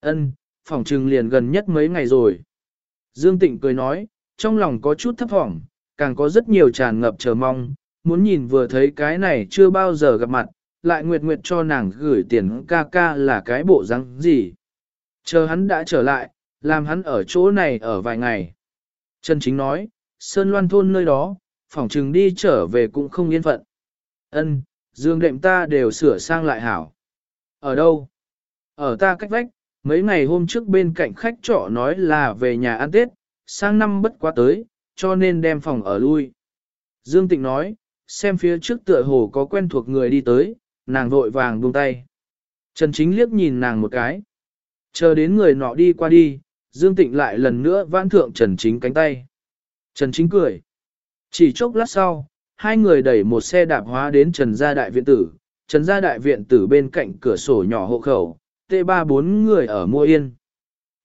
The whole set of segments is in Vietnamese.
Ân, phòng trừng liền gần nhất mấy ngày rồi. Dương Tịnh cười nói, trong lòng có chút thấp thỏm, càng có rất nhiều tràn ngập chờ mong, muốn nhìn vừa thấy cái này chưa bao giờ gặp mặt, lại nguyệt nguyệt cho nàng gửi tiền ca ca là cái bộ răng gì. Chờ hắn đã trở lại, làm hắn ở chỗ này ở vài ngày. Trần Chính nói, Sơn Loan thôn nơi đó, phỏng trừng đi trở về cũng không yên phận. Ân, dương đệm ta đều sửa sang lại hảo. Ở đâu? Ở ta cách vách, mấy ngày hôm trước bên cạnh khách trọ nói là về nhà ăn Tết, sang năm bất quá tới, cho nên đem phòng ở lui. Dương Tịnh nói, xem phía trước tựa hồ có quen thuộc người đi tới, nàng vội vàng buông tay. Trần Chính liếc nhìn nàng một cái. Chờ đến người nọ đi qua đi, Dương Tịnh lại lần nữa vãn thượng Trần Chính cánh tay. Trần Chính cười. Chỉ chốc lát sau, hai người đẩy một xe đạp hóa đến Trần Gia Đại Viện Tử. Trần Gia Đại Viện Tử bên cạnh cửa sổ nhỏ hộ khẩu, tê ba bốn người ở mua yên.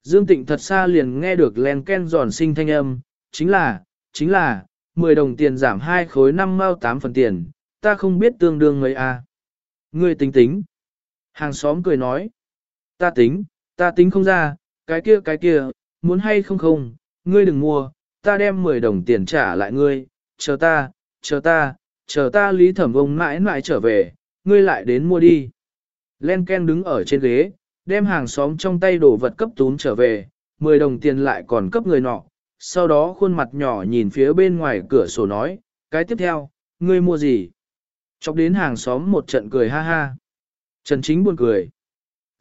Dương Tịnh thật xa liền nghe được len ken giòn sinh thanh âm, chính là, chính là, 10 đồng tiền giảm 2 khối 5 mao 8 phần tiền, ta không biết tương đương mấy a. À. Ngươi tính tính. Hàng xóm cười nói, ta tính, ta tính không ra, cái kia cái kia, muốn hay không không, ngươi đừng mua, ta đem 10 đồng tiền trả lại ngươi, chờ ta, chờ ta, chờ ta lý thẩm ông mãi mãi trở về, ngươi lại đến mua đi. Len Ken đứng ở trên ghế, đem hàng xóm trong tay đổ vật cấp tún trở về, 10 đồng tiền lại còn cấp người nọ, sau đó khuôn mặt nhỏ nhìn phía bên ngoài cửa sổ nói, cái tiếp theo, ngươi mua gì? Chọc đến hàng xóm một trận cười ha ha. Trần Chính buồn cười.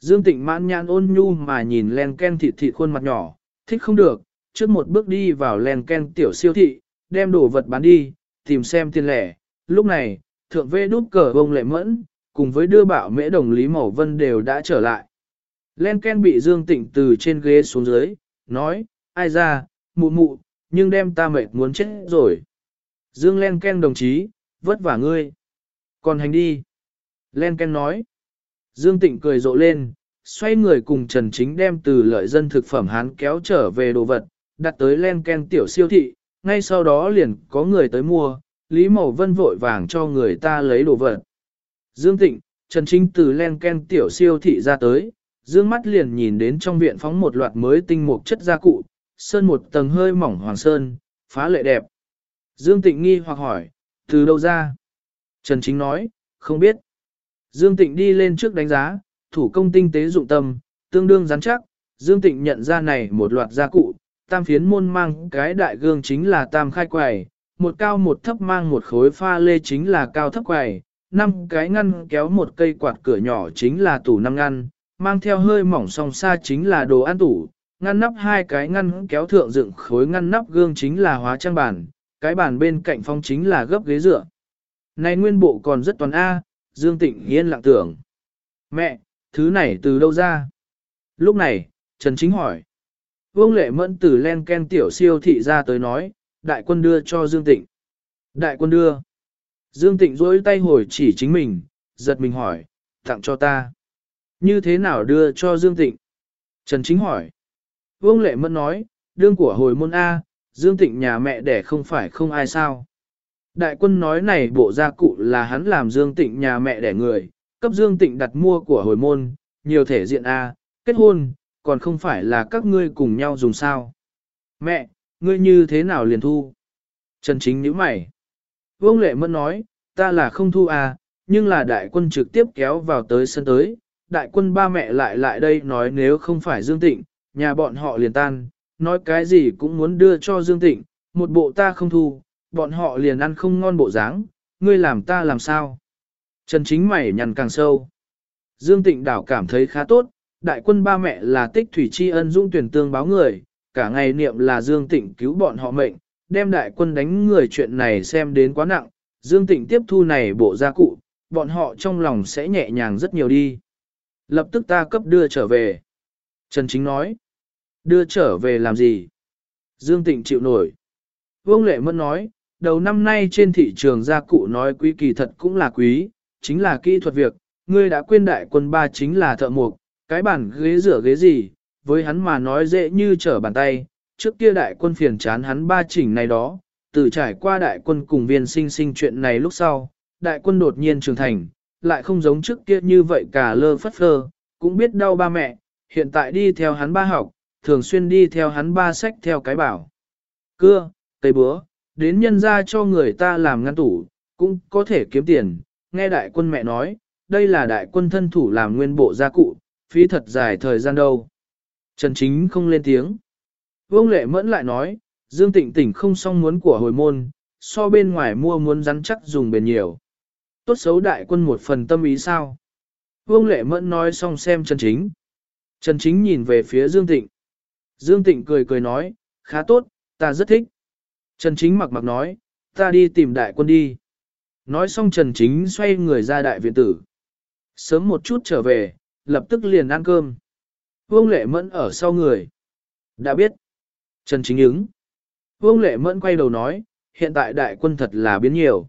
Dương Tịnh mãn nhãn ôn nhu mà nhìn len ken thịt thịt khuôn mặt nhỏ, thích không được, trước một bước đi vào len ken tiểu siêu thị, đem đồ vật bán đi, tìm xem tiền lẻ. Lúc này, thượng vê đút cờ bông lệ mẫn, cùng với đưa bảo mễ đồng Lý Mậu Vân đều đã trở lại. Len ken bị Dương Tịnh từ trên ghế xuống dưới, nói, ai ra, mụ mụ, nhưng đem ta mệt muốn chết rồi. Dương Len ken đồng chí, vất vả ngươi. Còn hành đi. Len ken nói. Dương Tịnh cười rộ lên, xoay người cùng Trần Chính đem từ lợi dân thực phẩm hán kéo trở về đồ vật, đặt tới len ken tiểu siêu thị, ngay sau đó liền có người tới mua, Lý Mậu Vân vội vàng cho người ta lấy đồ vật. Dương Tịnh, Trần Chính từ len ken tiểu siêu thị ra tới, dương mắt liền nhìn đến trong viện phóng một loạt mới tinh mục chất gia cụ, sơn một tầng hơi mỏng hoàng sơn, phá lệ đẹp. Dương Tịnh nghi hoặc hỏi, từ đâu ra? Trần Chính nói, không biết. Dương Tịnh đi lên trước đánh giá, thủ công tinh tế dụng tâm, tương đương rắn chắc. Dương Tịnh nhận ra này một loạt gia cụ, tam phiến môn mang cái đại gương chính là tam khai quầy, một cao một thấp mang một khối pha lê chính là cao thấp quầy, năm cái ngăn kéo một cây quạt cửa nhỏ chính là tủ năm ngăn, mang theo hơi mỏng song xa chính là đồ ăn tủ, ngăn nắp hai cái ngăn kéo thượng dựng khối ngăn nắp gương chính là hóa trang bàn, cái bàn bên cạnh phong chính là gấp ghế dựa. Này nguyên bộ còn rất toàn A, Dương Tịnh yên lặng tưởng. Mẹ, thứ này từ đâu ra? Lúc này, Trần Chính hỏi. Vương Lệ Mẫn từ len ken tiểu siêu thị ra tới nói, đại quân đưa cho Dương Tịnh. Đại quân đưa. Dương Tịnh dối tay hồi chỉ chính mình, giật mình hỏi, tặng cho ta. Như thế nào đưa cho Dương Tịnh? Trần Chính hỏi. Vương Lệ Mẫn nói, đương của hồi môn A, Dương Tịnh nhà mẹ đẻ không phải không ai sao. Đại quân nói này bộ gia cụ là hắn làm Dương Tịnh nhà mẹ đẻ người, cấp Dương Tịnh đặt mua của hồi môn, nhiều thể diện A, kết hôn, còn không phải là các ngươi cùng nhau dùng sao. Mẹ, ngươi như thế nào liền thu? Trần Chính nhíu mày. Vương Lệ Mẫn nói, ta là không thu à, nhưng là đại quân trực tiếp kéo vào tới sân tới. Đại quân ba mẹ lại lại đây nói nếu không phải Dương Tịnh, nhà bọn họ liền tan, nói cái gì cũng muốn đưa cho Dương Tịnh, một bộ ta không thu, bọn họ liền ăn không ngon bộ dáng, ngươi làm ta làm sao? Trần Chính mày nhằn càng sâu. Dương Tịnh đảo cảm thấy khá tốt, đại quân ba mẹ là tích thủy tri ân dung tuyển tương báo người, cả ngày niệm là Dương Tịnh cứu bọn họ mệnh, đem đại quân đánh người chuyện này xem đến quá nặng, Dương Tịnh tiếp thu này bộ gia cụ, bọn họ trong lòng sẽ nhẹ nhàng rất nhiều đi. Lập tức ta cấp đưa trở về. Trần Chính nói, đưa trở về làm gì? Dương Tịnh chịu nổi. Vương Lệ Mẫn nói, đầu năm nay trên thị trường gia cụ nói quý kỳ thật cũng là quý, chính là kỹ thuật việc, ngươi đã quên đại quân ba chính là thợ mộc, cái bản ghế rửa ghế gì, với hắn mà nói dễ như trở bàn tay, trước kia đại quân phiền chán hắn ba chỉnh này đó, từ trải qua đại quân cùng viên sinh sinh chuyện này lúc sau, đại quân đột nhiên trưởng thành, lại không giống trước kia như vậy cả lơ phất phơ, cũng biết đau ba mẹ, hiện tại đi theo hắn ba học, thường xuyên đi theo hắn ba sách theo cái bảo. Cưa, cây búa, đến nhân ra cho người ta làm ngăn tủ, cũng có thể kiếm tiền. Nghe đại quân mẹ nói, đây là đại quân thân thủ làm nguyên bộ gia cụ, phí thật dài thời gian đâu. Trần Chính không lên tiếng. Vương Lệ Mẫn lại nói, Dương Tịnh tỉnh không xong muốn của hồi môn, so bên ngoài mua muốn rắn chắc dùng bền nhiều. Tốt xấu đại quân một phần tâm ý sao? Vương Lệ Mẫn nói xong xem Trần Chính. Trần Chính nhìn về phía Dương Tịnh. Dương Tịnh cười cười nói, khá tốt, ta rất thích. Trần Chính mặc mặc nói, ta đi tìm đại quân đi. Nói xong Trần Chính xoay người ra đại viện tử. Sớm một chút trở về, lập tức liền ăn cơm. Vương Lệ Mẫn ở sau người. Đã biết. Trần Chính ứng. Vương Lệ Mẫn quay đầu nói, hiện tại đại quân thật là biến nhiều.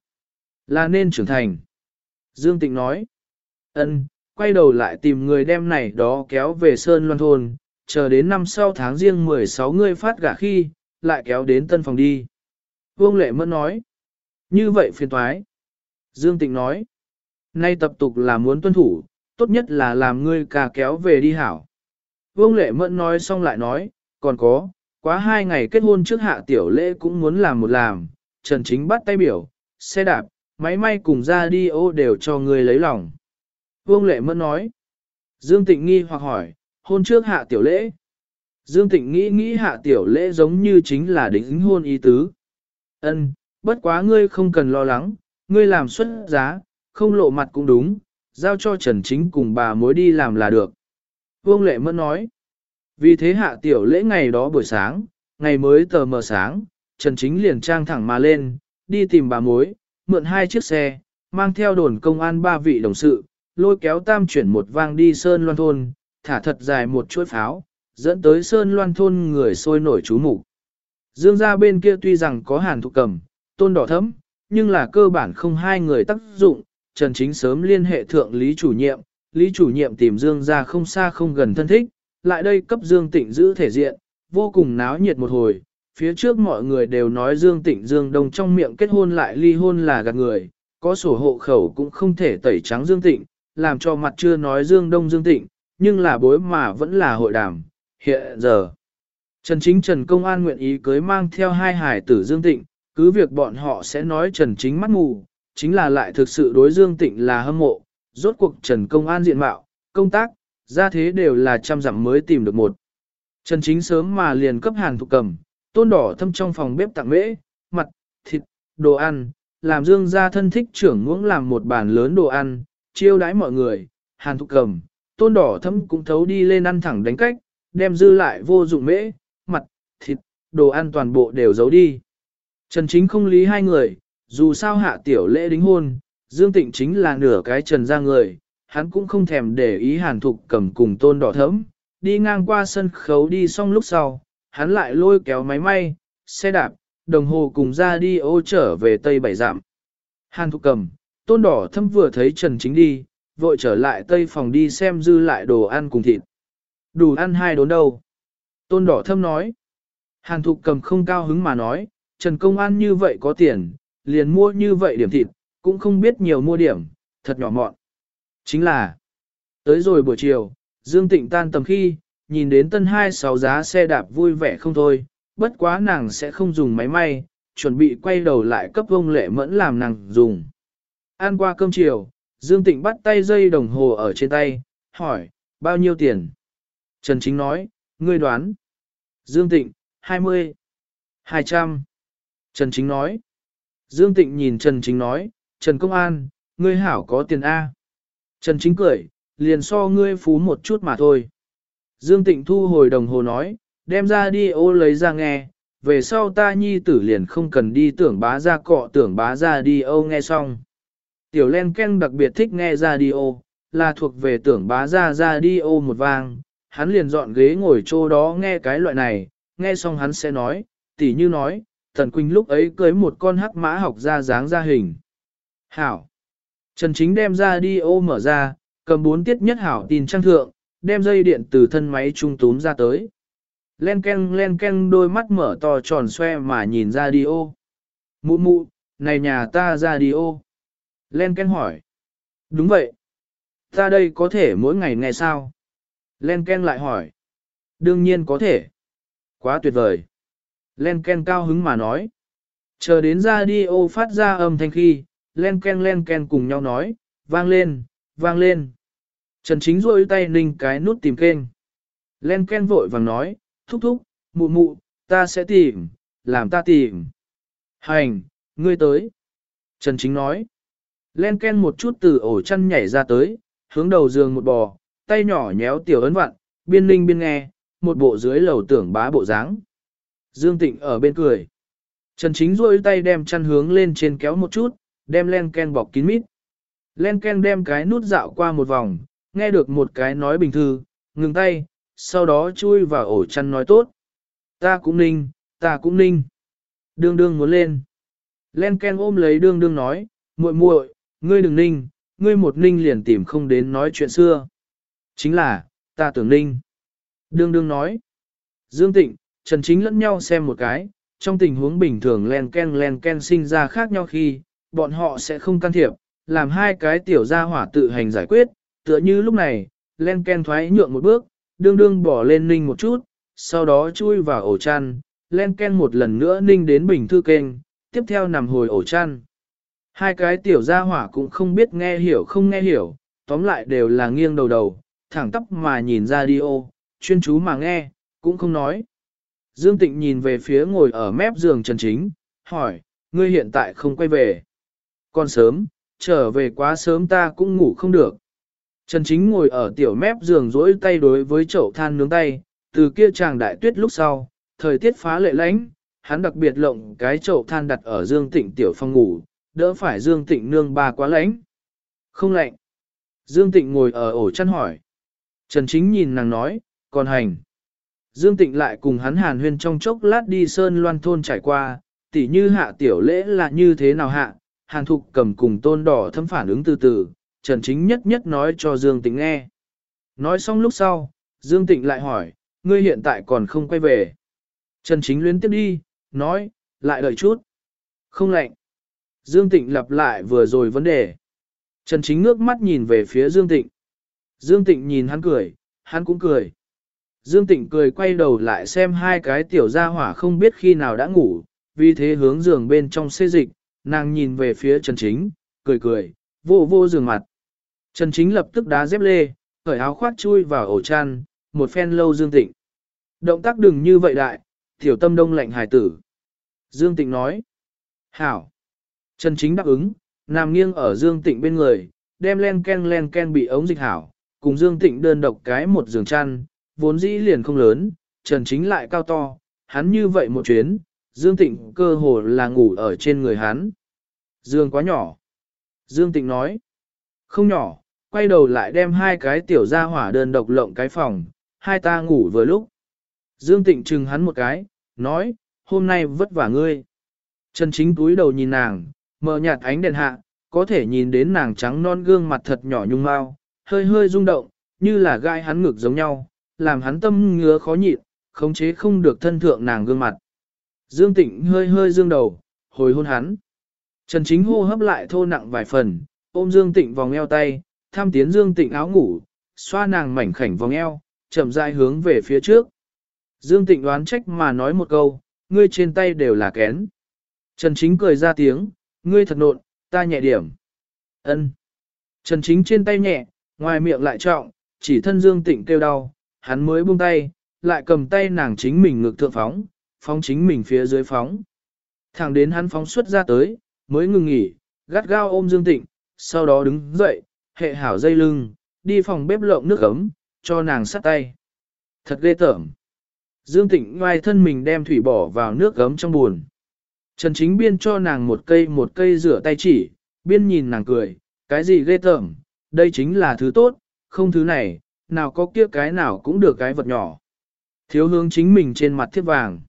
Là nên trưởng thành. Dương Tịnh nói. ân, quay đầu lại tìm người đem này đó kéo về Sơn Loan Thôn, chờ đến năm sau tháng riêng 16 người phát gả khi, lại kéo đến tân phòng đi. Vương Lệ Mẫn nói. Như vậy phiền toái. Dương Tịnh nói. Nay tập tục là muốn tuân thủ, tốt nhất là làm ngươi cà kéo về đi hảo. Vương Lệ Mẫn nói xong lại nói, còn có, quá hai ngày kết hôn trước hạ tiểu lễ cũng muốn làm một làm, Trần Chính bắt tay biểu, xe đạp, máy may cùng ra đi ô đều cho người lấy lòng. Vương Lệ Mẫn nói, Dương Tịnh nghi hoặc hỏi, hôn trước hạ tiểu lễ. Dương Tịnh nghĩ nghĩ hạ tiểu lễ giống như chính là đính hôn ý tứ. Ân, bất quá ngươi không cần lo lắng, ngươi làm xuất giá, không lộ mặt cũng đúng, giao cho Trần Chính cùng bà mối đi làm là được. Vương Lệ Mẫn nói, vì thế hạ tiểu lễ ngày đó buổi sáng, ngày mới tờ mờ sáng, Trần Chính liền trang thẳng mà lên, đi tìm bà mối, mượn hai chiếc xe, mang theo đồn công an ba vị đồng sự, lôi kéo tam chuyển một vang đi Sơn Loan Thôn, thả thật dài một chuỗi pháo, dẫn tới Sơn Loan Thôn người sôi nổi chú mục. Dương ra bên kia tuy rằng có hàn thụ cầm, tôn đỏ thấm, nhưng là cơ bản không hai người tác dụng, Trần Chính sớm liên hệ thượng Lý chủ nhiệm, Lý chủ nhiệm tìm Dương ra không xa không gần thân thích, lại đây cấp Dương Tịnh giữ thể diện, vô cùng náo nhiệt một hồi. Phía trước mọi người đều nói Dương Tịnh Dương Đông trong miệng kết hôn lại ly hôn là gạt người, có sổ hộ khẩu cũng không thể tẩy trắng Dương Tịnh, làm cho mặt chưa nói Dương Đông Dương Tịnh, nhưng là bối mà vẫn là hội đàm. Hiện giờ, Trần Chính Trần Công An nguyện ý cưới mang theo hai hải tử Dương Tịnh, cứ việc bọn họ sẽ nói Trần Chính mắt mù, chính là lại thực sự đối Dương Tịnh là hâm mộ, rốt cuộc Trần Công An diện mạo, công tác, ra thế đều là trăm dặm mới tìm được một. Trần Chính sớm mà liền cấp hàng thục cầm, tôn đỏ thâm trong phòng bếp tặng mễ, mặt, thịt, đồ ăn, làm Dương gia thân thích trưởng ngưỡng làm một bàn lớn đồ ăn, chiêu đãi mọi người, hàn thục cầm, tôn đỏ thâm cũng thấu đi lên ăn thẳng đánh cách, đem dư lại vô dụng mễ, mặt, thịt, đồ ăn toàn bộ đều giấu đi. Trần Chính không lý hai người, dù sao hạ tiểu lễ đính hôn, Dương Tịnh chính là nửa cái trần ra người, hắn cũng không thèm để ý hàn thục cầm cùng tôn đỏ thấm, đi ngang qua sân khấu đi xong lúc sau, hắn lại lôi kéo máy may, xe đạp, đồng hồ cùng ra đi ô trở về Tây Bảy giảm Hàn thục cầm, tôn đỏ thâm vừa thấy Trần Chính đi, vội trở lại Tây phòng đi xem dư lại đồ ăn cùng thịt. Đủ ăn hai đốn đâu. Tôn đỏ thâm nói. Hàn thục cầm không cao hứng mà nói, Trần Công An như vậy có tiền, liền mua như vậy điểm thịt, cũng không biết nhiều mua điểm, thật nhỏ mọn. Chính là, tới rồi buổi chiều, Dương Tịnh tan tầm khi, nhìn đến tân hai sáu giá xe đạp vui vẻ không thôi, bất quá nàng sẽ không dùng máy may, chuẩn bị quay đầu lại cấp vông lệ mẫn làm nàng dùng. Ăn qua cơm chiều, Dương Tịnh bắt tay dây đồng hồ ở trên tay, hỏi, bao nhiêu tiền? Trần Chính nói, ngươi đoán. Dương Tịnh, 20. 200. Trần Chính nói. Dương Tịnh nhìn Trần Chính nói, Trần Công An, ngươi hảo có tiền A. Trần Chính cười, liền so ngươi phú một chút mà thôi. Dương Tịnh thu hồi đồng hồ nói, đem ra đi ô lấy ra nghe, về sau ta nhi tử liền không cần đi tưởng bá ra cọ tưởng bá ra đi ô nghe xong. Tiểu Len Ken đặc biệt thích nghe ra đi ô, là thuộc về tưởng bá ra ra đi ô một vang, hắn liền dọn ghế ngồi chỗ đó nghe cái loại này, nghe xong hắn sẽ nói, tỉ như nói, Thần Quỳnh lúc ấy cưới một con hắc mã học ra dáng ra hình. Hảo. Trần Chính đem ra đi ô mở ra, cầm bốn tiết nhất hảo tin trang thượng, đem dây điện từ thân máy trung túm ra tới. Len ken len ken đôi mắt mở to tròn xoe mà nhìn ra đi ô. Mụ mụ, này nhà ta ra đi ô. Len ken hỏi. Đúng vậy. Ta đây có thể mỗi ngày nghe sao? Len Ken lại hỏi. Đương nhiên có thể. Quá tuyệt vời. Len Ken cao hứng mà nói. Chờ đến ra đi ô phát ra âm thanh khi, Len Ken Len Ken cùng nhau nói, vang lên, vang lên. Trần Chính rôi tay ninh cái nút tìm kênh. Len Ken vội vàng nói, thúc thúc, mụ mụ, ta sẽ tìm, làm ta tìm. Hành, ngươi tới. Trần Chính nói. Len Ken một chút từ ổ chăn nhảy ra tới, hướng đầu giường một bò, tay nhỏ nhéo tiểu ấn vặn, biên ninh biên nghe, một bộ dưới lầu tưởng bá bộ dáng. Dương Tịnh ở bên cười. Trần Chính rôi tay đem chăn hướng lên trên kéo một chút, đem len ken bọc kín mít. Len ken đem cái nút dạo qua một vòng, nghe được một cái nói bình thư, ngừng tay, sau đó chui vào ổ chăn nói tốt. Ta cũng ninh, ta cũng ninh. Đương đương muốn lên. Len ken ôm lấy đương đương nói, muội muội, ngươi đừng ninh, ngươi một ninh liền tìm không đến nói chuyện xưa. Chính là, ta tưởng ninh. Đương đương nói. Dương Tịnh, Trần Chính lẫn nhau xem một cái, trong tình huống bình thường len ken len ken sinh ra khác nhau khi, bọn họ sẽ không can thiệp, làm hai cái tiểu gia hỏa tự hành giải quyết, tựa như lúc này, len ken thoái nhượng một bước, đương đương bỏ lên ninh một chút, sau đó chui vào ổ chăn, len ken một lần nữa ninh đến bình thư kênh, tiếp theo nằm hồi ổ chăn. Hai cái tiểu gia hỏa cũng không biết nghe hiểu không nghe hiểu, tóm lại đều là nghiêng đầu đầu, thẳng tóc mà nhìn ra đi ô, chuyên chú mà nghe, cũng không nói. Dương Tịnh nhìn về phía ngồi ở mép giường Trần Chính, hỏi, ngươi hiện tại không quay về. Còn sớm, trở về quá sớm ta cũng ngủ không được. Trần Chính ngồi ở tiểu mép giường rỗi tay đối với chậu than nướng tay, từ kia chàng đại tuyết lúc sau, thời tiết phá lệ lánh, hắn đặc biệt lộng cái chậu than đặt ở Dương Tịnh tiểu phòng ngủ, đỡ phải Dương Tịnh nương ba quá lánh. Không lạnh. Dương Tịnh ngồi ở ổ chăn hỏi. Trần Chính nhìn nàng nói, còn hành. Dương Tịnh lại cùng hắn hàn huyên trong chốc lát đi sơn loan thôn trải qua, tỉ như hạ tiểu lễ là như thế nào hạ, hàn thục cầm cùng tôn đỏ thâm phản ứng từ từ, Trần Chính nhất nhất nói cho Dương Tịnh nghe. Nói xong lúc sau, Dương Tịnh lại hỏi, ngươi hiện tại còn không quay về. Trần Chính luyến tiếp đi, nói, lại đợi chút. Không lạnh. Dương Tịnh lặp lại vừa rồi vấn đề. Trần Chính ngước mắt nhìn về phía Dương Tịnh. Dương Tịnh nhìn hắn cười, hắn cũng cười. Dương Tịnh cười quay đầu lại xem hai cái tiểu gia hỏa không biết khi nào đã ngủ, vì thế hướng giường bên trong xê dịch, nàng nhìn về phía Trần Chính, cười cười, vô vô giường mặt. Trần Chính lập tức đá dép lê, cởi áo khoác chui vào ổ chăn, một phen lâu Dương Tịnh. Động tác đừng như vậy đại, tiểu tâm đông lạnh hài tử. Dương Tịnh nói. Hảo. Trần Chính đáp ứng, nằm nghiêng ở Dương Tịnh bên người, đem len ken len ken bị ống dịch hảo, cùng Dương Tịnh đơn độc cái một giường chăn, vốn dĩ liền không lớn, Trần Chính lại cao to, hắn như vậy một chuyến, Dương Tịnh cơ hồ là ngủ ở trên người hắn. Dương quá nhỏ. Dương Tịnh nói, không nhỏ, quay đầu lại đem hai cái tiểu gia hỏa đơn độc lộng cái phòng, hai ta ngủ vừa lúc. Dương Tịnh chừng hắn một cái, nói, hôm nay vất vả ngươi. Trần Chính túi đầu nhìn nàng, mờ nhạt ánh đèn hạ, có thể nhìn đến nàng trắng non gương mặt thật nhỏ nhung mau, hơi hơi rung động, như là gai hắn ngực giống nhau, làm hắn tâm ngứa khó nhịn, khống chế không được thân thượng nàng gương mặt. Dương Tịnh hơi hơi dương đầu, hồi hôn hắn. Trần Chính hô hấp lại thô nặng vài phần, ôm Dương Tịnh vòng eo tay, tham tiến Dương Tịnh áo ngủ, xoa nàng mảnh khảnh vòng eo, chậm rãi hướng về phía trước. Dương Tịnh đoán trách mà nói một câu, ngươi trên tay đều là kén. Trần Chính cười ra tiếng, ngươi thật nộn, ta nhẹ điểm. Ân. Trần Chính trên tay nhẹ, ngoài miệng lại trọng, chỉ thân Dương Tịnh kêu đau, hắn mới buông tay, lại cầm tay nàng chính mình ngực thượng phóng, phóng chính mình phía dưới phóng. Thẳng đến hắn phóng xuất ra tới, mới ngừng nghỉ, gắt gao ôm Dương Tịnh, sau đó đứng dậy, hệ hảo dây lưng, đi phòng bếp lộng nước ấm, cho nàng sát tay. Thật ghê tởm. Dương Tịnh ngoài thân mình đem thủy bỏ vào nước gấm trong buồn. Trần Chính Biên cho nàng một cây một cây rửa tay chỉ, Biên nhìn nàng cười, cái gì ghê tởm, đây chính là thứ tốt, không thứ này, nào có kia cái nào cũng được cái vật nhỏ. Thiếu hướng chính mình trên mặt thiết vàng.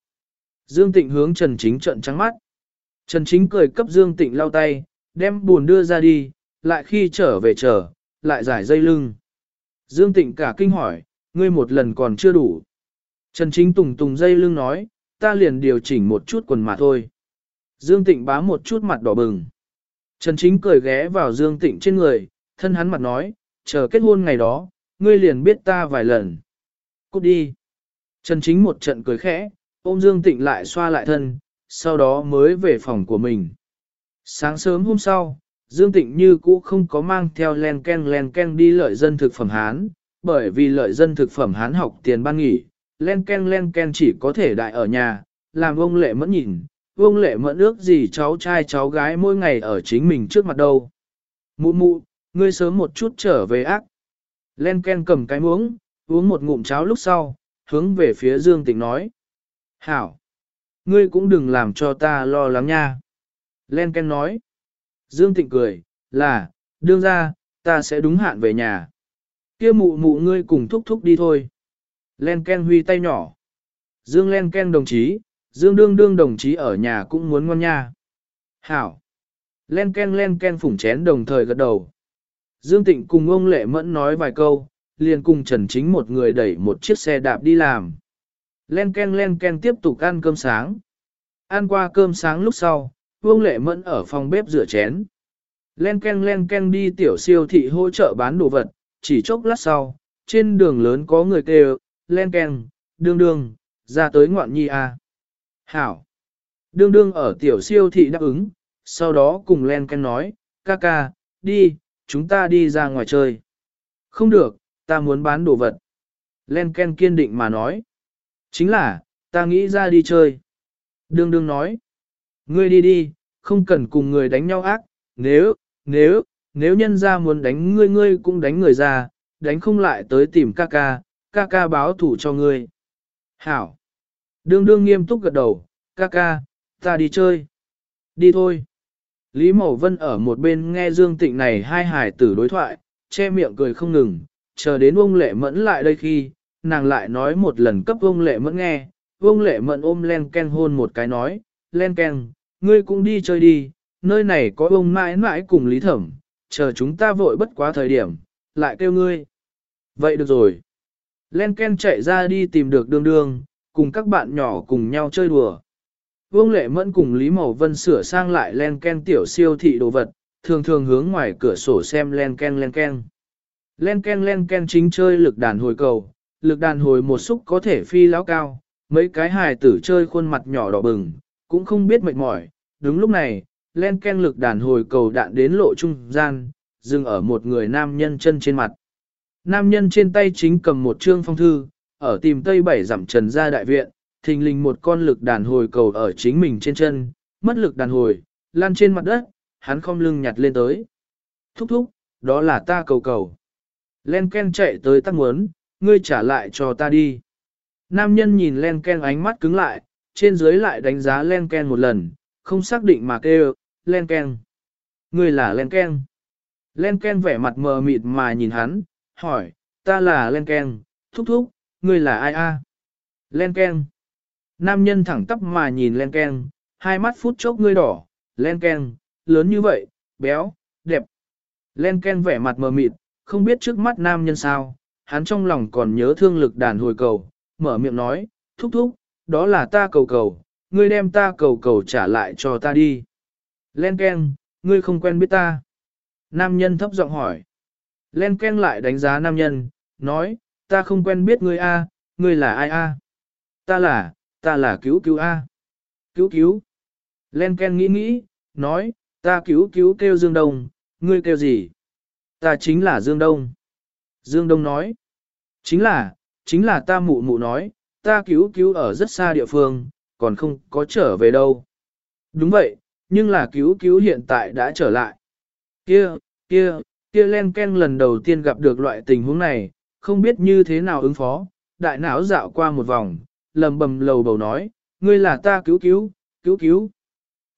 Dương Tịnh hướng Trần Chính trận trắng mắt. Trần Chính cười cấp Dương Tịnh lau tay, đem buồn đưa ra đi, lại khi trở về trở, lại giải dây lưng. Dương Tịnh cả kinh hỏi, ngươi một lần còn chưa đủ. Trần Chính tùng tùng dây lưng nói, ta liền điều chỉnh một chút quần mà thôi. Dương Tịnh bá một chút mặt đỏ bừng. Trần Chính cười ghé vào Dương Tịnh trên người, thân hắn mặt nói, chờ kết hôn ngày đó, ngươi liền biết ta vài lần. Cút đi. Trần Chính một trận cười khẽ, ôm Dương Tịnh lại xoa lại thân, sau đó mới về phòng của mình. Sáng sớm hôm sau, Dương Tịnh như cũ không có mang theo len ken len ken đi lợi dân thực phẩm Hán, bởi vì lợi dân thực phẩm Hán học tiền ban nghỉ, len ken len ken chỉ có thể đại ở nhà, làm ông lệ mẫn nhìn, ông lệ mẫn ước gì cháu trai cháu gái mỗi ngày ở chính mình trước mặt đâu. Mụ mụ, ngươi sớm một chút trở về ác. Len ken cầm cái muỗng, uống một ngụm cháo lúc sau, hướng về phía Dương Tịnh nói. Hảo! Ngươi cũng đừng làm cho ta lo lắng nha. Len ken nói. Dương Tịnh cười, là, đương ra, ta sẽ đúng hạn về nhà. kia mụ mụ ngươi cùng thúc thúc đi thôi. Len ken huy tay nhỏ. Dương len ken đồng chí, Dương đương đương đồng chí ở nhà cũng muốn ngon nha. Hảo. Len ken len ken phủng chén đồng thời gật đầu. Dương Tịnh cùng ông Lệ Mẫn nói vài câu, liền cùng Trần Chính một người đẩy một chiếc xe đạp đi làm. Len ken len ken tiếp tục ăn cơm sáng. Ăn qua cơm sáng lúc sau, Vương Lệ Mẫn ở phòng bếp rửa chén. Len ken len ken đi tiểu siêu thị hỗ trợ bán đồ vật, chỉ chốc lát sau, trên đường lớn có người kêu, len ken, đương đương, ra tới ngoạn nhi à. Hảo. Đương đương ở tiểu siêu thị đáp ứng, sau đó cùng len ken nói, ca ca, đi, chúng ta đi ra ngoài chơi. Không được, ta muốn bán đồ vật. Len ken kiên định mà nói. Chính là, ta nghĩ ra đi chơi. Đương đương nói. Ngươi đi đi, không cần cùng người đánh nhau ác, nếu, nếu, nếu nhân ra muốn đánh ngươi ngươi cũng đánh người ra, đánh không lại tới tìm ca ca, ca ca báo thủ cho ngươi. Hảo. Đương đương nghiêm túc gật đầu, ca ca, ta đi chơi. Đi thôi. Lý Mậu Vân ở một bên nghe Dương Tịnh này hai hải tử đối thoại, che miệng cười không ngừng, chờ đến ông lệ mẫn lại đây khi, nàng lại nói một lần cấp vông lệ mẫn nghe, vông lệ mẫn ôm len ken hôn một cái nói, len ken, ngươi cũng đi chơi đi, nơi này có ông mãi mãi cùng lý thẩm, chờ chúng ta vội bất quá thời điểm, lại kêu ngươi. Vậy được rồi. Len ken chạy ra đi tìm được đương đương, cùng các bạn nhỏ cùng nhau chơi đùa. Vương Lệ Mẫn cùng Lý Mậu Vân sửa sang lại len ken tiểu siêu thị đồ vật, thường thường hướng ngoài cửa sổ xem len ken len ken. Len ken len ken chính chơi lực đàn hồi cầu, lực đàn hồi một xúc có thể phi lão cao, mấy cái hài tử chơi khuôn mặt nhỏ đỏ bừng, cũng không biết mệt mỏi. Đúng lúc này, len ken lực đàn hồi cầu đạn đến lộ trung gian, dừng ở một người nam nhân chân trên mặt. Nam nhân trên tay chính cầm một trương phong thư, ở tìm tây bảy giảm trần ra đại viện, thình lình một con lực đàn hồi cầu ở chính mình trên chân, mất lực đàn hồi, lan trên mặt đất, hắn không lưng nhặt lên tới. Thúc thúc, đó là ta cầu cầu. Len Ken chạy tới tăng muốn, ngươi trả lại cho ta đi. Nam nhân nhìn Len Ken ánh mắt cứng lại, trên dưới lại đánh giá Len Ken một lần, không xác định mà kêu, Len Ken. Ngươi là Len Ken. Len Ken vẻ mặt mờ mịt mà nhìn hắn, hỏi, ta là Len Ken, thúc thúc, ngươi là ai a? Len Ken. Nam nhân thẳng tắp mà nhìn Len Ken, hai mắt phút chốc ngươi đỏ, Len Ken, lớn như vậy, béo, đẹp. Len Ken vẻ mặt mờ mịt, không biết trước mắt nam nhân sao, hắn trong lòng còn nhớ thương lực đàn hồi cầu, mở miệng nói, thúc thúc, đó là ta cầu cầu, ngươi đem ta cầu cầu trả lại cho ta đi. Len Ken, ngươi không quen biết ta. Nam nhân thấp giọng hỏi. Len Ken lại đánh giá nam nhân, nói, ta không quen biết ngươi a, ngươi là ai a? Ta là, ta là cứu cứu a. Cứu cứu. Len Ken nghĩ nghĩ, nói, ta cứu cứu kêu Dương Đông, ngươi kêu gì? Ta chính là Dương Đông. Dương Đông nói, chính là, chính là ta mụ mụ nói, ta cứu cứu ở rất xa địa phương, còn không có trở về đâu. Đúng vậy, nhưng là cứu cứu hiện tại đã trở lại. Kia, kia, kia len ken lần đầu tiên gặp được loại tình huống này, không biết như thế nào ứng phó, đại não dạo qua một vòng, lầm bầm lầu bầu nói, ngươi là ta cứu cứu, cứu cứu.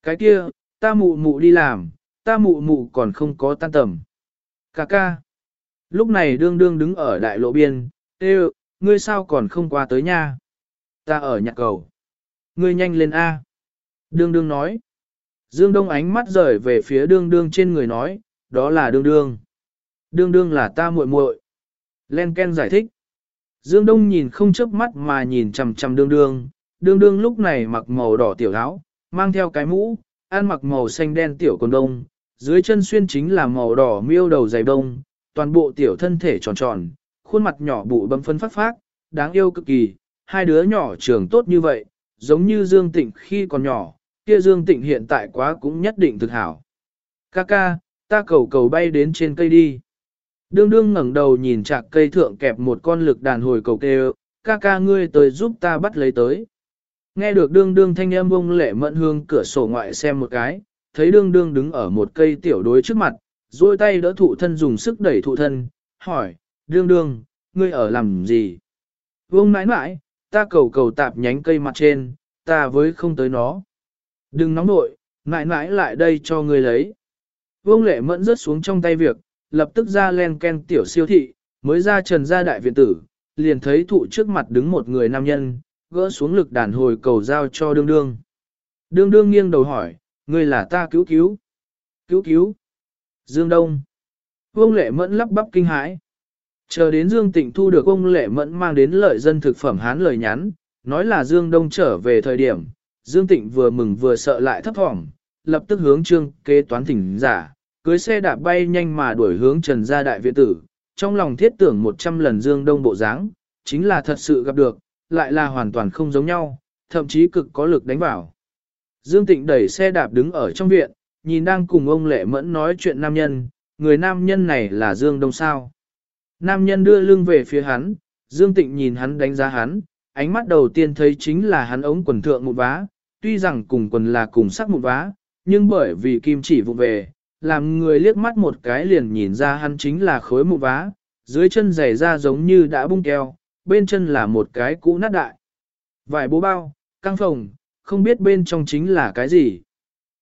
Cái kia, ta mụ mụ đi làm, ta mụ mụ còn không có tan tầm. Cà ca. Lúc này đương đương đứng ở đại lộ biên, Ê, ngươi sao còn không qua tới nha? Ta ở nhạc cầu. Ngươi nhanh lên A. Đương đương nói. Dương Đông ánh mắt rời về phía đương đương trên người nói, đó là đương đương. Đương đương là ta muội muội. Len Ken giải thích. Dương Đông nhìn không chớp mắt mà nhìn chằm chằm đương đương, đương đương lúc này mặc màu đỏ tiểu áo, mang theo cái mũ, ăn mặc màu xanh đen tiểu quần đông, dưới chân xuyên chính là màu đỏ miêu đầu dày đông, toàn bộ tiểu thân thể tròn tròn, khuôn mặt nhỏ bụ bấm phân phát phát, đáng yêu cực kỳ, hai đứa nhỏ trường tốt như vậy, giống như Dương Tịnh khi còn nhỏ, kia Dương Tịnh hiện tại quá cũng nhất định thực hảo. Kaka, ta cầu cầu bay đến trên cây đi. Đương đương ngẩng đầu nhìn chạc cây thượng kẹp một con lực đàn hồi cầu kêu, Kaka, ngươi tới giúp ta bắt lấy tới. Nghe được đương đương thanh âm bông lệ mẫn hương cửa sổ ngoại xem một cái, thấy đương đương đứng ở một cây tiểu đối trước mặt, duỗi tay đỡ thụ thân dùng sức đẩy thụ thân, hỏi, đương đương, ngươi ở làm gì? Vương nãi nãi, ta cầu cầu tạp nhánh cây mặt trên, ta với không tới nó. Đừng nóng nội, nãi nãi lại đây cho ngươi lấy. Vương lệ mẫn rớt xuống trong tay việc, lập tức ra len ken tiểu siêu thị, mới ra trần gia đại viện tử, liền thấy thụ trước mặt đứng một người nam nhân, gỡ xuống lực đàn hồi cầu giao cho đương đương. Đương đương nghiêng đầu hỏi, ngươi là ta cứu cứu. Cứu cứu. Dương Đông. Vương lệ mẫn lắp bắp kinh hãi. Chờ đến Dương Tịnh thu được ông lệ mẫn mang đến lợi dân thực phẩm hán lời nhắn, nói là Dương Đông trở về thời điểm, Dương Tịnh vừa mừng vừa sợ lại thấp thỏm, lập tức hướng trương kế toán thỉnh giả, cưới xe đạp bay nhanh mà đuổi hướng Trần gia đại viện tử, trong lòng thiết tưởng 100 lần Dương Đông bộ dáng, chính là thật sự gặp được, lại là hoàn toàn không giống nhau, thậm chí cực có lực đánh vào. Dương Tịnh đẩy xe đạp đứng ở trong viện, nhìn đang cùng ông Lệ Mẫn nói chuyện nam nhân, người nam nhân này là Dương Đông sao. Nam nhân đưa lưng về phía hắn, Dương Tịnh nhìn hắn đánh giá hắn, ánh mắt đầu tiên thấy chính là hắn ống quần thượng một vá, tuy rằng cùng quần là cùng sắc một vá, nhưng bởi vì kim chỉ vụ về, làm người liếc mắt một cái liền nhìn ra hắn chính là khối một vá, dưới chân giày ra giống như đã bung keo, bên chân là một cái cũ nát đại. Vài bố bao, căng phòng, không biết bên trong chính là cái gì.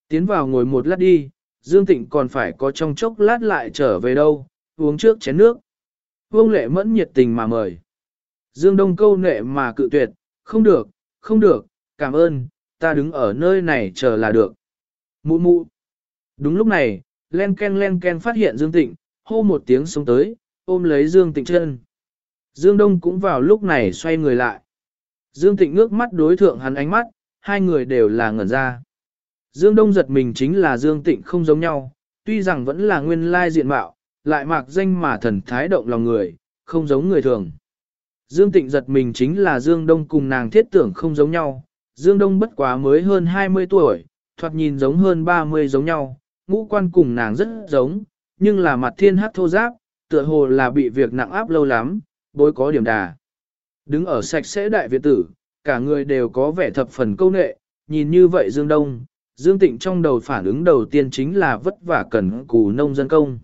Tiến vào ngồi một lát đi, Dương Tịnh còn phải có trong chốc lát lại trở về đâu, uống trước chén nước. Vương lệ mẫn nhiệt tình mà mời. Dương Đông câu nệ mà cự tuyệt, không được, không được, cảm ơn, ta đứng ở nơi này chờ là được. Mụ mụ. Đúng lúc này, len ken len ken phát hiện Dương Tịnh, hô một tiếng xuống tới, ôm lấy Dương Tịnh chân. Dương Đông cũng vào lúc này xoay người lại. Dương Tịnh ngước mắt đối thượng hắn ánh mắt, hai người đều là ngẩn ra. Dương Đông giật mình chính là Dương Tịnh không giống nhau, tuy rằng vẫn là nguyên lai diện mạo, lại mạc danh mà thần thái động lòng người, không giống người thường. Dương Tịnh giật mình chính là Dương Đông cùng nàng thiết tưởng không giống nhau, Dương Đông bất quá mới hơn 20 tuổi, thoạt nhìn giống hơn 30 giống nhau, ngũ quan cùng nàng rất giống, nhưng là mặt thiên hắc thô giáp, tựa hồ là bị việc nặng áp lâu lắm, bối có điểm đà. Đứng ở sạch sẽ đại viện tử, cả người đều có vẻ thập phần câu nệ, nhìn như vậy Dương Đông, Dương Tịnh trong đầu phản ứng đầu tiên chính là vất vả cần cù nông dân công.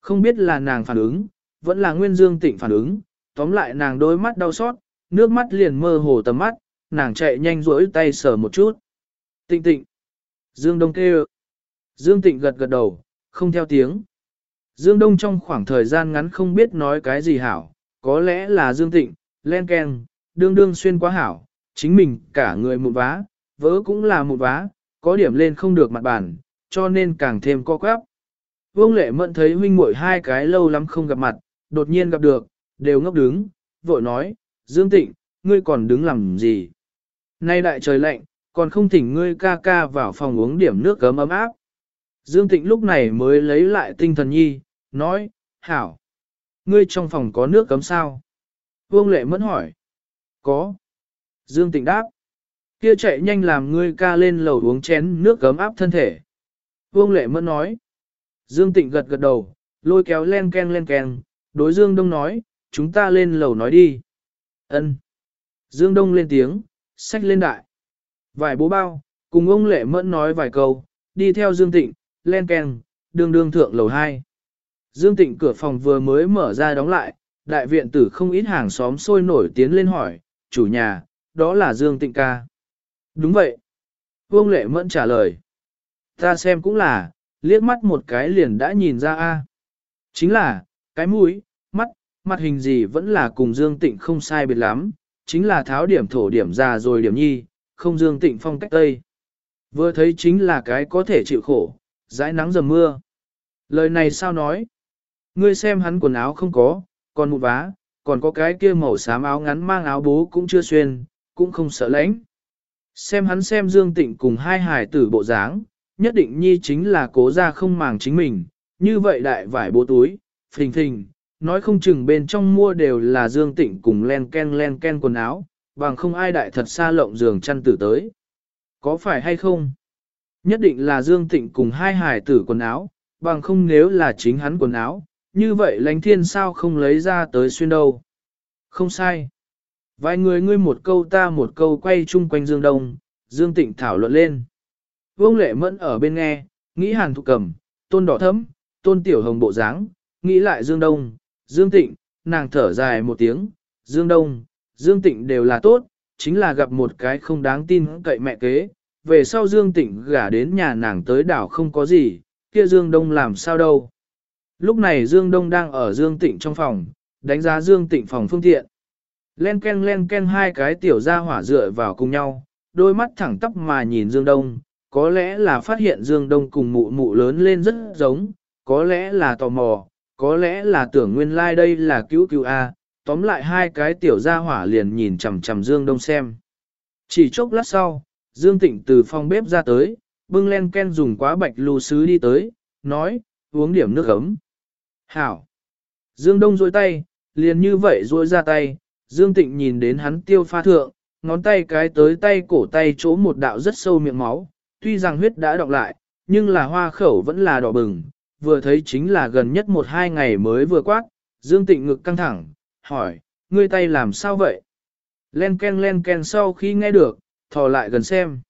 Không biết là nàng phản ứng, vẫn là nguyên Dương Tịnh phản ứng, tóm lại nàng đôi mắt đau xót, nước mắt liền mơ hồ tầm mắt, nàng chạy nhanh rỗi tay sờ một chút. Tịnh tịnh. Dương Đông kêu. Dương Tịnh gật gật đầu, không theo tiếng. Dương Đông trong khoảng thời gian ngắn không biết nói cái gì hảo, có lẽ là Dương Tịnh, len keng, đương đương xuyên quá hảo, chính mình cả người một vá, vỡ cũng là một vá, có điểm lên không được mặt bàn, cho nên càng thêm co quắp. Vương lệ mẫn thấy huynh muội hai cái lâu lắm không gặp mặt, đột nhiên gặp được, đều ngốc đứng, vội nói, Dương Tịnh, ngươi còn đứng làm gì? Nay đại trời lạnh, còn không thỉnh ngươi ca ca vào phòng uống điểm nước cấm ấm áp. Dương Tịnh lúc này mới lấy lại tinh thần nhi, nói, hảo, ngươi trong phòng có nước cấm sao? Vương lệ mẫn hỏi, có. Dương Tịnh đáp, kia chạy nhanh làm ngươi ca lên lầu uống chén nước gấm áp thân thể. Vương lệ mẫn nói, Dương Tịnh gật gật đầu, lôi kéo len ken len ken, đối Dương Đông nói, chúng ta lên lầu nói đi. Ân. Dương Đông lên tiếng, sách lên đại. Vài bố bao, cùng ông Lệ Mẫn nói vài câu, đi theo Dương Tịnh, len ken, đường đường thượng lầu 2. Dương Tịnh cửa phòng vừa mới mở ra đóng lại, đại viện tử không ít hàng xóm sôi nổi tiến lên hỏi, chủ nhà, đó là Dương Tịnh ca. Đúng vậy. Vương Lệ Mẫn trả lời. Ta xem cũng là, liếc mắt một cái liền đã nhìn ra a. Chính là, cái mũi, mắt, mặt hình gì vẫn là cùng Dương Tịnh không sai biệt lắm, chính là tháo điểm thổ điểm già rồi điểm nhi, không Dương Tịnh phong cách tây. Vừa thấy chính là cái có thể chịu khổ, dãi nắng dầm mưa. Lời này sao nói? Ngươi xem hắn quần áo không có, còn một vá, còn có cái kia màu xám áo ngắn mang áo bố cũng chưa xuyên, cũng không sợ lãnh. Xem hắn xem Dương Tịnh cùng hai hài tử bộ dáng, nhất định nhi chính là cố ra không màng chính mình, như vậy đại vải bố túi, phình phình, nói không chừng bên trong mua đều là Dương Tịnh cùng len ken len ken quần áo, bằng không ai đại thật xa lộng giường chăn tử tới. Có phải hay không? Nhất định là Dương Tịnh cùng hai hải tử quần áo, bằng không nếu là chính hắn quần áo, như vậy lánh thiên sao không lấy ra tới xuyên đâu. Không sai. Vài người ngươi một câu ta một câu quay chung quanh Dương Đông, Dương Tịnh thảo luận lên. Vương Lệ Mẫn ở bên nghe, nghĩ hàn Thục cầm, tôn đỏ thấm, tôn tiểu hồng bộ dáng, nghĩ lại Dương Đông, Dương Tịnh, nàng thở dài một tiếng, Dương Đông, Dương Tịnh đều là tốt, chính là gặp một cái không đáng tin cậy mẹ kế, về sau Dương Tịnh gả đến nhà nàng tới đảo không có gì, kia Dương Đông làm sao đâu. Lúc này Dương Đông đang ở Dương Tịnh trong phòng, đánh giá Dương Tịnh phòng phương tiện. Len ken len ken hai cái tiểu gia hỏa dựa vào cùng nhau, đôi mắt thẳng tắp mà nhìn Dương Đông, có lẽ là phát hiện Dương Đông cùng mụ mụ lớn lên rất giống, có lẽ là tò mò, có lẽ là tưởng nguyên lai like đây là cứu cứu A, tóm lại hai cái tiểu gia hỏa liền nhìn chằm chằm Dương Đông xem. Chỉ chốc lát sau, Dương Tịnh từ phòng bếp ra tới, bưng len ken dùng quá bạch lưu sứ đi tới, nói, uống điểm nước ấm. Hảo! Dương Đông dôi tay, liền như vậy dôi ra tay, Dương Tịnh nhìn đến hắn tiêu pha thượng, ngón tay cái tới tay cổ tay chỗ một đạo rất sâu miệng máu, tuy rằng huyết đã đọc lại, nhưng là hoa khẩu vẫn là đỏ bừng, vừa thấy chính là gần nhất một hai ngày mới vừa quát, Dương Tịnh ngực căng thẳng, hỏi, ngươi tay làm sao vậy? Len ken len ken sau khi nghe được, thò lại gần xem.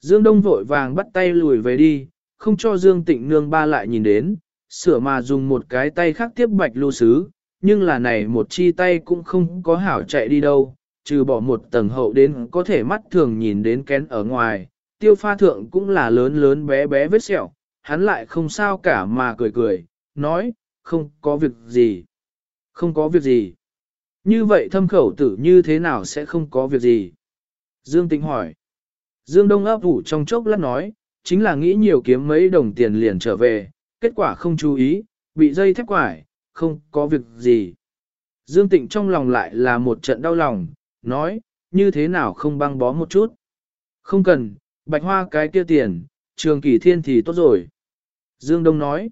Dương Đông vội vàng bắt tay lùi về đi, không cho Dương Tịnh nương ba lại nhìn đến, sửa mà dùng một cái tay khác tiếp bạch lưu sứ, nhưng là này một chi tay cũng không có hảo chạy đi đâu, trừ bỏ một tầng hậu đến có thể mắt thường nhìn đến kén ở ngoài, tiêu pha thượng cũng là lớn lớn bé bé vết sẹo, hắn lại không sao cả mà cười cười, nói, không có việc gì, không có việc gì. Như vậy thâm khẩu tử như thế nào sẽ không có việc gì? Dương Tĩnh hỏi. Dương Đông ấp ủ trong chốc lát nói, chính là nghĩ nhiều kiếm mấy đồng tiền liền trở về, kết quả không chú ý, bị dây thép quải, không có việc gì. Dương Tịnh trong lòng lại là một trận đau lòng, nói, như thế nào không băng bó một chút. Không cần, bạch hoa cái kia tiền, trường kỳ thiên thì tốt rồi. Dương Đông nói,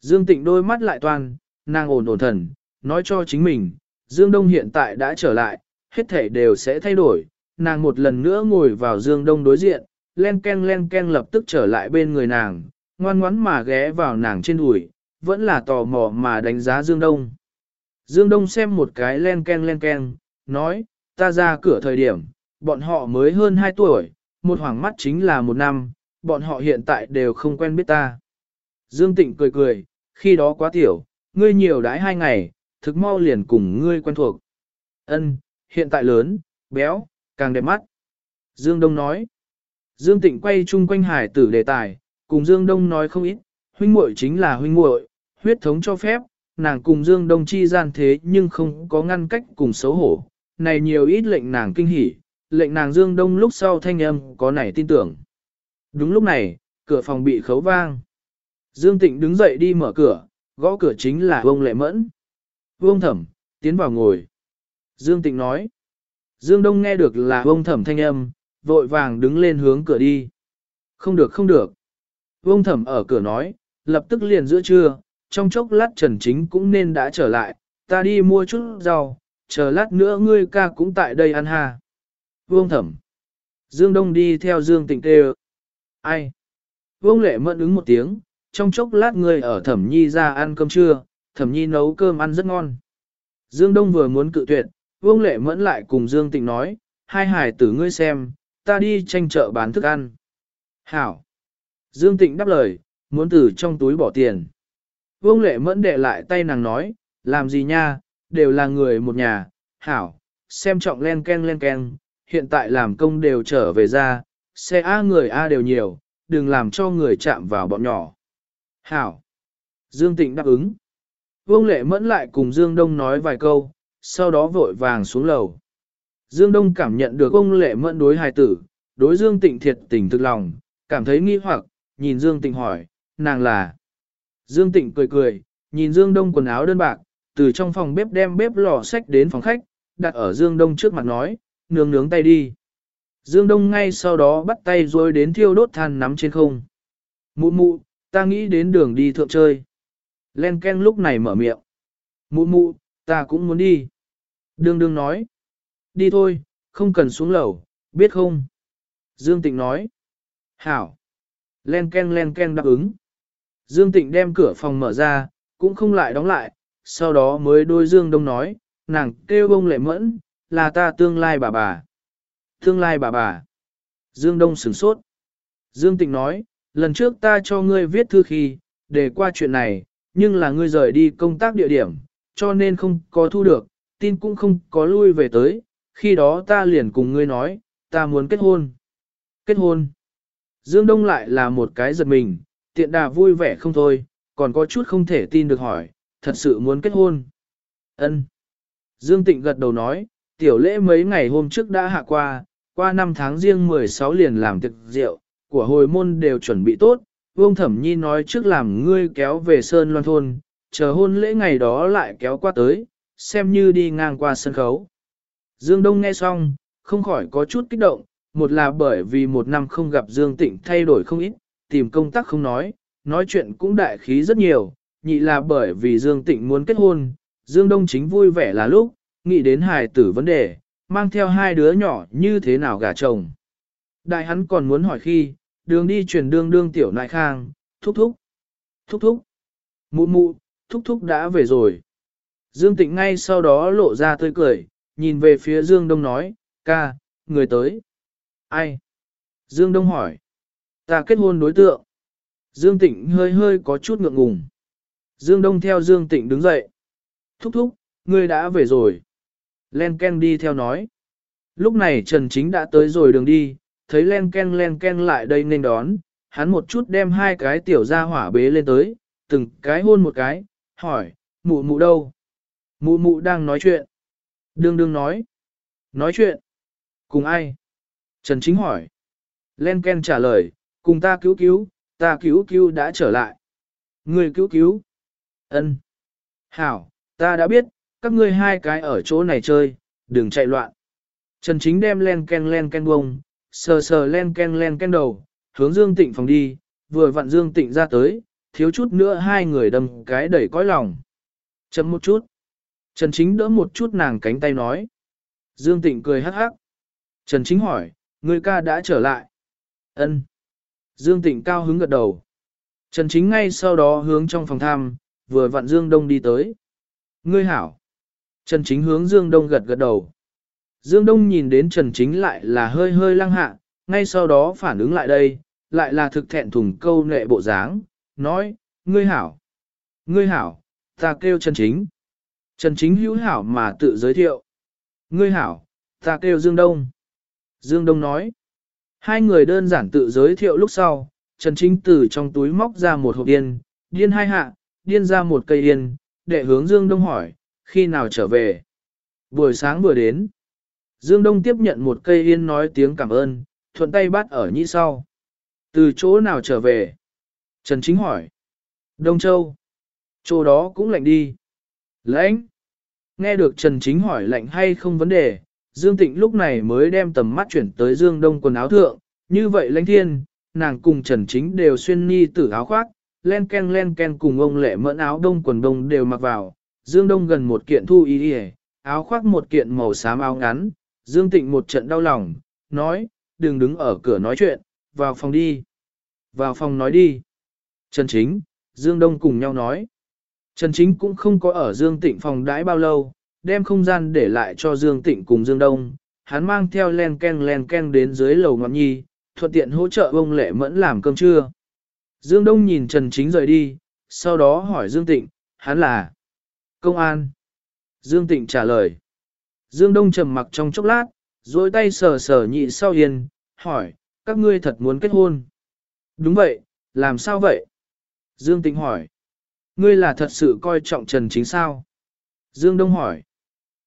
Dương Tịnh đôi mắt lại toàn, nàng ổn ổn thần, nói cho chính mình, Dương Đông hiện tại đã trở lại, hết thể đều sẽ thay đổi. Nàng một lần nữa ngồi vào Dương Đông đối diện, len ken len ken lập tức trở lại bên người nàng, ngoan ngoắn mà ghé vào nàng trên đùi, vẫn là tò mò mà đánh giá Dương Đông. Dương Đông xem một cái len ken len ken, nói, ta ra cửa thời điểm, bọn họ mới hơn 2 tuổi, một hoảng mắt chính là một năm, bọn họ hiện tại đều không quen biết ta. Dương Tịnh cười cười, khi đó quá tiểu, ngươi nhiều đãi hai ngày, thực mau liền cùng ngươi quen thuộc. Ân, hiện tại lớn, béo, càng đẹp mắt. Dương Đông nói. Dương Tịnh quay chung quanh hải tử đề tài, cùng Dương Đông nói không ít, huynh muội chính là huynh muội, huyết thống cho phép, nàng cùng Dương Đông chi gian thế nhưng không có ngăn cách cùng xấu hổ, này nhiều ít lệnh nàng kinh hỉ, lệnh nàng Dương Đông lúc sau thanh âm có nảy tin tưởng. Đúng lúc này, cửa phòng bị khấu vang. Dương Tịnh đứng dậy đi mở cửa, gõ cửa chính là Vương Lệ Mẫn. Vương Thẩm, tiến vào ngồi. Dương Tịnh nói. Dương Đông nghe được là Vương Thẩm thanh âm, vội vàng đứng lên hướng cửa đi. Không được không được. Vương Thẩm ở cửa nói, lập tức liền giữa trưa, trong chốc lát Trần Chính cũng nên đã trở lại, ta đi mua chút rau, chờ lát nữa ngươi ca cũng tại đây ăn ha. Vương Thẩm. Dương Đông đi theo Dương Tịnh tê Ai? Vương Lệ mẫn ứng một tiếng, trong chốc lát ngươi ở Thẩm Nhi ra ăn cơm trưa, Thẩm Nhi nấu cơm ăn rất ngon. Dương Đông vừa muốn cự tuyệt, Vương Lệ mẫn lại cùng Dương Tịnh nói, hai hải tử ngươi xem, ta đi tranh chợ bán thức ăn. Hảo. Dương Tịnh đáp lời, muốn từ trong túi bỏ tiền. Vương lệ mẫn đệ lại tay nàng nói, làm gì nha, đều là người một nhà, hảo, xem trọng len ken len ken, hiện tại làm công đều trở về ra, xe A người A đều nhiều, đừng làm cho người chạm vào bọn nhỏ. Hảo. Dương Tịnh đáp ứng. Vương lệ mẫn lại cùng Dương Đông nói vài câu, sau đó vội vàng xuống lầu. Dương Đông cảm nhận được ông lệ mẫn đối hài tử, đối Dương Tịnh thiệt tình thực lòng, cảm thấy nghi hoặc, nhìn Dương Tịnh hỏi, nàng là. Dương Tịnh cười cười, nhìn Dương Đông quần áo đơn bạc, từ trong phòng bếp đem bếp lò sách đến phòng khách, đặt ở Dương Đông trước mặt nói, nướng nướng tay đi. Dương Đông ngay sau đó bắt tay rồi đến thiêu đốt than nắm trên không. Mụ mụ, ta nghĩ đến đường đi thượng chơi. Len Ken lúc này mở miệng. Mụ mụ, ta cũng muốn đi. Đường đường nói. Đi thôi, không cần xuống lầu, biết không? Dương Tịnh nói. Hảo. Len ken len ken đáp ứng. Dương Tịnh đem cửa phòng mở ra, cũng không lại đóng lại, sau đó mới đôi Dương Đông nói, nàng kêu bông lệ mẫn, là ta tương lai bà bà. Tương lai bà bà. Dương Đông sửng sốt. Dương Tịnh nói, lần trước ta cho ngươi viết thư khi, để qua chuyện này, nhưng là ngươi rời đi công tác địa điểm, cho nên không có thu được, tin cũng không có lui về tới, khi đó ta liền cùng ngươi nói, ta muốn kết hôn. Kết hôn. Dương Đông lại là một cái giật mình, tiện đà vui vẻ không thôi, còn có chút không thể tin được hỏi, thật sự muốn kết hôn. Ân. Dương Tịnh gật đầu nói, tiểu lễ mấy ngày hôm trước đã hạ qua, qua năm tháng riêng 16 liền làm tiệc rượu, của hồi môn đều chuẩn bị tốt, Vương Thẩm Nhi nói trước làm ngươi kéo về Sơn Loan Thôn, chờ hôn lễ ngày đó lại kéo qua tới, xem như đi ngang qua sân khấu. Dương Đông nghe xong, không khỏi có chút kích động, một là bởi vì một năm không gặp Dương Tịnh thay đổi không ít, tìm công tác không nói, nói chuyện cũng đại khí rất nhiều, nhị là bởi vì Dương Tịnh muốn kết hôn, Dương Đông chính vui vẻ là lúc, nghĩ đến hài tử vấn đề, mang theo hai đứa nhỏ như thế nào gả chồng. Đại hắn còn muốn hỏi khi, đường đi truyền đương đương tiểu nại khang, thúc thúc, thúc thúc, mụ mụ, thúc thúc đã về rồi. Dương Tịnh ngay sau đó lộ ra tươi cười, nhìn về phía Dương Đông nói, ca, người tới. Ai? Dương Đông hỏi. Ta kết hôn đối tượng. Dương Tịnh hơi hơi có chút ngượng ngùng. Dương Đông theo Dương Tịnh đứng dậy. Thúc thúc, ngươi đã về rồi. Len Ken đi theo nói. Lúc này Trần Chính đã tới rồi đường đi, thấy Len Ken Len Ken lại đây nên đón, hắn một chút đem hai cái tiểu ra hỏa bế lên tới, từng cái hôn một cái, hỏi, mụ mụ đâu? Mụ mụ đang nói chuyện. Đương đương nói. Nói chuyện. Cùng ai? Trần Chính hỏi. Len Ken trả lời, cùng ta cứu cứu, ta cứu cứu đã trở lại. Người cứu cứu. ân Hảo, ta đã biết, các ngươi hai cái ở chỗ này chơi, đừng chạy loạn. Trần Chính đem len ken len ken bông, sờ sờ len ken len ken đầu, hướng Dương Tịnh phòng đi, vừa vặn Dương Tịnh ra tới, thiếu chút nữa hai người đâm cái đẩy cõi lòng. Chấm một chút. Trần Chính đỡ một chút nàng cánh tay nói. Dương Tịnh cười hắc hắc. Trần Chính hỏi, người ca đã trở lại. Ân. Dương Tịnh cao hứng gật đầu. Trần Chính ngay sau đó hướng trong phòng thăm, vừa vặn Dương Đông đi tới. Ngươi hảo. Trần Chính hướng Dương Đông gật gật đầu. Dương Đông nhìn đến Trần Chính lại là hơi hơi lăng hạ, ngay sau đó phản ứng lại đây, lại là thực thẹn thùng câu nệ bộ dáng, nói, ngươi hảo. Ngươi hảo, ta kêu Trần Chính. Trần Chính hữu hảo mà tự giới thiệu. Ngươi hảo, ta kêu Dương Đông. Dương Đông nói. Hai người đơn giản tự giới thiệu lúc sau, Trần Chính từ trong túi móc ra một hộp yên, điên hai hạ, điên ra một cây yên, đệ hướng Dương Đông hỏi, khi nào trở về? Buổi sáng vừa đến. Dương Đông tiếp nhận một cây yên nói tiếng cảm ơn, thuận tay bắt ở nhĩ sau. Từ chỗ nào trở về? Trần Chính hỏi. Đông Châu. Chỗ đó cũng lạnh đi. Lạnh. Nghe được Trần Chính hỏi lạnh hay không vấn đề, Dương Tịnh lúc này mới đem tầm mắt chuyển tới Dương Đông quần áo thượng. Như vậy lãnh thiên, nàng cùng Trần Chính đều xuyên ni tử áo khoác, len ken len ken cùng ông lệ mẫn áo đông quần đông đều mặc vào. Dương Đông gần một kiện thu y áo khoác một kiện màu xám áo ngắn. Dương Tịnh một trận đau lòng, nói, đừng đứng ở cửa nói chuyện, vào phòng đi. Vào phòng nói đi. Trần Chính, Dương Đông cùng nhau nói. Trần Chính cũng không có ở Dương Tịnh phòng đãi bao lâu, đem không gian để lại cho Dương Tịnh cùng Dương Đông. Hắn mang theo len ken len ken đến dưới lầu ngọn nhi, thuận tiện hỗ trợ ông Lệ Mẫn làm cơm trưa. Dương Đông nhìn Trần Chính rời đi, sau đó hỏi Dương Tịnh, hắn là công an. Dương Tịnh trả lời. Dương Đông trầm mặc trong chốc lát, dối tay sờ sờ nhị sau yên, hỏi, các ngươi thật muốn kết hôn. Đúng vậy, làm sao vậy? Dương Tịnh hỏi. Ngươi là thật sự coi trọng Trần Chính sao? Dương Đông hỏi.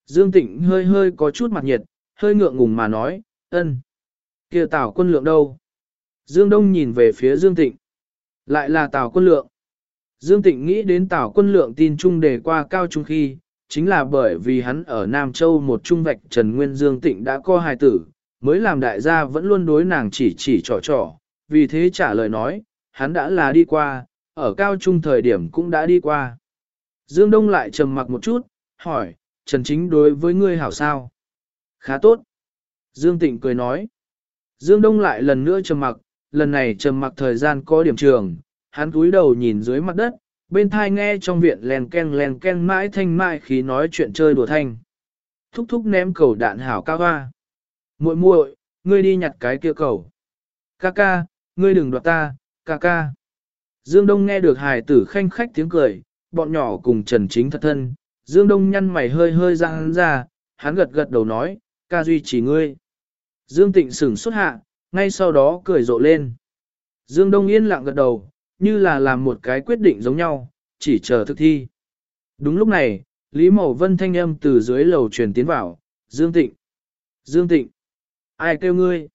Dương Tịnh hơi hơi có chút mặt nhiệt, hơi ngượng ngùng mà nói, ân. kia Tào quân lượng đâu? Dương Đông nhìn về phía Dương Tịnh. Lại là Tào quân lượng. Dương Tịnh nghĩ đến Tào quân lượng tin trung đề qua cao trung khi, chính là bởi vì hắn ở Nam Châu một trung vạch Trần Nguyên Dương Tịnh đã có hài tử, mới làm đại gia vẫn luôn đối nàng chỉ chỉ trò trò, vì thế trả lời nói, hắn đã là đi qua, ở cao trung thời điểm cũng đã đi qua. Dương Đông lại trầm mặc một chút, hỏi, Trần Chính đối với ngươi hảo sao? Khá tốt. Dương Tịnh cười nói. Dương Đông lại lần nữa trầm mặc, lần này trầm mặc thời gian có điểm trường, hắn cúi đầu nhìn dưới mặt đất, bên thai nghe trong viện len ken len ken mãi thanh mãi khí nói chuyện chơi đùa thanh. Thúc thúc ném cầu đạn hảo cao hoa. muội muội, ngươi đi nhặt cái kia cầu. Ca ca, ngươi đừng đoạt ta, ca ca. Dương Đông nghe được hài tử khanh khách tiếng cười, bọn nhỏ cùng Trần Chính thật thân. Dương Đông nhăn mày hơi hơi ra hắn ra, hắn gật gật đầu nói, ca duy chỉ ngươi. Dương Tịnh sửng xuất hạ, ngay sau đó cười rộ lên. Dương Đông yên lặng gật đầu, như là làm một cái quyết định giống nhau, chỉ chờ thực thi. Đúng lúc này, Lý Mậu Vân thanh âm từ dưới lầu truyền tiến vào, Dương Tịnh. Dương Tịnh. Ai kêu ngươi?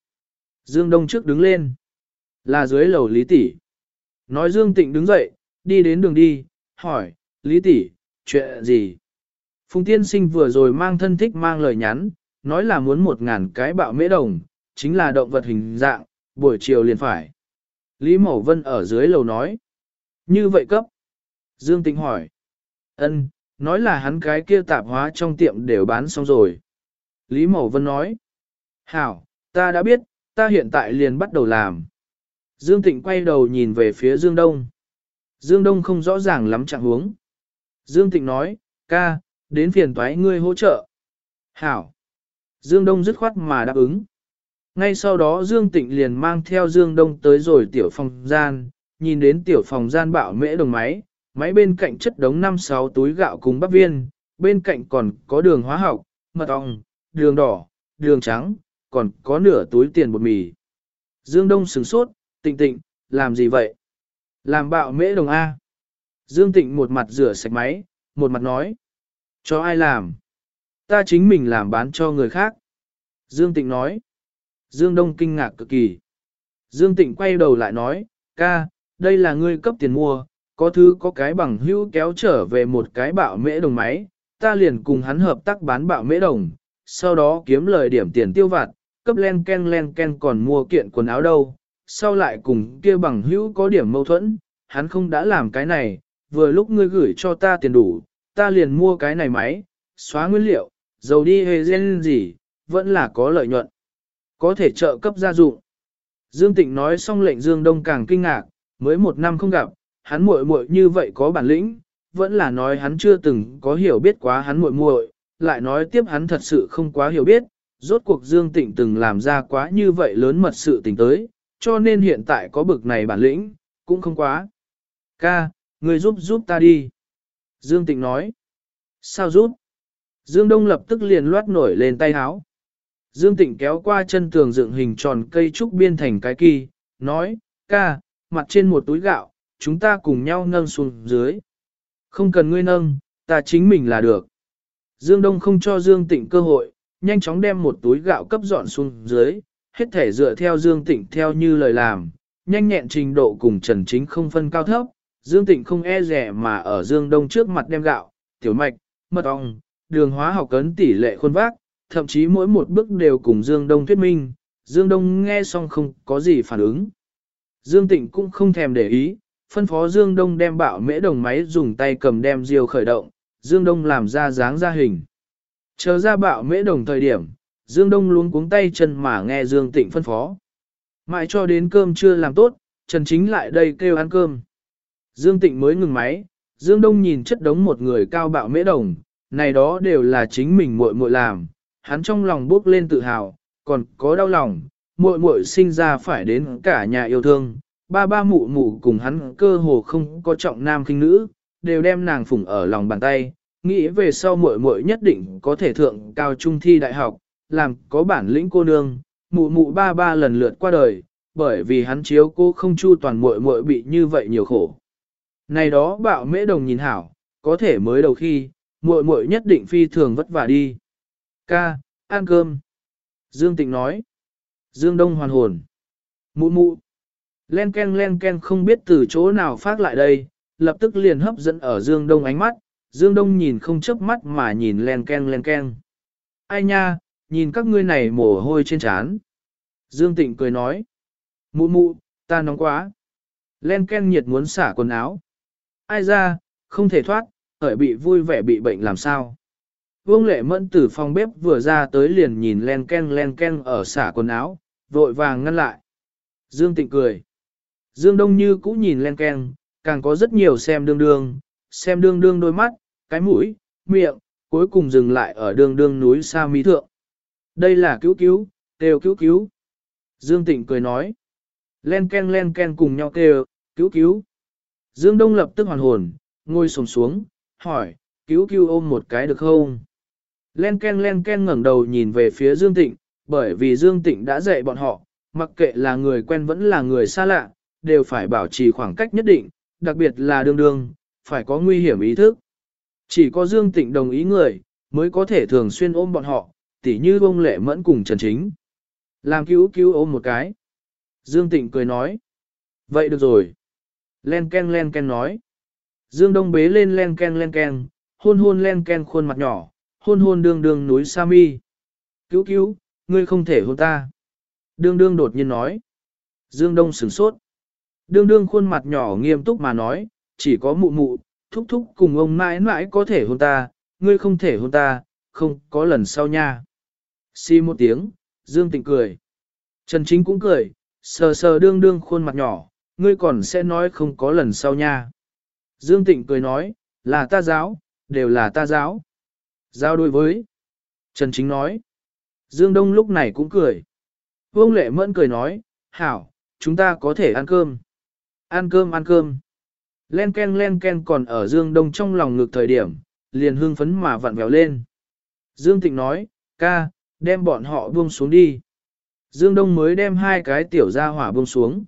Dương Đông trước đứng lên. Là dưới lầu Lý Tỷ. Nói Dương Tịnh đứng dậy, đi đến đường đi, hỏi, Lý Tỷ, chuyện gì? Phùng Tiên Sinh vừa rồi mang thân thích mang lời nhắn, nói là muốn một ngàn cái bạo mễ đồng, chính là động vật hình dạng, buổi chiều liền phải. Lý Mậu Vân ở dưới lầu nói. Như vậy cấp. Dương Tĩnh hỏi. Ân, nói là hắn cái kia tạp hóa trong tiệm đều bán xong rồi. Lý Mậu Vân nói. Hảo, ta đã biết, ta hiện tại liền bắt đầu làm. Dương Tịnh quay đầu nhìn về phía Dương Đông. Dương Đông không rõ ràng lắm trạng huống. Dương Tịnh nói, ca, đến phiền toái ngươi hỗ trợ. Hảo. Dương Đông dứt khoát mà đáp ứng. Ngay sau đó Dương Tịnh liền mang theo Dương Đông tới rồi tiểu phòng gian, nhìn đến tiểu phòng gian bạo mễ đồng máy, máy bên cạnh chất đống 5-6 túi gạo cùng bắp viên, bên cạnh còn có đường hóa học, mật ong, đường đỏ, đường trắng, còn có nửa túi tiền bột mì. Dương Đông sửng sốt, tịnh tịnh, làm gì vậy? Làm bạo mễ đồng A. Dương Tịnh một mặt rửa sạch máy, một mặt nói. Cho ai làm? Ta chính mình làm bán cho người khác. Dương Tịnh nói. Dương Đông kinh ngạc cực kỳ. Dương Tịnh quay đầu lại nói, ca, đây là ngươi cấp tiền mua, có thứ có cái bằng hữu kéo trở về một cái bạo mễ đồng máy, ta liền cùng hắn hợp tác bán bạo mễ đồng, sau đó kiếm lời điểm tiền tiêu vặt, cấp len ken len ken còn mua kiện quần áo đâu, sau lại cùng kia bằng hữu có điểm mâu thuẫn, hắn không đã làm cái này, vừa lúc ngươi gửi cho ta tiền đủ, ta liền mua cái này máy, xóa nguyên liệu, dầu đi hề gen gì, vẫn là có lợi nhuận. Có thể trợ cấp gia dụng. Dương Tịnh nói xong lệnh Dương Đông càng kinh ngạc, mới một năm không gặp, hắn muội muội như vậy có bản lĩnh, vẫn là nói hắn chưa từng có hiểu biết quá hắn muội muội, lại nói tiếp hắn thật sự không quá hiểu biết, rốt cuộc Dương Tịnh từng làm ra quá như vậy lớn mật sự tình tới, cho nên hiện tại có bực này bản lĩnh, cũng không quá. Ca, người giúp giúp ta đi. Dương Tịnh nói. Sao giúp? Dương Đông lập tức liền loát nổi lên tay háo. Dương Tịnh kéo qua chân tường dựng hình tròn cây trúc biên thành cái kỳ, nói, ca, mặt trên một túi gạo, chúng ta cùng nhau nâng xuống dưới. Không cần ngươi nâng, ta chính mình là được. Dương Đông không cho Dương Tịnh cơ hội, nhanh chóng đem một túi gạo cấp dọn xuống dưới, hết thể dựa theo Dương Tịnh theo như lời làm, nhanh nhẹn trình độ cùng Trần Chính không phân cao thấp. Dương Tịnh không e rẻ mà ở Dương Đông trước mặt đem gạo, tiểu mạch, mật ong, đường hóa học cấn tỷ lệ khuôn vác, thậm chí mỗi một bước đều cùng Dương Đông thuyết minh, Dương Đông nghe xong không có gì phản ứng. Dương Tịnh cũng không thèm để ý, phân phó Dương Đông đem bạo mễ đồng máy dùng tay cầm đem diều khởi động, Dương Đông làm ra dáng ra hình. Chờ ra bạo mễ đồng thời điểm, Dương Đông luống cuống tay chân mà nghe Dương Tịnh phân phó. Mãi cho đến cơm chưa làm tốt, Trần Chính lại đây kêu ăn cơm. Dương Tịnh mới ngừng máy, Dương Đông nhìn chất đống một người cao bạo mễ đồng, này đó đều là chính mình muội muội làm, hắn trong lòng bốc lên tự hào, còn có đau lòng, muội muội sinh ra phải đến cả nhà yêu thương, ba ba mụ mụ cùng hắn cơ hồ không có trọng nam khinh nữ, đều đem nàng phụng ở lòng bàn tay, nghĩ về sau muội muội nhất định có thể thượng cao trung thi đại học, làm có bản lĩnh cô nương, mụ mụ ba ba lần lượt qua đời, bởi vì hắn chiếu cô không chu toàn muội muội bị như vậy nhiều khổ. Này đó bạo mễ đồng nhìn hảo, có thể mới đầu khi, muội muội nhất định phi thường vất vả đi. Ca, ăn cơm. Dương Tịnh nói. Dương Đông hoàn hồn. Mụ mụ. Len ken len ken không biết từ chỗ nào phát lại đây, lập tức liền hấp dẫn ở Dương Đông ánh mắt. Dương Đông nhìn không chớp mắt mà nhìn len ken len ken. Ai nha, nhìn các ngươi này mồ hôi trên trán. Dương Tịnh cười nói. Mụ mụ, ta nóng quá. Len ken nhiệt muốn xả quần áo. Ai ra, không thể thoát, hởi bị vui vẻ bị bệnh làm sao. Vương lệ mẫn từ phòng bếp vừa ra tới liền nhìn len ken len ken ở xả quần áo, vội vàng ngăn lại. Dương Tịnh cười. Dương Đông Như cũng nhìn len ken, càng có rất nhiều xem đương đương, xem đương đương đôi mắt, cái mũi, miệng, cuối cùng dừng lại ở đương đương núi xa Mỹ Thượng. Đây là cứu cứu, kêu cứu cứu. Dương Tịnh cười nói. Len ken len ken cùng nhau kêu, cứu cứu. Dương Đông lập tức hoàn hồn, ngồi sồm xuống, hỏi, cứu cứu ôm một cái được không? Len ken len ken ngẩng đầu nhìn về phía Dương Tịnh, bởi vì Dương Tịnh đã dạy bọn họ, mặc kệ là người quen vẫn là người xa lạ, đều phải bảo trì khoảng cách nhất định, đặc biệt là đương đương, phải có nguy hiểm ý thức. Chỉ có Dương Tịnh đồng ý người, mới có thể thường xuyên ôm bọn họ, tỉ như bông lệ mẫn cùng Trần Chính. Làm cứu cứu ôm một cái. Dương Tịnh cười nói. Vậy được rồi. Len ken len ken nói. Dương Đông bế lên len ken len ken, hôn hôn len ken khuôn mặt nhỏ, hôn hôn đương đương núi Sa Mi. Cứu cứu, ngươi không thể hôn ta. Đương đương đột nhiên nói. Dương Đông sửng sốt. Đương đương khuôn mặt nhỏ nghiêm túc mà nói, chỉ có mụ mụ, thúc thúc cùng ông mãi mãi có thể hôn ta, ngươi không thể hôn ta, không có lần sau nha. Xi một tiếng, Dương Tịnh cười. Trần Chính cũng cười, sờ sờ đương đương khuôn mặt nhỏ, ngươi còn sẽ nói không có lần sau nha. Dương Tịnh cười nói, là ta giáo, đều là ta giáo. Giao đối với. Trần Chính nói. Dương Đông lúc này cũng cười. Vương Lệ Mẫn cười nói, hảo, chúng ta có thể ăn cơm. Ăn cơm ăn cơm. Len ken len ken còn ở Dương Đông trong lòng ngực thời điểm, liền hương phấn mà vặn vẹo lên. Dương Tịnh nói, ca, đem bọn họ buông xuống đi. Dương Đông mới đem hai cái tiểu ra hỏa buông xuống.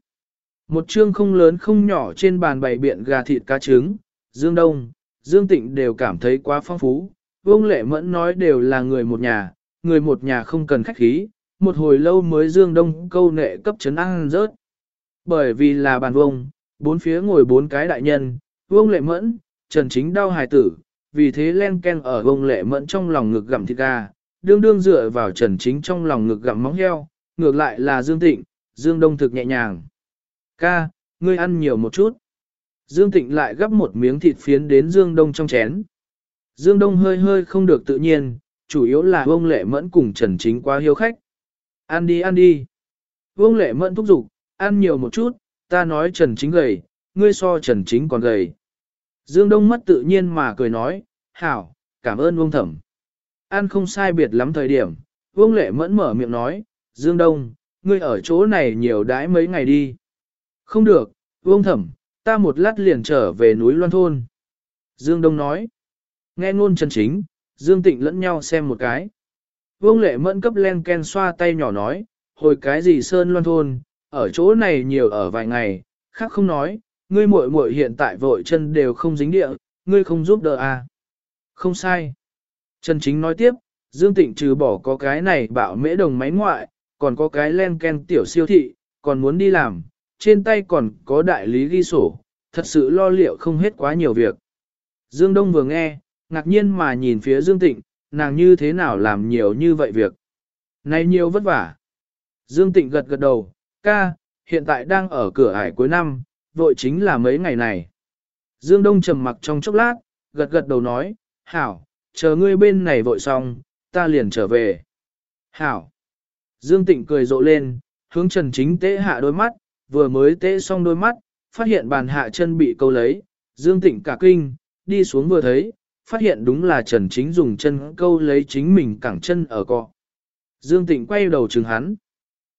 Một chương không lớn không nhỏ trên bàn bày biện gà thịt cá trứng, Dương Đông, Dương Tịnh đều cảm thấy quá phong phú. Vương Lệ Mẫn nói đều là người một nhà, người một nhà không cần khách khí, một hồi lâu mới Dương Đông câu nệ cấp chấn ăn rớt. Bởi vì là bàn vông, bốn phía ngồi bốn cái đại nhân, Vương Lệ Mẫn, Trần Chính đau hài tử, vì thế len ken ở Vương Lệ Mẫn trong lòng ngực gặm thịt gà, đương đương dựa vào Trần Chính trong lòng ngực gặm móng heo, ngược lại là Dương Tịnh, Dương Đông thực nhẹ nhàng. Ca, ngươi ăn nhiều một chút. Dương Tịnh lại gắp một miếng thịt phiến đến Dương Đông trong chén. Dương Đông hơi hơi không được tự nhiên, chủ yếu là Vương Lệ Mẫn cùng Trần Chính quá hiếu khách. Ăn đi ăn đi. Vương Lệ Mẫn thúc giục, ăn nhiều một chút, ta nói Trần Chính gầy, ngươi so Trần Chính còn gầy. Dương Đông mất tự nhiên mà cười nói, hảo, cảm ơn Vương Thẩm. Ăn không sai biệt lắm thời điểm, Vương Lệ Mẫn mở miệng nói, Dương Đông, ngươi ở chỗ này nhiều đãi mấy ngày đi. Không được, Vương Thẩm, ta một lát liền trở về núi Loan Thôn. Dương Đông nói, nghe ngôn chân Chính, Dương Tịnh lẫn nhau xem một cái. Vương Lệ Mẫn cấp len ken xoa tay nhỏ nói, hồi cái gì Sơn Loan Thôn, ở chỗ này nhiều ở vài ngày, khác không nói, ngươi muội muội hiện tại vội chân đều không dính địa, ngươi không giúp đỡ à. Không sai. Trần Chính nói tiếp, Dương Tịnh trừ bỏ có cái này bảo mễ đồng máy ngoại, còn có cái len ken tiểu siêu thị, còn muốn đi làm, trên tay còn có đại lý ghi sổ, thật sự lo liệu không hết quá nhiều việc. Dương Đông vừa nghe, ngạc nhiên mà nhìn phía Dương Tịnh, nàng như thế nào làm nhiều như vậy việc. Này nhiều vất vả. Dương Tịnh gật gật đầu, ca, hiện tại đang ở cửa ải cuối năm, vội chính là mấy ngày này. Dương Đông trầm mặc trong chốc lát, gật gật đầu nói, hảo, chờ ngươi bên này vội xong, ta liền trở về. Hảo. Dương Tịnh cười rộ lên, hướng Trần Chính tế hạ đôi mắt, vừa mới tế xong đôi mắt, phát hiện bàn hạ chân bị câu lấy, Dương Tịnh cả kinh, đi xuống vừa thấy, phát hiện đúng là Trần Chính dùng chân câu lấy chính mình cẳng chân ở cọ. Dương Tịnh quay đầu chừng hắn.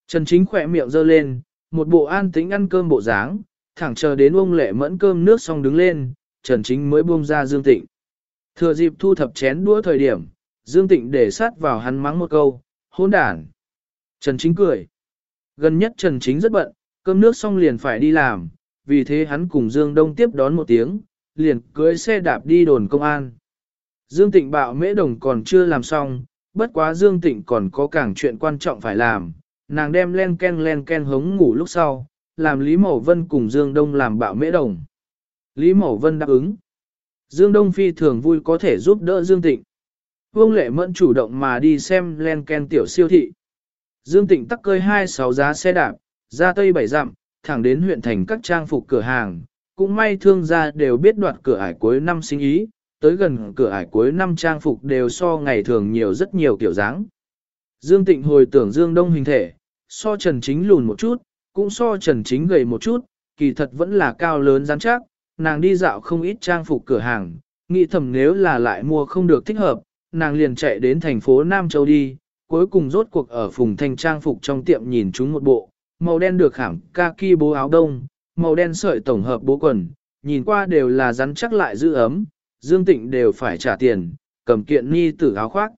Trần Chính khỏe miệng giơ lên, một bộ an tĩnh ăn cơm bộ dáng, thẳng chờ đến ông lệ mẫn cơm nước xong đứng lên, Trần Chính mới buông ra Dương Tịnh. Thừa dịp thu thập chén đũa thời điểm, Dương Tịnh để sát vào hắn mắng một câu, hôn đản. Trần Chính cười. Gần nhất Trần Chính rất bận, cơm nước xong liền phải đi làm, vì thế hắn cùng Dương Đông tiếp đón một tiếng, liền cưới xe đạp đi đồn công an. Dương Tịnh bạo mễ đồng còn chưa làm xong, bất quá Dương Tịnh còn có càng chuyện quan trọng phải làm, nàng đem len ken len ken hống ngủ lúc sau, làm Lý Mậu Vân cùng Dương Đông làm bạo mễ đồng. Lý Mậu Vân đáp ứng. Dương Đông Phi thường vui có thể giúp đỡ Dương Tịnh. Vương Lệ Mẫn chủ động mà đi xem len ken tiểu siêu thị. Dương Tịnh tắc cơi hai sáu giá xe đạp, ra tây bảy dặm, thẳng đến huyện thành các trang phục cửa hàng. Cũng may thương gia đều biết đoạt cửa ải cuối năm sinh ý, tới gần cửa ải cuối năm trang phục đều so ngày thường nhiều rất nhiều kiểu dáng. Dương Tịnh hồi tưởng Dương Đông hình thể, so Trần Chính lùn một chút, cũng so Trần Chính gầy một chút, kỳ thật vẫn là cao lớn rắn chắc, nàng đi dạo không ít trang phục cửa hàng, nghĩ thầm nếu là lại mua không được thích hợp, nàng liền chạy đến thành phố Nam Châu đi, cuối cùng rốt cuộc ở phùng thanh trang phục trong tiệm nhìn chúng một bộ, màu đen được khảm kaki bố áo đông, màu đen sợi tổng hợp bố quần, nhìn qua đều là rắn chắc lại giữ ấm, Dương Tịnh đều phải trả tiền, cầm kiện ni tử áo khoác.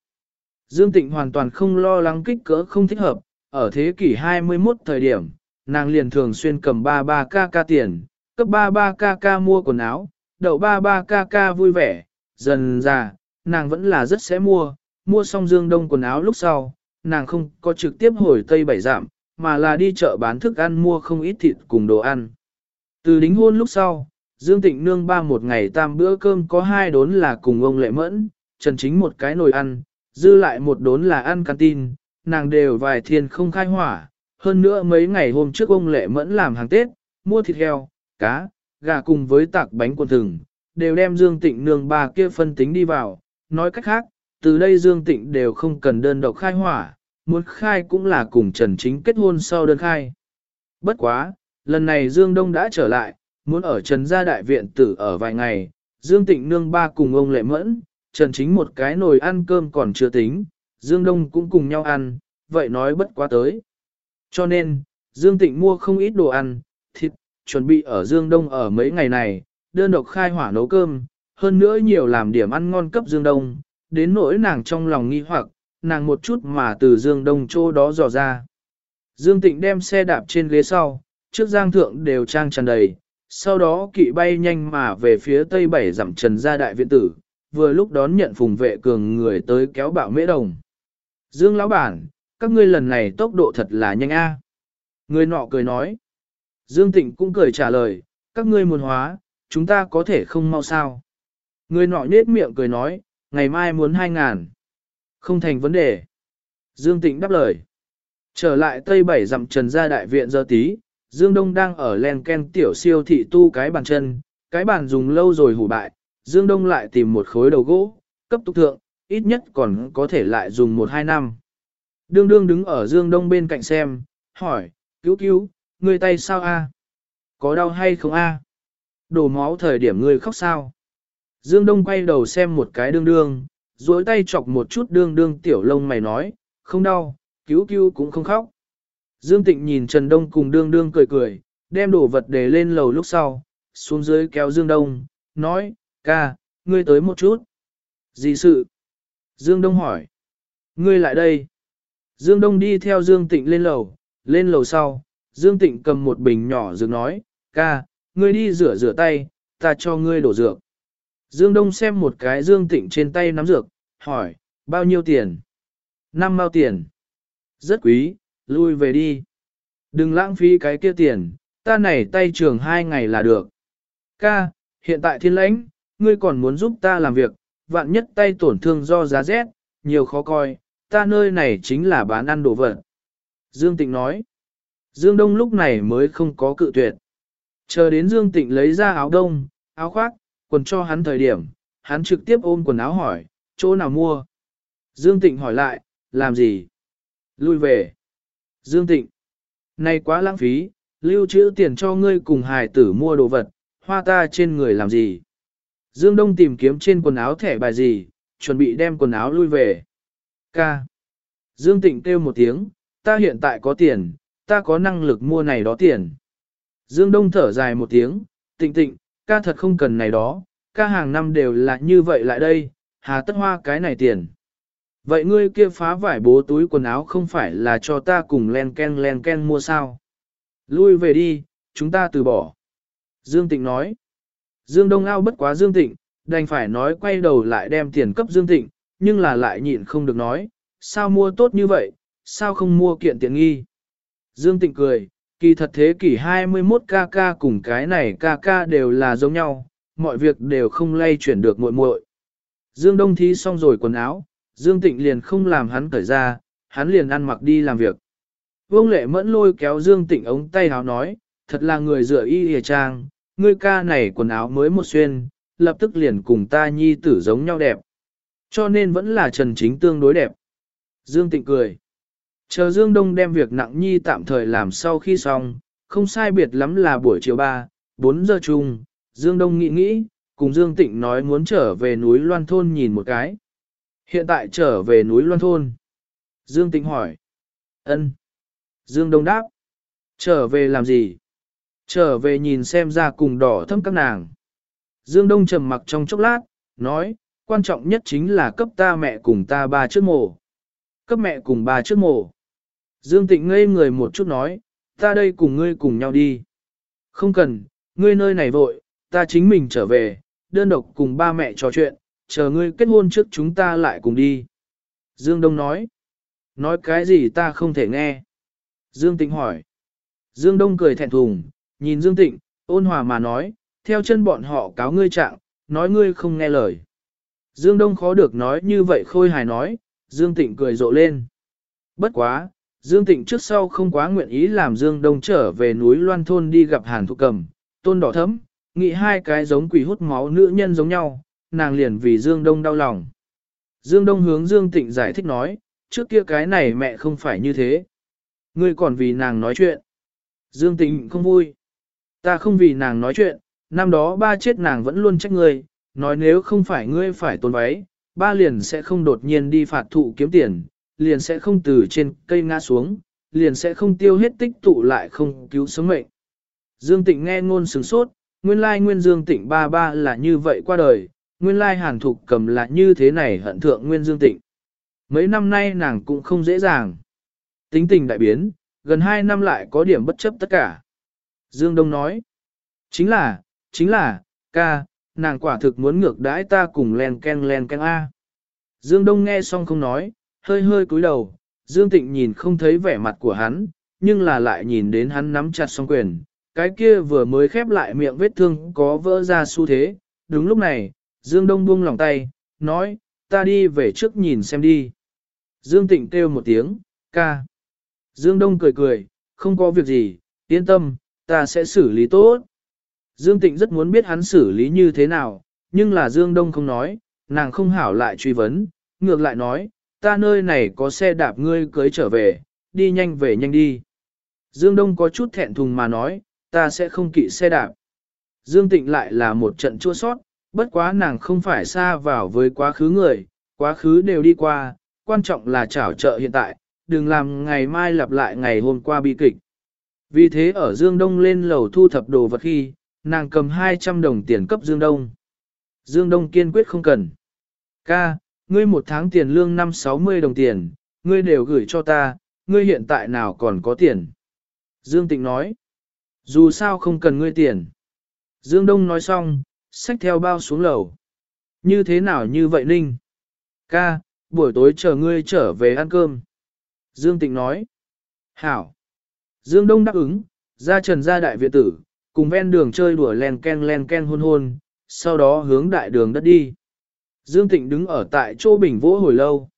Dương Tịnh hoàn toàn không lo lắng kích cỡ không thích hợp, ở thế kỷ 21 thời điểm, nàng liền thường xuyên cầm 33kk tiền, cấp 33kk mua quần áo, đậu 33kk vui vẻ, dần ra, nàng vẫn là rất sẽ mua, mua xong Dương Đông quần áo lúc sau, nàng không có trực tiếp hồi Tây Bảy Giảm, mà là đi chợ bán thức ăn mua không ít thịt cùng đồ ăn. Từ đính hôn lúc sau, Dương Tịnh Nương ba một ngày tam bữa cơm có hai đốn là cùng ông Lệ Mẫn, Trần Chính một cái nồi ăn, dư lại một đốn là ăn canteen, nàng đều vài thiên không khai hỏa. Hơn nữa mấy ngày hôm trước ông Lệ Mẫn làm hàng Tết, mua thịt heo, cá, gà cùng với tạc bánh quần thừng, đều đem Dương Tịnh Nương ba kia phân tính đi vào. Nói cách khác, từ đây Dương Tịnh đều không cần đơn độc khai hỏa, muốn khai cũng là cùng Trần Chính kết hôn sau đơn khai. Bất quá, lần này Dương Đông đã trở lại, muốn ở Trần Gia Đại Viện tử ở vài ngày, Dương Tịnh nương ba cùng ông Lệ Mẫn, Trần Chính một cái nồi ăn cơm còn chưa tính, Dương Đông cũng cùng nhau ăn, vậy nói bất quá tới. Cho nên, Dương Tịnh mua không ít đồ ăn, thịt, chuẩn bị ở Dương Đông ở mấy ngày này, đơn độc khai hỏa nấu cơm, hơn nữa nhiều làm điểm ăn ngon cấp Dương Đông, đến nỗi nàng trong lòng nghi hoặc, nàng một chút mà từ Dương Đông chỗ đó dò ra. Dương Tịnh đem xe đạp trên ghế sau, trước giang thượng đều trang tràn đầy, sau đó kỵ bay nhanh mà về phía tây bảy dặm trần gia đại viện tử, vừa lúc đón nhận phùng vệ cường người tới kéo bạo mễ đồng. Dương lão bản, các ngươi lần này tốc độ thật là nhanh a. Người nọ cười nói. Dương Tịnh cũng cười trả lời, các ngươi muốn hóa, chúng ta có thể không mau sao. Người nọ nết miệng cười nói, ngày mai muốn hai ngàn. Không thành vấn đề. Dương Tịnh đáp lời. Trở lại Tây Bảy dặm trần gia đại viện giờ tí, Dương Đông đang ở len ken tiểu siêu thị tu cái bàn chân, cái bàn dùng lâu rồi hủ bại, Dương Đông lại tìm một khối đầu gỗ, cấp tốc thượng, ít nhất còn có thể lại dùng một hai năm. Đương đương đứng ở Dương Đông bên cạnh xem, hỏi, cứu cứu, người tay sao a? Có đau hay không a? Đổ máu thời điểm người khóc sao? Dương Đông quay đầu xem một cái đương đương, duỗi tay chọc một chút đương đương tiểu lông mày nói, không đau, cứu cứu cũng không khóc. Dương Tịnh nhìn Trần Đông cùng đương đương cười cười, đem đồ vật để lên lầu lúc sau, xuống dưới kéo Dương Đông, nói, ca, ngươi tới một chút. Gì sự? Dương Đông hỏi. Ngươi lại đây. Dương Đông đi theo Dương Tịnh lên lầu, lên lầu sau, Dương Tịnh cầm một bình nhỏ dược nói, ca, ngươi đi rửa rửa tay, ta cho ngươi đổ dược. Dương Đông xem một cái Dương Tịnh trên tay nắm dược, hỏi, bao nhiêu tiền? Năm mao tiền. Rất quý, lui về đi. Đừng lãng phí cái kia tiền, ta này tay trường hai ngày là được. Ca, hiện tại thiên lãnh, ngươi còn muốn giúp ta làm việc, vạn nhất tay tổn thương do giá rét, nhiều khó coi, ta nơi này chính là bán ăn đồ vật. Dương Tịnh nói. Dương Đông lúc này mới không có cự tuyệt. Chờ đến Dương Tịnh lấy ra áo đông, áo khoác, quần cho hắn thời điểm, hắn trực tiếp ôm quần áo hỏi, chỗ nào mua? Dương Tịnh hỏi lại, làm gì? Lui về. Dương Tịnh. Này quá lãng phí, lưu trữ tiền cho ngươi cùng hài tử mua đồ vật, hoa ta trên người làm gì? Dương Đông tìm kiếm trên quần áo thẻ bài gì, chuẩn bị đem quần áo lui về. Ca. Dương Tịnh kêu một tiếng, ta hiện tại có tiền, ta có năng lực mua này đó tiền. Dương Đông thở dài một tiếng, tịnh tịnh, ca thật không cần này đó, ca hàng năm đều là như vậy lại đây, hà tất hoa cái này tiền. Vậy ngươi kia phá vải bố túi quần áo không phải là cho ta cùng len ken len ken mua sao? Lui về đi, chúng ta từ bỏ. Dương Tịnh nói. Dương Đông Ao bất quá Dương Tịnh, đành phải nói quay đầu lại đem tiền cấp Dương Tịnh, nhưng là lại nhịn không được nói, sao mua tốt như vậy, sao không mua kiện tiện nghi. Dương Tịnh cười, kỳ thật thế kỷ 21 ca ca cùng cái này ca ca đều là giống nhau, mọi việc đều không lay chuyển được muội muội. Dương Đông thí xong rồi quần áo, Dương Tịnh liền không làm hắn cởi ra, hắn liền ăn mặc đi làm việc. Vương lệ mẫn lôi kéo Dương Tịnh ống tay áo nói, thật là người dựa y hề trang, ngươi ca này quần áo mới một xuyên, lập tức liền cùng ta nhi tử giống nhau đẹp. Cho nên vẫn là Trần Chính tương đối đẹp. Dương Tịnh cười. Chờ Dương Đông đem việc nặng nhi tạm thời làm sau khi xong, không sai biệt lắm là buổi chiều 3, 4 giờ chung, Dương Đông nghĩ nghĩ, cùng Dương Tịnh nói muốn trở về núi Loan Thôn nhìn một cái. Hiện tại trở về núi Loan Thôn. Dương Tịnh hỏi. ân. Dương Đông đáp. Trở về làm gì? Trở về nhìn xem ra cùng đỏ thâm các nàng. Dương Đông trầm mặc trong chốc lát, nói, quan trọng nhất chính là cấp ta mẹ cùng ta ba trước mồ. Cấp mẹ cùng ba trước mồ. Dương Tịnh ngây người một chút nói, ta đây cùng ngươi cùng nhau đi. Không cần, ngươi nơi này vội, ta chính mình trở về, đơn độc cùng ba mẹ trò chuyện, chờ ngươi kết hôn trước chúng ta lại cùng đi. Dương Đông nói, nói cái gì ta không thể nghe. Dương Tịnh hỏi. Dương Đông cười thẹn thùng, nhìn Dương Tịnh, ôn hòa mà nói, theo chân bọn họ cáo ngươi trạng, nói ngươi không nghe lời. Dương Đông khó được nói như vậy khôi hài nói, Dương Tịnh cười rộ lên. Bất quá, Dương Tịnh trước sau không quá nguyện ý làm Dương Đông trở về núi Loan Thôn đi gặp Hàn Thục Cầm, tôn đỏ thấm, nghĩ hai cái giống quỷ hút máu nữ nhân giống nhau, nàng liền vì Dương Đông đau lòng. Dương Đông hướng Dương Tịnh giải thích nói, trước kia cái này mẹ không phải như thế. Ngươi còn vì nàng nói chuyện. Dương Tịnh không vui. Ta không vì nàng nói chuyện, năm đó ba chết nàng vẫn luôn trách ngươi, nói nếu không phải ngươi phải tốn váy, ba liền sẽ không đột nhiên đi phạt thụ kiếm tiền, liền sẽ không từ trên cây ngã xuống, liền sẽ không tiêu hết tích tụ lại không cứu sống mệnh. Dương Tịnh nghe ngôn sừng sốt, nguyên lai nguyên Dương Tịnh ba ba là như vậy qua đời, nguyên lai hàn thục cầm là như thế này hận thượng nguyên Dương Tịnh. Mấy năm nay nàng cũng không dễ dàng. Tính tình đại biến, gần hai năm lại có điểm bất chấp tất cả. Dương Đông nói, chính là, chính là, ca, nàng quả thực muốn ngược đãi ta cùng len ken len ken A. Dương Đông nghe xong không nói, hơi hơi cúi đầu, Dương Tịnh nhìn không thấy vẻ mặt của hắn, nhưng là lại nhìn đến hắn nắm chặt song quyền, cái kia vừa mới khép lại miệng vết thương có vỡ ra xu thế. Đúng lúc này, Dương Đông buông lòng tay, nói, ta đi về trước nhìn xem đi. Dương Tịnh kêu một tiếng, ca. Dương Đông cười cười, không có việc gì, yên tâm, ta sẽ xử lý tốt. Dương Tịnh rất muốn biết hắn xử lý như thế nào, nhưng là Dương Đông không nói, nàng không hảo lại truy vấn, ngược lại nói, ta nơi này có xe đạp ngươi cưới trở về, đi nhanh về nhanh đi. Dương Đông có chút thẹn thùng mà nói, ta sẽ không kỵ xe đạp. Dương Tịnh lại là một trận chua sót, bất quá nàng không phải xa vào với quá khứ người, quá khứ đều đi qua, quan trọng là trảo trợ hiện tại, đừng làm ngày mai lặp lại ngày hôm qua bi kịch. Vì thế ở Dương Đông lên lầu thu thập đồ vật khi, nàng cầm 200 đồng tiền cấp Dương Đông. Dương Đông kiên quyết không cần. Ca, ngươi một tháng tiền lương năm 60 đồng tiền, ngươi đều gửi cho ta, ngươi hiện tại nào còn có tiền. Dương Tịnh nói, dù sao không cần ngươi tiền. Dương Đông nói xong, xách theo bao xuống lầu. Như thế nào như vậy Ninh? Ca, buổi tối chờ ngươi trở về ăn cơm. Dương Tịnh nói, hảo. Dương Đông đáp ứng, ra trần ra đại viện tử, cùng ven đường chơi đùa len ken len ken hôn hôn, sau đó hướng đại đường đất đi. Dương Tịnh đứng ở tại chỗ bình vỗ hồi lâu.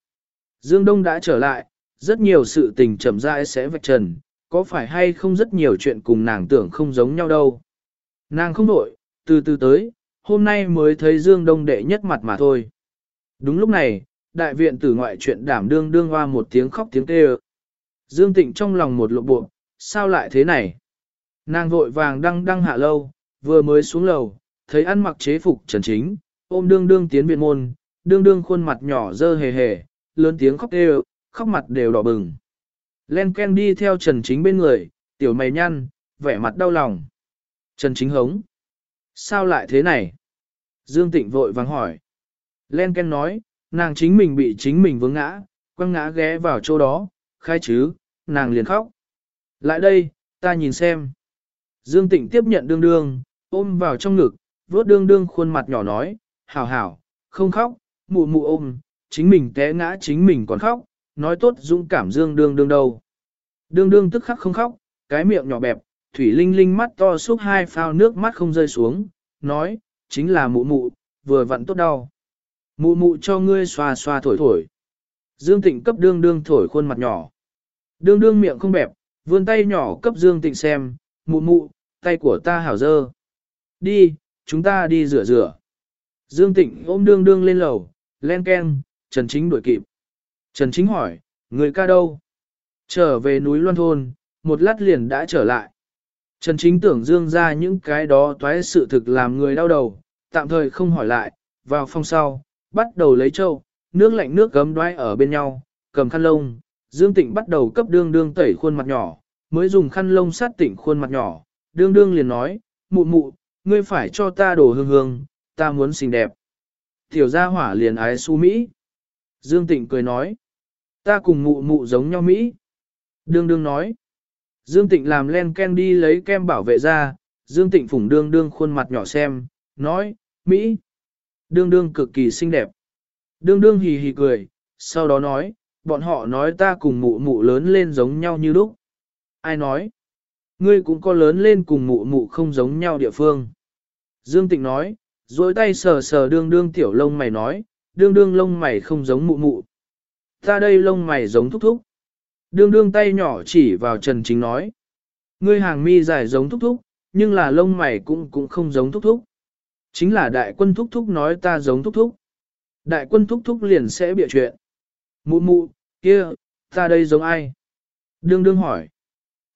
Dương Đông đã trở lại, rất nhiều sự tình chậm rãi sẽ vạch trần, có phải hay không rất nhiều chuyện cùng nàng tưởng không giống nhau đâu. Nàng không đổi, từ từ tới, hôm nay mới thấy Dương Đông đệ nhất mặt mà thôi. Đúng lúc này, đại viện tử ngoại chuyện đảm đương đương hoa một tiếng khóc tiếng kêu. Dương Tịnh trong lòng một lộ bộ, sao lại thế này? Nàng vội vàng đăng đăng hạ lâu, vừa mới xuống lầu, thấy ăn mặc chế phục trần chính, ôm đương đương tiến viện môn, đương đương khuôn mặt nhỏ dơ hề hề, lớn tiếng khóc đều, khóc mặt đều đỏ bừng. Len Ken đi theo Trần Chính bên người, tiểu mày nhăn, vẻ mặt đau lòng. Trần Chính hống. Sao lại thế này? Dương Tịnh vội vàng hỏi. Len Ken nói, nàng chính mình bị chính mình vướng ngã, quăng ngã ghé vào chỗ đó, khai chứ, nàng liền khóc. Lại đây, ta nhìn xem. Dương Tịnh tiếp nhận đương đương, ôm vào trong ngực, vuốt đương đương khuôn mặt nhỏ nói, hảo hảo, không khóc, mụ mụ ôm, chính mình té ngã chính mình còn khóc, nói tốt dũng cảm Dương đương đương đâu. Đương đương tức khắc không khóc, cái miệng nhỏ bẹp, thủy linh linh mắt to xúc hai phao nước mắt không rơi xuống, nói, chính là mụ mụ, vừa vặn tốt đau. Mụ mụ cho ngươi xoa xoa thổi thổi. Dương Tịnh cấp đương đương thổi khuôn mặt nhỏ. Đương đương miệng không bẹp, vươn tay nhỏ cấp Dương Tịnh xem, mụ mụ, tay của ta hảo dơ. Đi, chúng ta đi rửa rửa. Dương Tịnh ôm đương đương lên lầu, len ken, Trần Chính đuổi kịp. Trần Chính hỏi, người ca đâu? Trở về núi Loan Thôn, một lát liền đã trở lại. Trần Chính tưởng dương ra những cái đó toái sự thực làm người đau đầu, tạm thời không hỏi lại, vào phòng sau, bắt đầu lấy trâu, nước lạnh nước gấm đoái ở bên nhau, cầm khăn lông, Dương Tịnh bắt đầu cấp đương đương tẩy khuôn mặt nhỏ, mới dùng khăn lông sát tịnh khuôn mặt nhỏ, đương đương liền nói, mụ mụ, ngươi phải cho ta đổ hương hương, ta muốn xinh đẹp. Tiểu gia hỏa liền ái su Mỹ. Dương Tịnh cười nói, ta cùng mụ mụ giống nhau Mỹ. Đương đương nói, Dương Tịnh làm len ken đi lấy kem bảo vệ ra, Dương Tịnh phủng đương đương khuôn mặt nhỏ xem, nói, Mỹ. Đương đương cực kỳ xinh đẹp. Đương đương hì hì cười, sau đó nói, bọn họ nói ta cùng mụ mụ lớn lên giống nhau như lúc. Ai nói? Ngươi cũng có lớn lên cùng mụ mụ không giống nhau địa phương. Dương Tịnh nói, dối tay sờ sờ đương đương tiểu lông mày nói, đương đương lông mày không giống mụ mụ. Ta đây lông mày giống thúc thúc. Đương đương tay nhỏ chỉ vào Trần Chính nói. Ngươi hàng mi dài giống thúc thúc, nhưng là lông mày cũng cũng không giống thúc thúc. Chính là đại quân thúc thúc nói ta giống thúc thúc. Đại quân thúc thúc liền sẽ bịa chuyện. Mụ mụ, kia, ta đây giống ai? Đương đương hỏi.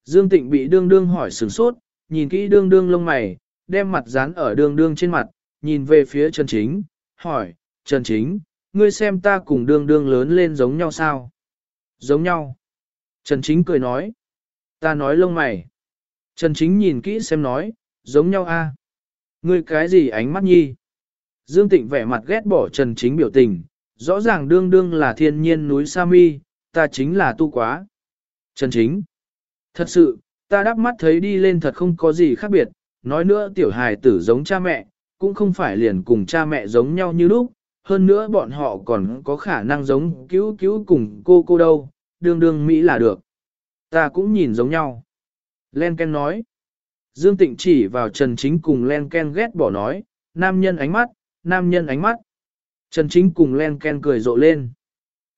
Dương Tịnh bị đương đương hỏi sửng sốt, nhìn kỹ đương đương lông mày, đem mặt dán ở đương đương trên mặt, nhìn về phía Trần Chính, hỏi, Trần Chính, ngươi xem ta cùng đương đương lớn lên giống nhau sao? Giống nhau. Trần Chính cười nói, ta nói lông mày. Trần Chính nhìn kỹ xem nói, giống nhau a. Ngươi cái gì ánh mắt nhi? Dương Tịnh vẻ mặt ghét bỏ Trần Chính biểu tình, rõ ràng đương đương là thiên nhiên núi Sa Mi, ta chính là tu quá. Trần Chính, thật sự, ta đắp mắt thấy đi lên thật không có gì khác biệt, nói nữa tiểu hài tử giống cha mẹ, cũng không phải liền cùng cha mẹ giống nhau như lúc, hơn nữa bọn họ còn có khả năng giống cứu cứu cùng cô cô đâu, đương đương Mỹ là được. Ta cũng nhìn giống nhau. Len Ken nói. Dương Tịnh chỉ vào Trần Chính cùng Len Ken ghét bỏ nói, nam nhân ánh mắt, nam nhân ánh mắt. Trần Chính cùng Len Ken cười rộ lên.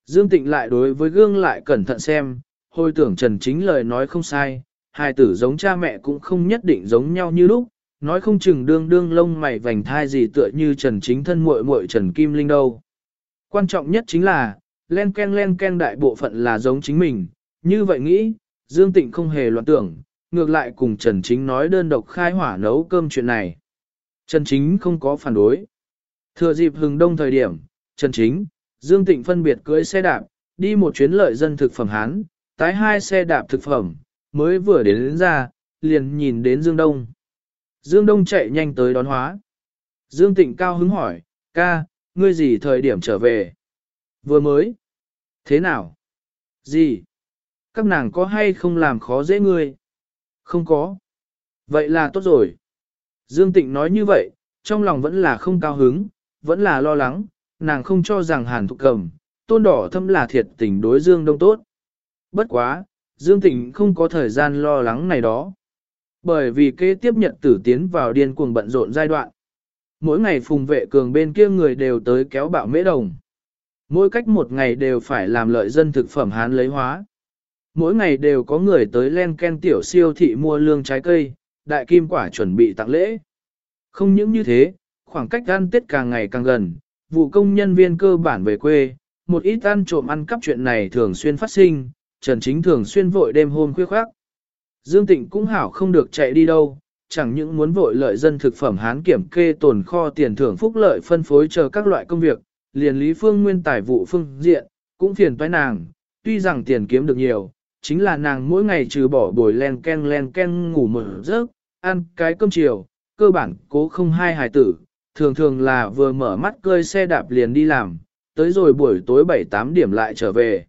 Dương Tịnh lại đối với gương lại cẩn thận xem, hồi tưởng Trần Chính lời nói không sai, hai tử giống cha mẹ cũng không nhất định giống nhau như lúc, nói không chừng đương đương lông mày vành thai gì tựa như Trần Chính thân muội muội Trần Kim Linh đâu. Quan trọng nhất chính là, len ken len ken đại bộ phận là giống chính mình, như vậy nghĩ, Dương Tịnh không hề loạn tưởng, ngược lại cùng Trần Chính nói đơn độc khai hỏa nấu cơm chuyện này. Trần Chính không có phản đối. Thừa dịp hừng đông thời điểm, Trần Chính, Dương Tịnh phân biệt cưỡi xe đạp, đi một chuyến lợi dân thực phẩm Hán, tái hai xe đạp thực phẩm, mới vừa đến, đến ra, liền nhìn đến Dương Đông. Dương Đông chạy nhanh tới đón hóa. Dương Tịnh cao hứng hỏi, ca, ngươi gì thời điểm trở về? Vừa mới. Thế nào? Gì? Các nàng có hay không làm khó dễ ngươi? Không có. Vậy là tốt rồi. Dương Tịnh nói như vậy, trong lòng vẫn là không cao hứng, vẫn là lo lắng, nàng không cho rằng hàn thục cầm, tôn đỏ thâm là thiệt tình đối Dương Đông tốt. Bất quá, Dương Tịnh không có thời gian lo lắng này đó. Bởi vì kế tiếp nhận tử tiến vào điên cuồng bận rộn giai đoạn. Mỗi ngày phùng vệ cường bên kia người đều tới kéo bạo mễ đồng. Mỗi cách một ngày đều phải làm lợi dân thực phẩm hán lấy hóa. Mỗi ngày đều có người tới len ken tiểu siêu thị mua lương trái cây, đại kim quả chuẩn bị tặng lễ. Không những như thế, khoảng cách ăn tết càng ngày càng gần, vụ công nhân viên cơ bản về quê, một ít ăn trộm ăn cắp chuyện này thường xuyên phát sinh, Trần Chính thường xuyên vội đêm hôm khuya khoác. Dương Tịnh cũng hảo không được chạy đi đâu, chẳng những muốn vội lợi dân thực phẩm hán kiểm kê tồn kho tiền thưởng phúc lợi phân phối chờ các loại công việc, liền Lý Phương nguyên tài vụ phương diện, cũng phiền toái nàng, tuy rằng tiền kiếm được nhiều, chính là nàng mỗi ngày trừ bỏ bồi len ken len ken ngủ một giấc, ăn cái cơm chiều, cơ bản cố không hai hài tử, thường thường là vừa mở mắt cơi xe đạp liền đi làm, tới rồi buổi tối 7-8 điểm lại trở về.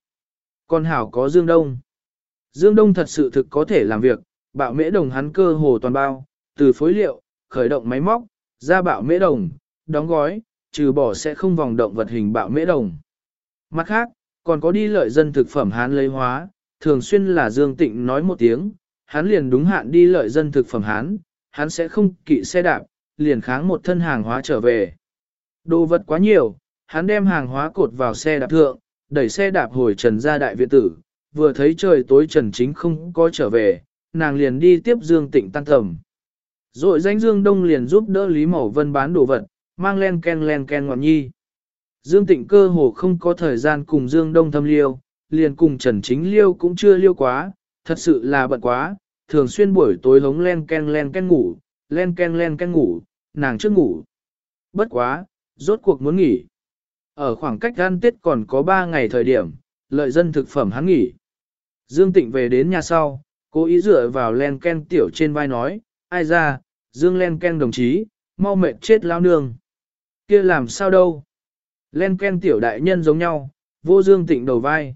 Con hảo có Dương Đông. Dương Đông thật sự thực có thể làm việc, bạo mễ đồng hắn cơ hồ toàn bao, từ phối liệu, khởi động máy móc, ra bạo mễ đồng, đóng gói, trừ bỏ sẽ không vòng động vật hình bạo mễ đồng. Mặt khác, còn có đi lợi dân thực phẩm hán lấy hóa, thường xuyên là Dương Tịnh nói một tiếng, hắn liền đúng hạn đi lợi dân thực phẩm hán, hắn sẽ không kỵ xe đạp, liền kháng một thân hàng hóa trở về. Đồ vật quá nhiều, hắn đem hàng hóa cột vào xe đạp thượng, đẩy xe đạp hồi trần ra đại viện tử, vừa thấy trời tối trần chính không có trở về, nàng liền đi tiếp Dương Tịnh tan tầm. Rồi danh Dương Đông liền giúp đỡ Lý Mậu Vân bán đồ vật, mang len ken len ken ngọn nhi. Dương Tịnh cơ hồ không có thời gian cùng Dương Đông thâm liêu, liền cùng Trần Chính liêu cũng chưa liêu quá, thật sự là bận quá, thường xuyên buổi tối hống len ken len ken ngủ, len ken len ken ngủ, nàng trước ngủ. Bất quá, rốt cuộc muốn nghỉ. Ở khoảng cách gian tết còn có 3 ngày thời điểm, lợi dân thực phẩm hắn nghỉ. Dương Tịnh về đến nhà sau, cố ý dựa vào len ken tiểu trên vai nói, ai ra, Dương len ken đồng chí, mau mệt chết lao nương. kia làm sao đâu? Len ken tiểu đại nhân giống nhau, vô Dương Tịnh đầu vai.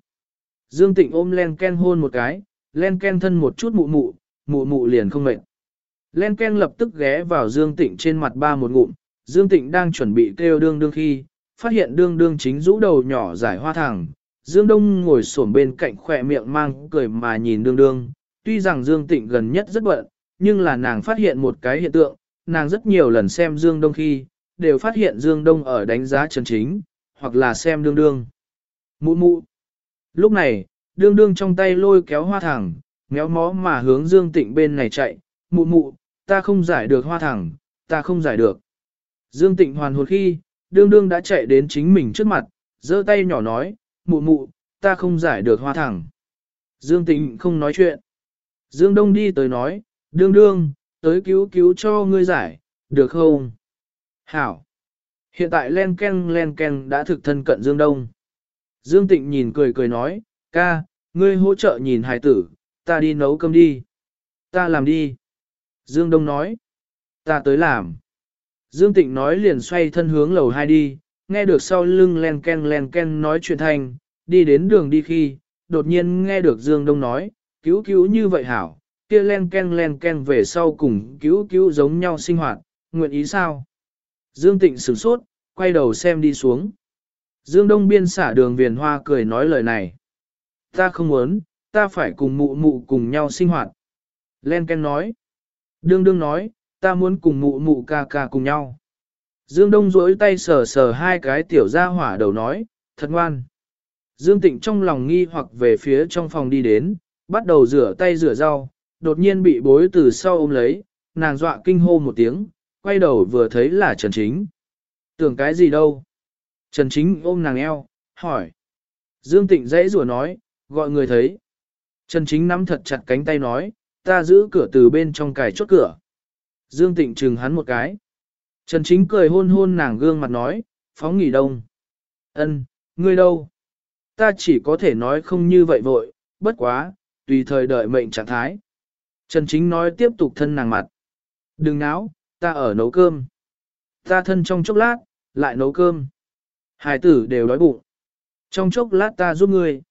Dương Tịnh ôm len ken hôn một cái, len ken thân một chút mụ mụ, mụ mụ liền không mệt. Len ken lập tức ghé vào Dương Tịnh trên mặt ba một ngụm, Dương Tịnh đang chuẩn bị kêu đương đương khi, phát hiện đương đương chính rũ đầu nhỏ giải hoa thẳng. Dương Đông ngồi xổm bên cạnh khỏe miệng mang cười mà nhìn đương đương, tuy rằng Dương Tịnh gần nhất rất bận, nhưng là nàng phát hiện một cái hiện tượng, nàng rất nhiều lần xem Dương Đông khi, đều phát hiện Dương Đông ở đánh giá Trần Chính, hoặc là xem đương đương. Mụ mụ. Lúc này, đương đương trong tay lôi kéo hoa thẳng, méo mó mà hướng Dương Tịnh bên này chạy, mụ mụ, ta không giải được hoa thẳng, ta không giải được. Dương Tịnh hoàn hồn khi, đương đương đã chạy đến chính mình trước mặt, giơ tay nhỏ nói, mụ mụ, ta không giải được hoa thẳng. Dương Tịnh không nói chuyện. Dương Đông đi tới nói, đương đương, tới cứu cứu cho ngươi giải, được không? Hảo. Hiện tại len ken len ken đã thực thân cận Dương Đông. Dương Tịnh nhìn cười cười nói, ca, ngươi hỗ trợ nhìn hài tử, ta đi nấu cơm đi. Ta làm đi. Dương Đông nói, ta tới làm. Dương Tịnh nói liền xoay thân hướng lầu hai đi, nghe được sau lưng len ken len ken nói chuyện thành, đi đến đường đi khi, đột nhiên nghe được Dương Đông nói, cứu cứu như vậy hảo, kia len ken len ken về sau cùng cứu cứu giống nhau sinh hoạt, nguyện ý sao? Dương Tịnh sửng sốt, quay đầu xem đi xuống. Dương Đông biên xả đường viền hoa cười nói lời này. Ta không muốn, ta phải cùng mụ mụ cùng nhau sinh hoạt. Len Ken nói. Đương đương nói, ta muốn cùng mụ mụ ca ca cùng nhau. Dương Đông duỗi tay sờ sờ hai cái tiểu ra hỏa đầu nói, thật ngoan. Dương Tịnh trong lòng nghi hoặc về phía trong phòng đi đến, bắt đầu rửa tay rửa rau, đột nhiên bị bối từ sau ôm lấy, nàng dọa kinh hô một tiếng, quay đầu vừa thấy là Trần Chính. Tưởng cái gì đâu? Trần Chính ôm nàng eo, hỏi. Dương Tịnh dãy rủa nói, gọi người thấy. Trần Chính nắm thật chặt cánh tay nói, ta giữ cửa từ bên trong cài chốt cửa. Dương Tịnh chừng hắn một cái. Trần Chính cười hôn hôn nàng gương mặt nói, phóng nghỉ đông. Ân, ngươi đâu? Ta chỉ có thể nói không như vậy vội, bất quá, tùy thời đợi mệnh trạng thái. Trần Chính nói tiếp tục thân nàng mặt. Đừng náo, ta ở nấu cơm. Ta thân trong chốc lát, lại nấu cơm. Hải tử đều đói bụng. Trong chốc lát ta giúp ngươi.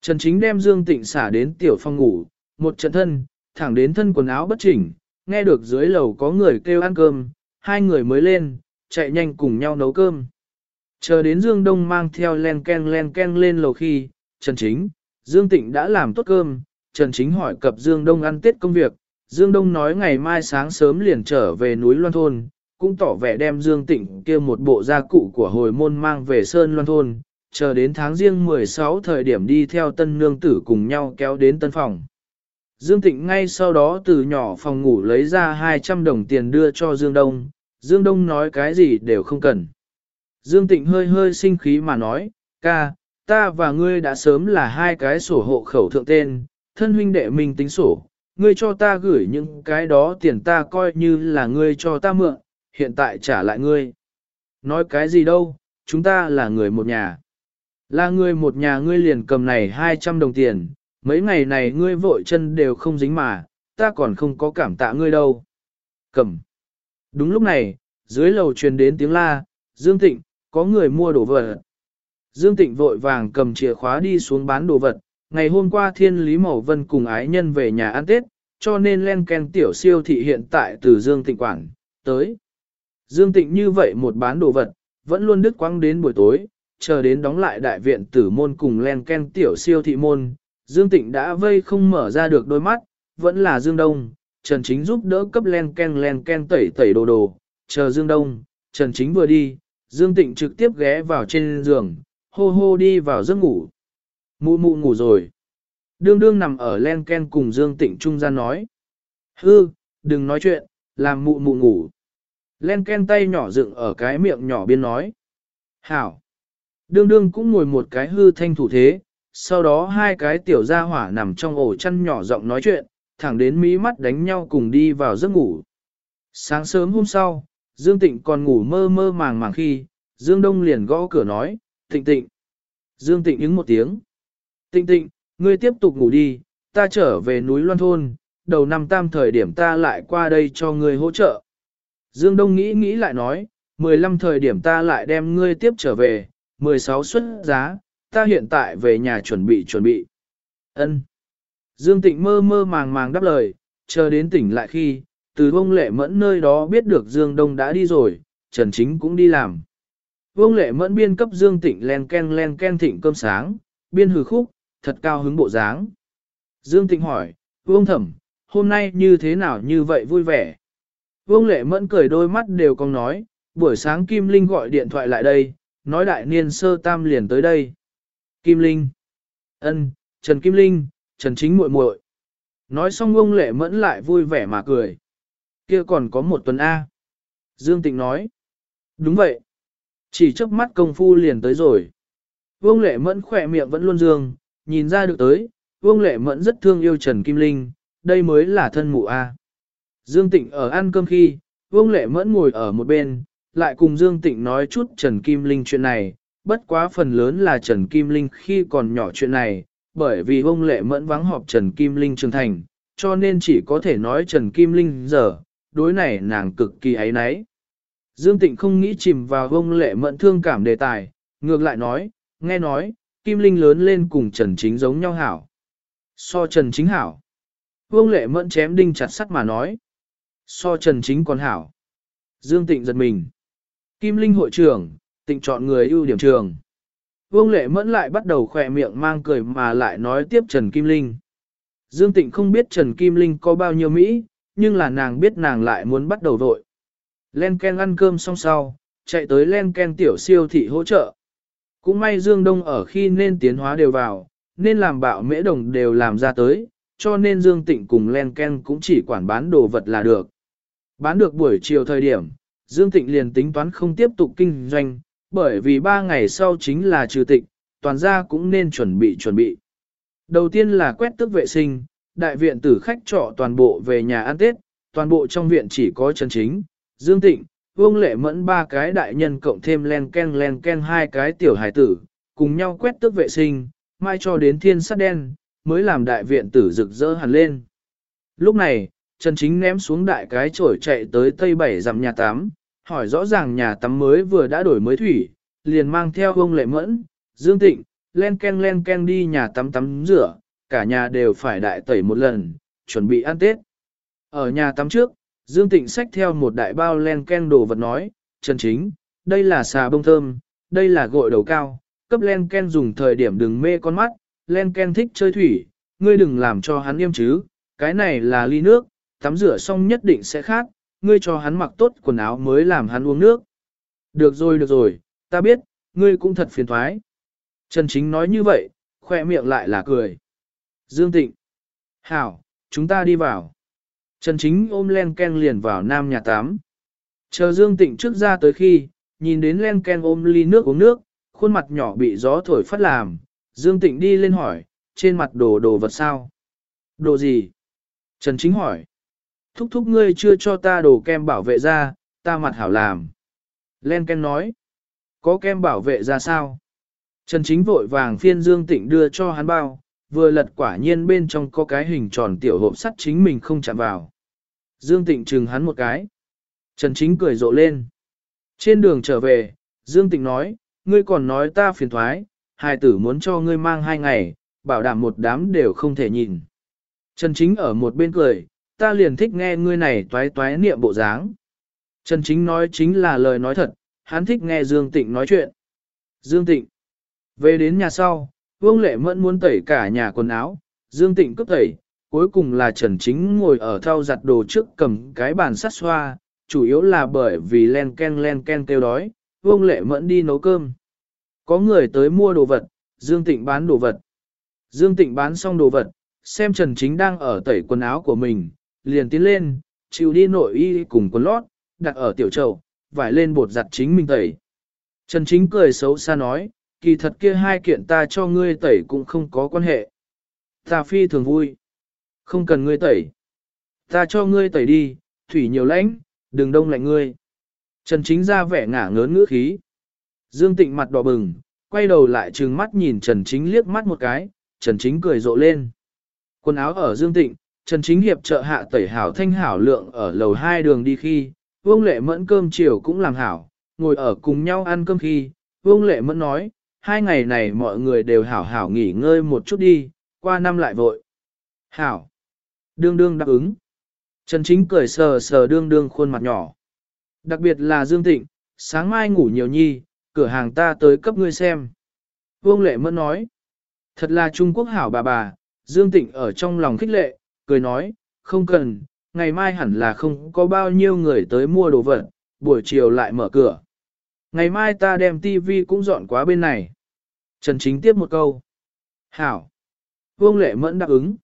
Trần Chính đem Dương Tịnh xả đến tiểu phòng ngủ, một trận thân, thẳng đến thân quần áo bất chỉnh, nghe được dưới lầu có người kêu ăn cơm, hai người mới lên, chạy nhanh cùng nhau nấu cơm. Chờ đến Dương Đông mang theo len ken len ken lên lầu khi, Trần Chính, Dương Tịnh đã làm tốt cơm, Trần Chính hỏi cập Dương Đông ăn tết công việc, Dương Đông nói ngày mai sáng sớm liền trở về núi Loan Thôn, cũng tỏ vẻ đem Dương Tịnh kia một bộ gia cụ của hồi môn mang về Sơn Loan Thôn, chờ đến tháng riêng 16 thời điểm đi theo tân nương tử cùng nhau kéo đến tân phòng. Dương Tịnh ngay sau đó từ nhỏ phòng ngủ lấy ra 200 đồng tiền đưa cho Dương Đông, Dương Đông nói cái gì đều không cần. Dương Tịnh hơi hơi sinh khí mà nói, ca, ta và ngươi đã sớm là hai cái sổ hộ khẩu thượng tên, thân huynh đệ mình tính sổ, ngươi cho ta gửi những cái đó tiền ta coi như là ngươi cho ta mượn, hiện tại trả lại ngươi. Nói cái gì đâu, chúng ta là người một nhà. Là người một nhà ngươi liền cầm này 200 đồng tiền, mấy ngày này ngươi vội chân đều không dính mà, ta còn không có cảm tạ ngươi đâu. Cầm. Đúng lúc này, dưới lầu truyền đến tiếng la, Dương Tịnh, có người mua đồ vật. Dương Tịnh vội vàng cầm chìa khóa đi xuống bán đồ vật, ngày hôm qua thiên lý mẫu vân cùng ái nhân về nhà ăn Tết, cho nên len ken tiểu siêu thị hiện tại từ Dương Tịnh quản, tới. Dương Tịnh như vậy một bán đồ vật, vẫn luôn đứt quăng đến buổi tối, chờ đến đóng lại đại viện tử môn cùng len ken tiểu siêu thị môn, Dương Tịnh đã vây không mở ra được đôi mắt, vẫn là Dương Đông, Trần Chính giúp đỡ cấp len ken len ken tẩy tẩy đồ đồ, chờ Dương Đông, Trần Chính vừa đi, Dương Tịnh trực tiếp ghé vào trên giường, hô hô đi vào giấc ngủ. Mụ mụ ngủ rồi. Đương đương nằm ở len ken cùng Dương Tịnh trung gian nói. Hư, đừng nói chuyện, làm mụ mụ ngủ. Len ken tay nhỏ dựng ở cái miệng nhỏ biên nói. Hảo. Đương đương cũng ngồi một cái hư thanh thủ thế, sau đó hai cái tiểu gia hỏa nằm trong ổ chăn nhỏ giọng nói chuyện, thẳng đến mí mắt đánh nhau cùng đi vào giấc ngủ. Sáng sớm hôm sau, Dương Tịnh còn ngủ mơ mơ màng màng khi, Dương Đông liền gõ cửa nói, Tịnh Tịnh. Dương Tịnh ứng một tiếng. Tịnh Tịnh, ngươi tiếp tục ngủ đi, ta trở về núi Loan Thôn, đầu năm tam thời điểm ta lại qua đây cho ngươi hỗ trợ. Dương Đông nghĩ nghĩ lại nói, 15 thời điểm ta lại đem ngươi tiếp trở về, 16 xuất giá, ta hiện tại về nhà chuẩn bị chuẩn bị. Ân. Dương Tịnh mơ mơ màng màng đáp lời, chờ đến tỉnh lại khi, từ vông lệ mẫn nơi đó biết được Dương Đông đã đi rồi, Trần Chính cũng đi làm. Vông lệ mẫn biên cấp Dương Tịnh len ken len ken thịnh cơm sáng, biên hừ khúc, thật cao hứng bộ dáng. Dương Tịnh hỏi, Vương Thẩm, hôm nay như thế nào như vậy vui vẻ? Vương Lệ Mẫn cười đôi mắt đều cong nói, buổi sáng Kim Linh gọi điện thoại lại đây, nói đại niên sơ tam liền tới đây. Kim Linh, ân, Trần Kim Linh, Trần Chính muội muội. Nói xong Vương Lệ Mẫn lại vui vẻ mà cười. Kia còn có một tuần A. Dương Tịnh nói, đúng vậy. Chỉ chớp mắt công phu liền tới rồi. Vương Lệ Mẫn khỏe miệng vẫn luôn dương, nhìn ra được tới, Vương Lệ Mẫn rất thương yêu Trần Kim Linh, đây mới là thân mụ A. Dương Tịnh ở ăn cơm khi, Vương Lệ Mẫn ngồi ở một bên, lại cùng Dương Tịnh nói chút Trần Kim Linh chuyện này, bất quá phần lớn là Trần Kim Linh khi còn nhỏ chuyện này, bởi vì Vương Lệ Mẫn vắng họp Trần Kim Linh trưởng thành, cho nên chỉ có thể nói Trần Kim Linh giờ, đối này nàng cực kỳ ấy nấy. Dương Tịnh không nghĩ chìm vào Vương Lệ Mẫn thương cảm đề tài, ngược lại nói, nghe nói, Kim Linh lớn lên cùng Trần Chính giống nhau hảo. So Trần Chính hảo. Vương Lệ Mẫn chém đinh chặt sắt mà nói. So Trần Chính còn hảo. Dương Tịnh giật mình. Kim Linh hội trưởng, tịnh chọn người ưu điểm trường. Vương Lệ Mẫn lại bắt đầu khỏe miệng mang cười mà lại nói tiếp Trần Kim Linh. Dương Tịnh không biết Trần Kim Linh có bao nhiêu Mỹ, nhưng là nàng biết nàng lại muốn bắt đầu vội. Len Ken ăn cơm xong sau, chạy tới Len Ken tiểu siêu thị hỗ trợ. Cũng may Dương Đông ở khi nên tiến hóa đều vào, nên làm bạo mễ đồng đều làm ra tới, cho nên Dương Tịnh cùng Len Ken cũng chỉ quản bán đồ vật là được. Bán được buổi chiều thời điểm, Dương Tịnh liền tính toán không tiếp tục kinh doanh, bởi vì ba ngày sau chính là trừ tịnh, toàn gia cũng nên chuẩn bị chuẩn bị. Đầu tiên là quét tước vệ sinh, đại viện tử khách trọ toàn bộ về nhà ăn Tết, toàn bộ trong viện chỉ có Trần Chính, Dương Tịnh, Vương Lệ Mẫn ba cái đại nhân cộng thêm len ken len ken hai cái tiểu hải tử, cùng nhau quét tước vệ sinh, mai cho đến thiên sắt đen, mới làm đại viện tử rực rỡ hẳn lên. Lúc này, Trần Chính ném xuống đại cái chổi chạy tới tây bảy dặm nhà tắm, hỏi rõ ràng nhà tắm mới vừa đã đổi mới thủy, liền mang theo ông lệ mẫn, dương tịnh, len ken len ken đi nhà tắm tắm rửa, cả nhà đều phải đại tẩy một lần, chuẩn bị ăn Tết. Ở nhà tắm trước, Dương Tịnh xách theo một đại bao len ken đồ vật nói, Trần Chính, đây là xà bông thơm, đây là gội đầu cao, cấp len ken dùng thời điểm đừng mê con mắt, len ken thích chơi thủy, ngươi đừng làm cho hắn yêm chứ, cái này là ly nước, tắm rửa xong nhất định sẽ khác, ngươi cho hắn mặc tốt quần áo mới làm hắn uống nước. Được rồi được rồi, ta biết, ngươi cũng thật phiền thoái. Trần Chính nói như vậy, khoe miệng lại là cười. Dương Tịnh. Hảo, chúng ta đi vào. Trần Chính ôm len ken liền vào nam nhà tắm. Chờ Dương Tịnh trước ra tới khi, nhìn đến len ken ôm ly nước uống nước, khuôn mặt nhỏ bị gió thổi phát làm. Dương Tịnh đi lên hỏi, trên mặt đồ đồ vật sao? Đồ gì? Trần Chính hỏi. Thúc thúc ngươi chưa cho ta đồ kem bảo vệ ra, ta mặt hảo làm. Len ken nói. Có kem bảo vệ ra sao? Trần Chính vội vàng phiên Dương Tịnh đưa cho hắn bao, vừa lật quả nhiên bên trong có cái hình tròn tiểu hộp sắt chính mình không chạm vào. Dương Tịnh chừng hắn một cái. Trần Chính cười rộ lên. Trên đường trở về, Dương Tịnh nói, ngươi còn nói ta phiền thoái, hai tử muốn cho ngươi mang hai ngày, bảo đảm một đám đều không thể nhìn. Trần Chính ở một bên cười, ta liền thích nghe ngươi này toái toái niệm bộ dáng. Trần Chính nói chính là lời nói thật, hắn thích nghe Dương Tịnh nói chuyện. Dương Tịnh. Về đến nhà sau, Vương Lệ Mẫn muốn tẩy cả nhà quần áo, Dương Tịnh cấp tẩy, cuối cùng là Trần Chính ngồi ở thau giặt đồ trước cầm cái bàn sắt xoa, chủ yếu là bởi vì len ken len ken kêu đói, Vương Lệ Mẫn đi nấu cơm. Có người tới mua đồ vật, Dương Tịnh bán đồ vật. Dương Tịnh bán xong đồ vật, xem Trần Chính đang ở tẩy quần áo của mình, liền tiến lên, chịu đi nội y cùng quần lót, đặt ở tiểu trầu, vải lên bột giặt chính mình tẩy. Trần Chính cười xấu xa nói, kỳ thật kia hai kiện ta cho ngươi tẩy cũng không có quan hệ. Ta phi thường vui. Không cần ngươi tẩy. Ta cho ngươi tẩy đi, thủy nhiều lãnh, đừng đông lạnh ngươi. Trần Chính ra vẻ ngả ngớn ngữ khí. Dương Tịnh mặt đỏ bừng, quay đầu lại trừng mắt nhìn Trần Chính liếc mắt một cái, Trần Chính cười rộ lên. Quần áo ở Dương Tịnh, Trần Chính hiệp trợ hạ tẩy hảo thanh hảo lượng ở lầu hai đường đi khi, Vương Lệ Mẫn cơm chiều cũng làm hảo, ngồi ở cùng nhau ăn cơm khi, Vương Lệ Mẫn nói, hai ngày này mọi người đều hảo hảo nghỉ ngơi một chút đi, qua năm lại vội. Hảo. Đương đương đáp ứng. Trần Chính cười sờ sờ đương đương khuôn mặt nhỏ. Đặc biệt là Dương Tịnh, sáng mai ngủ nhiều nhi, cửa hàng ta tới cấp ngươi xem. Vương Lệ Mẫn nói, thật là Trung Quốc hảo bà bà, Dương Tịnh ở trong lòng khích lệ, cười nói, không cần, ngày mai hẳn là không có bao nhiêu người tới mua đồ vật, buổi chiều lại mở cửa. Ngày mai ta đem tivi cũng dọn quá bên này. Trần Chính tiếp một câu. Hảo. Vương Lệ Mẫn đáp ứng.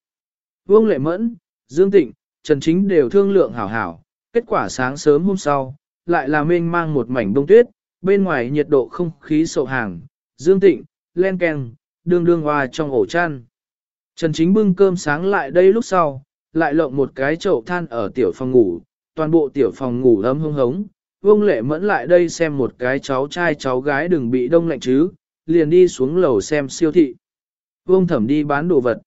Vương Lệ Mẫn, Dương Tịnh, Trần Chính đều thương lượng hảo hảo. Kết quả sáng sớm hôm sau, lại là mênh mang một mảnh đông tuyết, bên ngoài nhiệt độ không khí sậu hàng. Dương Tịnh, len keng, đương đương hoa trong ổ chăn. Trần Chính bưng cơm sáng lại đây lúc sau, lại lộng một cái chậu than ở tiểu phòng ngủ, toàn bộ tiểu phòng ngủ ấm hông hống. Vương lệ mẫn lại đây xem một cái cháu trai cháu gái đừng bị đông lạnh chứ, liền đi xuống lầu xem siêu thị. Vương thẩm đi bán đồ vật.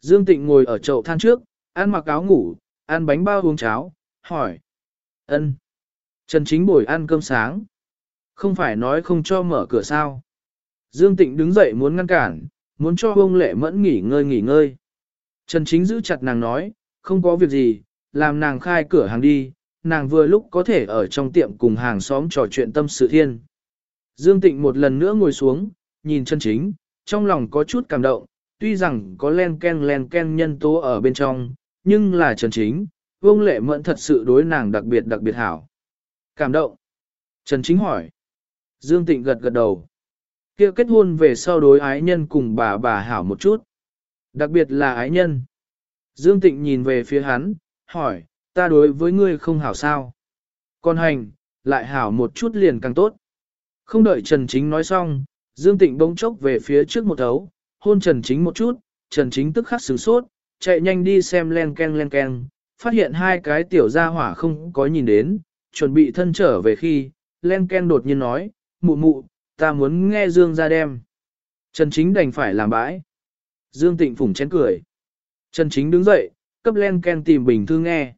Dương Tịnh ngồi ở chậu than trước, ăn mặc áo ngủ, ăn bánh bao uống cháo, hỏi. ân. Trần Chính bồi ăn cơm sáng. Không phải nói không cho mở cửa sao. Dương Tịnh đứng dậy muốn ngăn cản, muốn cho ông lệ mẫn nghỉ ngơi nghỉ ngơi. Trần Chính giữ chặt nàng nói, không có việc gì, làm nàng khai cửa hàng đi, nàng vừa lúc có thể ở trong tiệm cùng hàng xóm trò chuyện tâm sự thiên. Dương Tịnh một lần nữa ngồi xuống, nhìn Trần Chính, trong lòng có chút cảm động, tuy rằng có len ken len ken nhân tố ở bên trong, nhưng là Trần Chính, Vương Lệ Mẫn thật sự đối nàng đặc biệt đặc biệt hảo. Cảm động. Trần Chính hỏi. Dương Tịnh gật gật đầu kia kết hôn về sau đối ái nhân cùng bà bà hảo một chút. Đặc biệt là ái nhân. Dương Tịnh nhìn về phía hắn, hỏi, ta đối với ngươi không hảo sao? Con hành, lại hảo một chút liền càng tốt. Không đợi Trần Chính nói xong, Dương Tịnh bỗng chốc về phía trước một thấu, hôn Trần Chính một chút, Trần Chính tức khắc sửng sốt, chạy nhanh đi xem len ken len ken, phát hiện hai cái tiểu gia hỏa không có nhìn đến, chuẩn bị thân trở về khi, len ken đột nhiên nói, mụ mụ, ta muốn nghe Dương ra đem. Trần Chính đành phải làm bãi. Dương Tịnh phủng chén cười. Trần Chính đứng dậy, cấp len ken tìm bình thư nghe.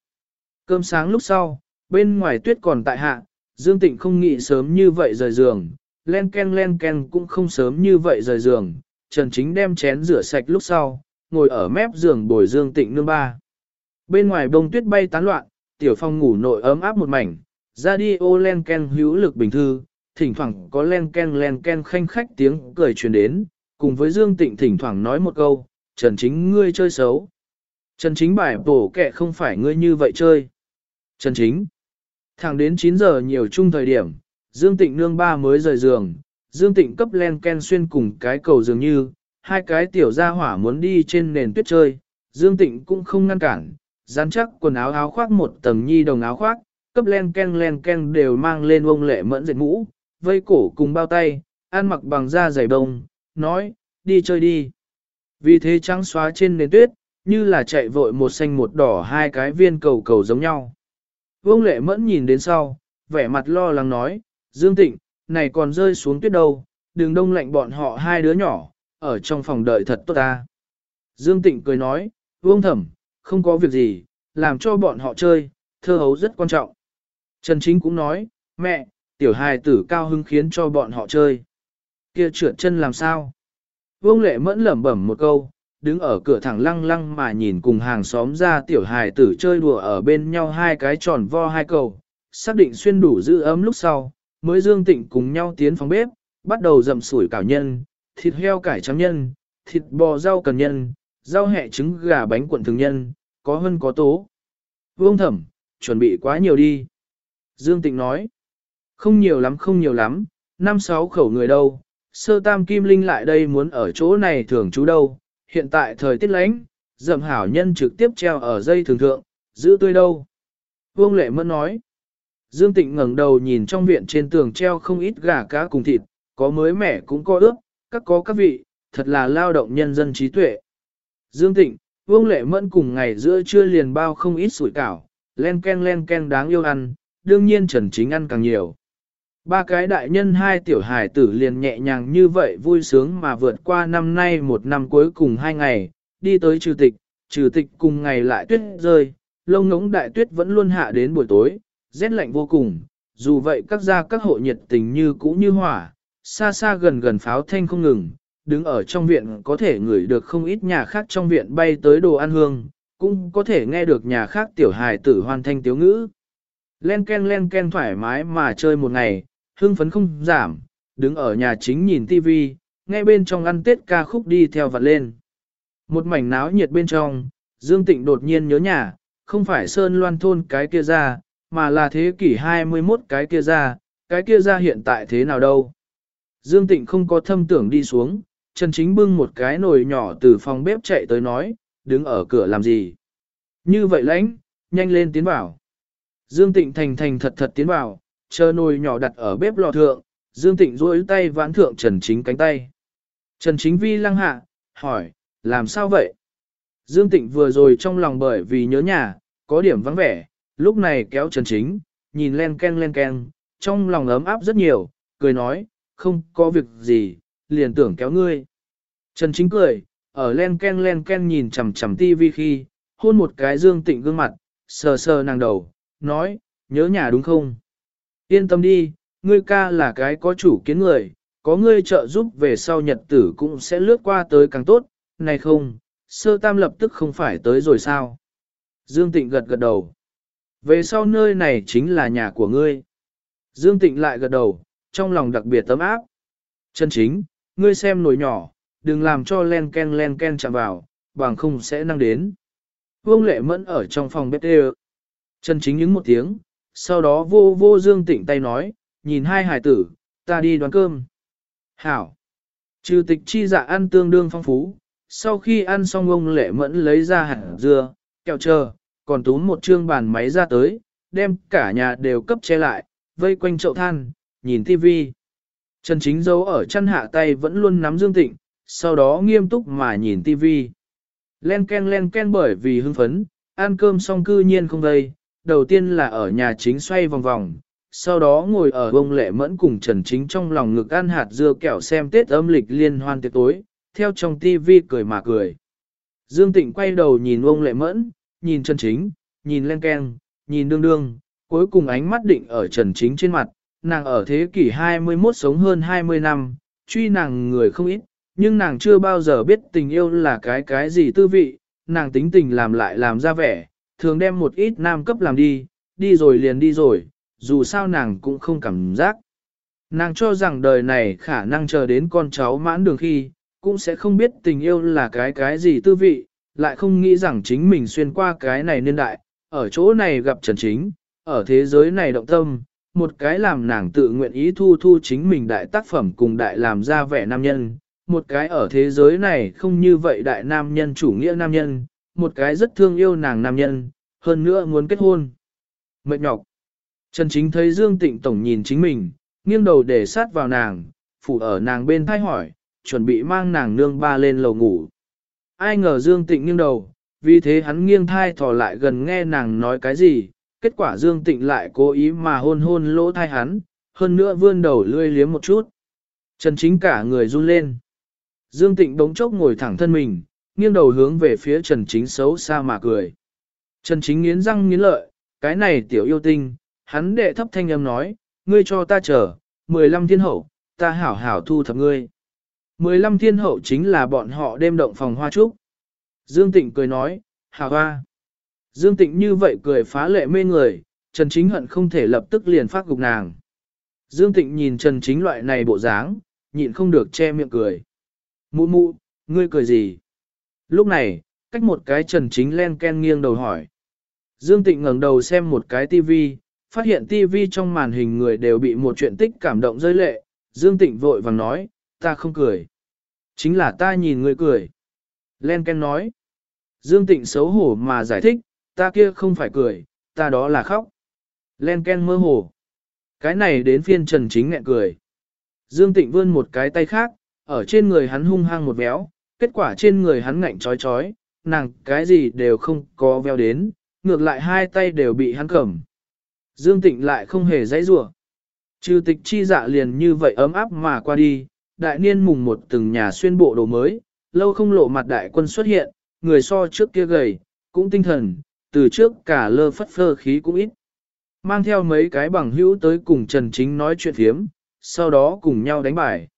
Cơm sáng lúc sau, bên ngoài tuyết còn tại hạ, Dương Tịnh không nghĩ sớm như vậy rời giường, len ken len ken cũng không sớm như vậy rời giường. Trần Chính đem chén rửa sạch lúc sau, ngồi ở mép giường bồi Dương Tịnh nương ba. Bên ngoài bông tuyết bay tán loạn, tiểu phong ngủ nội ấm áp một mảnh, ra đi ô len ken hữu lực bình thư, thỉnh thoảng có len ken len ken khanh khách tiếng cười truyền đến, cùng với Dương Tịnh thỉnh thoảng nói một câu, Trần Chính ngươi chơi xấu. Trần Chính bài bổ kệ không phải ngươi như vậy chơi. Trần Chính. Thẳng đến 9 giờ nhiều chung thời điểm, Dương Tịnh nương ba mới rời giường, Dương Tịnh cấp len ken xuyên cùng cái cầu dường như, hai cái tiểu gia hỏa muốn đi trên nền tuyết chơi, Dương Tịnh cũng không ngăn cản, dán chắc quần áo áo khoác một tầng nhi đồng áo khoác, cấp len ken len ken đều mang lên ông lệ mẫn dệt mũ, vây cổ cùng bao tay, ăn mặc bằng da dày bông, nói, đi chơi đi. Vì thế trắng xóa trên nền tuyết, như là chạy vội một xanh một đỏ hai cái viên cầu cầu giống nhau. Vương lệ mẫn nhìn đến sau, vẻ mặt lo lắng nói, Dương Tịnh, này còn rơi xuống tuyết đâu, đừng đông lạnh bọn họ hai đứa nhỏ, ở trong phòng đợi thật tốt ta. Dương Tịnh cười nói, Vương Thẩm, không có việc gì, làm cho bọn họ chơi, thơ hấu rất quan trọng. Trần Chính cũng nói, mẹ, tiểu hài tử cao hứng khiến cho bọn họ chơi. Kia trượt chân làm sao? Vương lệ mẫn lẩm bẩm một câu, đứng ở cửa thẳng lăng lăng mà nhìn cùng hàng xóm ra tiểu hài tử chơi đùa ở bên nhau hai cái tròn vo hai cầu, xác định xuyên đủ giữ ấm lúc sau, mới dương tịnh cùng nhau tiến phòng bếp, bắt đầu dầm sủi cảo nhân, thịt heo cải trắng nhân, thịt bò rau cần nhân, rau hẹ trứng gà bánh cuộn thường nhân, có hơn có tố. Vương thẩm, chuẩn bị quá nhiều đi. Dương Tịnh nói, không nhiều lắm không nhiều lắm, năm sáu khẩu người đâu, sơ tam kim linh lại đây muốn ở chỗ này thường trú đâu, hiện tại thời tiết lánh, dầm hảo nhân trực tiếp treo ở dây thường thượng, giữ tươi đâu. Vương Lệ Mẫn nói, Dương Tịnh ngẩng đầu nhìn trong viện trên tường treo không ít gà cá cùng thịt, có mới mẻ cũng có ướp, các có các vị, thật là lao động nhân dân trí tuệ. Dương Tịnh, Vương Lệ Mẫn cùng ngày giữa trưa liền bao không ít sủi cảo, len ken len ken đáng yêu ăn, đương nhiên Trần Chính ăn càng nhiều. Ba cái đại nhân hai tiểu hải tử liền nhẹ nhàng như vậy vui sướng mà vượt qua năm nay một năm cuối cùng hai ngày, đi tới trừ tịch, trừ tịch cùng ngày lại tuyết rơi, lông ngống đại tuyết vẫn luôn hạ đến buổi tối, rét lạnh vô cùng, dù vậy các gia các hộ nhiệt tình như cũ như hỏa, xa xa gần gần pháo thanh không ngừng, đứng ở trong viện có thể ngửi được không ít nhà khác trong viện bay tới đồ ăn hương, cũng có thể nghe được nhà khác tiểu hài tử hoàn thanh tiếu ngữ. Len ken len ken thoải mái mà chơi một ngày, hương phấn không giảm, đứng ở nhà chính nhìn tivi, nghe bên trong ăn tết ca khúc đi theo vặt lên. Một mảnh náo nhiệt bên trong, Dương Tịnh đột nhiên nhớ nhà, không phải Sơn Loan thôn cái kia ra, mà là thế kỷ 21 cái kia ra, cái kia ra hiện tại thế nào đâu. Dương Tịnh không có thâm tưởng đi xuống, Trần Chính bưng một cái nồi nhỏ từ phòng bếp chạy tới nói, đứng ở cửa làm gì. Như vậy lãnh, nhanh lên tiến vào. Dương Tịnh thành thành thật thật tiến vào, chờ nồi nhỏ đặt ở bếp lò thượng, Dương Tịnh duỗi tay vãn thượng Trần Chính cánh tay. Trần Chính vi lăng hạ, hỏi, làm sao vậy? Dương Tịnh vừa rồi trong lòng bởi vì nhớ nhà, có điểm vắng vẻ, lúc này kéo Trần Chính, nhìn len ken len ken, trong lòng ấm áp rất nhiều, cười nói, không có việc gì, liền tưởng kéo ngươi. Trần Chính cười, ở len ken len ken nhìn chằm chằm tivi khi, hôn một cái Dương Tịnh gương mặt, sờ sờ nàng đầu, nói, nhớ nhà đúng không? Yên tâm đi, ngươi ca là cái có chủ kiến người, có ngươi trợ giúp về sau nhật tử cũng sẽ lướt qua tới càng tốt, này không, sơ tam lập tức không phải tới rồi sao? Dương Tịnh gật gật đầu. Về sau nơi này chính là nhà của ngươi. Dương Tịnh lại gật đầu, trong lòng đặc biệt tấm áp. Chân chính, ngươi xem nồi nhỏ, đừng làm cho len ken len ken chạm vào, bằng không sẽ năng đến. Vương lệ mẫn ở trong phòng bếp đê Chân chính những một tiếng, sau đó vô vô Dương Tịnh tay nói, nhìn hai hải tử, ta đi đoán cơm. Hảo. Trừ tịch chi dạ ăn tương đương phong phú, sau khi ăn xong ông lệ mẫn lấy ra hạt dưa, kẹo chờ, còn túm một trương bàn máy ra tới, đem cả nhà đều cấp che lại, vây quanh chậu than, nhìn tivi. Trần Chính giấu ở chân hạ tay vẫn luôn nắm Dương Tịnh, sau đó nghiêm túc mà nhìn tivi. Len ken len ken bởi vì hưng phấn, ăn cơm xong cư nhiên không đây, đầu tiên là ở nhà chính xoay vòng vòng, sau đó ngồi ở bông lệ mẫn cùng Trần Chính trong lòng ngực ăn hạt dưa kẹo xem Tết âm lịch liên hoan tiệc tối, theo trong tivi cười mà cười. Dương Tịnh quay đầu nhìn ông lệ mẫn, nhìn Trần Chính, nhìn len ken, nhìn đương đương, cuối cùng ánh mắt định ở Trần Chính trên mặt, nàng ở thế kỷ 21 sống hơn 20 năm, truy nàng người không ít, nhưng nàng chưa bao giờ biết tình yêu là cái cái gì tư vị, nàng tính tình làm lại làm ra vẻ, thường đem một ít nam cấp làm đi, đi rồi liền đi rồi, dù sao nàng cũng không cảm giác. Nàng cho rằng đời này khả năng chờ đến con cháu mãn đường khi, cũng sẽ không biết tình yêu là cái cái gì tư vị, lại không nghĩ rằng chính mình xuyên qua cái này niên đại, ở chỗ này gặp Trần Chính, ở thế giới này động tâm, một cái làm nàng tự nguyện ý thu thu chính mình đại tác phẩm cùng đại làm ra vẻ nam nhân, một cái ở thế giới này không như vậy đại nam nhân chủ nghĩa nam nhân, một cái rất thương yêu nàng nam nhân, hơn nữa muốn kết hôn. Mệt nhọc. Trần Chính thấy Dương Tịnh Tổng nhìn chính mình, nghiêng đầu để sát vào nàng, phủ ở nàng bên thai hỏi, chuẩn bị mang nàng nương ba lên lầu ngủ. Ai ngờ Dương Tịnh nghiêng đầu, vì thế hắn nghiêng thai thò lại gần nghe nàng nói cái gì, kết quả Dương Tịnh lại cố ý mà hôn hôn lỗ thai hắn, hơn nữa vươn đầu lươi liếm một chút. Trần Chính cả người run lên. Dương Tịnh đống chốc ngồi thẳng thân mình, nghiêng đầu hướng về phía Trần Chính xấu xa mà cười. Trần Chính nghiến răng nghiến lợi, cái này tiểu yêu tinh, hắn đệ thấp thanh âm nói, ngươi cho ta chờ, 15 thiên hậu, ta hảo hảo thu thập ngươi. 15 thiên hậu chính là bọn họ đêm động phòng hoa trúc. Dương Tịnh cười nói, hảo hoa. Dương Tịnh như vậy cười phá lệ mê người, Trần Chính hận không thể lập tức liền phát gục nàng. Dương Tịnh nhìn Trần Chính loại này bộ dáng, nhịn không được che miệng cười. Mụ mụ, ngươi cười gì? Lúc này, cách một cái Trần Chính len ken nghiêng đầu hỏi. Dương Tịnh ngẩng đầu xem một cái tivi, phát hiện tivi trong màn hình người đều bị một chuyện tích cảm động rơi lệ. Dương Tịnh vội vàng nói, ta không cười. Chính là ta nhìn người cười. Len ken nói. Dương Tịnh xấu hổ mà giải thích, ta kia không phải cười, ta đó là khóc. Len ken mơ hồ. Cái này đến phiên Trần Chính nghẹn cười. Dương Tịnh vươn một cái tay khác, ở trên người hắn hung hăng một béo kết quả trên người hắn ngạnh chói chói, nàng cái gì đều không có veo đến, ngược lại hai tay đều bị hắn cầm. Dương Tịnh lại không hề dãy rủa. Trừ tịch chi dạ liền như vậy ấm áp mà qua đi, đại niên mùng một từng nhà xuyên bộ đồ mới, lâu không lộ mặt đại quân xuất hiện, người so trước kia gầy, cũng tinh thần, từ trước cả lơ phất phơ khí cũng ít. Mang theo mấy cái bằng hữu tới cùng Trần Chính nói chuyện thiếm, sau đó cùng nhau đánh bài.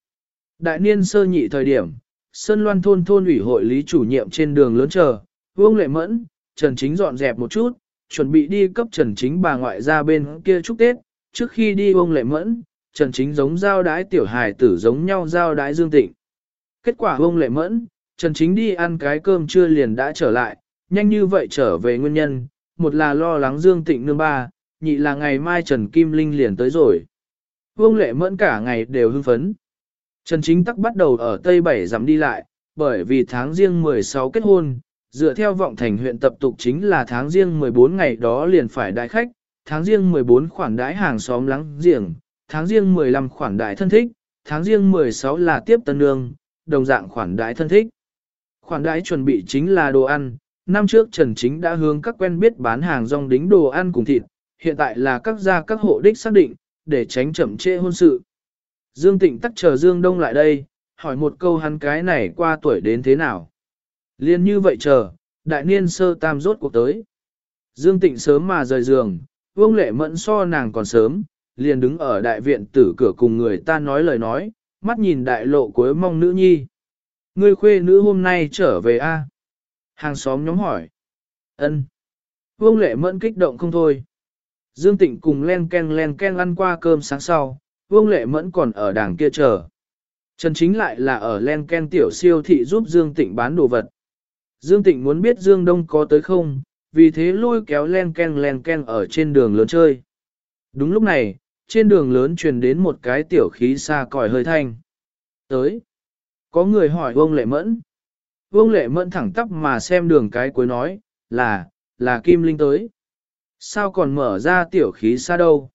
Đại niên sơ nhị thời điểm, Sơn Loan thôn thôn ủy hội lý chủ nhiệm trên đường lớn chờ, Vương Lệ Mẫn, Trần Chính dọn dẹp một chút, chuẩn bị đi cấp Trần Chính bà ngoại ra bên kia chúc Tết, trước khi đi Vương Lệ Mẫn, Trần Chính giống giao đái tiểu hài tử giống nhau giao đái Dương Tịnh. Kết quả Vương Lệ Mẫn, Trần Chính đi ăn cái cơm trưa liền đã trở lại, nhanh như vậy trở về nguyên nhân, một là lo lắng Dương Tịnh nương ba, nhị là ngày mai Trần Kim Linh liền tới rồi. Vương Lệ Mẫn cả ngày đều hưng phấn. Trần Chính Tắc bắt đầu ở Tây Bảy dám đi lại, bởi vì tháng riêng 16 kết hôn, dựa theo vọng thành huyện tập tục chính là tháng riêng 14 ngày đó liền phải đại khách, tháng riêng 14 khoản đãi hàng xóm lắng giềng, tháng riêng 15 khoản đãi thân thích, tháng riêng 16 là tiếp tân nương, đồng dạng khoản đãi thân thích. Khoản đãi chuẩn bị chính là đồ ăn, năm trước Trần Chính đã hướng các quen biết bán hàng rong đính đồ ăn cùng thịt, hiện tại là các gia các hộ đích xác định, để tránh chậm trễ hôn sự. Dương Tịnh tắc chờ Dương Đông lại đây, hỏi một câu hắn cái này qua tuổi đến thế nào. Liên như vậy chờ, đại niên sơ tam rốt cuộc tới. Dương Tịnh sớm mà rời giường, Vương Lệ Mẫn so nàng còn sớm, liền đứng ở đại viện tử cửa cùng người ta nói lời nói, mắt nhìn đại lộ cuối mong nữ nhi. Ngươi khuê nữ hôm nay trở về a? Hàng xóm nhóm hỏi. Ân. Vương Lệ Mẫn kích động không thôi. Dương Tịnh cùng len ken len ken ăn qua cơm sáng sau, Vương Lệ Mẫn còn ở đàng kia chờ. Trần Chính lại là ở len ken tiểu siêu thị giúp Dương Tịnh bán đồ vật. Dương Tịnh muốn biết Dương Đông có tới không, vì thế lôi kéo len ken len ken ở trên đường lớn chơi. Đúng lúc này, trên đường lớn truyền đến một cái tiểu khí xa còi hơi thanh. Tới. Có người hỏi Vương Lệ Mẫn. Vương Lệ Mẫn thẳng tắp mà xem đường cái cuối nói, là, là Kim Linh tới. Sao còn mở ra tiểu khí xa đâu?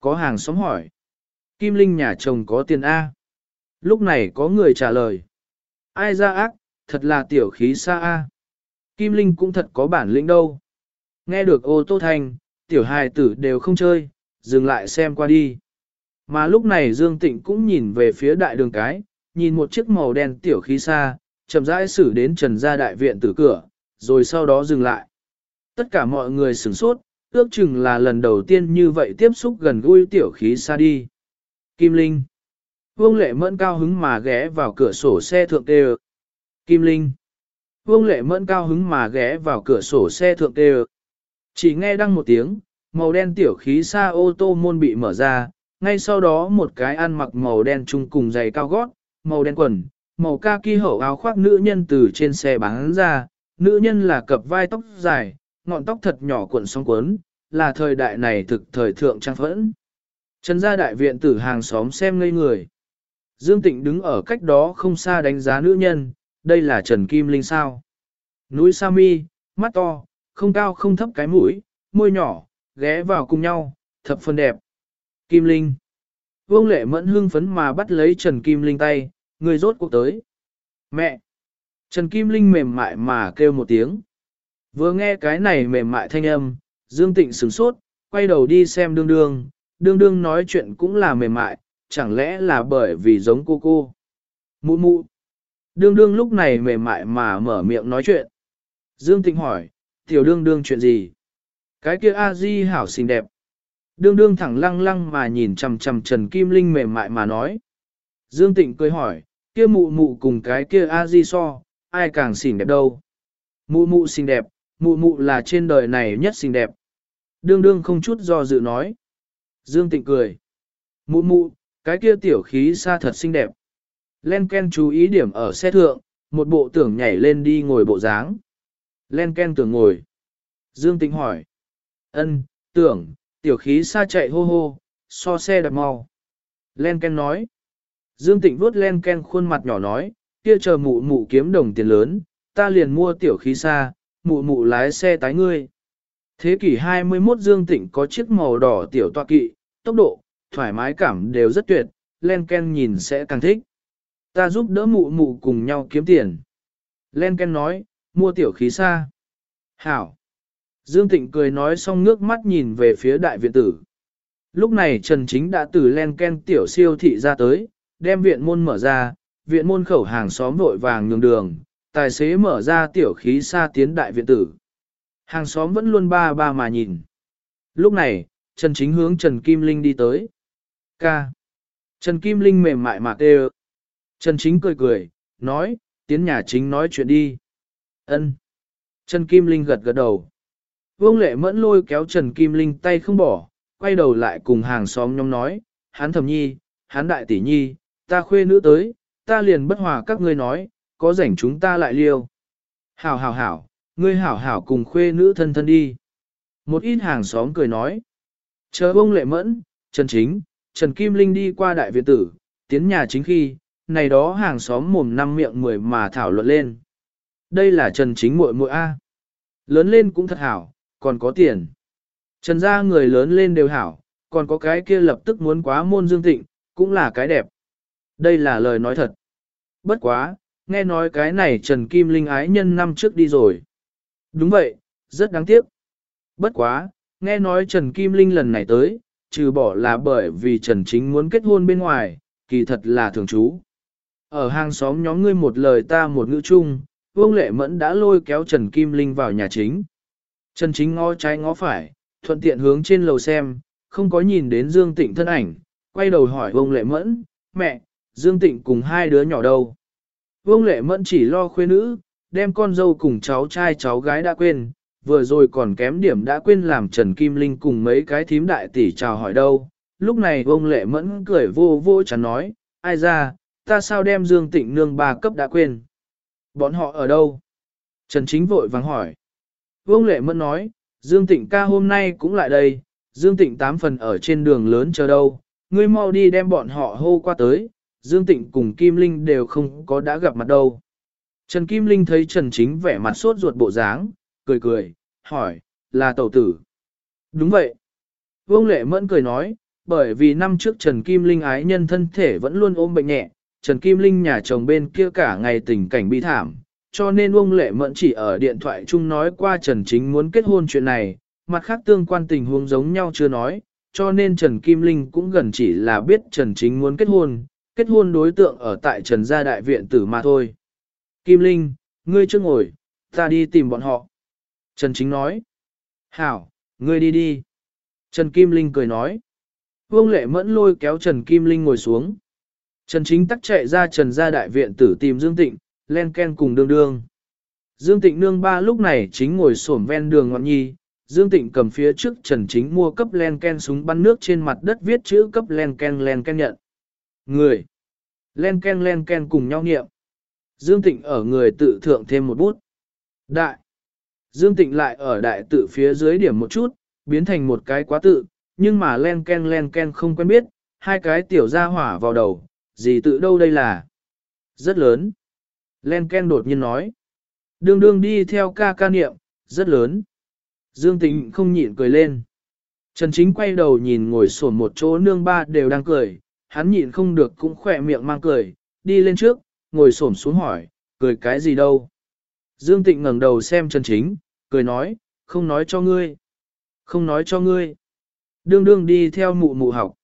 Có hàng xóm hỏi. Kim Linh nhà chồng có tiền A. Lúc này có người trả lời. Ai ra ác, thật là tiểu khí xa A. Kim Linh cũng thật có bản lĩnh đâu. Nghe được ô tô thanh, tiểu hài tử đều không chơi, dừng lại xem qua đi. Mà lúc này Dương Tịnh cũng nhìn về phía đại đường cái, nhìn một chiếc màu đen tiểu khí xa, chậm rãi xử đến trần gia đại viện từ cửa, rồi sau đó dừng lại. Tất cả mọi người sửng sốt, ước chừng là lần đầu tiên như vậy tiếp xúc gần gũi tiểu khí xa đi. Kim Linh. Vương Lệ Mẫn cao hứng mà ghé vào cửa sổ xe thượng tê Kim Linh. Vương Lệ Mẫn cao hứng mà ghé vào cửa sổ xe thượng tê Chỉ nghe đăng một tiếng, màu đen tiểu khí xa ô tô môn bị mở ra, ngay sau đó một cái ăn mặc màu đen chung cùng giày cao gót, màu đen quần, màu kaki hậu áo khoác nữ nhân từ trên xe bán ra, nữ nhân là cặp vai tóc dài, ngọn tóc thật nhỏ cuộn song cuốn, là thời đại này thực thời thượng trang phẫn. Trần gia đại viện tử hàng xóm xem ngây người. Dương Tịnh đứng ở cách đó không xa đánh giá nữ nhân, đây là Trần Kim Linh sao. Núi Sa Mi, mắt to, không cao không thấp cái mũi, môi nhỏ, ghé vào cùng nhau, thập phần đẹp. Kim Linh. Vương lệ mẫn hưng phấn mà bắt lấy Trần Kim Linh tay, người rốt cuộc tới. Mẹ! Trần Kim Linh mềm mại mà kêu một tiếng. Vừa nghe cái này mềm mại thanh âm, Dương Tịnh sửng sốt, quay đầu đi xem đương đương, đương đương nói chuyện cũng là mềm mại, chẳng lẽ là bởi vì giống cô cô. Mụ mụ. Đương đương lúc này mềm mại mà mở miệng nói chuyện. Dương Tịnh hỏi, tiểu đương đương chuyện gì? Cái kia A-di hảo xinh đẹp. Đương đương thẳng lăng lăng mà nhìn chằm chằm Trần Kim Linh mềm mại mà nói. Dương Tịnh cười hỏi, kia mụ mụ cùng cái kia A-di so, ai càng xinh đẹp đâu? Mụ mụ xinh đẹp, mụ mụ là trên đời này nhất xinh đẹp. Đương đương không chút do dự nói. Dương Tịnh cười. Mụ mụ, cái kia tiểu khí xa thật xinh đẹp. Len Ken chú ý điểm ở xe thượng, một bộ tưởng nhảy lên đi ngồi bộ dáng. Len Ken tưởng ngồi. Dương Tịnh hỏi. Ân, tưởng, tiểu khí xa chạy hô hô, so xe đạp mau. Len Ken nói. Dương Tịnh vuốt Len Ken khuôn mặt nhỏ nói, kia chờ mụ mụ kiếm đồng tiền lớn, ta liền mua tiểu khí xa, mụ mụ lái xe tái ngươi. Thế kỷ 21 Dương Tịnh có chiếc màu đỏ tiểu tọa kỵ, tốc độ, thoải mái cảm đều rất tuyệt, Len Ken nhìn sẽ càng thích. Ta giúp đỡ mụ mụ cùng nhau kiếm tiền. Len Ken nói, mua tiểu khí xa. Hảo. Dương Tịnh cười nói xong nước mắt nhìn về phía đại viện tử. Lúc này Trần Chính đã từ Len Ken tiểu siêu thị ra tới, đem viện môn mở ra, viện môn khẩu hàng xóm vội vàng nhường đường, tài xế mở ra tiểu khí xa tiến đại viện tử. Hàng xóm vẫn luôn ba ba mà nhìn. Lúc này, Trần Chính hướng Trần Kim Linh đi tới. Ca. Trần Kim Linh mềm mại mà kêu. Trần Chính cười cười, nói, tiến nhà chính nói chuyện đi. Ân. Trần Kim Linh gật gật đầu. Vương lệ mẫn lôi kéo Trần Kim Linh tay không bỏ, quay đầu lại cùng hàng xóm nhóm nói, hắn thầm nhi, hắn đại tỷ nhi, ta khuê nữ tới, ta liền bất hòa các ngươi nói, có rảnh chúng ta lại liêu. Hảo hảo hảo, ngươi hảo hảo cùng khuê nữ thân thân đi. Một ít hàng xóm cười nói. Chờ bông lệ mẫn, Trần Chính, Trần Kim Linh đi qua đại viện tử, tiến nhà chính khi, này đó hàng xóm mồm năm miệng mười mà thảo luận lên. Đây là Trần Chính muội muội A. Lớn lên cũng thật hảo, còn có tiền. Trần gia người lớn lên đều hảo, còn có cái kia lập tức muốn quá môn dương tịnh, cũng là cái đẹp. Đây là lời nói thật. Bất quá, nghe nói cái này Trần Kim Linh ái nhân năm trước đi rồi. Đúng vậy, rất đáng tiếc. Bất quá, nghe nói Trần Kim Linh lần này tới, trừ bỏ là bởi vì Trần Chính muốn kết hôn bên ngoài, kỳ thật là thường trú. Ở hàng xóm nhóm ngươi một lời ta một ngữ chung, Vương Lệ Mẫn đã lôi kéo Trần Kim Linh vào nhà chính. Trần Chính ngó trái ngó phải, thuận tiện hướng trên lầu xem, không có nhìn đến Dương Tịnh thân ảnh, quay đầu hỏi Vương Lệ Mẫn, mẹ, Dương Tịnh cùng hai đứa nhỏ đâu? Vương Lệ Mẫn chỉ lo khuê nữ, đem con dâu cùng cháu trai cháu gái đã quên, vừa rồi còn kém điểm đã quên làm Trần Kim Linh cùng mấy cái thím đại tỷ chào hỏi đâu. Lúc này Vương Lệ Mẫn cười vô vô chẳng nói, ai ra, ta sao đem Dương Tịnh nương bà cấp đã quên? Bọn họ ở đâu? Trần Chính vội vắng hỏi. Vương Lệ Mẫn nói, Dương Tịnh ca hôm nay cũng lại đây, Dương Tịnh tám phần ở trên đường lớn chờ đâu, ngươi mau đi đem bọn họ hô qua tới, Dương Tịnh cùng Kim Linh đều không có đã gặp mặt đâu. Trần Kim Linh thấy Trần Chính vẻ mặt sốt ruột bộ dáng, cười cười, hỏi, là tẩu tử. Đúng vậy. Vương Lệ Mẫn cười nói, bởi vì năm trước Trần Kim Linh ái nhân thân thể vẫn luôn ôm bệnh nhẹ, Trần Kim Linh nhà chồng bên kia cả ngày tình cảnh bi thảm, cho nên Vương Lệ Mẫn chỉ ở điện thoại chung nói qua Trần Chính muốn kết hôn chuyện này, mặt khác tương quan tình huống giống nhau chưa nói, cho nên Trần Kim Linh cũng gần chỉ là biết Trần Chính muốn kết hôn, kết hôn đối tượng ở tại Trần Gia Đại Viện Tử mà thôi. Kim Linh, ngươi chưa ngồi, ta đi tìm bọn họ. Trần Chính nói. Hảo, ngươi đi đi. Trần Kim Linh cười nói. Vương Lệ Mẫn lôi kéo Trần Kim Linh ngồi xuống. Trần Chính tắc chạy ra Trần Gia Đại Viện Tử tìm Dương Tịnh, len ken cùng đương đương. Dương Tịnh nương ba lúc này chính ngồi xổm ven đường ngọn nhi, Dương Tịnh cầm phía trước Trần Chính mua cấp len ken súng bắn nước trên mặt đất viết chữ cấp len ken len ken nhận. Người. Len ken len ken cùng nhau niệm. Dương Tịnh ở người tự thượng thêm một bút. Đại. Dương Tịnh lại ở đại tự phía dưới điểm một chút, biến thành một cái quá tự, nhưng mà len ken len ken không quen biết, hai cái tiểu ra hỏa vào đầu, gì tự đâu đây là. Rất lớn. Len ken đột nhiên nói. Đương đương đi theo ca ca niệm, rất lớn. Dương Tịnh không nhịn cười lên. Trần Chính quay đầu nhìn ngồi sổn một chỗ nương ba đều đang cười, hắn nhịn không được cũng khỏe miệng mang cười, đi lên trước, ngồi xổm xuống hỏi, cười cái gì đâu. Dương Tịnh ngẩng đầu xem Trần Chính, cười nói, không nói cho ngươi. Không nói cho ngươi. Đương đương đi theo mụ mụ học.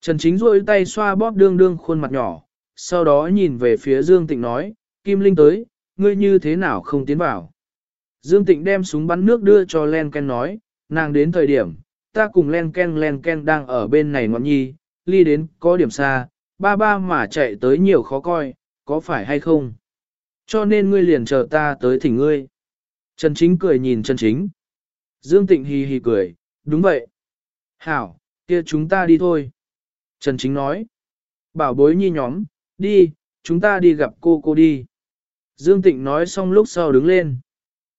Trần Chính rôi tay xoa bóp đương đương khuôn mặt nhỏ, sau đó nhìn về phía Dương Tịnh nói, Kim Linh tới, ngươi như thế nào không tiến vào. Dương Tịnh đem súng bắn nước đưa cho Len Ken nói, nàng đến thời điểm, ta cùng Len Ken Len Ken đang ở bên này ngọn nhi, ly đến có điểm xa, ba ba mà chạy tới nhiều khó coi, có phải hay không? Cho nên ngươi liền chờ ta tới thỉnh ngươi. Trần Chính cười nhìn Trần Chính. Dương Tịnh hì hì cười, đúng vậy. Hảo, kia chúng ta đi thôi. Trần Chính nói. Bảo bối nhi nhóm, đi, chúng ta đi gặp cô cô đi. Dương Tịnh nói xong lúc sau đứng lên.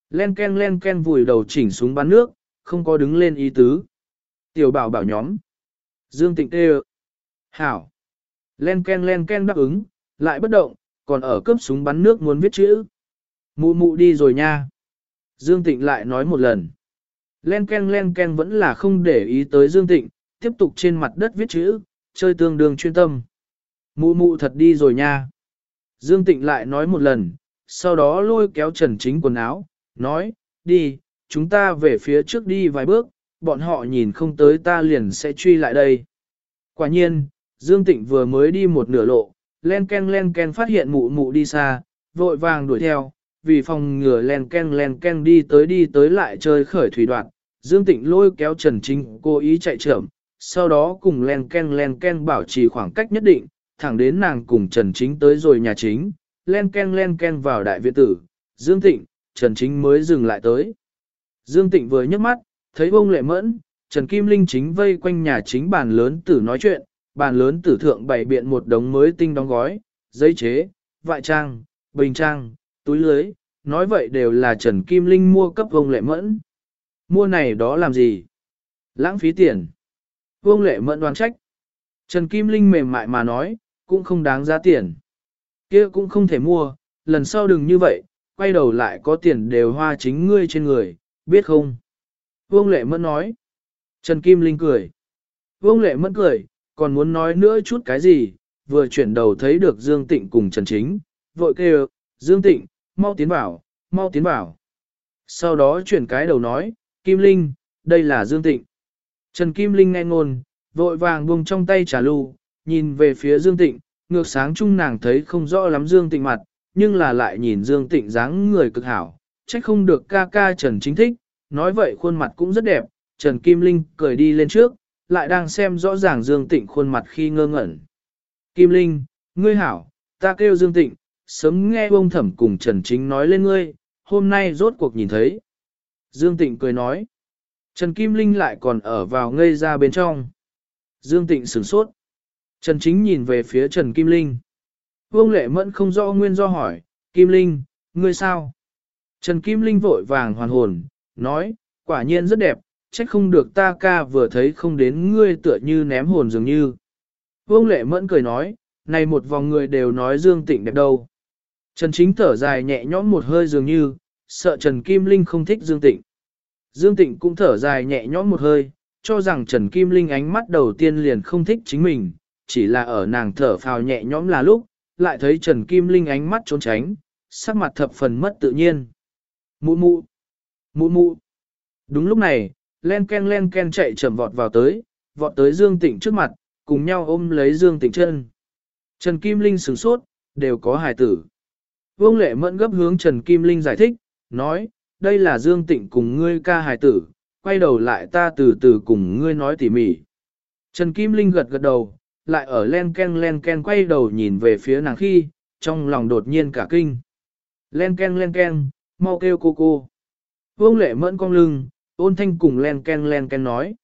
Len ken len ken vùi đầu chỉnh súng bắn nước, không có đứng lên ý tứ. Tiểu bảo bảo nhóm. Dương Tịnh tê Hảo. Len ken len ken đáp ứng, lại bất động, còn ở cướp súng bắn nước muốn viết chữ. Mụ mụ đi rồi nha. Dương Tịnh lại nói một lần. len ken len ken vẫn là không để ý tới Dương Tịnh, tiếp tục trên mặt đất viết chữ, chơi tương đương chuyên tâm. Mụ mụ thật đi rồi nha. Dương Tịnh lại nói một lần, sau đó lôi kéo Trần Chính quần áo, nói, đi, chúng ta về phía trước đi vài bước, bọn họ nhìn không tới ta liền sẽ truy lại đây. Quả nhiên, Dương Tịnh vừa mới đi một nửa lộ, len ken len ken phát hiện mụ mụ đi xa, vội vàng đuổi theo, vì phòng ngừa len ken len ken đi tới đi tới lại chơi khởi thủy đoạn. Dương Tịnh lôi kéo Trần Chính cố ý chạy chậm, sau đó cùng len ken len ken bảo trì khoảng cách nhất định, thẳng đến nàng cùng Trần Chính tới rồi nhà chính, len ken len ken vào đại viện tử, Dương Tịnh, Trần Chính mới dừng lại tới. Dương Tịnh vừa nhấc mắt, thấy bông lệ mẫn, Trần Kim Linh chính vây quanh nhà chính bàn lớn tử nói chuyện, bàn lớn tử thượng bày biện một đống mới tinh đóng gói, giấy chế, vại trang, bình trang, túi lưới, nói vậy đều là Trần Kim Linh mua cấp vông lệ mẫn. Mua này đó làm gì? Lãng phí tiền. Vông lệ mẫn đoán trách. Trần Kim Linh mềm mại mà nói, cũng không đáng giá tiền. kia cũng không thể mua, lần sau đừng như vậy, quay đầu lại có tiền đều hoa chính ngươi trên người, biết không? Vương Lệ Mẫn nói. Trần Kim Linh cười. Vương Lệ Mẫn cười, còn muốn nói nữa chút cái gì, vừa chuyển đầu thấy được Dương Tịnh cùng Trần Chính, vội kêu, Dương Tịnh, mau tiến vào, mau tiến vào. Sau đó chuyển cái đầu nói, Kim Linh, đây là Dương Tịnh. Trần Kim Linh nghe ngôn, vội vàng buông trong tay trà lưu, nhìn về phía Dương Tịnh, ngược sáng chung nàng thấy không rõ lắm Dương Tịnh mặt, nhưng là lại nhìn Dương Tịnh dáng người cực hảo, trách không được ca ca Trần chính thích, nói vậy khuôn mặt cũng rất đẹp, Trần Kim Linh cười đi lên trước, lại đang xem rõ ràng Dương Tịnh khuôn mặt khi ngơ ngẩn. Kim Linh, ngươi hảo, ta kêu Dương Tịnh, sớm nghe ông thẩm cùng Trần Chính nói lên ngươi, hôm nay rốt cuộc nhìn thấy. Dương Tịnh cười nói, Trần Kim Linh lại còn ở vào ngây ra bên trong. Dương Tịnh sửng sốt. Trần Chính nhìn về phía Trần Kim Linh. Vương Lệ Mẫn không rõ nguyên do hỏi, Kim Linh, ngươi sao? Trần Kim Linh vội vàng hoàn hồn, nói, quả nhiên rất đẹp, trách không được ta ca vừa thấy không đến ngươi tựa như ném hồn dường như. Vương Lệ Mẫn cười nói, này một vòng người đều nói Dương Tịnh đẹp đâu. Trần Chính thở dài nhẹ nhõm một hơi dường như, sợ Trần Kim Linh không thích Dương Tịnh. Dương Tịnh cũng thở dài nhẹ nhõm một hơi, cho rằng Trần Kim Linh ánh mắt đầu tiên liền không thích chính mình, chỉ là ở nàng thở phào nhẹ nhõm là lúc, lại thấy Trần Kim Linh ánh mắt trốn tránh, sắc mặt thập phần mất tự nhiên. Mụ mụ, mụ mụ. Đúng lúc này, len ken len ken chạy chậm vọt vào tới, vọt tới Dương Tịnh trước mặt, cùng nhau ôm lấy Dương Tịnh chân. Trần Kim Linh sửng sốt, đều có hài tử. Vương Lệ Mẫn gấp hướng Trần Kim Linh giải thích, nói, đây là Dương Tịnh cùng ngươi ca hài tử, quay đầu lại ta từ từ cùng ngươi nói tỉ mỉ. Trần Kim Linh gật gật đầu, lại ở len ken len ken quay đầu nhìn về phía nàng khi, trong lòng đột nhiên cả kinh. Len ken len ken, mau kêu cô cô. Vương lệ mẫn cong lưng, ôn thanh cùng len ken len ken nói.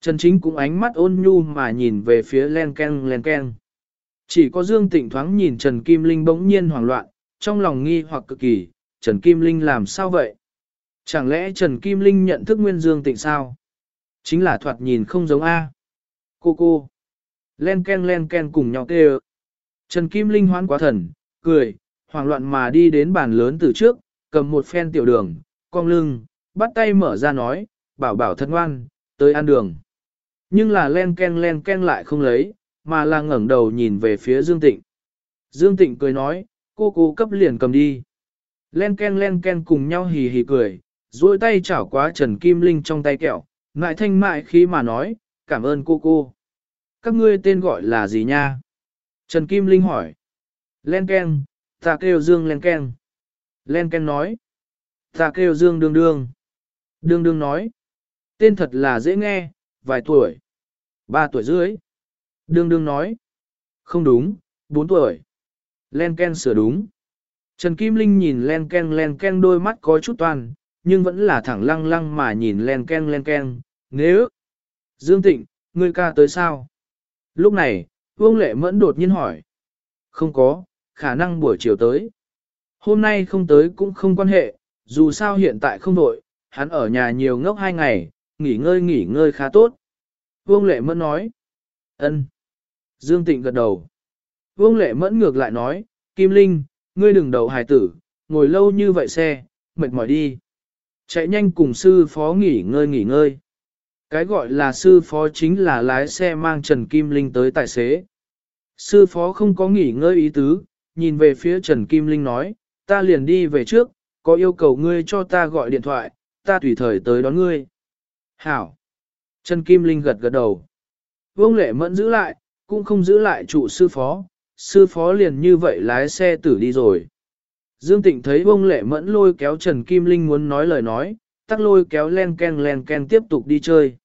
Trần Chính cũng ánh mắt ôn nhu mà nhìn về phía len ken len ken. Chỉ có Dương Tịnh thoáng nhìn Trần Kim Linh bỗng nhiên hoảng loạn, trong lòng nghi hoặc cực kỳ, Trần Kim Linh làm sao vậy? Chẳng lẽ Trần Kim Linh nhận thức nguyên Dương Tịnh sao? Chính là thoạt nhìn không giống A. Cô cô. Len ken len ken cùng nhau kêu. Trần Kim Linh hoán quá thần, cười, hoảng loạn mà đi đến bàn lớn từ trước, cầm một phen tiểu đường, cong lưng, bắt tay mở ra nói, bảo bảo thật ngoan, tới ăn đường. Nhưng là len ken len ken lại không lấy, mà là ngẩng đầu nhìn về phía Dương Tịnh. Dương Tịnh cười nói, cô cố cấp liền cầm đi. Len ken len ken cùng nhau hì hì cười, duỗi tay chảo quá Trần Kim Linh trong tay kẹo, ngại thanh mại khi mà nói, cảm ơn cô cô. Các ngươi tên gọi là gì nha? Trần Kim Linh hỏi. Len ken, ta kêu Dương len ken. Len ken nói. Ta kêu Dương đương đương. Đương đương nói. Tên thật là dễ nghe, vài tuổi. Ba tuổi dưới. Đương đương nói. Không đúng, bốn tuổi. Len ken sửa đúng. Trần Kim Linh nhìn len ken len ken đôi mắt có chút toàn, nhưng vẫn là thẳng lăng lăng mà nhìn len ken len ken. Nếu, Dương Tịnh, ngươi ca tới sao? Lúc này, Vương Lệ Mẫn đột nhiên hỏi. Không có, khả năng buổi chiều tới. Hôm nay không tới cũng không quan hệ, dù sao hiện tại không đổi, hắn ở nhà nhiều ngốc hai ngày, nghỉ ngơi nghỉ ngơi khá tốt. Vương Lệ Mẫn nói. ân. Dương Tịnh gật đầu. Vương Lệ Mẫn ngược lại nói, Kim Linh, ngươi đừng đầu hài tử, ngồi lâu như vậy xe, mệt mỏi đi. Chạy nhanh cùng sư phó nghỉ ngơi nghỉ ngơi. Cái gọi là sư phó chính là lái xe mang Trần Kim Linh tới tài xế. Sư phó không có nghỉ ngơi ý tứ, nhìn về phía Trần Kim Linh nói, ta liền đi về trước, có yêu cầu ngươi cho ta gọi điện thoại, ta tùy thời tới đón ngươi. Hảo. Trần Kim Linh gật gật đầu. Vương lệ mẫn giữ lại, cũng không giữ lại trụ sư phó, sư phó liền như vậy lái xe tử đi rồi. Dương Tịnh thấy bông lệ mẫn lôi kéo Trần Kim Linh muốn nói lời nói, tắc lôi kéo len ken len ken tiếp tục đi chơi.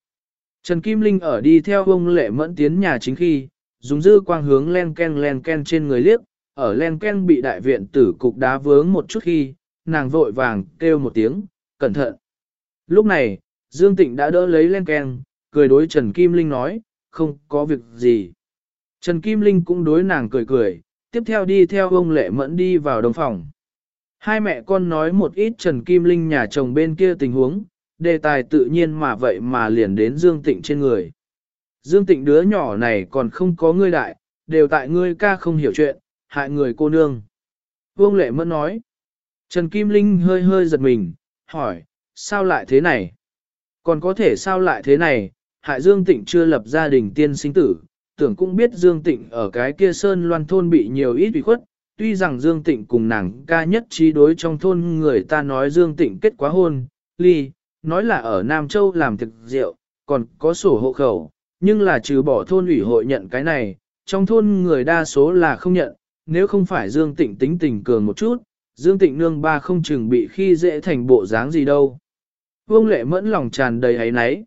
Trần Kim Linh ở đi theo bông lệ mẫn tiến nhà chính khi, dùng dư quang hướng len ken len ken trên người liếc, ở len ken bị đại viện tử cục đá vướng một chút khi, nàng vội vàng kêu một tiếng, cẩn thận. Lúc này, Dương Tịnh đã đỡ lấy len ken, cười đối Trần Kim Linh nói, không có việc gì. Trần Kim Linh cũng đối nàng cười cười, tiếp theo đi theo ông Lệ Mẫn đi vào đồng phòng. Hai mẹ con nói một ít Trần Kim Linh nhà chồng bên kia tình huống, đề tài tự nhiên mà vậy mà liền đến Dương Tịnh trên người. Dương Tịnh đứa nhỏ này còn không có ngươi đại, đều tại ngươi ca không hiểu chuyện, hại người cô nương. Vương Lệ Mẫn nói. Trần Kim Linh hơi hơi giật mình, hỏi, sao lại thế này? Còn có thể sao lại thế này, hại Dương Tịnh chưa lập gia đình tiên sinh tử, tưởng cũng biết Dương Tịnh ở cái kia sơn loan thôn bị nhiều ít ủy khuất, tuy rằng Dương Tịnh cùng nàng ca nhất trí đối trong thôn người ta nói Dương Tịnh kết quá hôn, ly, nói là ở Nam Châu làm thực rượu, còn có sổ hộ khẩu, nhưng là trừ bỏ thôn ủy hội nhận cái này, trong thôn người đa số là không nhận, nếu không phải Dương Tịnh tính tình cường một chút, Dương Tịnh nương ba không chừng bị khi dễ thành bộ dáng gì đâu. Vương lệ mẫn lòng tràn đầy ấy náy.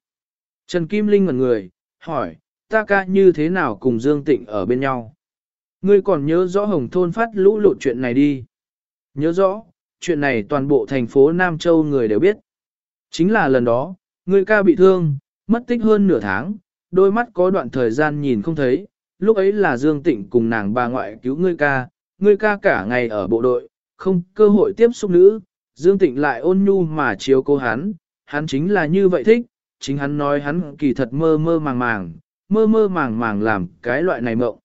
Trần Kim Linh ngẩn người, hỏi, ta ca như thế nào cùng Dương Tịnh ở bên nhau? Ngươi còn nhớ rõ hồng thôn phát lũ lụt chuyện này đi. Nhớ rõ, chuyện này toàn bộ thành phố Nam Châu người đều biết. Chính là lần đó, ngươi ca bị thương, mất tích hơn nửa tháng, đôi mắt có đoạn thời gian nhìn không thấy, lúc ấy là Dương Tịnh cùng nàng bà ngoại cứu ngươi ca, ngươi ca cả ngày ở bộ đội, không cơ hội tiếp xúc nữ, Dương Tịnh lại ôn nhu mà chiếu cố hắn, hắn chính là như vậy thích, chính hắn nói hắn kỳ thật mơ mơ màng màng, mơ mơ màng màng làm cái loại này mộng.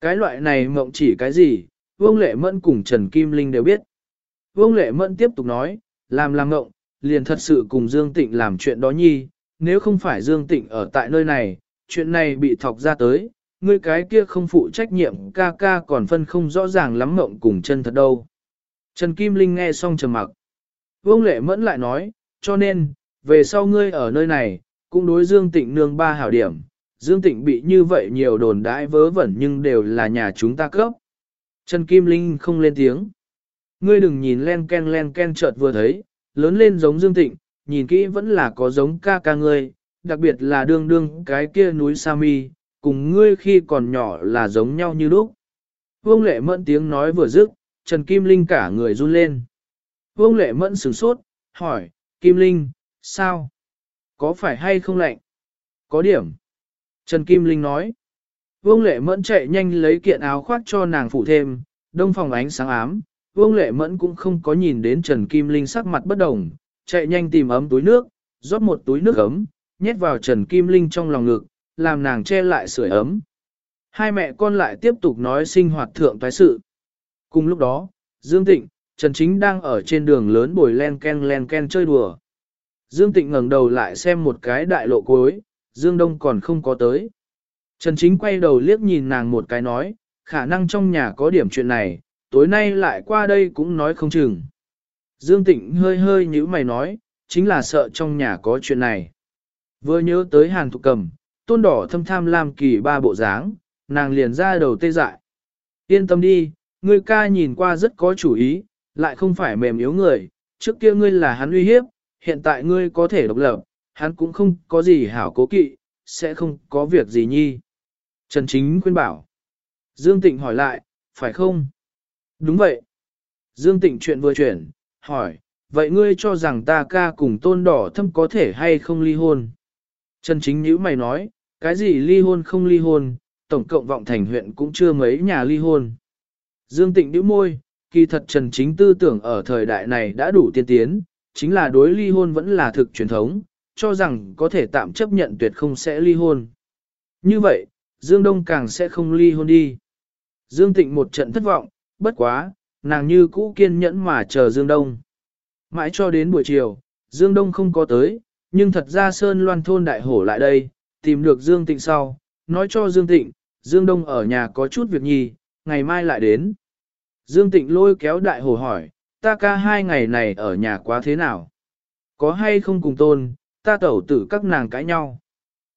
Cái loại này mộng chỉ cái gì, Vương Lệ Mẫn cùng Trần Kim Linh đều biết. Vương Lệ Mẫn tiếp tục nói, làm làm mộng, liền thật sự cùng Dương Tịnh làm chuyện đó nhi, nếu không phải Dương Tịnh ở tại nơi này, chuyện này bị thọc ra tới, người cái kia không phụ trách nhiệm ca ca còn phân không rõ ràng lắm mộng cùng chân thật đâu. Trần Kim Linh nghe xong trầm mặc. Vương Lệ Mẫn lại nói, cho nên, về sau ngươi ở nơi này, cũng đối Dương Tịnh nương ba hảo điểm. Dương Tịnh bị như vậy nhiều đồn đãi vớ vẩn nhưng đều là nhà chúng ta cấp. Trần Kim Linh không lên tiếng. Ngươi đừng nhìn len ken len ken chợt vừa thấy, lớn lên giống Dương Tịnh, nhìn kỹ vẫn là có giống ca ca ngươi, đặc biệt là đương đương cái kia núi Sami cùng ngươi khi còn nhỏ là giống nhau như lúc. Vương Lệ Mẫn tiếng nói vừa dứt, Trần Kim Linh cả người run lên. Vương Lệ Mẫn sửng sốt, hỏi, Kim Linh, sao? Có phải hay không lạnh? Có điểm. Trần Kim Linh nói. Vương Lệ Mẫn chạy nhanh lấy kiện áo khoác cho nàng phụ thêm, đông phòng ánh sáng ám. Vương Lệ Mẫn cũng không có nhìn đến Trần Kim Linh sắc mặt bất đồng, chạy nhanh tìm ấm túi nước, rót một túi nước ấm, nhét vào Trần Kim Linh trong lòng ngực, làm nàng che lại sưởi ấm. Hai mẹ con lại tiếp tục nói sinh hoạt thượng thái sự. Cùng lúc đó, Dương Tịnh, Trần Chính đang ở trên đường lớn bồi len ken len ken chơi đùa. Dương Tịnh ngẩng đầu lại xem một cái đại lộ cuối, Dương Đông còn không có tới. Trần Chính quay đầu liếc nhìn nàng một cái nói, khả năng trong nhà có điểm chuyện này, tối nay lại qua đây cũng nói không chừng. Dương Tịnh hơi hơi như mày nói, chính là sợ trong nhà có chuyện này. Vừa nhớ tới hàng Thục Cầm, tôn đỏ thâm tham lam kỳ ba bộ dáng, nàng liền ra đầu tê dại. Yên tâm đi, ngươi ca nhìn qua rất có chủ ý, lại không phải mềm yếu người, trước kia ngươi là hắn uy hiếp, hiện tại ngươi có thể độc lập, hắn cũng không có gì hảo cố kỵ, sẽ không có việc gì nhi. Trần Chính khuyên bảo. Dương Tịnh hỏi lại, phải không? Đúng vậy. Dương Tịnh chuyện vừa chuyển, hỏi, vậy ngươi cho rằng ta ca cùng tôn đỏ thâm có thể hay không ly hôn? Trần Chính nhữ mày nói, cái gì ly hôn không ly hôn, tổng cộng vọng thành huyện cũng chưa mấy nhà ly hôn. Dương Tịnh nhíu môi, kỳ thật Trần Chính tư tưởng ở thời đại này đã đủ tiên tiến, chính là đối ly hôn vẫn là thực truyền thống, cho rằng có thể tạm chấp nhận tuyệt không sẽ ly hôn. Như vậy, Dương Đông càng sẽ không ly hôn đi. Dương Tịnh một trận thất vọng, bất quá, nàng như cũ kiên nhẫn mà chờ Dương Đông. Mãi cho đến buổi chiều, Dương Đông không có tới, nhưng thật ra Sơn Loan thôn đại hổ lại đây, tìm được Dương Tịnh sau, nói cho Dương Tịnh, Dương Đông ở nhà có chút việc nhì, ngày mai lại đến. Dương Tịnh lôi kéo đại hổ hỏi, ta ca hai ngày này ở nhà quá thế nào? Có hay không cùng tôn, ta tẩu tử các nàng cãi nhau?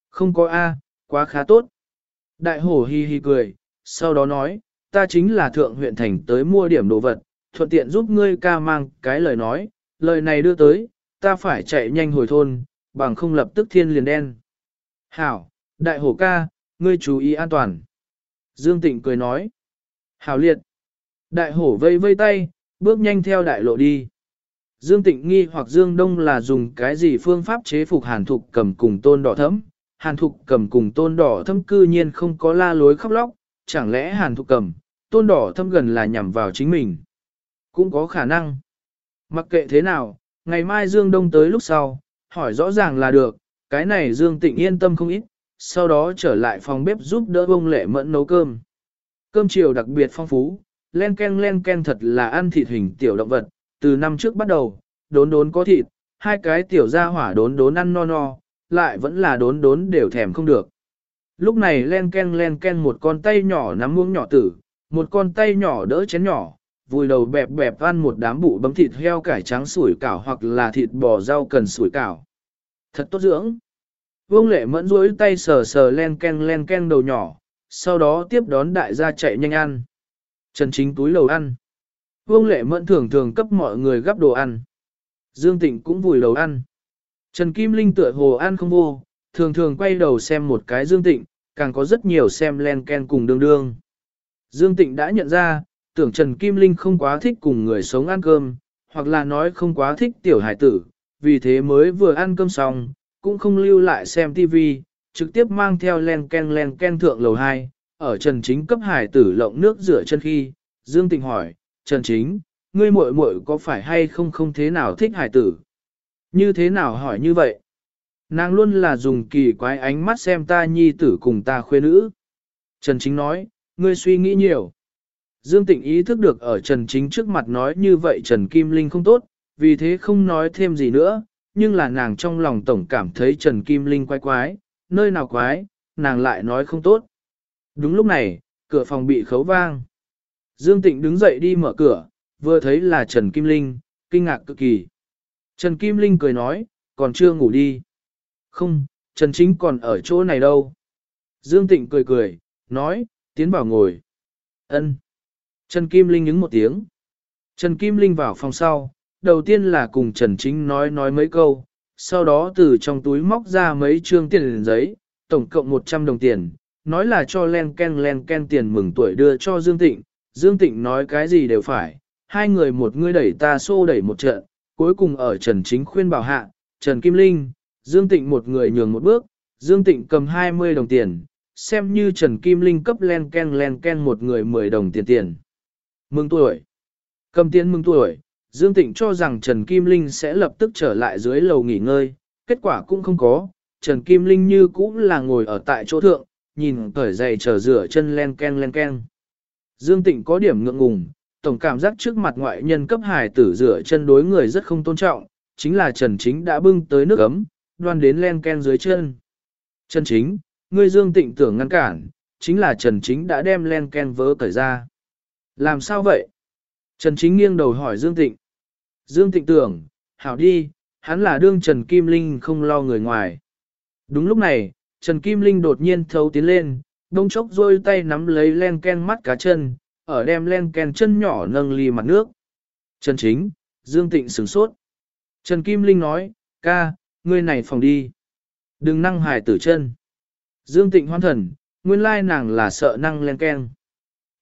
Không có A, quá khá tốt. Đại hổ hi hi cười, sau đó nói, ta chính là thượng huyện thành tới mua điểm đồ vật, thuận tiện giúp ngươi ca mang cái lời nói, lời này đưa tới, ta phải chạy nhanh hồi thôn, bằng không lập tức thiên liền đen. Hảo, đại hổ ca, ngươi chú ý an toàn. Dương Tịnh cười nói. Hảo liệt. Đại hổ vây vây tay, bước nhanh theo đại lộ đi. Dương Tịnh nghi hoặc Dương Đông là dùng cái gì phương pháp chế phục hàn thục cầm cùng tôn đỏ thấm. Hàn thục cầm cùng tôn đỏ thấm cư nhiên không có la lối khóc lóc, chẳng lẽ hàn thục cầm, tôn đỏ thâm gần là nhằm vào chính mình. Cũng có khả năng. Mặc kệ thế nào, ngày mai Dương Đông tới lúc sau, hỏi rõ ràng là được, cái này Dương Tịnh yên tâm không ít, sau đó trở lại phòng bếp giúp đỡ bông lệ mẫn nấu cơm. Cơm chiều đặc biệt phong phú, len ken len ken thật là ăn thịt hình tiểu động vật, từ năm trước bắt đầu, đốn đốn có thịt, hai cái tiểu gia hỏa đốn đốn ăn no no, lại vẫn là đốn đốn đều thèm không được. Lúc này len ken len ken một con tay nhỏ nắm muỗng nhỏ tử, một con tay nhỏ đỡ chén nhỏ, vùi đầu bẹp bẹp ăn một đám bụ bấm thịt heo cải trắng sủi cảo hoặc là thịt bò rau cần sủi cảo. Thật tốt dưỡng. Vương lệ mẫn duỗi tay sờ sờ len ken len ken đầu nhỏ, sau đó tiếp đón đại gia chạy nhanh ăn. Trần chính túi lầu ăn. Vương lệ mẫn thường thường cấp mọi người gắp đồ ăn. Dương Tịnh cũng vùi đầu ăn. Trần Kim Linh tựa hồ ăn không vô, thường thường quay đầu xem một cái Dương Tịnh, càng có rất nhiều xem len ken cùng đương đương. Dương Tịnh đã nhận ra, tưởng Trần Kim Linh không quá thích cùng người sống ăn cơm, hoặc là nói không quá thích tiểu hải tử, vì thế mới vừa ăn cơm xong, cũng không lưu lại xem TV, trực tiếp mang theo len ken len ken thượng lầu 2, ở Trần Chính cấp hải tử lộng nước rửa chân khi, Dương Tịnh hỏi, Trần Chính, ngươi muội muội có phải hay không không thế nào thích hải tử? Như thế nào hỏi như vậy? Nàng luôn là dùng kỳ quái ánh mắt xem ta nhi tử cùng ta khuê nữ. Trần Chính nói, ngươi suy nghĩ nhiều. Dương Tịnh ý thức được ở Trần Chính trước mặt nói như vậy Trần Kim Linh không tốt, vì thế không nói thêm gì nữa, nhưng là nàng trong lòng tổng cảm thấy Trần Kim Linh quái quái, nơi nào quái, nàng lại nói không tốt. Đúng lúc này, cửa phòng bị khấu vang. Dương Tịnh đứng dậy đi mở cửa, vừa thấy là Trần Kim Linh, kinh ngạc cực kỳ. Trần Kim Linh cười nói, còn chưa ngủ đi. Không, Trần Chính còn ở chỗ này đâu. Dương Tịnh cười cười, nói, tiến vào ngồi. Ân. Trần Kim Linh ứng một tiếng. Trần Kim Linh vào phòng sau, đầu tiên là cùng Trần Chính nói nói mấy câu, sau đó từ trong túi móc ra mấy trương tiền giấy, tổng cộng 100 đồng tiền, nói là cho len ken len ken tiền mừng tuổi đưa cho Dương Tịnh, Dương Tịnh nói cái gì đều phải, hai người một người đẩy ta xô đẩy một trận, cuối cùng ở Trần Chính khuyên bảo hạ, Trần Kim Linh, Dương Tịnh một người nhường một bước, Dương Tịnh cầm 20 đồng tiền, xem như Trần Kim Linh cấp len ken len ken một người 10 đồng tiền tiền. Mừng tuổi. Cầm tiền mừng tuổi, Dương Tịnh cho rằng Trần Kim Linh sẽ lập tức trở lại dưới lầu nghỉ ngơi, kết quả cũng không có, Trần Kim Linh như cũng là ngồi ở tại chỗ thượng, nhìn cởi giày chờ rửa chân len ken len ken. Dương Tịnh có điểm ngượng ngùng, tổng cảm giác trước mặt ngoại nhân cấp hài tử rửa chân đối người rất không tôn trọng, chính là Trần Chính đã bưng tới nước ấm, đoan đến len ken dưới chân. Trần Chính, ngươi Dương Tịnh tưởng ngăn cản, chính là Trần Chính đã đem len ken vớ cởi ra. Làm sao vậy? Trần Chính nghiêng đầu hỏi Dương Tịnh. Dương Tịnh tưởng, hảo đi, hắn là đương Trần Kim Linh không lo người ngoài. Đúng lúc này, Trần Kim Linh đột nhiên thấu tiến lên, đông chốc rôi tay nắm lấy len ken mắt cá chân, ở đem len ken chân nhỏ nâng ly mặt nước. Trần Chính, Dương Tịnh sửng sốt. Trần Kim Linh nói, ca, ngươi này phòng đi. Đừng năng hài tử chân. Dương Tịnh hoan thần, nguyên lai nàng là sợ năng len ken.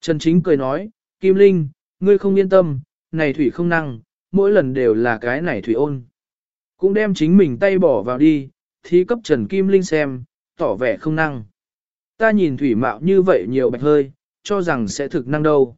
Trần Chính cười nói, Kim Linh, ngươi không yên tâm, này thủy không năng, mỗi lần đều là cái này thủy ôn. Cũng đem chính mình tay bỏ vào đi, thì cấp Trần Kim Linh xem, tỏ vẻ không năng. Ta nhìn thủy mạo như vậy nhiều bạch hơi, cho rằng sẽ thực năng đâu.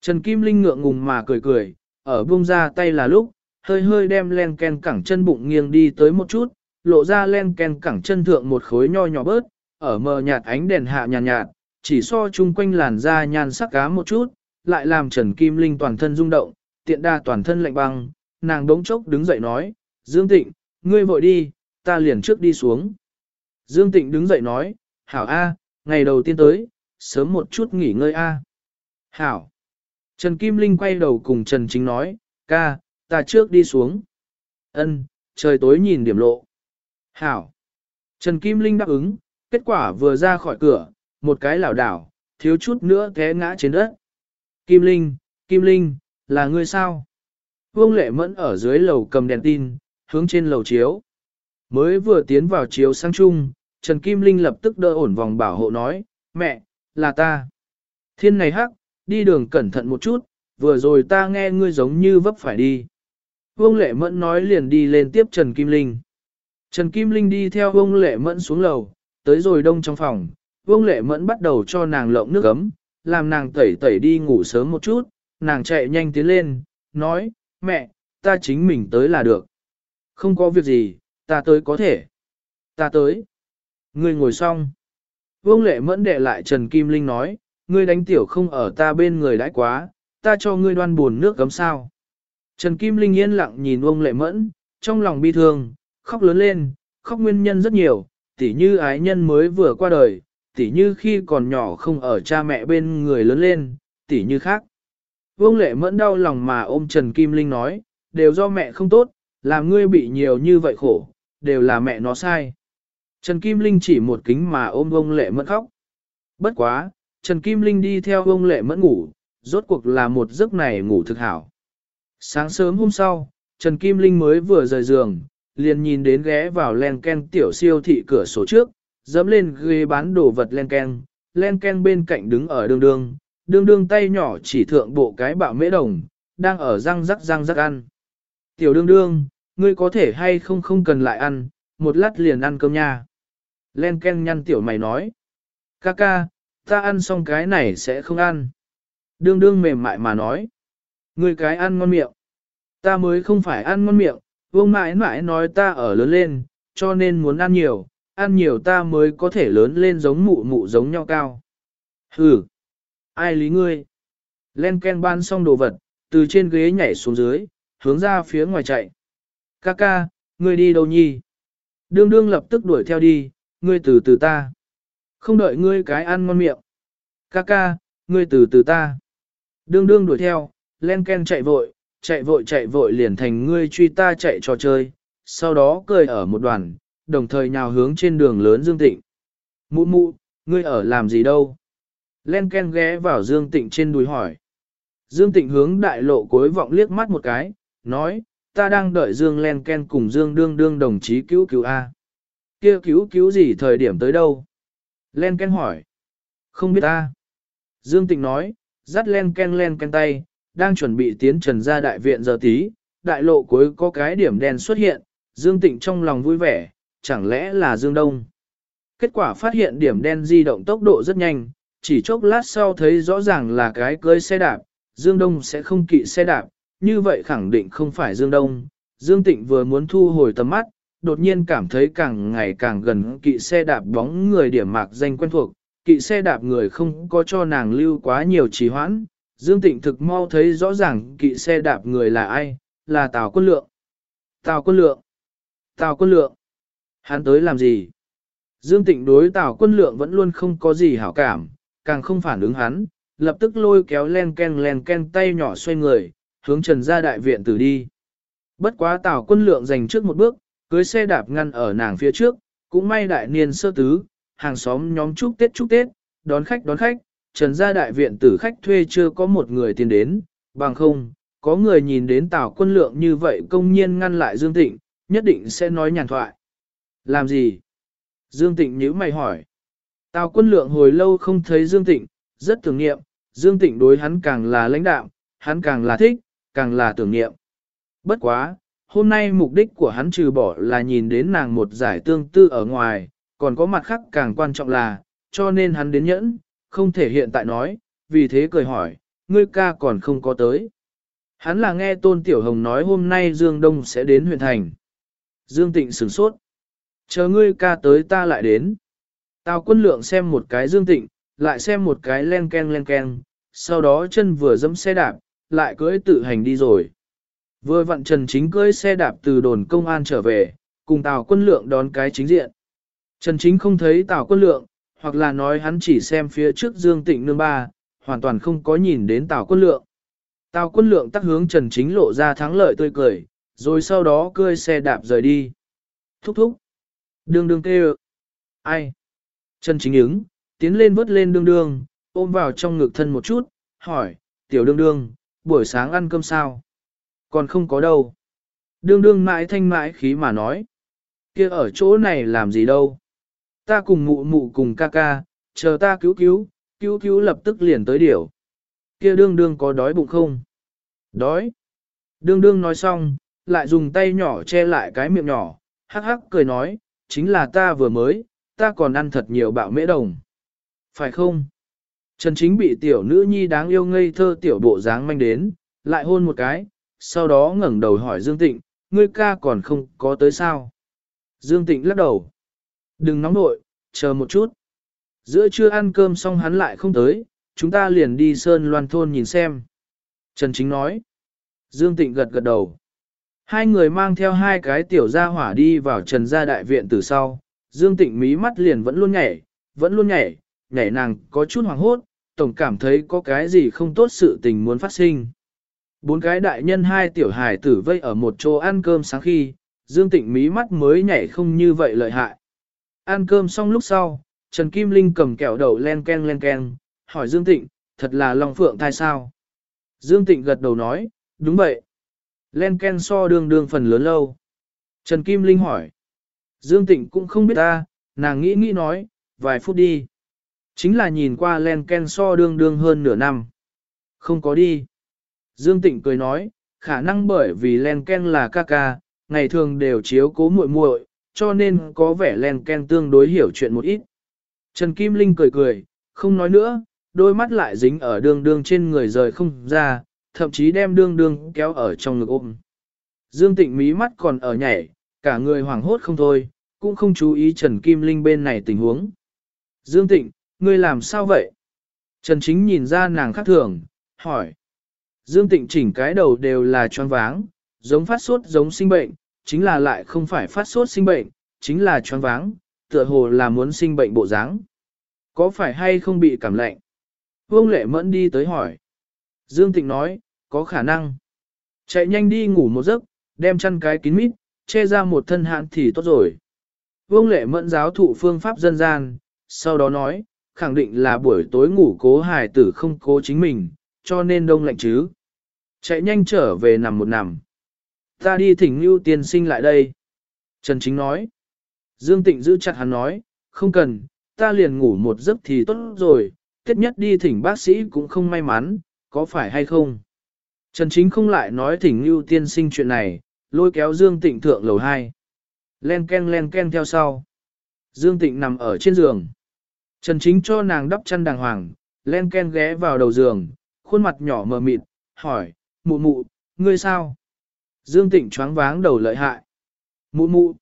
Trần Kim Linh ngượng ngùng mà cười cười, ở buông ra tay là lúc, hơi hơi đem len ken cẳng chân bụng nghiêng đi tới một chút, lộ ra len ken cẳng chân thượng một khối nho nhỏ bớt, ở mờ nhạt ánh đèn hạ nhàn nhạt, nhạt, chỉ so chung quanh làn da nhan sắc cá một chút, lại làm Trần Kim Linh toàn thân rung động, tiện đa toàn thân lạnh băng, nàng đống chốc đứng dậy nói, Dương Tịnh, ngươi vội đi, ta liền trước đi xuống. Dương Tịnh đứng dậy nói, Hảo A, ngày đầu tiên tới, sớm một chút nghỉ ngơi A. Hảo. Trần Kim Linh quay đầu cùng Trần Chính nói, ca, ta trước đi xuống. Ân, trời tối nhìn điểm lộ. Hảo. Trần Kim Linh đáp ứng, kết quả vừa ra khỏi cửa, một cái lảo đảo, thiếu chút nữa té ngã trên đất. Kim Linh, Kim Linh, là ngươi sao? Vương Lệ Mẫn ở dưới lầu cầm đèn tin, hướng trên lầu chiếu. Mới vừa tiến vào chiếu sang chung, Trần Kim Linh lập tức đỡ ổn vòng bảo hộ nói, mẹ, là ta. Thiên này hắc, đi đường cẩn thận một chút, vừa rồi ta nghe ngươi giống như vấp phải đi. Vương Lệ Mẫn nói liền đi lên tiếp Trần Kim Linh. Trần Kim Linh đi theo Vương Lệ Mẫn xuống lầu, tới rồi đông trong phòng, Vương Lệ Mẫn bắt đầu cho nàng lộng nước ấm, làm nàng tẩy tẩy đi ngủ sớm một chút, nàng chạy nhanh tiến lên, nói, mẹ, ta chính mình tới là được. Không có việc gì, ta tới có thể. Ta tới. Ngươi ngồi xong. Vương Lệ Mẫn đệ lại Trần Kim Linh nói, ngươi đánh tiểu không ở ta bên người đãi quá, ta cho ngươi đoan buồn nước cấm sao. Trần Kim Linh yên lặng nhìn Vương Lệ Mẫn, trong lòng bi thương, khóc lớn lên, khóc nguyên nhân rất nhiều, tỉ như ái nhân mới vừa qua đời, tỉ như khi còn nhỏ không ở cha mẹ bên người lớn lên, tỉ như khác. Vương lệ mẫn đau lòng mà ôm Trần Kim Linh nói, đều do mẹ không tốt, làm ngươi bị nhiều như vậy khổ, đều là mẹ nó sai. Trần Kim Linh chỉ một kính mà ôm ông lệ mẫn khóc. Bất quá, Trần Kim Linh đi theo ông lệ mẫn ngủ, rốt cuộc là một giấc này ngủ thực hảo. Sáng sớm hôm sau, Trần Kim Linh mới vừa rời giường, liền nhìn đến ghé vào len ken tiểu siêu thị cửa sổ trước, dẫm lên ghế bán đồ vật len ken, len ken bên cạnh đứng ở đường đường, đường đường tay nhỏ chỉ thượng bộ cái bạo mễ đồng, đang ở răng rắc răng rắc ăn. Tiểu đương đương, ngươi có thể hay không không cần lại ăn, một lát liền ăn cơm nha. Len ken nhăn tiểu mày nói. Ca ca, ta ăn xong cái này sẽ không ăn. Đương đương mềm mại mà nói. người cái ăn ngon miệng. Ta mới không phải ăn ngon miệng, vương mãi mãi nói ta ở lớn lên, cho nên muốn ăn nhiều, ăn nhiều ta mới có thể lớn lên giống mụ mụ giống nhau cao. Hừ, ai lý ngươi? Len Ken ban xong đồ vật, từ trên ghế nhảy xuống dưới, hướng ra phía ngoài chạy. Ca ca, ngươi đi đâu nhi? Đương đương lập tức đuổi theo đi, ngươi từ từ ta. Không đợi ngươi cái ăn ngon miệng. Ca ca, ngươi từ từ ta. Đương đương đuổi theo, Len Ken chạy vội, chạy vội chạy vội liền thành ngươi truy ta chạy trò chơi, sau đó cười ở một đoàn, đồng thời nhào hướng trên đường lớn Dương Tịnh. Mụ mụ, ngươi ở làm gì đâu? Len Ken ghé vào Dương Tịnh trên đùi hỏi. Dương Tịnh hướng đại lộ cối vọng liếc mắt một cái, nói, ta đang đợi Dương Len Ken cùng Dương đương đương đồng chí cứu cứu A kia cứu cứu gì thời điểm tới đâu? Len Ken hỏi. Không biết ta. Dương Tịnh nói, dắt Len Ken Len Ken tay, đang chuẩn bị tiến trần ra đại viện giờ tí, đại lộ cuối có cái điểm đen xuất hiện, Dương Tịnh trong lòng vui vẻ, chẳng lẽ là Dương Đông. Kết quả phát hiện điểm đen di động tốc độ rất nhanh, chỉ chốc lát sau thấy rõ ràng là cái cưới xe đạp, Dương Đông sẽ không kỵ xe đạp, như vậy khẳng định không phải Dương Đông. Dương Tịnh vừa muốn thu hồi tầm mắt, đột nhiên cảm thấy càng ngày càng gần kỵ xe đạp bóng người điểm mạc danh quen thuộc, kỵ xe đạp người không có cho nàng lưu quá nhiều trì hoãn, Dương Tịnh thực mau thấy rõ ràng kỵ xe đạp người là ai, là Tào Quân Lượng. Tào Quân Lượng. Tào Quân Lượng. Hắn tới làm gì? Dương Tịnh đối Tào Quân Lượng vẫn luôn không có gì hảo cảm, càng không phản ứng hắn, lập tức lôi kéo len ken len ken tay nhỏ xoay người, hướng trần ra đại viện tử đi. Bất quá Tào Quân Lượng dành trước một bước, cưới xe đạp ngăn ở nàng phía trước, cũng may đại niên sơ tứ, hàng xóm nhóm chúc Tết chúc Tết, đón khách đón khách, trần gia đại viện tử khách thuê chưa có một người tiền đến, bằng không, có người nhìn đến tào quân lượng như vậy công nhiên ngăn lại Dương Tịnh, nhất định sẽ nói nhàn thoại. Làm gì? Dương Tịnh nhíu mày hỏi. Tào quân lượng hồi lâu không thấy Dương Tịnh, rất tưởng niệm, Dương Tịnh đối hắn càng là lãnh đạo, hắn càng là thích, càng là tưởng niệm. Bất quá, hôm nay mục đích của hắn trừ bỏ là nhìn đến nàng một giải tương tư ở ngoài, còn có mặt khác càng quan trọng là, cho nên hắn đến nhẫn, không thể hiện tại nói, vì thế cười hỏi, ngươi ca còn không có tới. Hắn là nghe Tôn Tiểu Hồng nói hôm nay Dương Đông sẽ đến huyện thành. Dương Tịnh sửng sốt. Chờ ngươi ca tới ta lại đến. Tào quân lượng xem một cái Dương Tịnh, lại xem một cái len ken len ken, sau đó chân vừa dẫm xe đạp, lại cưỡi tự hành đi rồi. Vừa vặn Trần Chính cưỡi xe đạp từ đồn công an trở về, cùng Tào quân lượng đón cái chính diện. Trần Chính không thấy Tào quân lượng, hoặc là nói hắn chỉ xem phía trước Dương Tịnh nương ba, hoàn toàn không có nhìn đến Tào quân lượng. Tào quân lượng tắc hướng Trần Chính lộ ra thắng lợi tươi cười, rồi sau đó cưỡi xe đạp rời đi. Thúc thúc. Đương đương kêu. Ai? Trần Chính ứng, tiến lên vớt lên đương đương, ôm vào trong ngực thân một chút, hỏi, tiểu đương đương, buổi sáng ăn cơm sao? Còn không có đâu. Đương đương mãi thanh mãi khí mà nói. kia ở chỗ này làm gì đâu. Ta cùng mụ mụ cùng ca ca, chờ ta cứu cứu, cứu cứu lập tức liền tới điểu. kia đương đương có đói bụng không? Đói. Đương đương nói xong, lại dùng tay nhỏ che lại cái miệng nhỏ, hắc hắc cười nói, chính là ta vừa mới, ta còn ăn thật nhiều bạo mễ đồng. Phải không? Trần Chính bị tiểu nữ nhi đáng yêu ngây thơ tiểu bộ dáng manh đến, lại hôn một cái, sau đó ngẩng đầu hỏi Dương Tịnh, ngươi ca còn không có tới sao? Dương Tịnh lắc đầu. Đừng nóng nội, chờ một chút. Giữa trưa ăn cơm xong hắn lại không tới, chúng ta liền đi Sơn Loan Thôn nhìn xem. Trần Chính nói. Dương Tịnh gật gật đầu. Hai người mang theo hai cái tiểu gia hỏa đi vào Trần gia đại viện từ sau. Dương Tịnh mí mắt liền vẫn luôn nhảy, vẫn luôn nhảy, nhảy nàng có chút hoảng hốt, tổng cảm thấy có cái gì không tốt sự tình muốn phát sinh. Bốn cái đại nhân hai tiểu hài tử vây ở một chỗ ăn cơm sáng khi, Dương Tịnh mí mắt mới nhảy không như vậy lợi hại. Ăn cơm xong lúc sau, Trần Kim Linh cầm kẹo đậu len ken len ken, hỏi Dương Tịnh, thật là Long Phượng thai sao? Dương Tịnh gật đầu nói, đúng vậy. Len ken so đương đương phần lớn lâu. Trần Kim Linh hỏi. Dương Tịnh cũng không biết ta, nàng nghĩ nghĩ nói, vài phút đi. Chính là nhìn qua len ken so đương đương hơn nửa năm. Không có đi. Dương Tịnh cười nói, khả năng bởi vì len ken là ca ca, ngày thường đều chiếu cố muội muội, cho nên có vẻ len ken tương đối hiểu chuyện một ít. Trần Kim Linh cười cười, không nói nữa, đôi mắt lại dính ở đường đường trên người rời không ra, thậm chí đem đường đường kéo ở trong ngực ôm. Dương Tịnh mí mắt còn ở nhảy, cả người hoảng hốt không thôi, cũng không chú ý Trần Kim Linh bên này tình huống. Dương Tịnh, ngươi làm sao vậy? Trần Chính nhìn ra nàng khác thường, hỏi. Dương Tịnh chỉnh cái đầu đều là choáng váng, giống phát sốt giống sinh bệnh, chính là lại không phải phát sốt sinh bệnh, chính là choáng váng, tựa hồ là muốn sinh bệnh bộ dáng. Có phải hay không bị cảm lạnh? Vương Lệ Mẫn đi tới hỏi. Dương Tịnh nói, có khả năng. Chạy nhanh đi ngủ một giấc, đem chăn cái kín mít, che ra một thân hạn thì tốt rồi. Vương Lệ Mẫn giáo thụ phương pháp dân gian, sau đó nói, khẳng định là buổi tối ngủ cố hài tử không cố chính mình, cho nên đông lạnh chứ. Chạy nhanh trở về nằm một nằm. Ta đi thỉnh Ngưu tiên sinh lại đây. Trần Chính nói. Dương Tịnh giữ chặt hắn nói, không cần, ta liền ngủ một giấc thì tốt rồi, kết nhất đi thỉnh bác sĩ cũng không may mắn, có phải hay không? Trần Chính không lại nói thỉnh Ngưu tiên sinh chuyện này, lôi kéo Dương Tịnh thượng lầu 2. Len ken len ken theo sau. Dương Tịnh nằm ở trên giường. Trần Chính cho nàng đắp chăn đàng hoàng, len ken ghé vào đầu giường, khuôn mặt nhỏ mờ mịt, hỏi, mụ mụ, ngươi sao? Dương Tịnh choáng váng đầu lợi hại. Mụ mụ.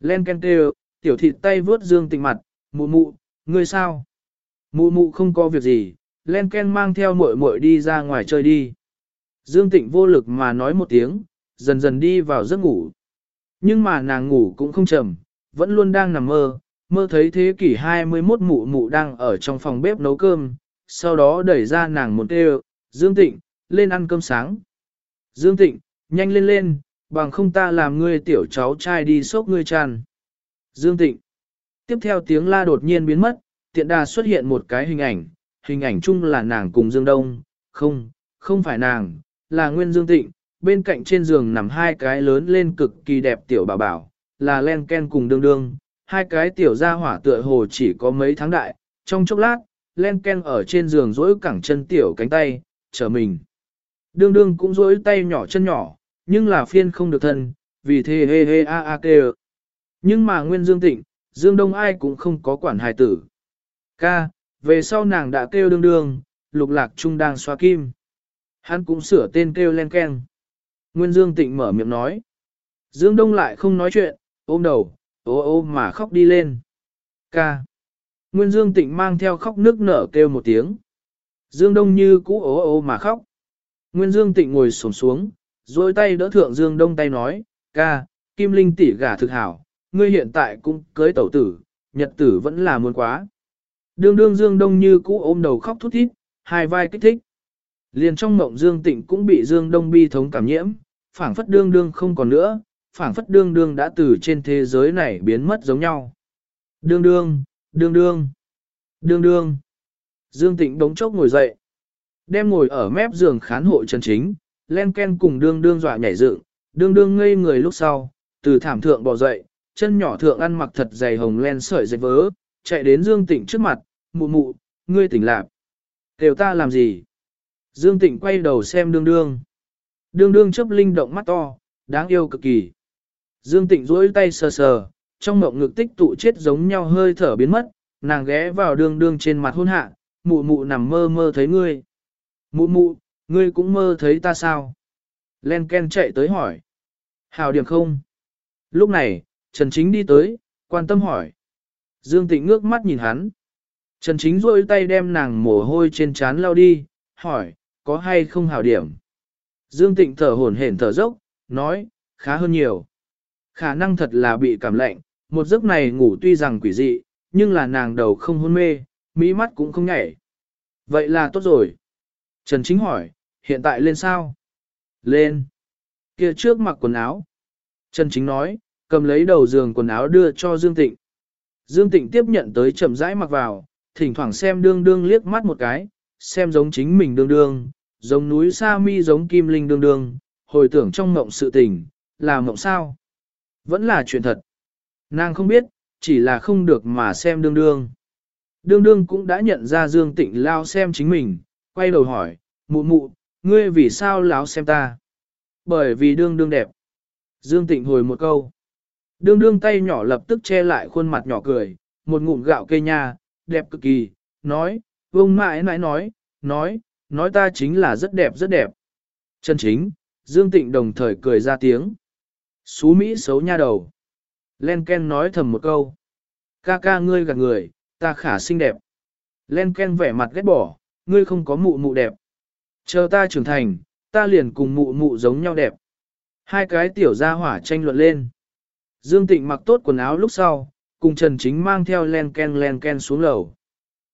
Len ken kêu, tiểu thịt tay vướt Dương Tịnh mặt, mụ mụ, ngươi sao? Mụ mụ không có việc gì, len ken mang theo muội muội đi ra ngoài chơi đi. Dương Tịnh vô lực mà nói một tiếng, dần dần đi vào giấc ngủ. Nhưng mà nàng ngủ cũng không chậm, vẫn luôn đang nằm mơ, mơ thấy thế kỷ 21 mụ mụ đang ở trong phòng bếp nấu cơm, sau đó đẩy ra nàng một tê Dương Tịnh, lên ăn cơm sáng. Dương Tịnh, nhanh lên lên, bằng không ta làm ngươi tiểu cháu trai đi sốc ngươi tràn. Dương Tịnh. Tiếp theo tiếng la đột nhiên biến mất, tiện đà xuất hiện một cái hình ảnh, hình ảnh chung là nàng cùng Dương Đông, không, không phải nàng, là Nguyên Dương Tịnh, bên cạnh trên giường nằm hai cái lớn lên cực kỳ đẹp tiểu bảo bảo, là Len Ken cùng đương đương, hai cái tiểu gia hỏa tựa hồ chỉ có mấy tháng đại, trong chốc lát, Len Ken ở trên giường dỗi cẳng chân tiểu cánh tay, chờ mình. Đương đương cũng rỗi tay nhỏ chân nhỏ, nhưng là phiên không được thân, vì thế hê hê a a kê Nhưng mà Nguyên Dương Tịnh, Dương Đông ai cũng không có quản hài tử. Ca, về sau nàng đã kêu đương đương, lục lạc trung đang xoa kim. Hắn cũng sửa tên kêu len ken. Nguyên Dương Tịnh mở miệng nói. Dương Đông lại không nói chuyện, ôm đầu, ô ô mà khóc đi lên. Ca. Nguyên Dương Tịnh mang theo khóc nước nở kêu một tiếng. Dương Đông như cũ ô ô mà khóc. Nguyên Dương Tịnh ngồi xổm xuống, duỗi tay đỡ thượng Dương Đông tay nói, ca, Kim Linh tỷ gả thực hảo, ngươi hiện tại cũng cưới tẩu tử, nhật tử vẫn là muốn quá. Đương đương Dương Đông như cũ ôm đầu khóc thút thít, hai vai kích thích. Liền trong mộng Dương Tịnh cũng bị Dương Đông bi thống cảm nhiễm, phảng phất đương đương không còn nữa, phảng phất đương đương đã từ trên thế giới này biến mất giống nhau. Đương đương, đương đương, đương đương. Dương Tịnh đống chốc ngồi dậy, đem ngồi ở mép giường khán hộ chân chính, len ken cùng đương đương dọa nhảy dựng, đương đương ngây người lúc sau, từ thảm thượng bò dậy, chân nhỏ thượng ăn mặc thật dày hồng len sợi dây vớ, chạy đến Dương Tịnh trước mặt, mụ mụ, ngươi tỉnh lạc. Kêu ta làm gì? Dương Tịnh quay đầu xem đương đương. Đương đương chấp linh động mắt to, đáng yêu cực kỳ. Dương Tịnh duỗi tay sờ sờ, trong mộng ngực tích tụ chết giống nhau hơi thở biến mất, nàng ghé vào đương đương trên mặt hôn hạ, mụ mụ nằm mơ mơ thấy ngươi. Mụ mụ, ngươi cũng mơ thấy ta sao? Len Ken chạy tới hỏi. Hào điểm không? Lúc này, Trần Chính đi tới, quan tâm hỏi. Dương Tịnh ngước mắt nhìn hắn. Trần Chính rôi tay đem nàng mồ hôi trên trán lau đi, hỏi, có hay không hảo điểm? Dương Tịnh thở hổn hển thở dốc, nói, khá hơn nhiều. Khả năng thật là bị cảm lạnh, một giấc này ngủ tuy rằng quỷ dị, nhưng là nàng đầu không hôn mê, mỹ mắt cũng không nhảy. Vậy là tốt rồi. Trần Chính hỏi, hiện tại lên sao? Lên. Kia trước mặc quần áo. Trần Chính nói, cầm lấy đầu giường quần áo đưa cho Dương Tịnh. Dương Tịnh tiếp nhận tới chậm rãi mặc vào, thỉnh thoảng xem đương đương liếc mắt một cái, xem giống chính mình đương đương, giống núi sa mi giống kim linh đương đương, hồi tưởng trong mộng sự tình, là mộng sao? Vẫn là chuyện thật. Nàng không biết, chỉ là không được mà xem đương đương. Đương đương cũng đã nhận ra Dương Tịnh lao xem chính mình, quay đầu hỏi, mụ mụ, ngươi vì sao láo xem ta? Bởi vì đương đương đẹp. Dương Tịnh hồi một câu. Đương đương tay nhỏ lập tức che lại khuôn mặt nhỏ cười, một ngụm gạo cây nha, đẹp cực kỳ, nói, vông mãi mãi nói, nói, nói ta chính là rất đẹp rất đẹp. Chân chính, Dương Tịnh đồng thời cười ra tiếng. Xú Mỹ xấu nha đầu. Len Ken nói thầm một câu. Ca ca ngươi gạt người, ta khả xinh đẹp. Len Ken vẻ mặt ghét bỏ, ngươi không có mụ mụ đẹp. Chờ ta trưởng thành, ta liền cùng mụ mụ giống nhau đẹp. Hai cái tiểu gia hỏa tranh luận lên. Dương Tịnh mặc tốt quần áo lúc sau, cùng Trần Chính mang theo len ken len ken xuống lầu.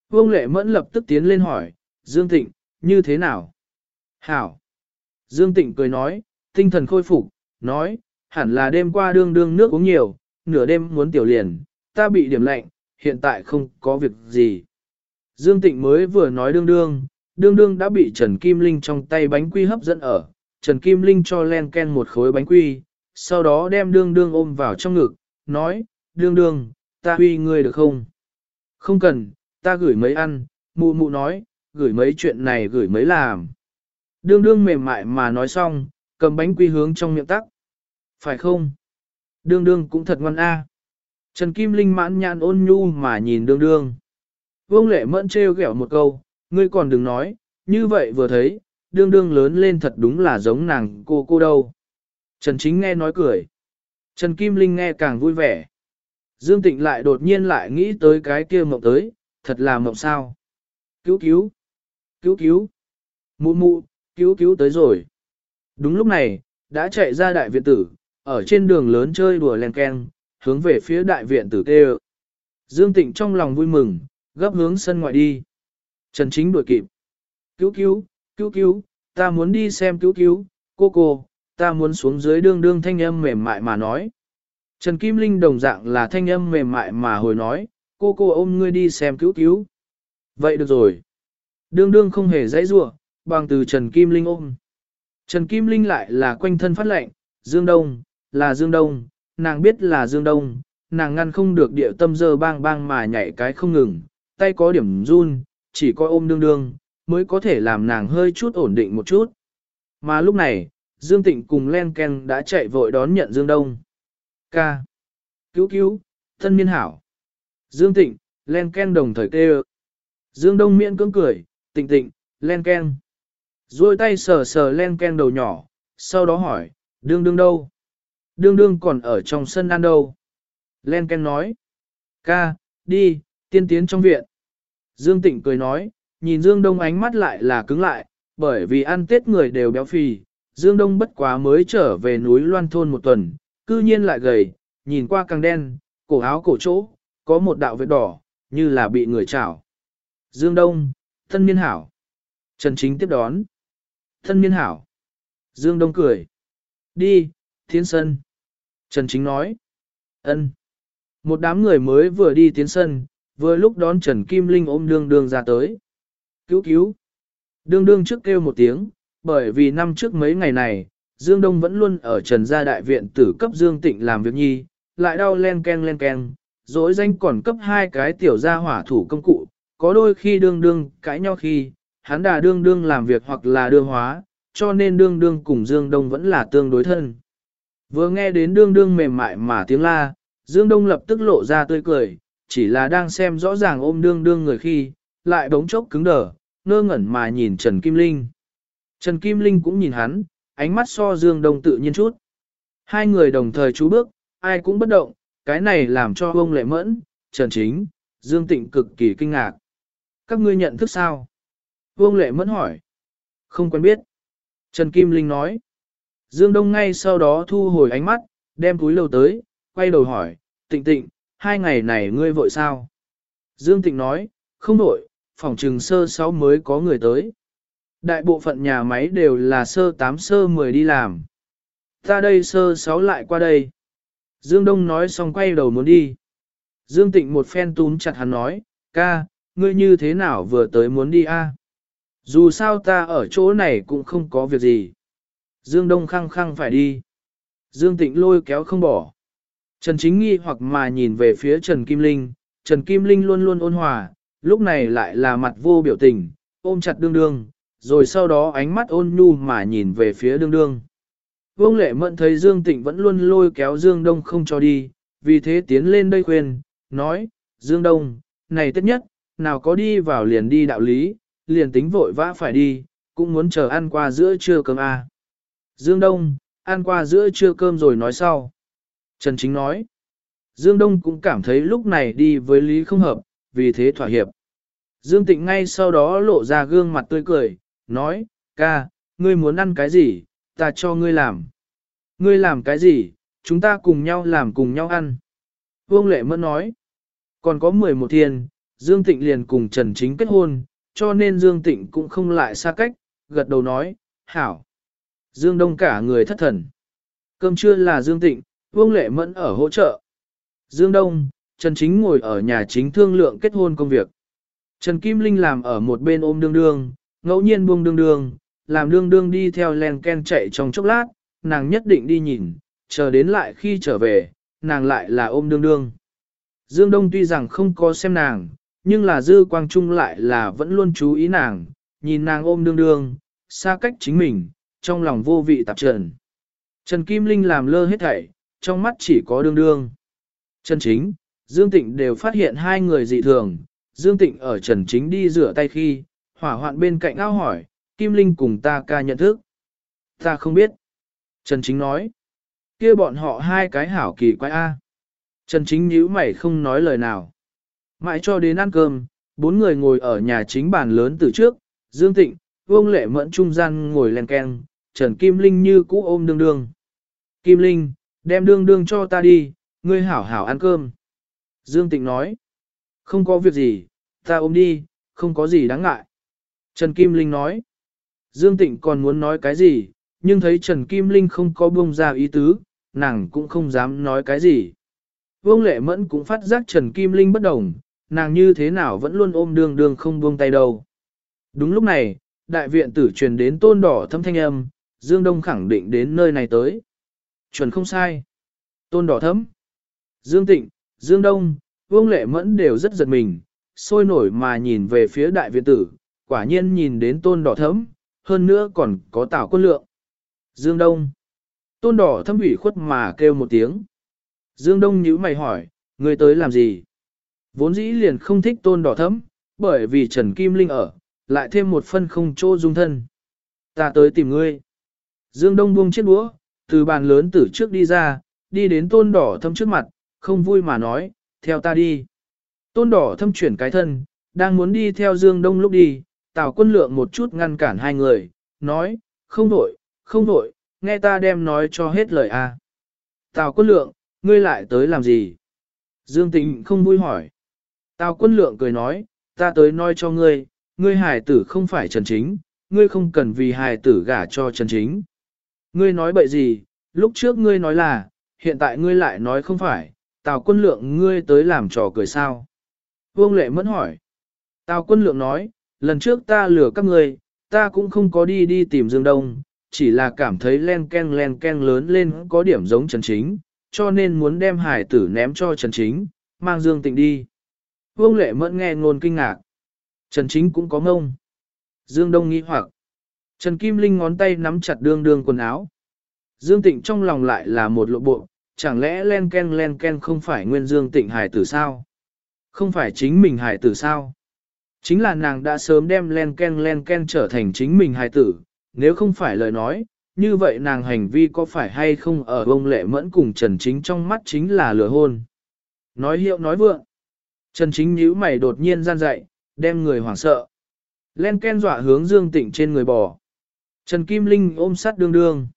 Vương Lệ Mẫn lập tức tiến lên hỏi, Dương Tịnh, như thế nào? Hảo. Dương Tịnh cười nói, tinh thần khôi phục, nói, hẳn là đêm qua đương đương nước uống nhiều, nửa đêm muốn tiểu liền, ta bị điểm lạnh, hiện tại không có việc gì. Dương Tịnh mới vừa nói đương đương, đương đương đã bị Trần Kim Linh trong tay bánh quy hấp dẫn ở, Trần Kim Linh cho len ken một khối bánh quy, sau đó đem đương đương ôm vào trong ngực, nói, đương đương, ta huy ngươi được không? Không cần, ta gửi mấy ăn, mụ mụ nói, gửi mấy chuyện này gửi mấy làm. Đương đương mềm mại mà nói xong, cầm bánh quy hướng trong miệng tắc. Phải không? Đương đương cũng thật ngoan a. Trần Kim Linh mãn nhãn ôn nhu mà nhìn đương đương. Vương lệ mẫn trêu ghẹo một câu, ngươi còn đừng nói, như vậy vừa thấy, đương đương lớn lên thật đúng là giống nàng cô cô đâu. Trần Chính nghe nói cười. Trần Kim Linh nghe càng vui vẻ. Dương Tịnh lại đột nhiên lại nghĩ tới cái kia mộng tới, thật là mộng sao. Cứu cứu, cứu cứu, mụ mụ, cứu cứu tới rồi. Đúng lúc này, đã chạy ra đại viện tử, ở trên đường lớn chơi đùa len keng, hướng về phía đại viện tử kêu. Dương Tịnh trong lòng vui mừng, gấp hướng sân ngoại đi. Trần Chính đuổi kịp. Cứu cứu, cứu cứu, ta muốn đi xem cứu cứu, cô cô, ta muốn xuống dưới đương đương thanh âm mềm mại mà nói. Trần Kim Linh đồng dạng là thanh âm mềm mại mà hồi nói, cô cô ôm ngươi đi xem cứu cứu. Vậy được rồi. Đương đương không hề dãy rủa bằng từ Trần Kim Linh ôm. Trần Kim Linh lại là quanh thân phát lệnh, Dương Đông, là Dương Đông, nàng biết là Dương Đông, nàng ngăn không được địa tâm dơ bang bang mà nhảy cái không ngừng, tay có điểm run, chỉ có ôm đương đương, mới có thể làm nàng hơi chút ổn định một chút. Mà lúc này, Dương Tịnh cùng Len Ken đã chạy vội đón nhận Dương Đông. Ca. Cứu cứu, thân niên hảo. Dương Tịnh, Len Ken đồng thời kêu. Dương Đông miễn cưỡng cười, tịnh tịnh, Len Ken. Rồi tay sờ sờ Len Ken đầu nhỏ, sau đó hỏi, đương đương đâu? Đương đương còn ở trong sân ăn đâu? Len Ken nói. Ca, đi, tiên tiến trong viện. Dương Tịnh cười nói, nhìn Dương Đông ánh mắt lại là cứng lại, bởi vì ăn tết người đều béo phì, Dương Đông bất quá mới trở về núi Loan Thôn một tuần, cư nhiên lại gầy, nhìn qua càng đen, cổ áo cổ chỗ, có một đạo vết đỏ, như là bị người chảo. Dương Đông, thân niên hảo. Trần Chính tiếp đón. Thân niên hảo. Dương Đông cười. Đi, tiến sân. Trần Chính nói. ân. Một đám người mới vừa đi tiến sân, vừa lúc đón Trần Kim Linh ôm đương đương ra tới. Cứu cứu. Đương đương trước kêu một tiếng, bởi vì năm trước mấy ngày này, Dương Đông vẫn luôn ở Trần Gia Đại Viện tử cấp Dương Tịnh làm việc nhi, lại đau len ken len ken, dối danh còn cấp hai cái tiểu gia hỏa thủ công cụ, có đôi khi đương đương cãi nhau khi, hắn đà đương đương làm việc hoặc là đương hóa, cho nên đương đương cùng Dương Đông vẫn là tương đối thân. Vừa nghe đến đương đương mềm mại mà tiếng la, Dương Đông lập tức lộ ra tươi cười, chỉ là đang xem rõ ràng ôm đương đương người khi, lại bỗng chốc cứng đờ, ngơ ngẩn mà nhìn Trần Kim Linh. Trần Kim Linh cũng nhìn hắn, ánh mắt so Dương Đông tự nhiên chút. Hai người đồng thời chú bước, ai cũng bất động, cái này làm cho ông lệ mẫn, Trần Chính, Dương Tịnh cực kỳ kinh ngạc. Các ngươi nhận thức sao? Vương lệ mẫn hỏi. Không quen biết. Trần Kim Linh nói. Dương Đông ngay sau đó thu hồi ánh mắt, đem túi lâu tới, quay đầu hỏi, tịnh tịnh, hai ngày này ngươi vội sao? Dương Tịnh nói, không vội, phòng trừng sơ sáu mới có người tới. Đại bộ phận nhà máy đều là sơ tám sơ 10 đi làm. Ta đây sơ sáu lại qua đây. Dương Đông nói xong quay đầu muốn đi. Dương Tịnh một phen túm chặt hắn nói, ca, ngươi như thế nào vừa tới muốn đi a? Dù sao ta ở chỗ này cũng không có việc gì. Dương Đông khăng khăng phải đi. Dương Tịnh lôi kéo không bỏ. Trần Chính nghi hoặc mà nhìn về phía Trần Kim Linh, Trần Kim Linh luôn luôn ôn hòa, lúc này lại là mặt vô biểu tình, ôm chặt đương đương, rồi sau đó ánh mắt ôn nhu mà nhìn về phía đương đương. Vương lệ mẫn thấy Dương Tịnh vẫn luôn lôi kéo Dương Đông không cho đi, vì thế tiến lên đây khuyên, nói, Dương Đông, này tất nhất, nào có đi vào liền đi đạo lý, liền tính vội vã phải đi, cũng muốn chờ ăn qua giữa trưa cơm à. Dương Đông, ăn qua giữa trưa cơm rồi nói sau. Trần Chính nói, Dương Đông cũng cảm thấy lúc này đi với Lý không hợp, vì thế thỏa hiệp. Dương Tịnh ngay sau đó lộ ra gương mặt tươi cười, nói, ca, ngươi muốn ăn cái gì, ta cho ngươi làm. Ngươi làm cái gì, chúng ta cùng nhau làm cùng nhau ăn. Vương Lệ Mẫn nói, còn có 11 thiên, Dương Tịnh liền cùng Trần Chính kết hôn, cho nên Dương Tịnh cũng không lại xa cách, gật đầu nói, hảo. Dương Đông cả người thất thần. Cơm trưa là Dương Tịnh, Vương Lệ Mẫn ở hỗ trợ. Dương Đông, Trần Chính ngồi ở nhà chính thương lượng kết hôn công việc. Trần Kim Linh làm ở một bên ôm đương đương, ngẫu nhiên buông đương đương, làm đương đương đi theo len ken chạy trong chốc lát, nàng nhất định đi nhìn, chờ đến lại khi trở về, nàng lại là ôm đương đương. Dương Đông tuy rằng không có xem nàng, nhưng là dư quang trung lại là vẫn luôn chú ý nàng, nhìn nàng ôm đương đương, xa cách chính mình, trong lòng vô vị tạp trần. Trần Kim Linh làm lơ hết thảy, trong mắt chỉ có đương đương. Trần Chính, Dương Tịnh đều phát hiện hai người dị thường, Dương Tịnh ở Trần Chính đi rửa tay khi, hỏa hoạn bên cạnh ao hỏi, Kim Linh cùng ta ca nhận thức. Ta không biết. Trần Chính nói, kia bọn họ hai cái hảo kỳ quái A. Trần Chính nhíu mày không nói lời nào. Mãi cho đến ăn cơm, bốn người ngồi ở nhà chính bàn lớn từ trước, Dương Tịnh, Vương Lệ Mẫn trung gian ngồi len keng, Trần Kim Linh như cũ ôm đương đương. Kim Linh, đem đương đương cho ta đi, ngươi hảo hảo ăn cơm. Dương Tịnh nói, không có việc gì, ta ôm đi, không có gì đáng ngại. Trần Kim Linh nói, Dương Tịnh còn muốn nói cái gì, nhưng thấy Trần Kim Linh không có buông ra ý tứ, nàng cũng không dám nói cái gì. Vương Lệ Mẫn cũng phát giác Trần Kim Linh bất đồng, nàng như thế nào vẫn luôn ôm đường đường không buông tay đâu. Đúng lúc này, đại viện tử truyền đến tôn đỏ thâm thanh âm, Dương Đông khẳng định đến nơi này tới. Chuẩn không sai. Tôn đỏ thấm. Dương Tịnh, Dương Đông, Vương Lệ Mẫn đều rất giật mình, sôi nổi mà nhìn về phía đại viện tử, quả nhiên nhìn đến tôn đỏ thấm, hơn nữa còn có tảo quân lượng. Dương Đông. Tôn đỏ thâm ủy khuất mà kêu một tiếng. Dương Đông nhíu mày hỏi, người tới làm gì? Vốn dĩ liền không thích tôn đỏ thấm, bởi vì Trần Kim Linh ở, lại thêm một phân không chỗ dung thân. Ta tới tìm ngươi. Dương Đông buông chiếc đũa, từ bàn lớn từ trước đi ra, đi đến tôn đỏ thâm trước mặt, không vui mà nói, theo ta đi. Tôn đỏ thâm chuyển cái thân, đang muốn đi theo Dương Đông lúc đi, Tào quân lượng một chút ngăn cản hai người, nói, không đổi, không đổi, nghe ta đem nói cho hết lời a. Tào quân lượng, ngươi lại tới làm gì? Dương Tịnh không vui hỏi. Tào quân lượng cười nói, ta tới nói cho ngươi, ngươi hài tử không phải Trần Chính, ngươi không cần vì hài tử gả cho Trần Chính. Ngươi nói bậy gì, lúc trước ngươi nói là, hiện tại ngươi lại nói không phải, Tào quân lượng ngươi tới làm trò cười sao. Vương lệ mẫn hỏi. Tào quân lượng nói, lần trước ta lừa các ngươi, ta cũng không có đi đi tìm Dương Đông, chỉ là cảm thấy len ken len ken lớn lên có điểm giống Trần Chính, cho nên muốn đem hải tử ném cho Trần Chính, mang Dương Tịnh đi. Vương lệ mẫn nghe ngôn kinh ngạc. Trần Chính cũng có ngông. Dương Đông nghi hoặc. Trần Kim Linh ngón tay nắm chặt đương đương quần áo. Dương Tịnh trong lòng lại là một lộ bộ, chẳng lẽ len ken len ken không phải nguyên Dương Tịnh hải tử sao? Không phải chính mình hải tử sao? Chính là nàng đã sớm đem len ken len ken trở thành chính mình hải tử, nếu không phải lời nói, như vậy nàng hành vi có phải hay không ở ông lệ mẫn cùng Trần Chính trong mắt chính là lừa hôn. Nói hiệu nói vượng. Trần Chính nhíu mày đột nhiên gian dậy, đem người hoảng sợ. Len ken dọa hướng Dương Tịnh trên người bò. Trần Kim Linh ôm sát đương đương.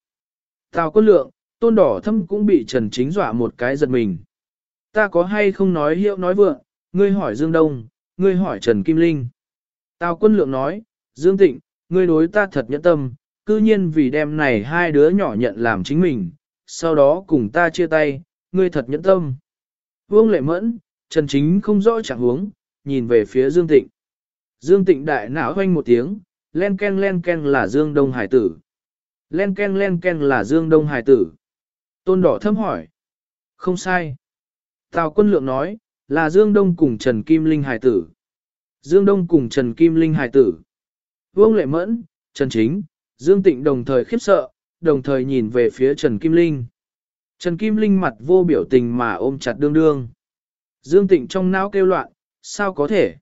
Tào quân lượng, tôn đỏ thâm cũng bị Trần Chính dọa một cái giật mình. Ta có hay không nói hiệu nói vượng, ngươi hỏi Dương Đông, ngươi hỏi Trần Kim Linh. Tào quân lượng nói, Dương Tịnh, ngươi đối ta thật nhẫn tâm, cư nhiên vì đem này hai đứa nhỏ nhận làm chính mình, sau đó cùng ta chia tay, ngươi thật nhẫn tâm. Vương lệ mẫn, Trần Chính không rõ trạng huống, nhìn về phía Dương Tịnh. Dương Tịnh đại não hoanh một tiếng, len ken len ken là Dương Đông Hải tử. Len ken len ken là Dương Đông Hải tử. Tôn đỏ thâm hỏi. Không sai. Tào quân lượng nói, là Dương Đông cùng Trần Kim Linh Hải tử. Dương Đông cùng Trần Kim Linh Hải tử. Vương Lệ Mẫn, Trần Chính, Dương Tịnh đồng thời khiếp sợ, đồng thời nhìn về phía Trần Kim Linh. Trần Kim Linh mặt vô biểu tình mà ôm chặt đương đương. Dương Tịnh trong não kêu loạn, sao có thể?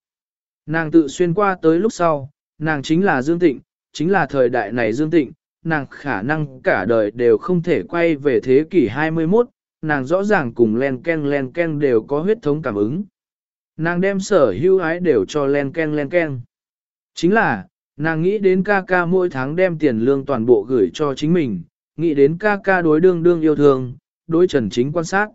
Nàng tự xuyên qua tới lúc sau, nàng chính là Dương Tịnh, chính là thời đại này Dương Tịnh, nàng khả năng cả đời đều không thể quay về thế kỷ 21, nàng rõ ràng cùng len ken len ken đều có huyết thống cảm ứng. Nàng đem sở hữu ái đều cho len ken len ken. Chính là, nàng nghĩ đến ca ca mỗi tháng đem tiền lương toàn bộ gửi cho chính mình, nghĩ đến ca ca đối đương đương yêu thương, đối Trần Chính quan sát.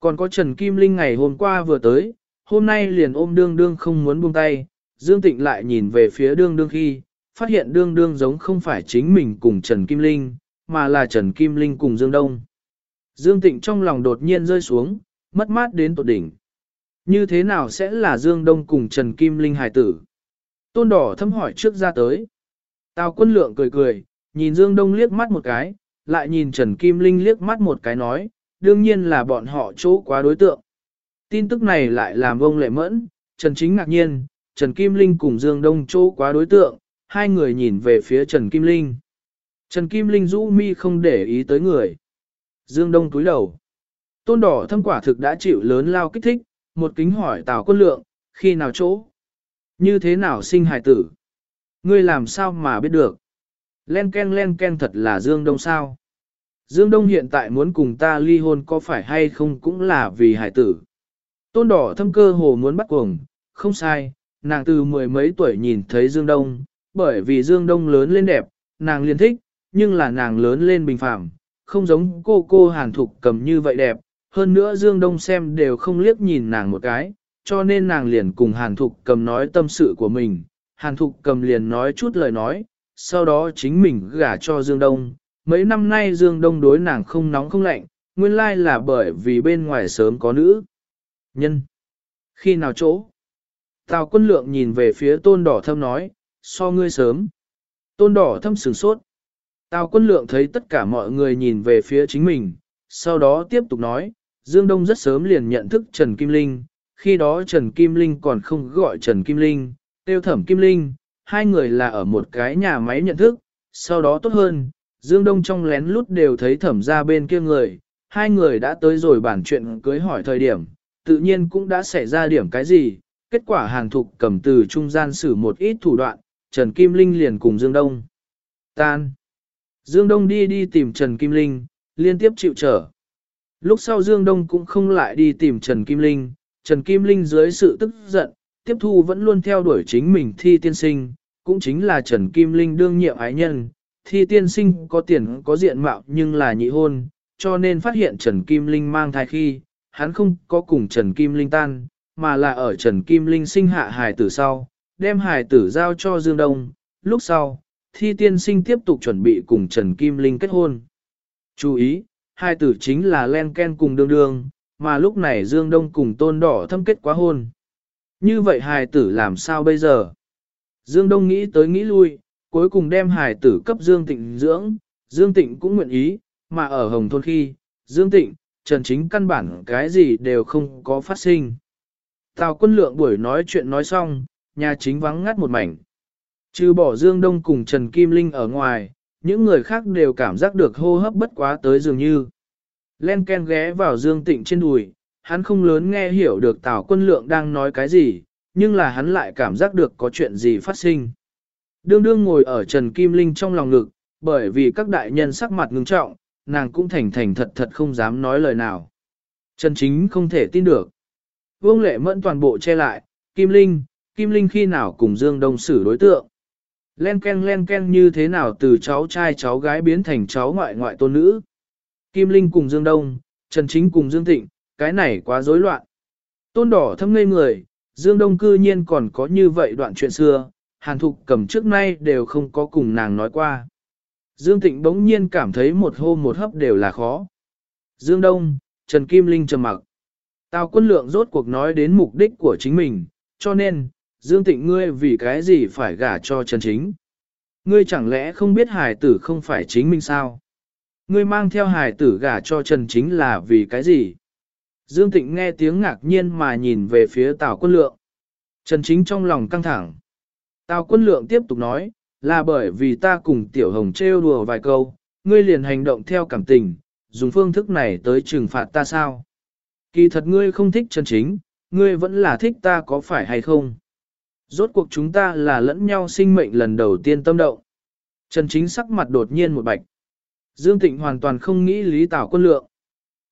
Còn có Trần Kim Linh ngày hôm qua vừa tới, hôm nay liền ôm đương đương không muốn buông tay, Dương Tịnh lại nhìn về phía đương đương khi, phát hiện đương đương giống không phải chính mình cùng Trần Kim Linh, mà là Trần Kim Linh cùng Dương Đông. Dương Tịnh trong lòng đột nhiên rơi xuống, mất mát đến tột đỉnh. Như thế nào sẽ là Dương Đông cùng Trần Kim Linh hài tử? Tôn đỏ thâm hỏi trước ra tới. Tào quân lượng cười cười, nhìn Dương Đông liếc mắt một cái, lại nhìn Trần Kim Linh liếc mắt một cái nói, đương nhiên là bọn họ chỗ quá đối tượng. Tin tức này lại làm ông lệ mẫn, Trần Chính ngạc nhiên, Trần Kim Linh cùng Dương Đông chỗ quá đối tượng, hai người nhìn về phía Trần Kim Linh. Trần Kim Linh rũ mi không để ý tới người. Dương Đông túi đầu. Tôn đỏ thâm quả thực đã chịu lớn lao kích thích, một kính hỏi Tào quân lượng, khi nào chỗ? Như thế nào sinh hài tử? Ngươi làm sao mà biết được? Len ken len ken thật là Dương Đông sao? Dương Đông hiện tại muốn cùng ta ly hôn có phải hay không cũng là vì hải tử. Tôn đỏ thâm cơ hồ muốn bắt cuồng, không sai, nàng từ mười mấy tuổi nhìn thấy Dương Đông, bởi vì Dương Đông lớn lên đẹp, nàng liền thích, nhưng là nàng lớn lên bình phạm, không giống cô cô hàn thục cầm như vậy đẹp, hơn nữa Dương Đông xem đều không liếc nhìn nàng một cái, cho nên nàng liền cùng hàn thục cầm nói tâm sự của mình, hàn thục cầm liền nói chút lời nói, sau đó chính mình gả cho Dương Đông. Mấy năm nay Dương Đông đối nàng không nóng không lạnh, nguyên lai là bởi vì bên ngoài sớm có nữ. Nhân. Khi nào chỗ? Tào quân lượng nhìn về phía tôn đỏ thâm nói, so ngươi sớm. Tôn đỏ thâm sửng sốt. Tào quân lượng thấy tất cả mọi người nhìn về phía chính mình, sau đó tiếp tục nói, Dương Đông rất sớm liền nhận thức Trần Kim Linh, khi đó Trần Kim Linh còn không gọi Trần Kim Linh, tiêu thẩm Kim Linh, hai người là ở một cái nhà máy nhận thức, sau đó tốt hơn, Dương Đông trong lén lút đều thấy thẩm ra bên kia người, hai người đã tới rồi bản chuyện cưới hỏi thời điểm, tự nhiên cũng đã xảy ra điểm cái gì, kết quả hàng thục cầm từ trung gian xử một ít thủ đoạn, Trần Kim Linh liền cùng Dương Đông. Tan. Dương Đông đi đi tìm Trần Kim Linh, liên tiếp chịu trở. Lúc sau Dương Đông cũng không lại đi tìm Trần Kim Linh, Trần Kim Linh dưới sự tức giận, tiếp thu vẫn luôn theo đuổi chính mình thi tiên sinh, cũng chính là Trần Kim Linh đương nhiệm ái nhân, thi tiên sinh có tiền có diện mạo nhưng là nhị hôn, cho nên phát hiện Trần Kim Linh mang thai khi, hắn không có cùng Trần Kim Linh tan, mà là ở Trần Kim Linh sinh hạ hài tử sau, đem hài tử giao cho Dương Đông, lúc sau, thi tiên sinh tiếp tục chuẩn bị cùng Trần Kim Linh kết hôn. Chú ý, hai tử chính là Len Ken cùng đương đương, mà lúc này Dương Đông cùng tôn đỏ thâm kết quá hôn. Như vậy hài tử làm sao bây giờ? Dương Đông nghĩ tới nghĩ lui, cuối cùng đem hài tử cấp Dương Tịnh dưỡng, Dương Tịnh cũng nguyện ý, mà ở Hồng Thôn khi, Dương Tịnh, Trần Chính căn bản cái gì đều không có phát sinh. Tào quân lượng buổi nói chuyện nói xong, nhà chính vắng ngắt một mảnh. Trừ bỏ Dương Đông cùng Trần Kim Linh ở ngoài, những người khác đều cảm giác được hô hấp bất quá tới dường như. Len Ken ghé vào Dương Tịnh trên đùi, hắn không lớn nghe hiểu được Tào quân lượng đang nói cái gì, nhưng là hắn lại cảm giác được có chuyện gì phát sinh. Đương đương ngồi ở Trần Kim Linh trong lòng ngực, bởi vì các đại nhân sắc mặt ngưng trọng, nàng cũng thành thành thật thật không dám nói lời nào. Trần Chính không thể tin được. Vương Lệ Mẫn toàn bộ che lại, Kim Linh, Kim Linh khi nào cùng Dương Đông xử đối tượng. Len ken len ken như thế nào từ cháu trai cháu gái biến thành cháu ngoại ngoại tôn nữ. Kim Linh cùng Dương Đông, Trần Chính cùng Dương Tịnh, cái này quá rối loạn. Tôn đỏ thâm ngây người, Dương Đông cư nhiên còn có như vậy đoạn chuyện xưa, Hàn Thục cầm trước nay đều không có cùng nàng nói qua. Dương Tịnh bỗng nhiên cảm thấy một hô một hấp đều là khó. Dương Đông, Trần Kim Linh trầm mặc. Tào quân lượng rốt cuộc nói đến mục đích của chính mình, cho nên, Dương Tịnh ngươi vì cái gì phải gả cho Trần Chính? Ngươi chẳng lẽ không biết hài tử không phải chính mình sao? Ngươi mang theo hài tử gả cho Trần Chính là vì cái gì? Dương Tịnh nghe tiếng ngạc nhiên mà nhìn về phía Tào quân lượng. Trần Chính trong lòng căng thẳng. Tào quân lượng tiếp tục nói, là bởi vì ta cùng Tiểu Hồng trêu đùa vài câu, ngươi liền hành động theo cảm tình, dùng phương thức này tới trừng phạt ta sao? Kỳ thật ngươi không thích Trần Chính, ngươi vẫn là thích ta có phải hay không? Rốt cuộc chúng ta là lẫn nhau sinh mệnh lần đầu tiên tâm động. Trần Chính sắc mặt đột nhiên một bạch. Dương Tịnh hoàn toàn không nghĩ lý Tào quân lượng.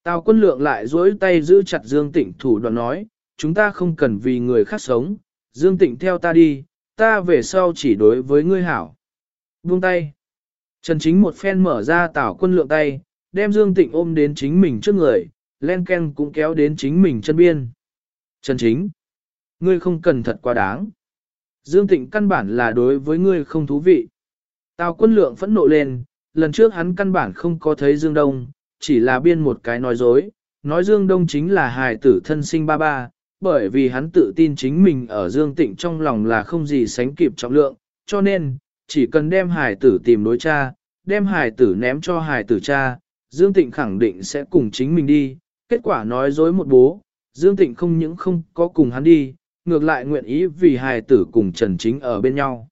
Tào quân lượng lại duỗi tay giữ chặt Dương Tịnh thủ đoạn nói, chúng ta không cần vì người khác sống, Dương Tịnh theo ta đi, ta về sau chỉ đối với ngươi hảo. Buông tay. Trần Chính một phen mở ra Tào quân lượng tay, đem Dương Tịnh ôm đến chính mình trước người, len ken cũng kéo đến chính mình chân biên. Trần Chính. Ngươi không cần thật quá đáng. Dương Tịnh căn bản là đối với ngươi không thú vị. Tào quân lượng phẫn nộ lên, lần trước hắn căn bản không có thấy Dương Đông, chỉ là biên một cái nói dối, nói Dương Đông chính là hài tử thân sinh ba ba, bởi vì hắn tự tin chính mình ở Dương Tịnh trong lòng là không gì sánh kịp trọng lượng, cho nên, chỉ cần đem hài tử tìm đối cha, đem hài tử ném cho hài tử cha, Dương Tịnh khẳng định sẽ cùng chính mình đi, kết quả nói dối một bố, Dương Tịnh không những không có cùng hắn đi, ngược lại nguyện ý vì hài tử cùng Trần Chính ở bên nhau.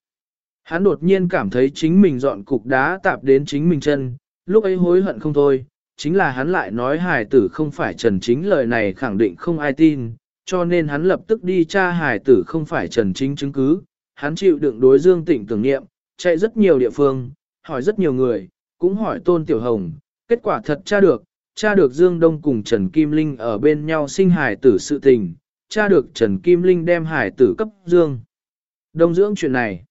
Hắn đột nhiên cảm thấy chính mình dọn cục đá tạp đến chính mình chân, lúc ấy hối hận không thôi, chính là hắn lại nói hài tử không phải Trần Chính lời này khẳng định không ai tin, cho nên hắn lập tức đi tra hài tử không phải Trần Chính chứng cứ, hắn chịu đựng đối Dương Tịnh tưởng niệm, chạy rất nhiều địa phương, hỏi rất nhiều người, cũng hỏi Tôn Tiểu Hồng, kết quả thật tra được, Cha được Dương Đông cùng Trần Kim Linh ở bên nhau sinh hài tử sự tình, Cha được Trần Kim Linh đem hải tử cấp dương. Đông dưỡng chuyện này.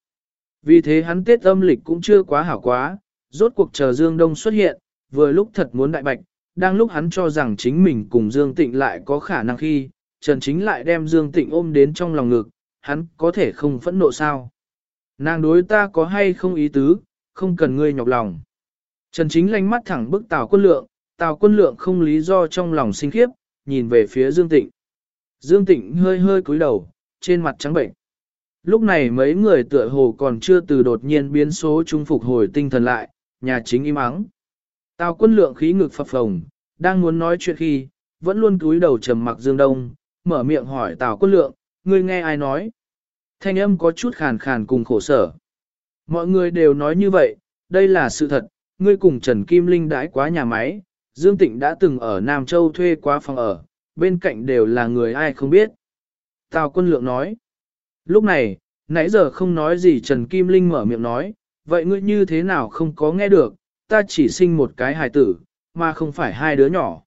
Vì thế hắn tiết âm lịch cũng chưa quá hảo quá, rốt cuộc chờ Dương Đông xuất hiện, vừa lúc thật muốn đại bạch, đang lúc hắn cho rằng chính mình cùng Dương Tịnh lại có khả năng khi, Trần Chính lại đem Dương Tịnh ôm đến trong lòng ngực, hắn có thể không phẫn nộ sao. Nàng đối ta có hay không ý tứ, không cần ngươi nhọc lòng. Trần Chính lanh mắt thẳng bức Tào quân lượng, Tào quân lượng không lý do trong lòng sinh khiếp, nhìn về phía Dương Tịnh. Dương Tịnh hơi hơi cúi đầu, trên mặt trắng bệnh. Lúc này mấy người tựa hồ còn chưa từ đột nhiên biến số trung phục hồi tinh thần lại, nhà chính im ắng. Tào quân lượng khí ngực phập phồng, đang muốn nói chuyện khi, vẫn luôn cúi đầu trầm mặc Dương Đông, mở miệng hỏi Tào quân lượng, ngươi nghe ai nói? Thanh âm có chút khàn khàn cùng khổ sở. Mọi người đều nói như vậy, đây là sự thật, ngươi cùng Trần Kim Linh đãi quá nhà máy, Dương Tịnh đã từng ở Nam Châu thuê qua phòng ở, bên cạnh đều là người ai không biết. Tào quân lượng nói. Lúc này, nãy giờ không nói gì Trần Kim Linh mở miệng nói, vậy ngươi như thế nào không có nghe được, ta chỉ sinh một cái hài tử, mà không phải hai đứa nhỏ.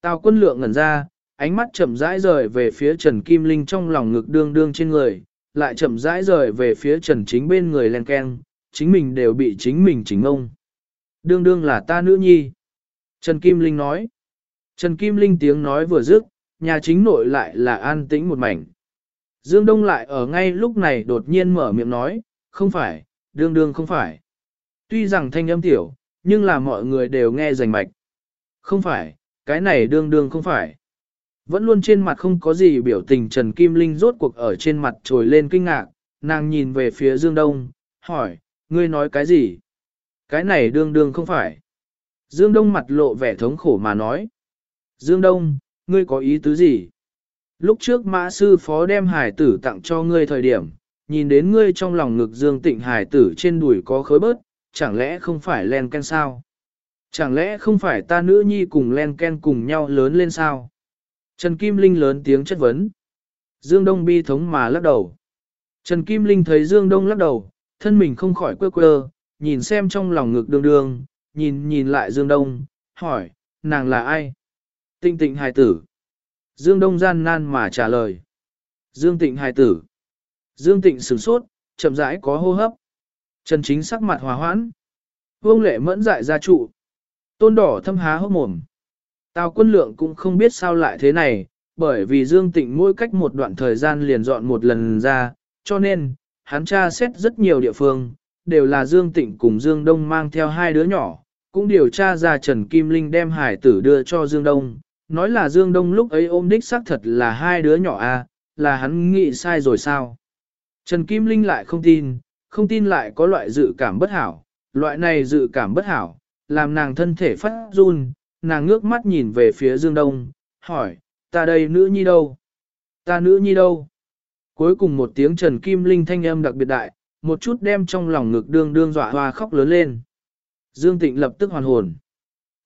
Tào quân lượng ngẩn ra, ánh mắt chậm rãi rời về phía Trần Kim Linh trong lòng ngực đương đương trên người, lại chậm rãi rời về phía Trần Chính bên người len keng, chính mình đều bị chính mình chính ông. Đương đương là ta nữ nhi. Trần Kim Linh nói. Trần Kim Linh tiếng nói vừa dứt, nhà chính nội lại là an tĩnh một mảnh. Dương Đông lại ở ngay lúc này đột nhiên mở miệng nói, không phải, đương đương không phải. Tuy rằng thanh âm tiểu, nhưng là mọi người đều nghe rành mạch. Không phải, cái này đương đương không phải. Vẫn luôn trên mặt không có gì biểu tình Trần Kim Linh rốt cuộc ở trên mặt trồi lên kinh ngạc, nàng nhìn về phía Dương Đông, hỏi, ngươi nói cái gì? Cái này đương đương không phải. Dương Đông mặt lộ vẻ thống khổ mà nói. Dương Đông, ngươi có ý tứ gì? Lúc trước mã sư phó đem hải tử tặng cho ngươi thời điểm, nhìn đến ngươi trong lòng ngực Dương Tịnh hải tử trên đùi có khối bớt, chẳng lẽ không phải len ken sao? Chẳng lẽ không phải ta nữ nhi cùng len ken cùng nhau lớn lên sao? Trần Kim Linh lớn tiếng chất vấn. Dương Đông bi thống mà lắc đầu. Trần Kim Linh thấy Dương Đông lắc đầu, thân mình không khỏi quơ quơ, nhìn xem trong lòng ngực đường đường, nhìn nhìn lại Dương Đông, hỏi, nàng là ai? Tịnh tịnh hài tử. Dương Đông gian nan mà trả lời. Dương tịnh hài tử. Dương tịnh sửng sốt, chậm rãi có hô hấp. Trần chính sắc mặt hòa hoãn. Vương lệ mẫn dại ra trụ. Tôn đỏ thâm há hốc mồm. Tào quân lượng cũng không biết sao lại thế này, bởi vì Dương Tịnh mỗi cách một đoạn thời gian liền dọn một lần ra, cho nên, hắn tra xét rất nhiều địa phương, đều là Dương Tịnh cùng Dương Đông mang theo hai đứa nhỏ, cũng điều tra ra Trần Kim Linh đem hải tử đưa cho Dương Đông, nói là Dương Đông lúc ấy ôm đích xác thật là hai đứa nhỏ a, à, là hắn nghĩ sai rồi sao. Trần Kim Linh lại không tin, không tin lại có loại dự cảm bất hảo, loại này dự cảm bất hảo, làm nàng thân thể phát run, nàng ngước mắt nhìn về phía Dương Đông, hỏi, ta đây nữ nhi đâu? Ta nữ nhi đâu? Cuối cùng một tiếng Trần Kim Linh thanh âm đặc biệt đại, một chút đem trong lòng ngực đương đương dọa hoa khóc lớn lên. Dương Tịnh lập tức hoàn hồn.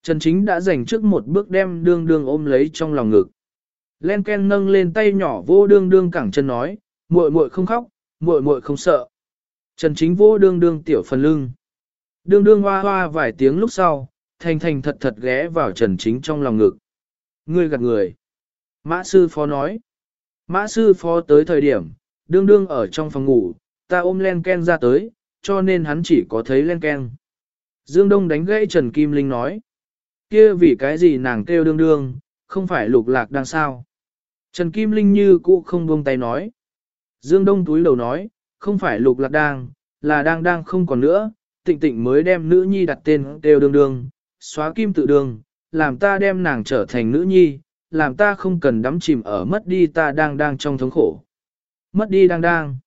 Trần Chính đã dành trước một bước đem đương đương ôm lấy trong lòng ngực. Len Ken nâng lên tay nhỏ vô đương đương cẳng chân nói, muội muội không khóc, muội muội không sợ. Trần Chính vô đương đương tiểu phần lưng. Đương đương hoa hoa vài tiếng lúc sau, thành thành thật thật ghé vào Trần Chính trong lòng ngực. Ngươi gạt người. Mã sư phó nói. Mã sư phó tới thời điểm, đương đương ở trong phòng ngủ, ta ôm len ken ra tới, cho nên hắn chỉ có thấy len ken. Dương Đông đánh gãy Trần Kim Linh nói. kia vì cái gì nàng kêu đương đương, không phải lục lạc đang sao. Trần Kim Linh như cũ không buông tay nói. Dương Đông túi đầu nói, không phải lục lạc đang, là đang đang không còn nữa, tịnh tịnh mới đem nữ nhi đặt tên kêu đương đương, xóa kim tự đường, làm ta đem nàng trở thành nữ nhi, làm ta không cần đắm chìm ở mất đi ta đang đang trong thống khổ. Mất đi đang đang.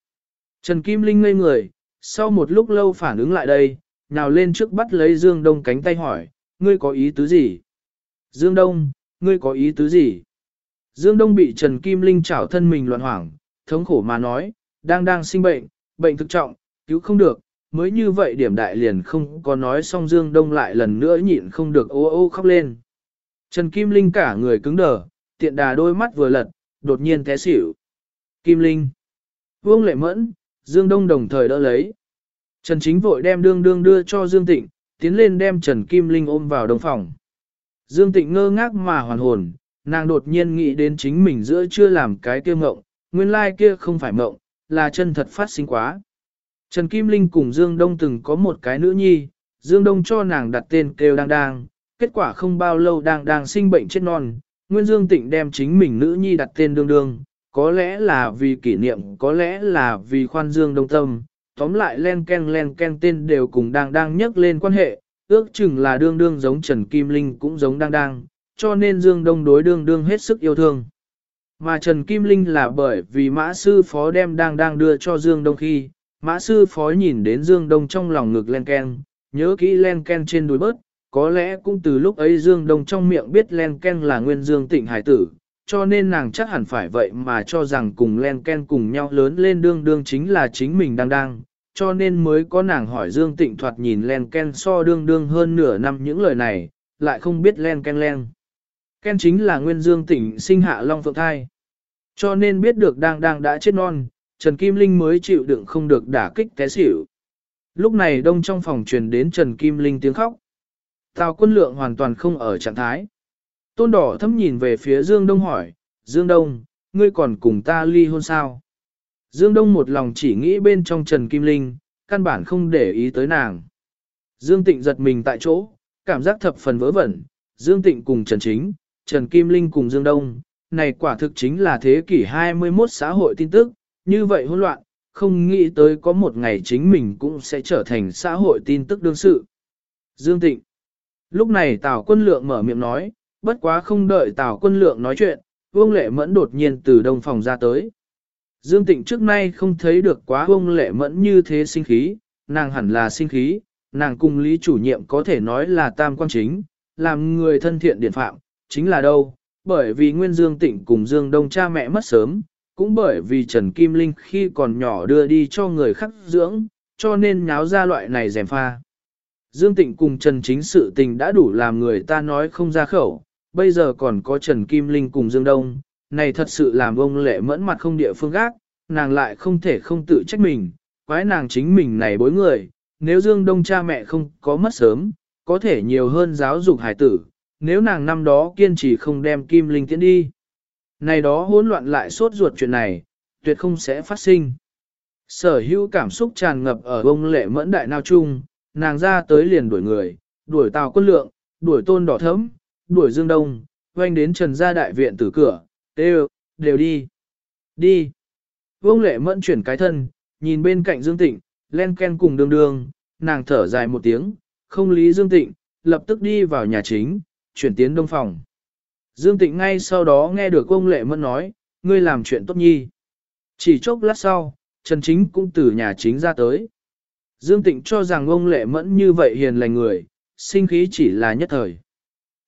Trần Kim Linh ngây người, sau một lúc lâu phản ứng lại đây, nào lên trước bắt lấy Dương Đông cánh tay hỏi, ngươi có ý tứ gì? Dương Đông, ngươi có ý tứ gì? Dương Đông bị Trần Kim Linh chảo thân mình loạn hoảng, thống khổ mà nói, đang đang sinh bệnh, bệnh thực trọng, cứu không được, mới như vậy điểm đại liền không có nói xong Dương Đông lại lần nữa nhịn không được ô ô khóc lên. Trần Kim Linh cả người cứng đờ, tiện đà đôi mắt vừa lật, đột nhiên té xỉu. Kim Linh. Vương Lệ Mẫn, Dương Đông đồng thời đỡ lấy. Trần Chính vội đem đương đương đưa cho Dương Tịnh, tiến lên đem Trần Kim Linh ôm vào đồng phòng. Dương Tịnh ngơ ngác mà hoàn hồn, nàng đột nhiên nghĩ đến chính mình giữa chưa làm cái kia mộng, nguyên lai kia không phải mộng, là chân thật phát sinh quá. Trần Kim Linh cùng Dương Đông từng có một cái nữ nhi, Dương Đông cho nàng đặt tên kêu đang đang, kết quả không bao lâu đang đang sinh bệnh chết non, Nguyên Dương Tịnh đem chính mình nữ nhi đặt tên đương đương, có lẽ là vì kỷ niệm, có lẽ là vì khoan Dương Đông Tâm, tóm lại len ken len ken tên đều cùng đang đang nhắc lên quan hệ, ước chừng là đương đương giống Trần Kim Linh cũng giống đang đang, cho nên Dương Đông đối đương đương hết sức yêu thương. Mà Trần Kim Linh là bởi vì mã sư phó đem đang đang đưa cho Dương Đông khi, Mã sư phó nhìn đến Dương Đông trong lòng ngực len ken, nhớ kỹ len ken trên đùi bớt, có lẽ cũng từ lúc ấy Dương Đông trong miệng biết len ken là nguyên Dương tịnh hải tử, cho nên nàng chắc hẳn phải vậy mà cho rằng cùng len ken cùng nhau lớn lên đương đương chính là chính mình đang đang, cho nên mới có nàng hỏi Dương tịnh thoạt nhìn len ken so đương đương hơn nửa năm những lời này, lại không biết len ken len. Ken chính là nguyên Dương tịnh sinh hạ Long Phượng Thai. Cho nên biết được đang đang đã chết non, Trần Kim Linh mới chịu đựng không được đả kích té xỉu. Lúc này đông trong phòng truyền đến Trần Kim Linh tiếng khóc. Tào quân lượng hoàn toàn không ở trạng thái. Tôn đỏ thâm nhìn về phía Dương Đông hỏi, Dương Đông, ngươi còn cùng ta ly hôn sao? Dương Đông một lòng chỉ nghĩ bên trong Trần Kim Linh, căn bản không để ý tới nàng. Dương Tịnh giật mình tại chỗ, cảm giác thập phần vớ vẩn, Dương Tịnh cùng Trần Chính, Trần Kim Linh cùng Dương Đông, này quả thực chính là thế kỷ 21 xã hội tin tức, như vậy hỗn loạn, không nghĩ tới có một ngày chính mình cũng sẽ trở thành xã hội tin tức đương sự. Dương Tịnh Lúc này Tào quân lượng mở miệng nói, bất quá không đợi Tào quân lượng nói chuyện, Vương Lệ Mẫn đột nhiên từ đông phòng ra tới. Dương Tịnh trước nay không thấy được quá Vương Lệ Mẫn như thế sinh khí, nàng hẳn là sinh khí, nàng cùng Lý chủ nhiệm có thể nói là tam quan chính, làm người thân thiện điển phạm, chính là đâu, bởi vì Nguyên Dương Tịnh cùng Dương Đông cha mẹ mất sớm, cũng bởi vì Trần Kim Linh khi còn nhỏ đưa đi cho người khác dưỡng, cho nên nháo ra loại này rèm pha. Dương Tịnh cùng Trần Chính sự tình đã đủ làm người ta nói không ra khẩu, bây giờ còn có Trần Kim Linh cùng Dương Đông, này thật sự làm ông lệ mẫn mặt không địa phương gác, nàng lại không thể không tự trách mình, quái nàng chính mình này bối người, nếu Dương Đông cha mẹ không có mất sớm, có thể nhiều hơn giáo dục hải tử, nếu nàng năm đó kiên trì không đem Kim Linh tiến đi. Này đó hỗn loạn lại sốt ruột chuyện này, tuyệt không sẽ phát sinh. Sở hữu cảm xúc tràn ngập ở ông lệ mẫn đại nào chung, nàng ra tới liền đuổi người, đuổi tàu quân lượng, đuổi tôn đỏ thấm, đuổi dương đông, quanh đến trần gia đại viện từ cửa, đều, đều đi. Đi. Vương lệ mẫn chuyển cái thân, nhìn bên cạnh Dương Tịnh, len ken cùng đường đường, nàng thở dài một tiếng, không lý Dương Tịnh, lập tức đi vào nhà chính, chuyển tiến đông phòng. Dương Tịnh ngay sau đó nghe được ông lệ mẫn nói, ngươi làm chuyện tốt nhi. Chỉ chốc lát sau, Trần Chính cũng từ nhà chính ra tới. Dương Tịnh cho rằng ông lệ mẫn như vậy hiền lành người, sinh khí chỉ là nhất thời.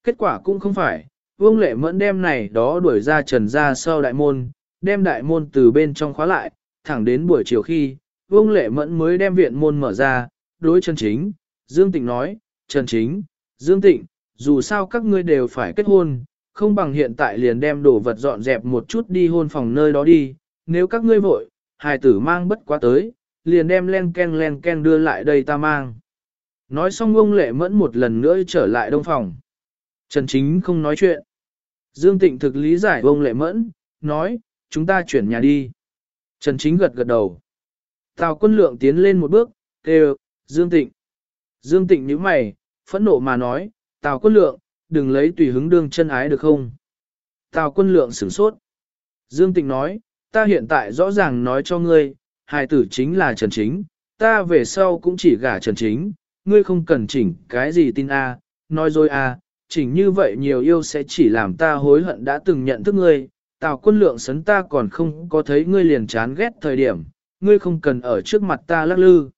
Kết quả cũng không phải, Vương lệ mẫn đem này đó đuổi ra trần ra sau đại môn, đem đại môn từ bên trong khóa lại, thẳng đến buổi chiều khi, Vương lệ mẫn mới đem viện môn mở ra, đối Trần Chính, Dương Tịnh nói, Trần Chính, Dương Tịnh, dù sao các ngươi đều phải kết hôn, không bằng hiện tại liền đem đồ vật dọn dẹp một chút đi hôn phòng nơi đó đi, nếu các ngươi vội, hài tử mang bất quá tới, liền đem len ken len ken đưa lại đây ta mang. Nói xong ông lệ mẫn một lần nữa trở lại đông phòng. Trần Chính không nói chuyện. Dương Tịnh thực lý giải ông lệ mẫn, nói, chúng ta chuyển nhà đi. Trần Chính gật gật đầu. Tào quân lượng tiến lên một bước, kêu, Dương Tịnh. Dương Tịnh nhíu mày, phẫn nộ mà nói, Tào quân lượng, đừng lấy tùy hứng đương chân ái được không? Tào quân lượng sửng sốt. Dương Tịnh nói, ta hiện tại rõ ràng nói cho ngươi, hài tử chính là Trần Chính, ta về sau cũng chỉ gả Trần Chính, ngươi không cần chỉnh cái gì tin A, nói rồi A, chỉnh như vậy nhiều yêu sẽ chỉ làm ta hối hận đã từng nhận thức ngươi, tào quân lượng sấn ta còn không có thấy ngươi liền chán ghét thời điểm, ngươi không cần ở trước mặt ta lắc lư.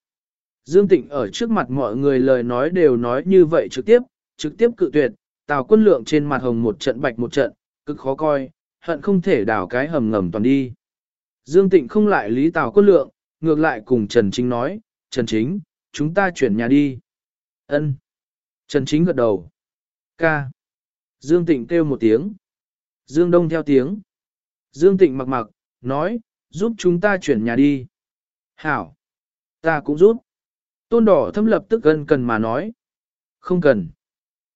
Dương Tịnh ở trước mặt mọi người lời nói đều nói như vậy trực tiếp, trực tiếp cự tuyệt, tào quân lượng trên mặt hồng một trận bạch một trận, cực khó coi, hận không thể đảo cái hầm ngầm toàn đi. Dương Tịnh không lại lý tào quân lượng, ngược lại cùng Trần Chính nói, Trần Chính, chúng ta chuyển nhà đi. Ân. Trần Chính gật đầu. Ca. Dương Tịnh kêu một tiếng. Dương Đông theo tiếng. Dương Tịnh mặc mặc, nói, giúp chúng ta chuyển nhà đi. Hảo. Ta cũng giúp. Tôn đỏ thâm lập tức gần cần mà nói. Không cần.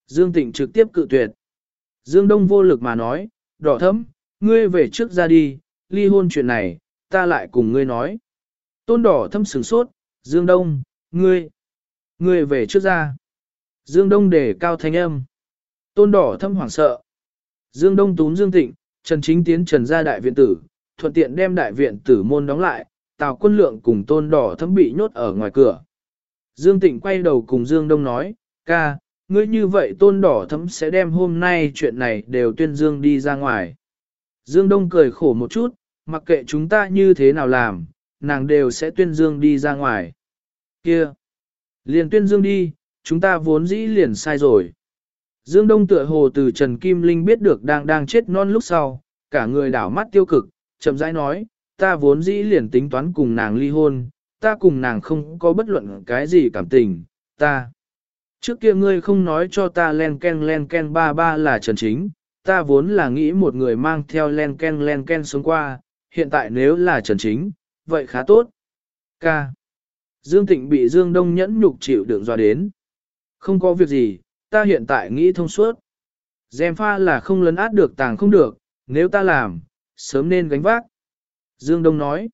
Dương Tịnh trực tiếp cự tuyệt. Dương Đông vô lực mà nói, đỏ thâm, ngươi về trước ra đi, ly hôn chuyện này, ta lại cùng ngươi nói. Tôn đỏ thâm sửng sốt, Dương Đông, ngươi, ngươi về trước ra. Dương Đông để cao thanh âm. Tôn đỏ thâm hoảng sợ. Dương Đông túm Dương Tịnh, Trần Chính tiến trần ra đại viện tử, thuận tiện đem đại viện tử môn đóng lại, Tào quân lượng cùng tôn đỏ thâm bị nhốt ở ngoài cửa. Dương Tịnh quay đầu cùng Dương Đông nói, ca, ngươi như vậy tôn đỏ thâm sẽ đem hôm nay chuyện này đều tuyên Dương đi ra ngoài. Dương Đông cười khổ một chút, mặc kệ chúng ta như thế nào làm, nàng đều sẽ tuyên Dương đi ra ngoài. Kia! Liền tuyên Dương đi, chúng ta vốn dĩ liền sai rồi. Dương Đông tựa hồ từ Trần Kim Linh biết được đang đang chết non lúc sau, cả người đảo mắt tiêu cực, chậm rãi nói, ta vốn dĩ liền tính toán cùng nàng ly hôn, ta cùng nàng không có bất luận cái gì cảm tình, ta. Trước kia ngươi không nói cho ta len ken len ken ba ba là Trần Chính, ta vốn là nghĩ một người mang theo len ken len ken xuống qua, hiện tại nếu là Trần Chính, vậy khá tốt. Ca. Dương Tịnh bị Dương Đông nhẫn nhục chịu đựng dọa đến. Không có việc gì, ta hiện tại nghĩ thông suốt. Dèm pha là không lấn át được tàng không được, nếu ta làm, sớm nên gánh vác. Dương Đông nói.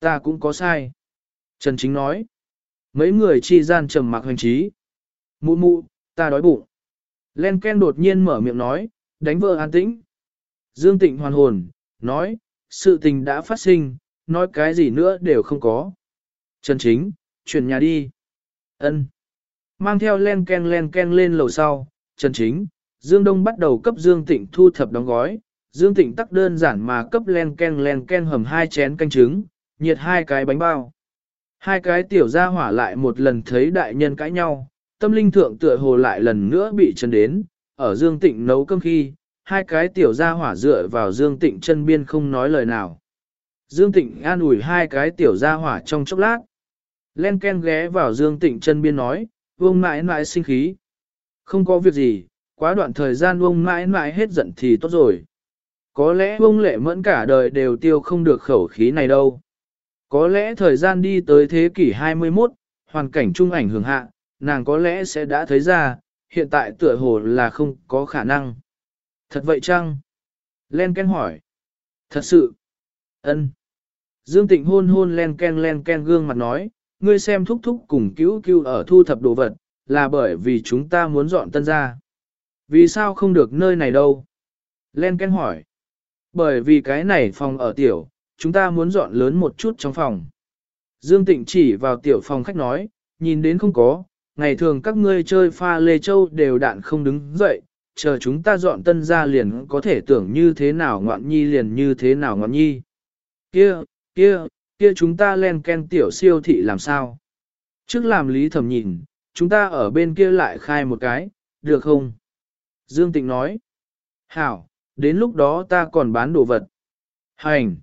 Ta cũng có sai. Trần Chính nói. mấy người chi gian trầm mặc hành trí. Mụ mụ, ta đói bụng. Len Ken đột nhiên mở miệng nói, đánh vợ an tĩnh. Dương Tịnh hoàn hồn, nói, sự tình đã phát sinh, nói cái gì nữa đều không có. Trần Chính, chuyển nhà đi. Ân. Mang theo len ken len ken lên lầu sau, Trần Chính, Dương Đông bắt đầu cấp Dương Tịnh thu thập đóng gói. Dương Tịnh tắc đơn giản mà cấp len ken len ken hầm hai chén canh trứng, nhiệt hai cái bánh bao. Hai cái tiểu gia hỏa lại một lần thấy đại nhân cãi nhau, tâm linh thượng tựa hồ lại lần nữa bị chân đến, ở Dương Tịnh nấu cơm khi, hai cái tiểu gia hỏa dựa vào Dương Tịnh chân biên không nói lời nào. Dương Tịnh an ủi hai cái tiểu gia hỏa trong chốc lát. Len Ken ghé vào Dương Tịnh chân biên nói, vương mãi mãi sinh khí. Không có việc gì, quá đoạn thời gian vương mãi mãi hết giận thì tốt rồi. Có lẽ vương lệ mẫn cả đời đều tiêu không được khẩu khí này đâu. Có lẽ thời gian đi tới thế kỷ 21, hoàn cảnh trung ảnh hưởng hạ, nàng có lẽ sẽ đã thấy ra, hiện tại tựa hồ là không có khả năng. Thật vậy chăng? Len Ken hỏi. Thật sự. ân. Dương Tịnh hôn hôn len ken len ken gương mặt nói, ngươi xem thúc thúc cùng cứu cứu ở thu thập đồ vật, là bởi vì chúng ta muốn dọn tân ra. Vì sao không được nơi này đâu? Len ken hỏi. Bởi vì cái này phòng ở tiểu, chúng ta muốn dọn lớn một chút trong phòng. Dương Tịnh chỉ vào tiểu phòng khách nói, nhìn đến không có, ngày thường các ngươi chơi pha lê châu đều đạn không đứng dậy, chờ chúng ta dọn tân ra liền có thể tưởng như thế nào ngoạn nhi liền như thế nào ngoạn nhi. Kia, kia, kia chúng ta len ken tiểu siêu thị làm sao? Trước làm lý thẩm nhìn, chúng ta ở bên kia lại khai một cái, được không? Dương Tịnh nói. Hảo, đến lúc đó ta còn bán đồ vật. Hành.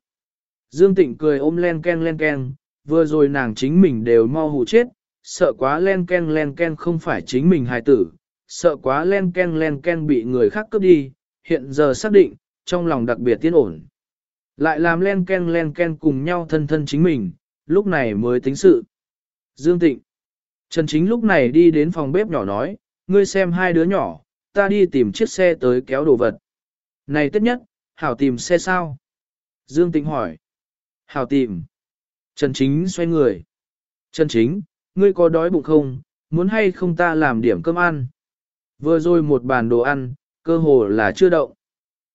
Dương Tịnh cười ôm len ken len ken, vừa rồi nàng chính mình đều mau hù chết, sợ quá len ken len ken không phải chính mình hài tử, sợ quá len ken len ken bị người khác cướp đi, hiện giờ xác định, trong lòng đặc biệt tiên ổn. Lại làm len ken len ken cùng nhau thân thân chính mình, lúc này mới tính sự. Dương Tịnh. Trần Chính lúc này đi đến phòng bếp nhỏ nói, ngươi xem hai đứa nhỏ, ta đi tìm chiếc xe tới kéo đồ vật. Này tất nhất, Hảo tìm xe sao? Dương Tịnh hỏi. Hảo tìm. Trần Chính xoay người. Trần Chính, ngươi có đói bụng không, muốn hay không ta làm điểm cơm ăn? Vừa rồi một bàn đồ ăn, cơ hồ là chưa động.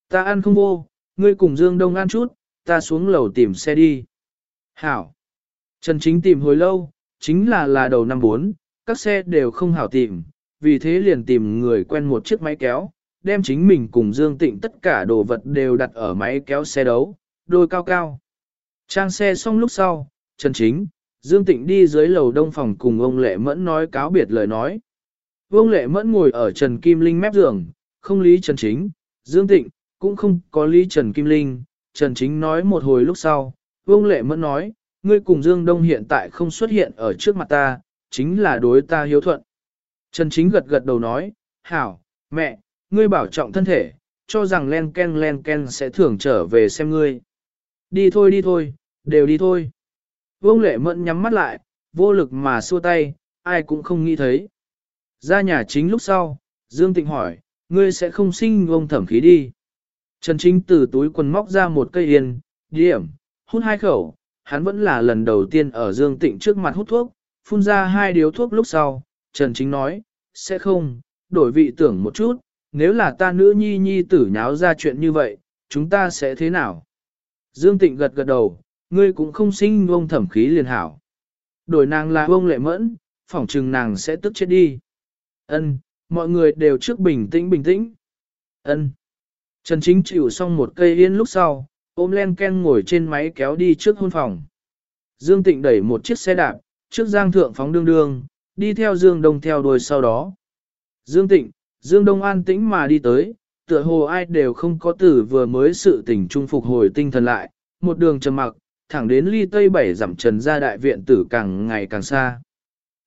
Ta ăn không vô, ngươi cùng Dương Đông ăn chút, ta xuống lầu tìm xe đi. Hảo. Trần Chính tìm hồi lâu, chính là là đầu năm bốn, các xe đều không hảo tìm, vì thế liền tìm người quen một chiếc máy kéo, đem chính mình cùng Dương Tịnh tất cả đồ vật đều đặt ở máy kéo xe đấu, đôi cao cao. Trang xe xong lúc sau, Trần Chính, Dương Tịnh đi dưới lầu đông phòng cùng ông Lệ Mẫn nói cáo biệt lời nói. Ông Lệ Mẫn ngồi ở Trần Kim Linh mép giường, không lý Trần Chính, Dương Tịnh, cũng không có lý Trần Kim Linh. Trần Chính nói một hồi lúc sau, Vương Lệ Mẫn nói, ngươi cùng Dương Đông hiện tại không xuất hiện ở trước mặt ta, chính là đối ta hiếu thuận. Trần Chính gật gật đầu nói, hảo, mẹ, ngươi bảo trọng thân thể, cho rằng len ken len ken sẽ thưởng trở về xem ngươi. Đi thôi đi thôi, đều đi thôi. Vương Lệ Mẫn nhắm mắt lại, vô lực mà xua tay, ai cũng không nghĩ thấy. Ra nhà chính lúc sau, Dương Tịnh hỏi, ngươi sẽ không sinh ông thẩm khí đi. Trần Chính từ túi quần móc ra một cây yên, điểm, hút hai khẩu, hắn vẫn là lần đầu tiên ở Dương Tịnh trước mặt hút thuốc, phun ra hai điếu thuốc lúc sau, Trần Chính nói, sẽ không, đổi vị tưởng một chút, nếu là ta nữ nhi nhi tử nháo ra chuyện như vậy, chúng ta sẽ thế nào? Dương Tịnh gật gật đầu, ngươi cũng không sinh ông thẩm khí liền hảo. Đổi nàng là ông lệ mẫn, phỏng trừng nàng sẽ tức chết đi. Ân, mọi người đều trước bình tĩnh bình tĩnh. Ân. Trần Chính chịu xong một cây yên lúc sau, ôm len ken ngồi trên máy kéo đi trước hôn phòng. Dương Tịnh đẩy một chiếc xe đạp, trước Giang Thượng phóng đương đương, đi theo Dương Đông theo đuôi sau đó. Dương Tịnh, Dương Đông an tĩnh mà đi tới, tựa hồ ai đều không có tử vừa mới sự tỉnh trung phục hồi tinh thần lại, một đường trầm mặc, thẳng đến ly tây bảy dặm trần ra đại viện tử càng ngày càng xa.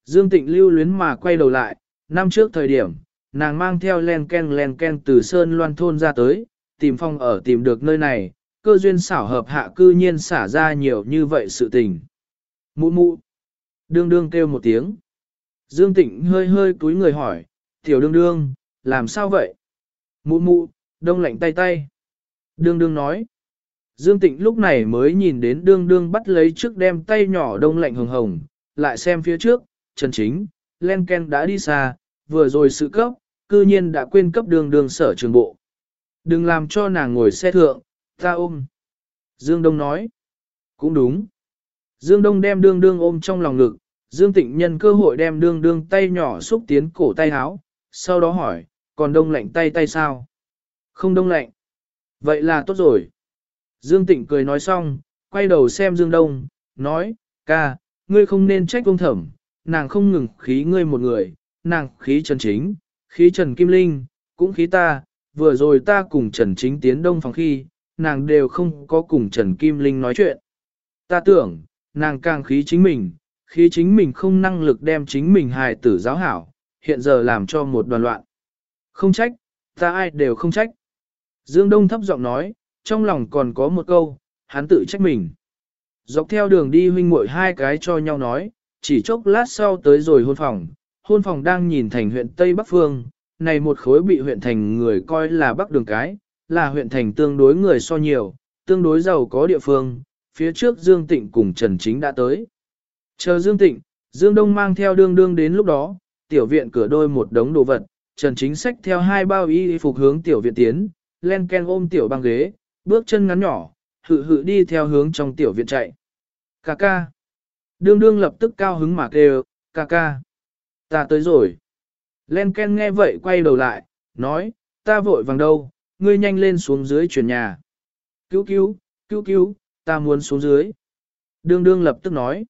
Dương Tịnh lưu luyến mà quay đầu lại, năm trước thời điểm, nàng mang theo len ken len ken từ sơn loan thôn ra tới, tìm phong ở tìm được nơi này, cơ duyên xảo hợp hạ cư nhiên xả ra nhiều như vậy sự tình. Mụ mụ. Đương đương kêu một tiếng. Dương Tịnh hơi hơi cúi người hỏi, tiểu đương đương, làm sao vậy? Mụ mụ, đông lạnh tay tay. Đương đương nói. Dương Tịnh lúc này mới nhìn đến đương đương bắt lấy trước đem tay nhỏ đông lạnh hồng hồng, lại xem phía trước, Trần Chính, Len Ken đã đi xa, vừa rồi sự cấp, cư nhiên đã quên cấp đường đường sở trường bộ. Đừng làm cho nàng ngồi xe thượng, ta ôm. Dương Đông nói. Cũng đúng. Dương Đông đem đương đương ôm trong lòng ngực, Dương Tịnh nhân cơ hội đem đương đương tay nhỏ xúc tiến cổ tay háo, sau đó hỏi, còn đông lạnh tay tay sao? Không đông lạnh. Vậy là tốt rồi. Dương Tịnh cười nói xong, quay đầu xem Dương Đông, nói, ca, ngươi không nên trách công thẩm, nàng không ngừng khí ngươi một người, nàng khí Trần Chính, khí Trần Kim Linh, cũng khí ta, vừa rồi ta cùng Trần Chính tiến đông phòng khi, nàng đều không có cùng Trần Kim Linh nói chuyện. Ta tưởng, nàng càng khí chính mình, khí chính mình không năng lực đem chính mình hài tử giáo hảo, hiện giờ làm cho một đoàn loạn. Không trách, ta ai đều không trách. Dương Đông thấp giọng nói, trong lòng còn có một câu, hắn tự trách mình. Dọc theo đường đi huynh muội hai cái cho nhau nói, chỉ chốc lát sau tới rồi hôn phòng. Hôn phòng đang nhìn thành huyện Tây Bắc Phương, này một khối bị huyện thành người coi là Bắc đường cái, là huyện thành tương đối người so nhiều, tương đối giàu có địa phương, phía trước Dương Tịnh cùng Trần Chính đã tới. Chờ Dương Tịnh, Dương Đông mang theo đương đương đến lúc đó, tiểu viện cửa đôi một đống đồ vật, Trần Chính sách theo hai bao y phục hướng tiểu viện tiến, len ken ôm tiểu băng ghế, bước chân ngắn nhỏ, hự hự đi theo hướng trong tiểu viện chạy. Cà ca. Đương đương lập tức cao hứng mà kêu, ca ca. Ta tới rồi. Len Ken nghe vậy quay đầu lại, nói, ta vội vàng đâu, ngươi nhanh lên xuống dưới chuyển nhà. Cứu cứu, cứu cứu, ta muốn xuống dưới. Đương đương lập tức nói.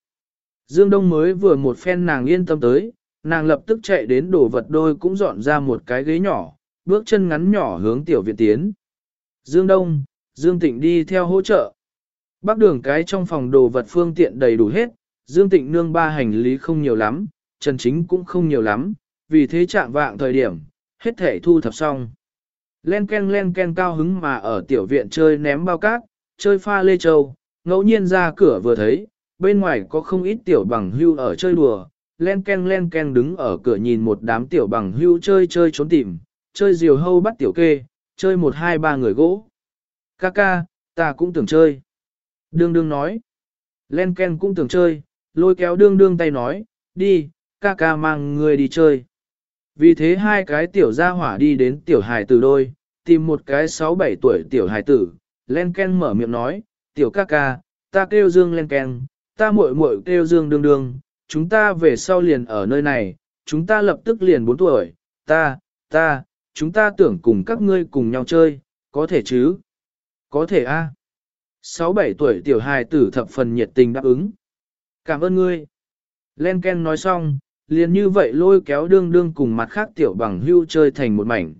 Dương Đông mới vừa một phen nàng yên tâm tới, nàng lập tức chạy đến đổ vật đôi cũng dọn ra một cái ghế nhỏ, bước chân ngắn nhỏ hướng tiểu viện tiến. Dương Đông, Dương Tịnh đi theo hỗ trợ. Bác đường cái trong phòng đồ vật phương tiện đầy đủ hết, Dương Tịnh nương ba hành lý không nhiều lắm, Trần Chính cũng không nhiều lắm, vì thế chạm vạng thời điểm, hết thể thu thập xong. Len ken len ken cao hứng mà ở tiểu viện chơi ném bao cát, chơi pha lê châu, ngẫu nhiên ra cửa vừa thấy, bên ngoài có không ít tiểu bằng hưu ở chơi đùa, len ken len ken đứng ở cửa nhìn một đám tiểu bằng hưu chơi chơi trốn tìm, chơi diều hâu bắt tiểu kê, chơi một hai ba người gỗ. Kaka, ta cũng tưởng chơi. Đương đương nói. Len ken cũng tưởng chơi, lôi kéo đương đương tay nói, đi, Kaka mang ngươi đi chơi. Vì thế hai cái tiểu gia hỏa đi đến tiểu hài tử đôi, tìm một cái 6-7 tuổi tiểu hài tử, Len Ken mở miệng nói, tiểu ca ca, ta kêu Dương Len Ken, ta muội muội kêu Dương đương đương, chúng ta về sau liền ở nơi này, chúng ta lập tức liền 4 tuổi, ta, ta, chúng ta tưởng cùng các ngươi cùng nhau chơi, có thể chứ? Có thể a. À? 6-7 tuổi tiểu hài tử thập phần nhiệt tình đáp ứng. Cảm ơn ngươi. Len Ken nói xong, liền như vậy lôi kéo đương đương cùng mặt khác tiểu bằng hưu chơi thành một mảnh.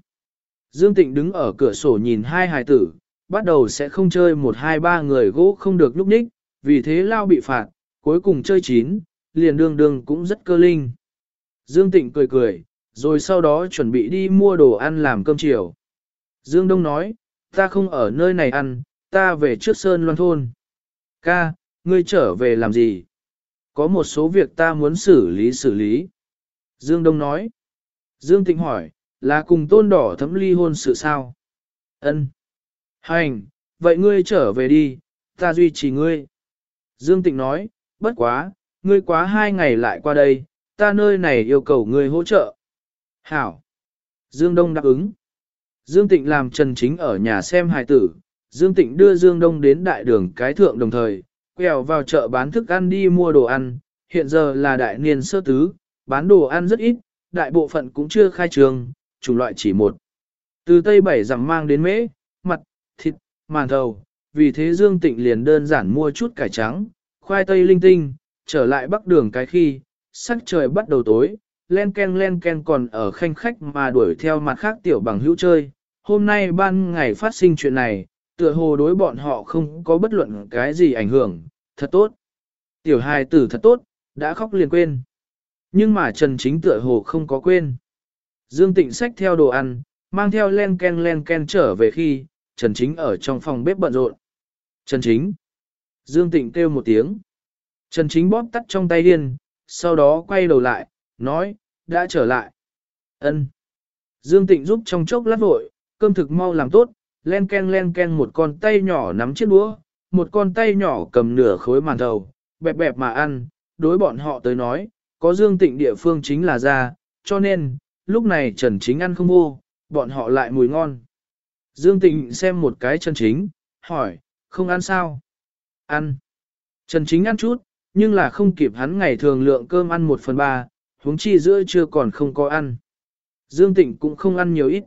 Dương Tịnh đứng ở cửa sổ nhìn hai hài tử, bắt đầu sẽ không chơi một hai ba người gỗ không được lúc ních, vì thế lao bị phạt, cuối cùng chơi chín, liền đương đương cũng rất cơ linh. Dương Tịnh cười cười, rồi sau đó chuẩn bị đi mua đồ ăn làm cơm chiều. Dương Đông nói, ta không ở nơi này ăn, ta về trước Sơn Loan Thôn. Ca, ngươi trở về làm gì? Có một số việc ta muốn xử lý xử lý. Dương Đông nói. Dương Tịnh hỏi, là cùng tôn đỏ thấm ly hôn sự sao? Ân. Hành, vậy ngươi trở về đi, ta duy trì ngươi. Dương Tịnh nói, bất quá, ngươi quá hai ngày lại qua đây, ta nơi này yêu cầu ngươi hỗ trợ. Hảo. Dương Đông đáp ứng. Dương Tịnh làm Trần Chính ở nhà xem hài tử, Dương Tịnh đưa Dương Đông đến đại đường cái thượng đồng thời, quẹo vào chợ bán thức ăn đi mua đồ ăn, hiện giờ là đại niên sơ tứ, bán đồ ăn rất ít, đại bộ phận cũng chưa khai trường, chủng loại chỉ một. Từ Tây Bảy giảm mang đến mễ, mặt, thịt, màn thầu, vì thế Dương Tịnh liền đơn giản mua chút cải trắng, khoai tây linh tinh, trở lại bắc đường cái khi, sắc trời bắt đầu tối, len ken len ken còn ở khanh khách mà đuổi theo mặt khác tiểu bằng hữu chơi. Hôm nay ban ngày phát sinh chuyện này, tựa hồ đối bọn họ không có bất luận cái gì ảnh hưởng, thật tốt. Tiểu hài tử thật tốt, đã khóc liền quên. Nhưng mà Trần Chính tựa hồ không có quên. Dương Tịnh xách theo đồ ăn, mang theo len ken len ken trở về khi, Trần Chính ở trong phòng bếp bận rộn. Trần Chính. Dương Tịnh kêu một tiếng. Trần Chính bóp tắt trong tay điên, sau đó quay đầu lại, nói, đã trở lại. Ân. Dương Tịnh giúp trong chốc lát vội, cơm thực mau làm tốt, len ken len ken một con tay nhỏ nắm chiếc đũa, một con tay nhỏ cầm nửa khối màn thầu, bẹp bẹp mà ăn, đối bọn họ tới nói, có Dương Tịnh địa phương chính là ra, cho nên, lúc này Trần Chính ăn không vô, bọn họ lại mùi ngon. Dương Tịnh xem một cái Trần Chính, hỏi, không ăn sao? Ăn. Trần Chính ăn chút, nhưng là không kịp hắn ngày thường lượng cơm ăn một phần ba, huống chi giữa chưa còn không có ăn. Dương Tịnh cũng không ăn nhiều ít.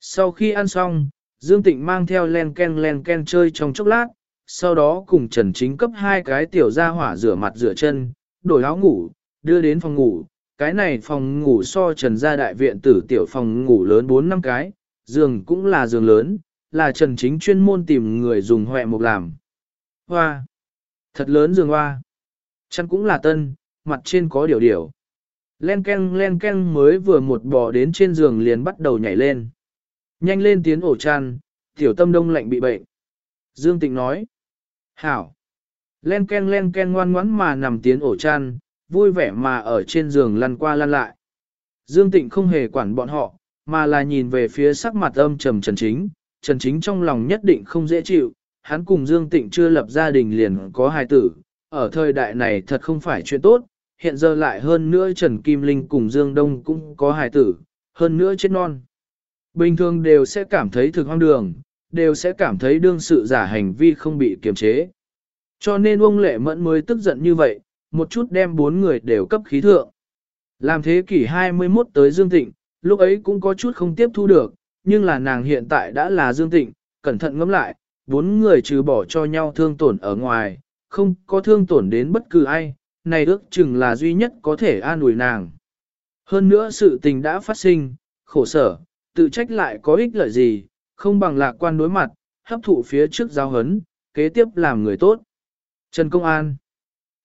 Sau khi ăn xong, Dương Tịnh mang theo len ken len ken chơi trong chốc lát, sau đó cùng Trần Chính cấp hai cái tiểu ra hỏa rửa mặt rửa chân, đổi áo ngủ, đưa đến phòng ngủ. Cái này phòng ngủ so Trần gia đại viện tử tiểu phòng ngủ lớn 4 năm cái, giường cũng là giường lớn, là Trần Chính chuyên môn tìm người dùng hoẹ mục làm. Hoa! Thật lớn giường hoa! Chăn cũng là tân, mặt trên có điều điều. Len ken len ken mới vừa một bò đến trên giường liền bắt đầu nhảy lên. Nhanh lên tiến ổ chăn, tiểu tâm đông lạnh bị bệnh. Dương Tịnh nói. Hảo. Len ken len ken ngoan ngoãn mà nằm tiến ổ chăn, vui vẻ mà ở trên giường lăn qua lăn lại. Dương Tịnh không hề quản bọn họ, mà là nhìn về phía sắc mặt âm trầm Trần Chính. Trần Chính trong lòng nhất định không dễ chịu, hắn cùng Dương Tịnh chưa lập gia đình liền có hai tử, ở thời đại này thật không phải chuyện tốt, hiện giờ lại hơn nữa Trần Kim Linh cùng Dương Đông cũng có hài tử, hơn nữa chết non. Bình thường đều sẽ cảm thấy thực hoang đường, đều sẽ cảm thấy đương sự giả hành vi không bị kiềm chế. Cho nên ông lệ mẫn mới tức giận như vậy, một chút đem bốn người đều cấp khí thượng. Làm thế kỷ 21 tới Dương Tịnh, lúc ấy cũng có chút không tiếp thu được, nhưng là nàng hiện tại đã là Dương Tịnh, cẩn thận ngẫm lại, bốn người trừ bỏ cho nhau thương tổn ở ngoài, không có thương tổn đến bất cứ ai, này ước chừng là duy nhất có thể an ủi nàng. Hơn nữa sự tình đã phát sinh, khổ sở, tự trách lại có ích lợi gì, không bằng lạc quan đối mặt, hấp thụ phía trước giao hấn, kế tiếp làm người tốt. Trần Công An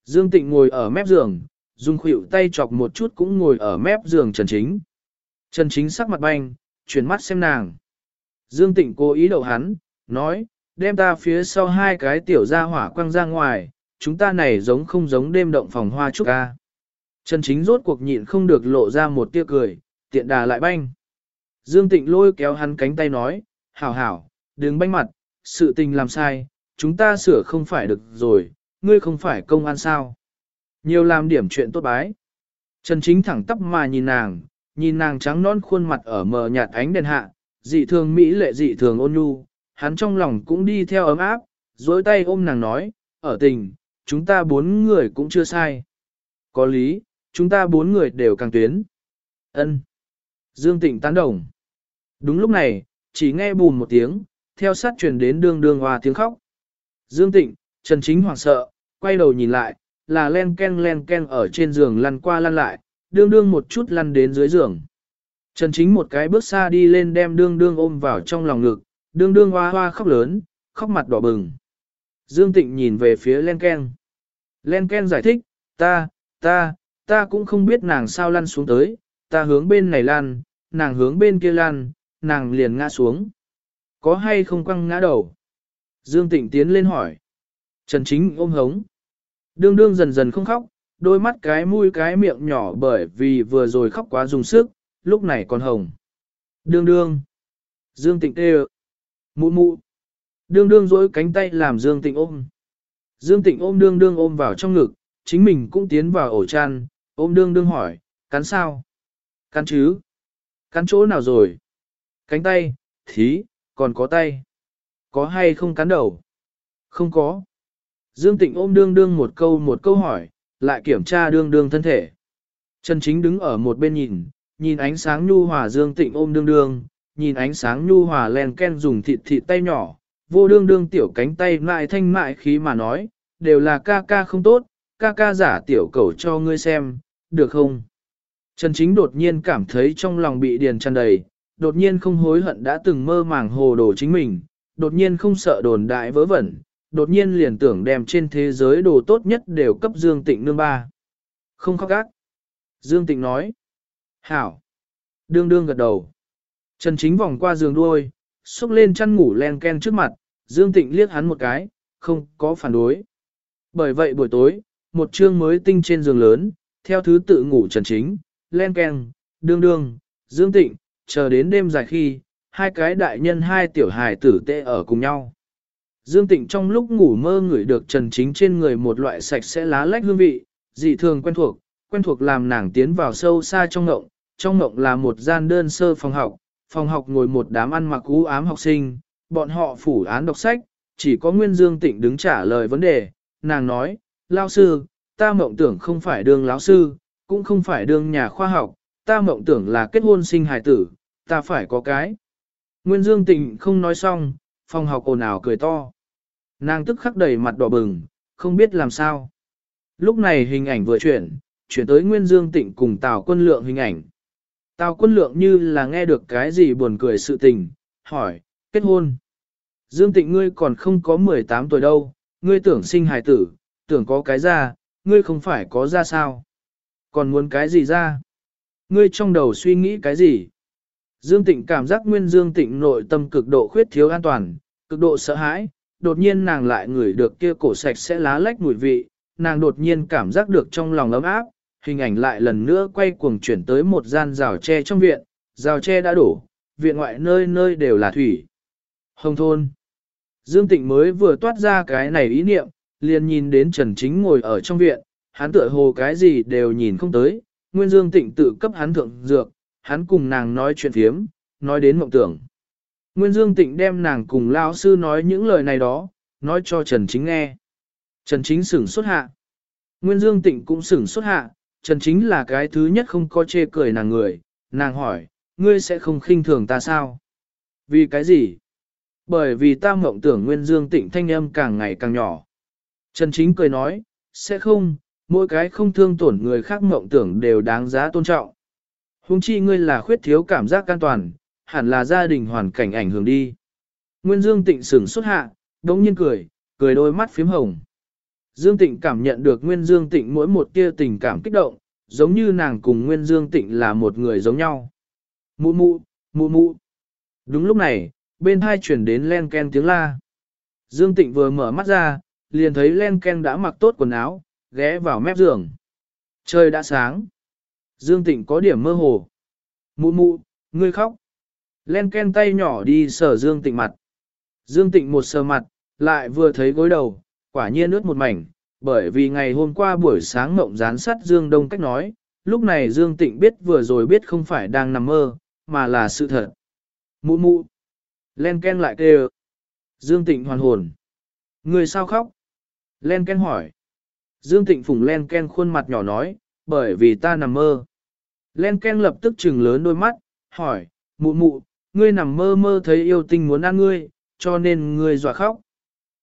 Dương Tịnh ngồi ở mép giường, dùng khuỷu tay chọc một chút cũng ngồi ở mép giường Trần Chính. Trần Chính sắc mặt banh, chuyển mắt xem nàng. Dương Tịnh cố ý đậu hắn, nói, đem ta phía sau hai cái tiểu ra hỏa quăng ra ngoài, chúng ta này giống không giống đêm động phòng hoa trúc ca. Trần Chính rốt cuộc nhịn không được lộ ra một tia cười, tiện đà lại banh. Dương Tịnh lôi kéo hắn cánh tay nói, hảo hảo, đừng banh mặt, sự tình làm sai, chúng ta sửa không phải được rồi, ngươi không phải công an sao. Nhiều làm điểm chuyện tốt bái. Trần Chính thẳng tắp mà nhìn nàng, nhìn nàng trắng non khuôn mặt ở mờ nhạt ánh đèn hạ, dị thường mỹ lệ dị thường ôn nhu, hắn trong lòng cũng đi theo ấm áp, dối tay ôm nàng nói, ở tình, chúng ta bốn người cũng chưa sai. Có lý, chúng ta bốn người đều càng tuyến. Ân. Dương Tịnh tán đồng. Đúng lúc này, chỉ nghe bùn một tiếng, theo sát truyền đến đương đương hòa tiếng khóc. Dương Tịnh, Trần Chính hoảng sợ, quay đầu nhìn lại, là len ken len ken ở trên giường lăn qua lăn lại, đương đương một chút lăn đến dưới giường. Trần Chính một cái bước xa đi lên đem đương đương ôm vào trong lòng ngực, đương đương hoa hoa khóc lớn, khóc mặt đỏ bừng. Dương Tịnh nhìn về phía len ken. Len ken giải thích, ta, ta, ta cũng không biết nàng sao lăn xuống tới, ta hướng bên này lăn, nàng hướng bên kia lăn, nàng liền ngã xuống. Có hay không quăng ngã đầu? Dương Tịnh tiến lên hỏi. Trần Chính ôm hống. Đương đương dần dần không khóc, đôi mắt cái mũi cái miệng nhỏ bởi vì vừa rồi khóc quá dùng sức, lúc này còn hồng. Đương đương. Dương Tịnh tê Mụ mụ. Đương đương dối cánh tay làm Dương Tịnh ôm. Dương Tịnh ôm đương đương ôm vào trong ngực, chính mình cũng tiến vào ổ chăn, ôm đương đương hỏi, cắn sao? Cắn chứ? Cắn chỗ nào rồi? Cánh tay, thí, còn có tay. Có hay không cắn đầu? Không có. Dương Tịnh ôm đương đương một câu một câu hỏi, lại kiểm tra đương đương thân thể. Trần Chính đứng ở một bên nhìn, nhìn ánh sáng nhu hòa Dương Tịnh ôm đương đương, nhìn ánh sáng nhu hòa len ken dùng thịt thịt tay nhỏ, vô đương đương tiểu cánh tay mại thanh mại khí mà nói, đều là ca ca không tốt, ca ca giả tiểu cầu cho ngươi xem, được không? Trần Chính đột nhiên cảm thấy trong lòng bị điền tràn đầy, đột nhiên không hối hận đã từng mơ màng hồ đồ chính mình, đột nhiên không sợ đồn đại vớ vẩn, đột nhiên liền tưởng đem trên thế giới đồ tốt nhất đều cấp Dương Tịnh nương ba. Không khóc gác. Dương Tịnh nói. Hảo. Đương đương gật đầu. Trần Chính vòng qua giường đuôi, xúc lên chăn ngủ len ken trước mặt, Dương Tịnh liếc hắn một cái, không có phản đối. Bởi vậy buổi tối, một chương mới tinh trên giường lớn, theo thứ tự ngủ Trần Chính, len ken, đương đương, Dương Tịnh, chờ đến đêm dài khi, hai cái đại nhân hai tiểu hài tử tê ở cùng nhau. Dương Tịnh trong lúc ngủ mơ ngửi được Trần Chính trên người một loại sạch sẽ lá lách hương vị, dị thường quen thuộc, quen thuộc làm nàng tiến vào sâu xa trong ngộng, trong ngộng là một gian đơn sơ phòng học, phòng học ngồi một đám ăn mặc cú ám học sinh, bọn họ phủ án đọc sách, chỉ có Nguyên Dương Tịnh đứng trả lời vấn đề, nàng nói, lao sư, ta mộng tưởng không phải đương lão sư, cũng không phải đương nhà khoa học, ta mộng tưởng là kết hôn sinh hài tử, ta phải có cái. Nguyên Dương Tịnh không nói xong, phòng học ồn ào cười to. Nàng tức khắc đầy mặt đỏ bừng, không biết làm sao. Lúc này hình ảnh vừa chuyển, chuyển tới Nguyên Dương Tịnh cùng Tào Quân Lượng hình ảnh. Tào Quân Lượng như là nghe được cái gì buồn cười sự tình, hỏi, kết hôn. Dương Tịnh ngươi còn không có 18 tuổi đâu, ngươi tưởng sinh hài tử, tưởng có cái ra, ngươi không phải có ra sao. Còn muốn cái gì ra? Ngươi trong đầu suy nghĩ cái gì? Dương Tịnh cảm giác nguyên Dương Tịnh nội tâm cực độ khuyết thiếu an toàn, cực độ sợ hãi, đột nhiên nàng lại ngửi được kia cổ sạch sẽ lá lách mùi vị, nàng đột nhiên cảm giác được trong lòng ấm áp, hình ảnh lại lần nữa quay cuồng chuyển tới một gian rào tre trong viện, rào tre đã đổ, viện ngoại nơi nơi đều là thủy. Hồng thôn. Dương Tịnh mới vừa toát ra cái này ý niệm, liền nhìn đến Trần Chính ngồi ở trong viện, hắn tựa hồ cái gì đều nhìn không tới, Nguyên Dương Tịnh tự cấp hắn thượng dược, hắn cùng nàng nói chuyện phiếm, nói đến mộng tưởng. Nguyên Dương Tịnh đem nàng cùng lão sư nói những lời này đó, nói cho Trần Chính nghe. Trần Chính sửng xuất hạ. Nguyên Dương Tịnh cũng sửng xuất hạ, Trần Chính là cái thứ nhất không có chê cười nàng người, nàng hỏi, ngươi sẽ không khinh thường ta sao? Vì cái gì? Bởi vì ta mộng tưởng Nguyên Dương Tịnh thanh âm càng ngày càng nhỏ. Trần Chính cười nói, sẽ không, mỗi cái không thương tổn người khác mộng tưởng đều đáng giá tôn trọng. Hùng chi ngươi là khuyết thiếu cảm giác an toàn, hẳn là gia đình hoàn cảnh ảnh hưởng đi. Nguyên Dương Tịnh sửng xuất hạ, đống nhiên cười, cười đôi mắt phím hồng. Dương Tịnh cảm nhận được Nguyên Dương Tịnh mỗi một tia tình cảm kích động, giống như nàng cùng Nguyên Dương Tịnh là một người giống nhau. Mụ mụ, mụ mụ. Đúng lúc này, bên hai chuyển đến len ken tiếng la. Dương Tịnh vừa mở mắt ra, liền thấy len ken đã mặc tốt quần áo, ghé vào mép giường. Trời đã sáng. Dương Tịnh có điểm mơ hồ. Mụ mụ, ngươi khóc. Len ken tay nhỏ đi sờ Dương Tịnh mặt. Dương Tịnh một sờ mặt, lại vừa thấy gối đầu, quả nhiên ướt một mảnh, bởi vì ngày hôm qua buổi sáng mộng gián sát Dương Đông cách nói, lúc này Dương Tịnh biết vừa rồi biết không phải đang nằm mơ, mà là sự thật. Mụ mụ. Len Ken lại kêu. Dương Tịnh hoàn hồn. Người sao khóc? Len Ken hỏi. Dương Tịnh phùng Len Ken khuôn mặt nhỏ nói, bởi vì ta nằm mơ. Len Ken lập tức trừng lớn đôi mắt, hỏi, mụ mụ, ngươi nằm mơ mơ thấy yêu tinh muốn ăn ngươi, cho nên ngươi dọa khóc.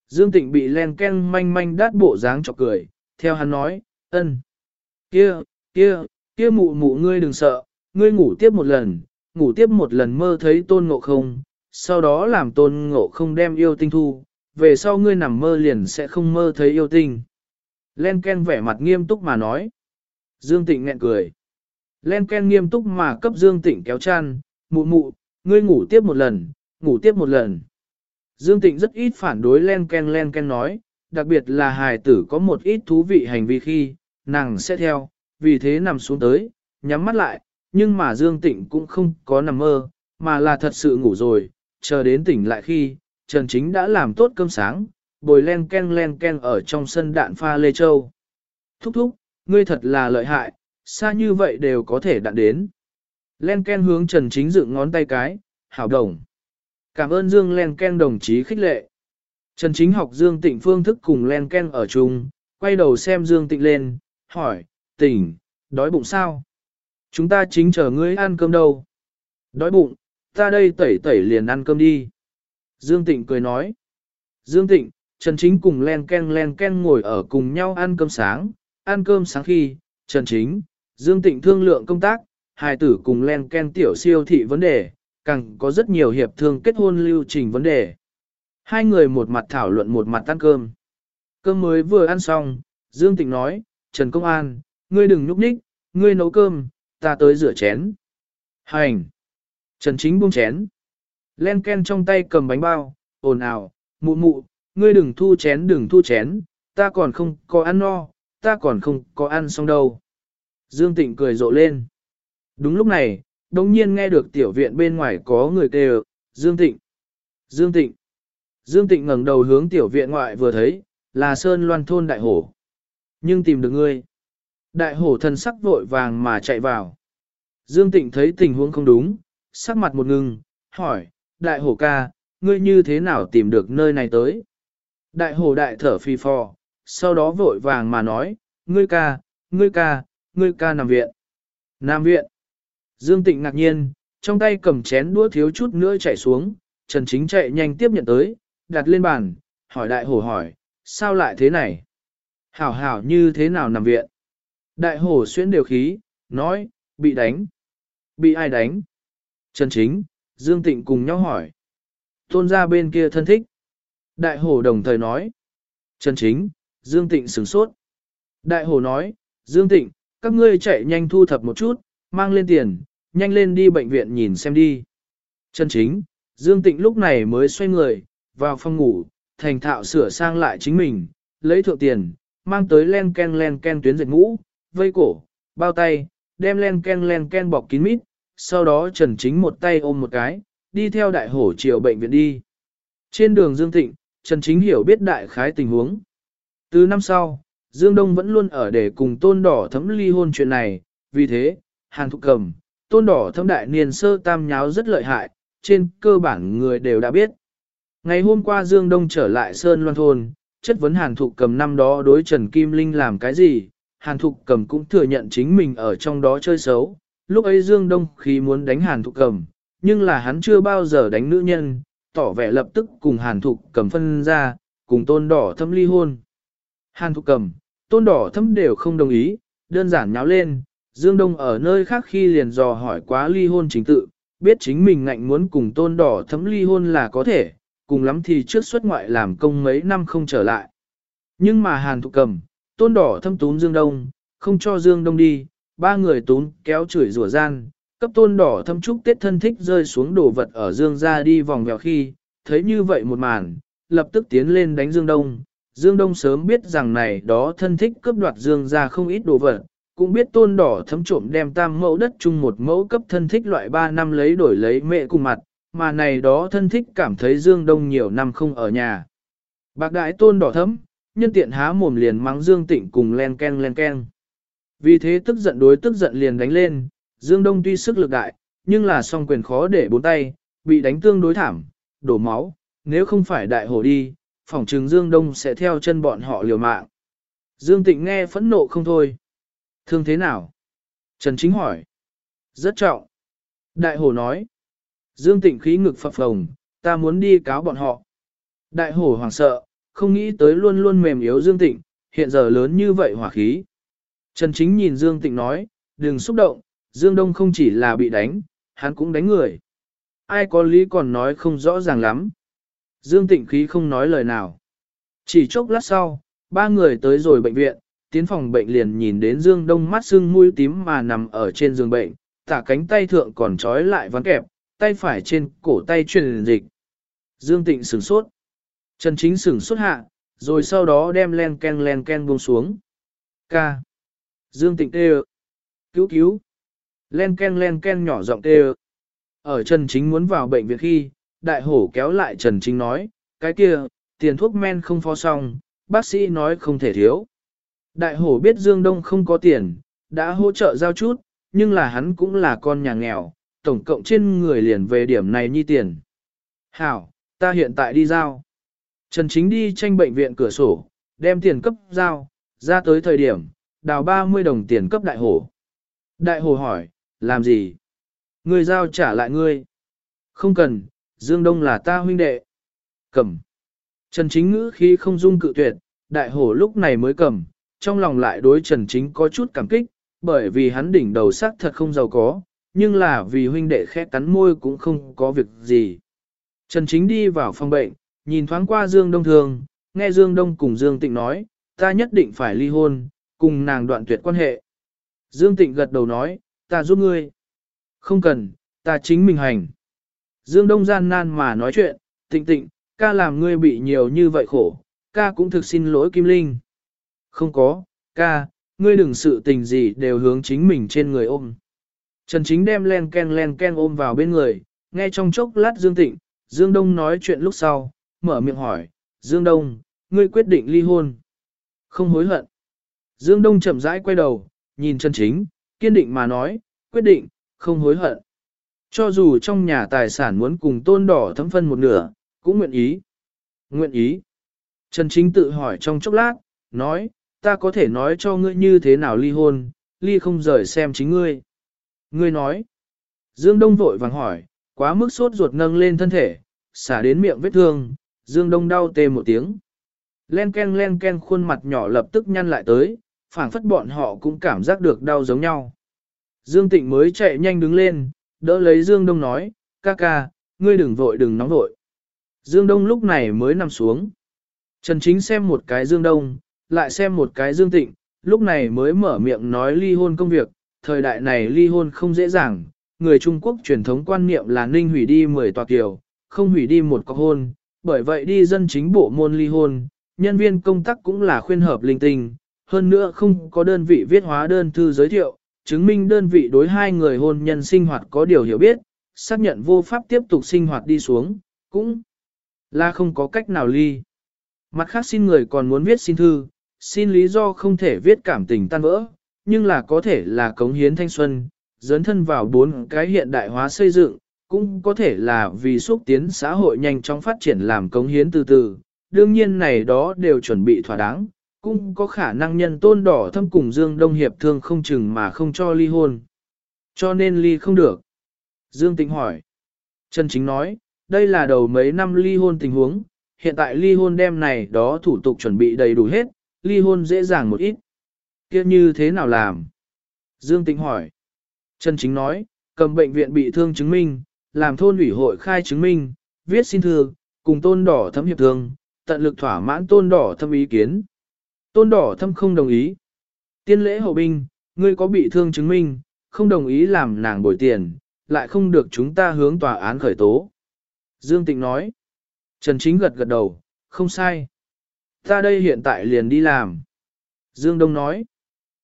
Dương Tịnh bị Len Ken manh manh đát bộ dáng chọc cười, theo hắn nói, ân, kia, kia, kia mụ mụ ngươi đừng sợ, ngươi ngủ tiếp một lần, ngủ tiếp một lần mơ thấy tôn ngộ không, sau đó làm tôn ngộ không đem yêu tinh thu, về sau ngươi nằm mơ liền sẽ không mơ thấy yêu tinh. Len Ken vẻ mặt nghiêm túc mà nói. Dương Tịnh nghẹn cười. Len Ken nghiêm túc mà cấp Dương Tịnh kéo chăn, mụ mụ, ngươi ngủ tiếp một lần, ngủ tiếp một lần. Dương Tịnh rất ít phản đối Len Ken Len Ken nói, đặc biệt là hài tử có một ít thú vị hành vi khi, nàng sẽ theo, vì thế nằm xuống tới, nhắm mắt lại, nhưng mà Dương Tịnh cũng không có nằm mơ, mà là thật sự ngủ rồi, chờ đến tỉnh lại khi, Trần Chính đã làm tốt cơm sáng, bồi len ken len ken ở trong sân đạn pha Lê Châu. Thúc thúc, ngươi thật là lợi hại, xa như vậy đều có thể đạn đến. Len ken hướng Trần Chính dựng ngón tay cái, hảo đồng. Cảm ơn Dương len ken đồng chí khích lệ. Trần Chính học Dương Tịnh phương thức cùng len ken ở chung, quay đầu xem Dương Tịnh lên, hỏi, tỉnh, đói bụng sao? Chúng ta chính chờ ngươi ăn cơm đâu? Đói bụng, ta đây tẩy tẩy liền ăn cơm đi. Dương Tịnh cười nói. Dương Tịnh, Trần Chính cùng len ken len ken ngồi ở cùng nhau ăn cơm sáng, ăn cơm sáng khi, Trần Chính, Dương Tịnh thương lượng công tác, hài tử cùng len ken tiểu siêu thị vấn đề, càng có rất nhiều hiệp thương kết hôn lưu trình vấn đề. Hai người một mặt thảo luận một mặt ăn cơm. Cơm mới vừa ăn xong, Dương Tịnh nói, Trần Công An, ngươi đừng nhúc nhích, ngươi nấu cơm, ta tới rửa chén. Hành! Trần Chính buông chén. Len Ken trong tay cầm bánh bao, ồn ào, mụ mụ, ngươi đừng thu chén đừng thu chén, ta còn không có ăn no, ta còn không có ăn xong đâu. Dương Tịnh cười rộ lên. Đúng lúc này, đồng nhiên nghe được tiểu viện bên ngoài có người kêu, Dương Tịnh, Dương Tịnh. Dương Tịnh ngẩng đầu hướng tiểu viện ngoại vừa thấy, là Sơn Loan thôn đại hổ. Nhưng tìm được ngươi. Đại hổ thần sắc vội vàng mà chạy vào. Dương Tịnh thấy tình huống không đúng, sắc mặt một ngừng, hỏi, đại hổ ca, ngươi như thế nào tìm được nơi này tới? Đại hổ đại thở phì phò, sau đó vội vàng mà nói, ngươi ca, ngươi ca, ngươi ca nằm viện. Nam viện. Dương Tịnh ngạc nhiên, trong tay cầm chén đũa thiếu chút nữa chạy xuống, Trần Chính chạy nhanh tiếp nhận tới, đặt lên bàn, hỏi đại hổ hỏi, sao lại thế này? Hảo hảo như thế nào nằm viện? Đại hổ xuyên điều khí, nói, bị đánh. Bị ai đánh? Trần Chính, Dương Tịnh cùng nhau hỏi. Tôn ra bên kia thân thích. Đại hổ đồng thời nói. Trần Chính, Dương Tịnh sửng sốt. Đại hổ nói, Dương Tịnh, các ngươi chạy nhanh thu thập một chút, mang lên tiền, nhanh lên đi bệnh viện nhìn xem đi. Trần Chính, Dương Tịnh lúc này mới xoay người, vào phòng ngủ, thành thạo sửa sang lại chính mình, lấy thượng tiền, mang tới len ken len ken tuyến dệt ngũ, vây cổ, bao tay, đem len ken len ken bọc kín mít, sau đó Trần Chính một tay ôm một cái, đi theo đại hổ chiều bệnh viện đi. Trên đường Dương Tịnh, Trần Chính hiểu biết đại khái tình huống. Từ năm sau, Dương Đông vẫn luôn ở để cùng tôn đỏ thấm ly hôn chuyện này, vì thế, Hàn Thục Cầm, tôn đỏ thấm đại niên sơ tam nháo rất lợi hại, trên cơ bản người đều đã biết. Ngày hôm qua Dương Đông trở lại Sơn Loan Thôn, chất vấn Hàn Thục Cầm năm đó đối Trần Kim Linh làm cái gì, Hàn Thục Cầm cũng thừa nhận chính mình ở trong đó chơi xấu. Lúc ấy Dương Đông khi muốn đánh Hàn Thục Cầm, nhưng là hắn chưa bao giờ đánh nữ nhân, tỏ vẻ lập tức cùng Hàn Thục Cầm phân ra, cùng tôn đỏ thâm ly hôn. Hàn Thục Cầm, tôn đỏ thâm đều không đồng ý, đơn giản nháo lên, Dương Đông ở nơi khác khi liền dò hỏi quá ly hôn chính tự, biết chính mình ngạnh muốn cùng tôn đỏ thấm ly hôn là có thể, cùng lắm thì trước xuất ngoại làm công mấy năm không trở lại. Nhưng mà Hàn Thục Cầm, tôn đỏ thâm tún Dương Đông, không cho Dương Đông đi, ba người tún kéo chửi rủa gian, cấp tôn đỏ thâm chúc tết thân thích rơi xuống đồ vật ở Dương ra đi vòng vèo khi, thấy như vậy một màn, lập tức tiến lên đánh Dương Đông. Dương Đông sớm biết rằng này đó thân thích cướp đoạt Dương ra không ít đồ vật, cũng biết tôn đỏ thấm trộm đem tam mẫu đất chung một mẫu cấp thân thích loại 3 năm lấy đổi lấy mẹ cùng mặt, mà này đó thân thích cảm thấy Dương Đông nhiều năm không ở nhà. Bạc đại tôn đỏ thấm, nhân tiện há mồm liền mắng Dương Tịnh cùng len ken len ken. Vì thế tức giận đối tức giận liền đánh lên, Dương Đông tuy sức lực đại, nhưng là song quyền khó để bốn tay, bị đánh tương đối thảm, đổ máu, nếu không phải đại hổ đi, phỏng trừng Dương Đông sẽ theo chân bọn họ liều mạng. Dương Tịnh nghe phẫn nộ không thôi. Thương thế nào? Trần Chính hỏi. Rất trọng. Đại hổ nói. Dương Tịnh khí ngực phập phồng, ta muốn đi cáo bọn họ. Đại hổ hoảng sợ, không nghĩ tới luôn luôn mềm yếu Dương Tịnh, hiện giờ lớn như vậy hỏa khí. Trần Chính nhìn Dương Tịnh nói, đừng xúc động, Dương Đông không chỉ là bị đánh, hắn cũng đánh người. Ai có lý còn nói không rõ ràng lắm. Dương Tịnh khí không nói lời nào. Chỉ chốc lát sau, ba người tới rồi bệnh viện, tiến phòng bệnh liền nhìn đến Dương Đông mắt sưng mũi tím mà nằm ở trên giường bệnh, tả cánh tay thượng còn trói lại ván kẹp, tay phải trên cổ tay truyền dịch. Dương Tịnh sửng sốt. Trần Chính sửng sốt hạ, rồi sau đó đem len ken len ken buông xuống. Ca. Dương Tịnh kêu. Cứu cứu. Len ken len ken nhỏ giọng kêu. Ở Trần Chính muốn vào bệnh viện khi, đại hổ kéo lại Trần Chính nói, cái kia, tiền thuốc men không phó xong, bác sĩ nói không thể thiếu. Đại hổ biết Dương Đông không có tiền, đã hỗ trợ giao chút, nhưng là hắn cũng là con nhà nghèo, tổng cộng trên người liền về điểm này nhi tiền. Hảo, ta hiện tại đi giao. Trần Chính đi tranh bệnh viện cửa sổ, đem tiền cấp giao, ra tới thời điểm, đào 30 đồng tiền cấp đại hổ. Đại hổ hỏi, làm gì? Người giao trả lại ngươi. Không cần, Dương Đông là ta huynh đệ. Cầm. Trần Chính ngữ khi không dung cự tuyệt, đại hổ lúc này mới cầm, trong lòng lại đối Trần Chính có chút cảm kích, bởi vì hắn đỉnh đầu sắc thật không giàu có, nhưng là vì huynh đệ khẽ cắn môi cũng không có việc gì. Trần Chính đi vào phòng bệnh, nhìn thoáng qua Dương Đông Thường, nghe Dương Đông cùng Dương Tịnh nói, ta nhất định phải ly hôn, cùng nàng đoạn tuyệt quan hệ. Dương Tịnh gật đầu nói, ta giúp ngươi. Không cần, ta chính mình hành. Dương Đông gian nan mà nói chuyện, tịnh tịnh, ca làm ngươi bị nhiều như vậy khổ, ca cũng thực xin lỗi Kim Linh. Không có, ca, ngươi đừng sự tình gì đều hướng chính mình trên người ôm. Trần Chính đem len ken len ken ôm vào bên người, nghe trong chốc lát Dương Tịnh, Dương Đông nói chuyện lúc sau, mở miệng hỏi, Dương Đông, ngươi quyết định ly hôn. Không hối hận. Dương Đông chậm rãi quay đầu, nhìn chân chính, kiên định mà nói, quyết định, không hối hận. Cho dù trong nhà tài sản muốn cùng tôn đỏ thấm phân một nửa, cũng nguyện ý. Nguyện ý. Trần Chính tự hỏi trong chốc lát, nói, ta có thể nói cho ngươi như thế nào ly hôn, ly không rời xem chính ngươi. Ngươi nói. Dương Đông vội vàng hỏi, quá mức sốt ruột nâng lên thân thể, xả đến miệng vết thương, Dương Đông đau tê một tiếng. Len ken len ken khuôn mặt nhỏ lập tức nhăn lại tới, phảng phất bọn họ cũng cảm giác được đau giống nhau. Dương Tịnh mới chạy nhanh đứng lên, đỡ lấy Dương Đông nói, ca ca, ngươi đừng vội đừng nóng vội. Dương Đông lúc này mới nằm xuống. Trần Chính xem một cái Dương Đông, lại xem một cái Dương Tịnh, lúc này mới mở miệng nói ly hôn công việc, thời đại này ly hôn không dễ dàng, người Trung Quốc truyền thống quan niệm là ninh hủy đi 10 tòa kiều, không hủy đi một cọc hôn, bởi vậy đi dân chính bộ môn ly hôn, nhân viên công tác cũng là khuyên hợp linh tinh, hơn nữa không có đơn vị viết hóa đơn thư giới thiệu, chứng minh đơn vị đối hai người hôn nhân sinh hoạt có điều hiểu biết, xác nhận vô pháp tiếp tục sinh hoạt đi xuống, cũng là không có cách nào ly. Mặt khác xin người còn muốn viết xin thư, xin lý do không thể viết cảm tình tan vỡ, nhưng là có thể là cống hiến thanh xuân, dấn thân vào bốn cái hiện đại hóa xây dựng, cũng có thể là vì xúc tiến xã hội nhanh chóng phát triển làm cống hiến từ từ. Đương nhiên này đó đều chuẩn bị thỏa đáng, cũng có khả năng nhân tôn đỏ thâm cùng Dương Đông Hiệp thương không chừng mà không cho ly hôn. Cho nên ly không được. Dương Tĩnh hỏi. Trần Chính nói, đây là đầu mấy năm ly hôn tình huống, hiện tại ly hôn đêm này đó thủ tục chuẩn bị đầy đủ hết, ly hôn dễ dàng một ít. kia như thế nào làm? Dương Tĩnh hỏi. Trần Chính nói, cầm bệnh viện bị thương chứng minh, làm thôn ủy hội khai chứng minh, viết xin thư, cùng tôn đỏ thâm hiệp thương, tận lực thỏa mãn tôn đỏ thâm ý kiến. Tôn đỏ thâm không đồng ý. Tiên lễ hậu binh, ngươi có bị thương chứng minh, không đồng ý làm nàng bồi tiền, lại không được chúng ta hướng tòa án khởi tố. Dương Tịnh nói. Trần Chính gật gật đầu, không sai. Ta đây hiện tại liền đi làm. Dương Đông nói.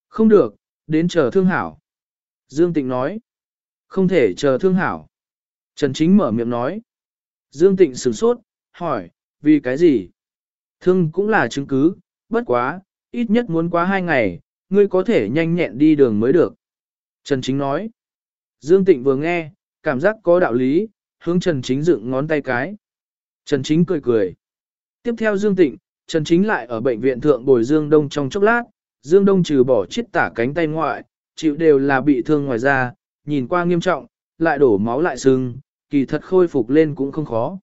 Không được, đến chờ thương hảo. Dương Tịnh nói. Không thể chờ thương hảo. Trần Chính mở miệng nói. Dương Tịnh sửng sốt, hỏi, vì cái gì? Thương cũng là chứng cứ, bất quá, ít nhất muốn quá hai ngày, ngươi có thể nhanh nhẹn đi đường mới được. Trần Chính nói. Dương Tịnh vừa nghe, cảm giác có đạo lý, hướng Trần Chính dựng ngón tay cái. Trần Chính cười cười. Tiếp theo Dương Tịnh, Trần Chính lại ở bệnh viện thượng bồi Dương Đông trong chốc lát, Dương Đông trừ bỏ chiếc tả cánh tay ngoại, chịu đều là bị thương ngoài da, nhìn qua nghiêm trọng, lại đổ máu lại sưng, kỳ thật khôi phục lên cũng không khó.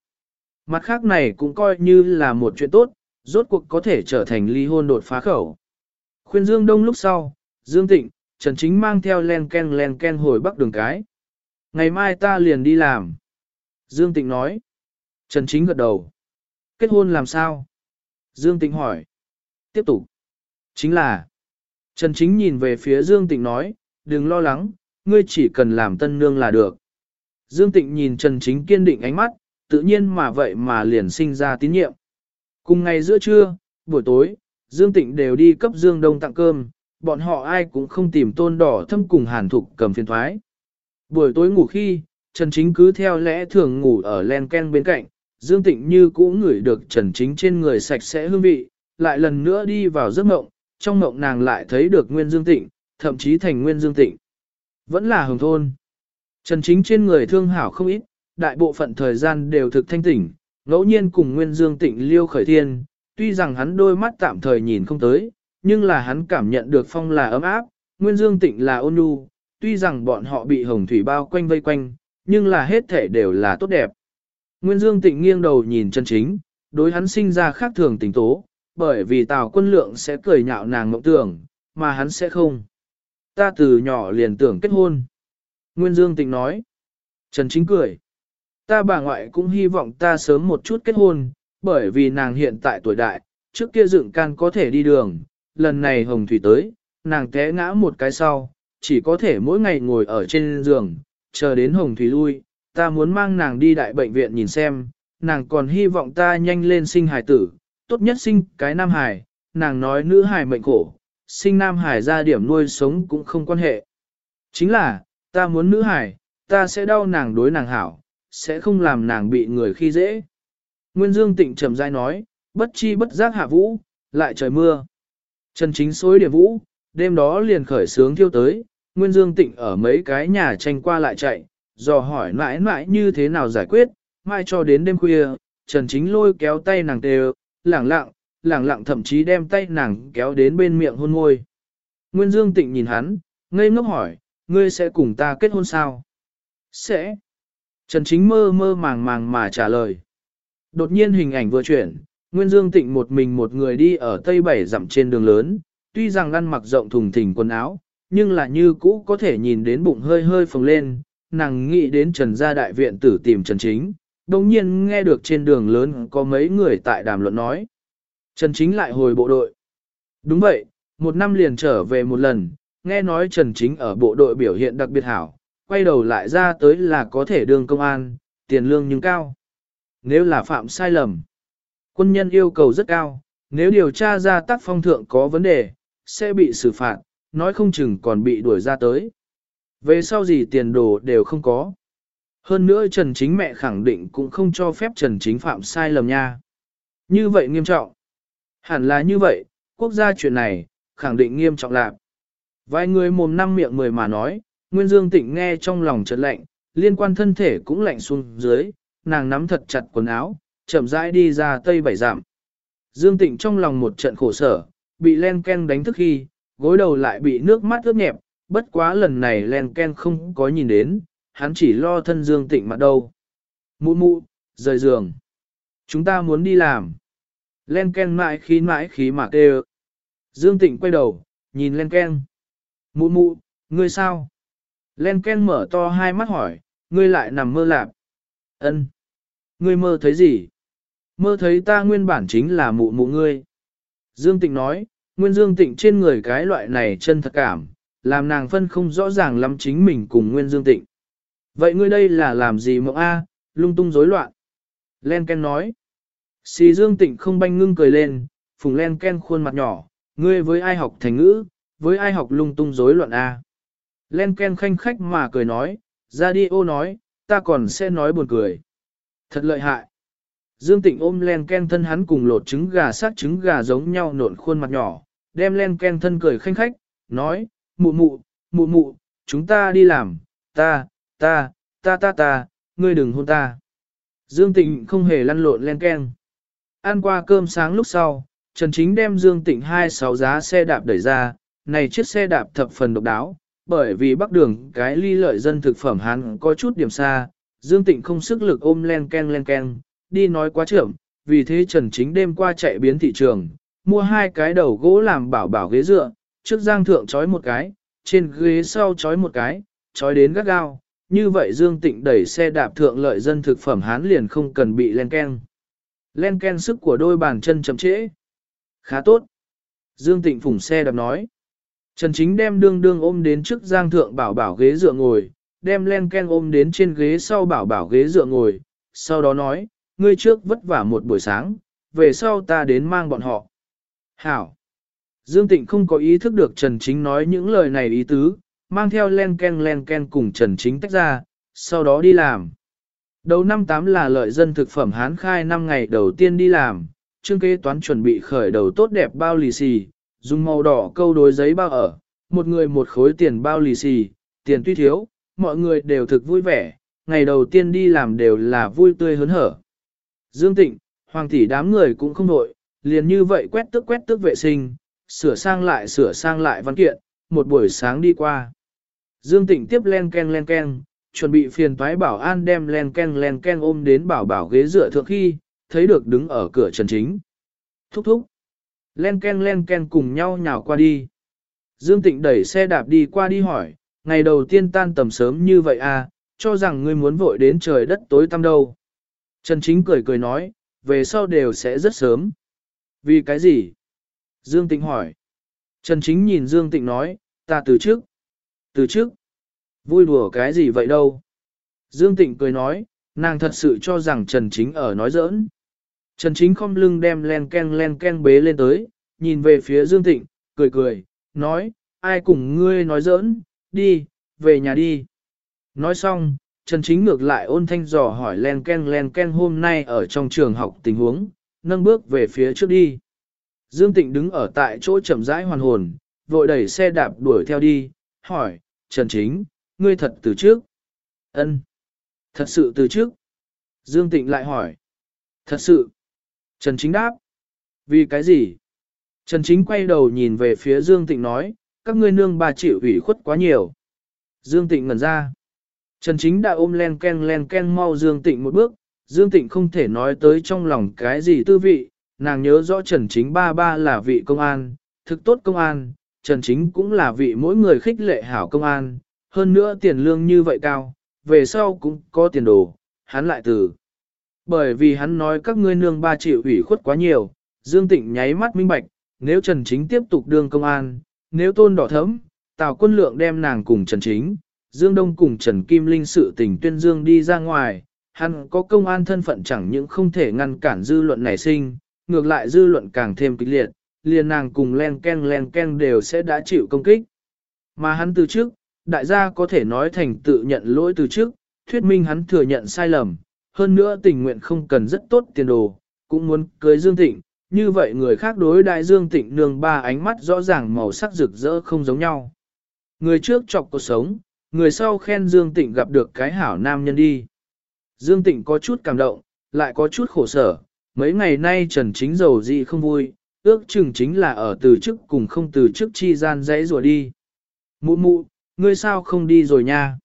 Mặt khác này cũng coi như là một chuyện tốt, rốt cuộc có thể trở thành ly hôn đột phá khẩu. Khuyên Dương Đông lúc sau, Dương Tịnh, Trần Chính mang theo len ken len ken hồi bắc đường cái. Ngày mai ta liền đi làm. Dương Tịnh nói. Trần Chính gật đầu. Kết hôn làm sao? Dương Tịnh hỏi. Tiếp tục. Chính là. Trần Chính nhìn về phía Dương Tịnh nói, đừng lo lắng, ngươi chỉ cần làm tân nương là được. Dương Tịnh nhìn Trần Chính kiên định ánh mắt, tự nhiên mà vậy mà liền sinh ra tín nhiệm. Cùng ngày giữa trưa, buổi tối, Dương Tịnh đều đi cấp Dương Đông tặng cơm, bọn họ ai cũng không tìm tôn đỏ thâm cùng hàn thục cầm phiền thoái. Buổi tối ngủ khi, Trần Chính cứ theo lẽ thường ngủ ở len ken bên cạnh, Dương Tịnh như cũ ngửi được Trần Chính trên người sạch sẽ hương vị, lại lần nữa đi vào giấc mộng, trong mộng nàng lại thấy được Nguyên Dương Tịnh, thậm chí thành Nguyên Dương Tịnh. Vẫn là hồng thôn. Trần Chính trên người thương hảo không ít, đại bộ phận thời gian đều thực thanh tỉnh, ngẫu nhiên cùng Nguyên Dương Tịnh liêu khởi thiên, tuy rằng hắn đôi mắt tạm thời nhìn không tới, nhưng là hắn cảm nhận được phong là ấm áp, Nguyên Dương Tịnh là ôn nhu, tuy rằng bọn họ bị hồng thủy bao quanh vây quanh, nhưng là hết thể đều là tốt đẹp. Nguyên Dương Tịnh nghiêng đầu nhìn chân chính, đối hắn sinh ra khác thường tình tố, bởi vì Tào quân lượng sẽ cười nhạo nàng mộng tưởng, mà hắn sẽ không. Ta từ nhỏ liền tưởng kết hôn. Nguyên Dương Tịnh nói. Trần Chính cười. Ta bà ngoại cũng hy vọng ta sớm một chút kết hôn, bởi vì nàng hiện tại tuổi đại, trước kia dựng can có thể đi đường, lần này hồng thủy tới, nàng té ngã một cái sau, chỉ có thể mỗi ngày ngồi ở trên giường, chờ đến hồng thủy lui, ta muốn mang nàng đi đại bệnh viện nhìn xem, nàng còn hy vọng ta nhanh lên sinh hài tử, tốt nhất sinh cái nam hài, nàng nói nữ hài mệnh khổ, sinh nam hài ra điểm nuôi sống cũng không quan hệ. Chính là, ta muốn nữ hài, ta sẽ đau nàng đối nàng hảo, sẽ không làm nàng bị người khi dễ. Nguyên Dương Tịnh trầm dai nói, bất chi bất giác hạ vũ, lại trời mưa. Trần chính xối điểm vũ, đêm đó liền khởi sướng thiêu tới, Nguyên Dương Tịnh ở mấy cái nhà tranh qua lại chạy, dò hỏi mãi mãi như thế nào giải quyết, mai cho đến đêm khuya, Trần Chính lôi kéo tay nàng tề, lẳng lặng, lẳng lặng thậm chí đem tay nàng kéo đến bên miệng hôn môi. Nguyên Dương Tịnh nhìn hắn, ngây ngốc hỏi, ngươi sẽ cùng ta kết hôn sao? Sẽ. Trần Chính mơ mơ màng màng mà trả lời. Đột nhiên hình ảnh vừa chuyển, Nguyên Dương Tịnh một mình một người đi ở tây bảy dặm trên đường lớn, tuy rằng ăn mặc rộng thùng thình quần áo, nhưng là như cũ có thể nhìn đến bụng hơi hơi phồng lên, nàng nghĩ đến Trần gia đại viện tử tìm Trần Chính, đồng nhiên nghe được trên đường lớn có mấy người tại đàm luận nói. Trần Chính lại hồi bộ đội. Đúng vậy, một năm liền trở về một lần, nghe nói Trần Chính ở bộ đội biểu hiện đặc biệt hảo, quay đầu lại ra tới là có thể đương công an, tiền lương nhưng cao. Nếu là phạm sai lầm, quân nhân yêu cầu rất cao, nếu điều tra ra tác phong thượng có vấn đề, sẽ bị xử phạt, nói không chừng còn bị đuổi ra tới. Về sau gì tiền đồ đều không có. Hơn nữa Trần Chính mẹ khẳng định cũng không cho phép Trần Chính phạm sai lầm nha. Như vậy nghiêm trọng. Hẳn là như vậy, quốc gia chuyện này, khẳng định nghiêm trọng lạc. Vài người mồm năm miệng mười mà nói, Nguyên Dương Tịnh nghe trong lòng chợt lạnh, liên quan thân thể cũng lạnh xuống dưới, nàng nắm thật chặt quần áo, chậm rãi đi ra tây bảy giảm. Dương Tịnh trong lòng một trận khổ sở, bị len ken đánh thức khi, gối đầu lại bị nước mắt ướt nhẹp, bất quá lần này len ken không có nhìn đến, hắn chỉ lo thân Dương Tịnh mặt đâu. Mụ mụ, rời giường. Chúng ta muốn đi làm. Len ken mãi khí mãi khí mà kêu. Dương Tịnh quay đầu, nhìn len ken. Mụ mụ, ngươi sao? Len ken mở to hai mắt hỏi, ngươi lại nằm mơ lạp. Ân, Ngươi mơ thấy gì? Mơ thấy ta nguyên bản chính là mụ mụ ngươi. Dương Tịnh nói, nguyên Dương Tịnh trên người cái loại này chân thật cảm, làm nàng phân không rõ ràng lắm chính mình cùng nguyên Dương Tịnh. Vậy ngươi đây là làm gì mộng A, lung tung rối loạn? Len Ken nói. Xì Dương Tịnh không banh ngưng cười lên, phùng Len Ken khuôn mặt nhỏ, ngươi với ai học thành ngữ, với ai học lung tung rối loạn A. Len Ken khanh khách mà cười nói, ra đi ô nói, ta còn sẽ nói buồn cười. Thật lợi hại. Dương Tịnh ôm Len Ken thân hắn cùng lột trứng gà sát trứng gà giống nhau nộn khuôn mặt nhỏ, đem Len Ken thân cười khanh khách, nói, mụ mụ, mụ mụ, chúng ta đi làm, ta, ta, ta ta ta, ngươi đừng hôn ta. Dương Tịnh không hề lăn lộn Len Ken. Ăn qua cơm sáng lúc sau, Trần Chính đem Dương Tịnh hai sáu giá xe đạp đẩy ra, này chiếc xe đạp thập phần độc đáo, bởi vì bắc đường cái ly lợi dân thực phẩm hắn có chút điểm xa, Dương Tịnh không sức lực ôm len ken len ken, đi nói quá trưởng, vì thế Trần Chính đêm qua chạy biến thị trường, mua hai cái đầu gỗ làm bảo bảo ghế dựa, trước giang thượng trói một cái, trên ghế sau trói một cái, trói đến gắt gao, như vậy Dương Tịnh đẩy xe đạp thượng lợi dân thực phẩm hán liền không cần bị len ken. Len ken sức của đôi bàn chân chậm trễ. Khá tốt. Dương Tịnh phủng xe đạp nói. Trần Chính đem đương đương ôm đến trước giang thượng bảo bảo ghế dựa ngồi, đem len ken ôm đến trên ghế sau bảo bảo ghế dựa ngồi, sau đó nói, ngươi trước vất vả một buổi sáng, về sau ta đến mang bọn họ. Hảo! Dương Tịnh không có ý thức được Trần Chính nói những lời này ý tứ, mang theo len ken len ken cùng Trần Chính tách ra, sau đó đi làm. Đầu năm 8 là lợi dân thực phẩm hán khai năm ngày đầu tiên đi làm, chương kế toán chuẩn bị khởi đầu tốt đẹp bao lì xì, dùng màu đỏ câu đối giấy bao ở, một người một khối tiền bao lì xì, tiền tuy thiếu, mọi người đều thực vui vẻ, ngày đầu tiên đi làm đều là vui tươi hớn hở. Dương Tịnh, Hoàng tỷ đám người cũng không đội, liền như vậy quét tước quét tước vệ sinh, sửa sang lại sửa sang lại văn kiện, một buổi sáng đi qua. Dương Tịnh tiếp len ken len ken, chuẩn bị phiền toái bảo an đem len ken len ken ôm đến bảo bảo ghế dựa thượng khi, thấy được đứng ở cửa trần chính. Thúc thúc. Len ken len ken cùng nhau nhào qua đi. Dương Tịnh đẩy xe đạp đi qua đi hỏi, ngày đầu tiên tan tầm sớm như vậy à, cho rằng ngươi muốn vội đến trời đất tối tăm đâu. Trần Chính cười cười nói, về sau đều sẽ rất sớm. Vì cái gì? Dương Tịnh hỏi. Trần Chính nhìn Dương Tịnh nói, ta từ trước. Từ trước? Vui đùa cái gì vậy đâu? Dương Tịnh cười nói, nàng thật sự cho rằng Trần Chính ở nói giỡn. Trần Chính không lưng đem len ken len ken bế lên tới, nhìn về phía Dương Tịnh, cười cười, nói, ai cùng ngươi nói giỡn, đi, về nhà đi. Nói xong, Trần Chính ngược lại ôn thanh dò hỏi len ken len ken hôm nay ở trong trường học tình huống, nâng bước về phía trước đi. Dương Tịnh đứng ở tại chỗ chậm rãi hoàn hồn, vội đẩy xe đạp đuổi theo đi, hỏi, Trần Chính, ngươi thật từ trước? Ân, Thật sự từ trước? Dương Tịnh lại hỏi. Thật sự? Trần Chính đáp. Vì cái gì? Trần Chính quay đầu nhìn về phía Dương Tịnh nói, các ngươi nương bà chịu ủy khuất quá nhiều. Dương Tịnh ngẩn ra. Trần Chính đã ôm len ken len ken mau Dương Tịnh một bước, Dương Tịnh không thể nói tới trong lòng cái gì tư vị, nàng nhớ rõ Trần Chính ba ba là vị công an, thực tốt công an, Trần Chính cũng là vị mỗi người khích lệ hảo công an, hơn nữa tiền lương như vậy cao, về sau cũng có tiền đồ, hắn lại từ. Bởi vì hắn nói các ngươi nương ba triệu ủy khuất quá nhiều, Dương Tịnh nháy mắt minh bạch, nếu Trần Chính tiếp tục đương công an, nếu tôn đỏ thấm, Tào quân lượng đem nàng cùng Trần Chính, Dương Đông cùng Trần Kim Linh sự tình tuyên dương đi ra ngoài, hắn có công an thân phận chẳng những không thể ngăn cản dư luận nảy sinh, ngược lại dư luận càng thêm kịch liệt, liền nàng cùng len ken len ken đều sẽ đã chịu công kích. Mà hắn từ trước, đại gia có thể nói thành tự nhận lỗi từ trước, thuyết minh hắn thừa nhận sai lầm, hơn nữa tình nguyện không cần rất tốt tiền đồ, cũng muốn cưới Dương Tịnh, như vậy người khác đối đại Dương Tịnh nương ba ánh mắt rõ ràng màu sắc rực rỡ không giống nhau. Người trước chọc cuộc sống, người sau khen Dương Tịnh gặp được cái hảo nam nhân đi. Dương Tịnh có chút cảm động, lại có chút khổ sở, mấy ngày nay Trần Chính giàu gì không vui, ước chừng chính là ở từ chức cùng không từ chức chi gian dãy rùa đi. Mụ mụ, ngươi sao không đi rồi nha?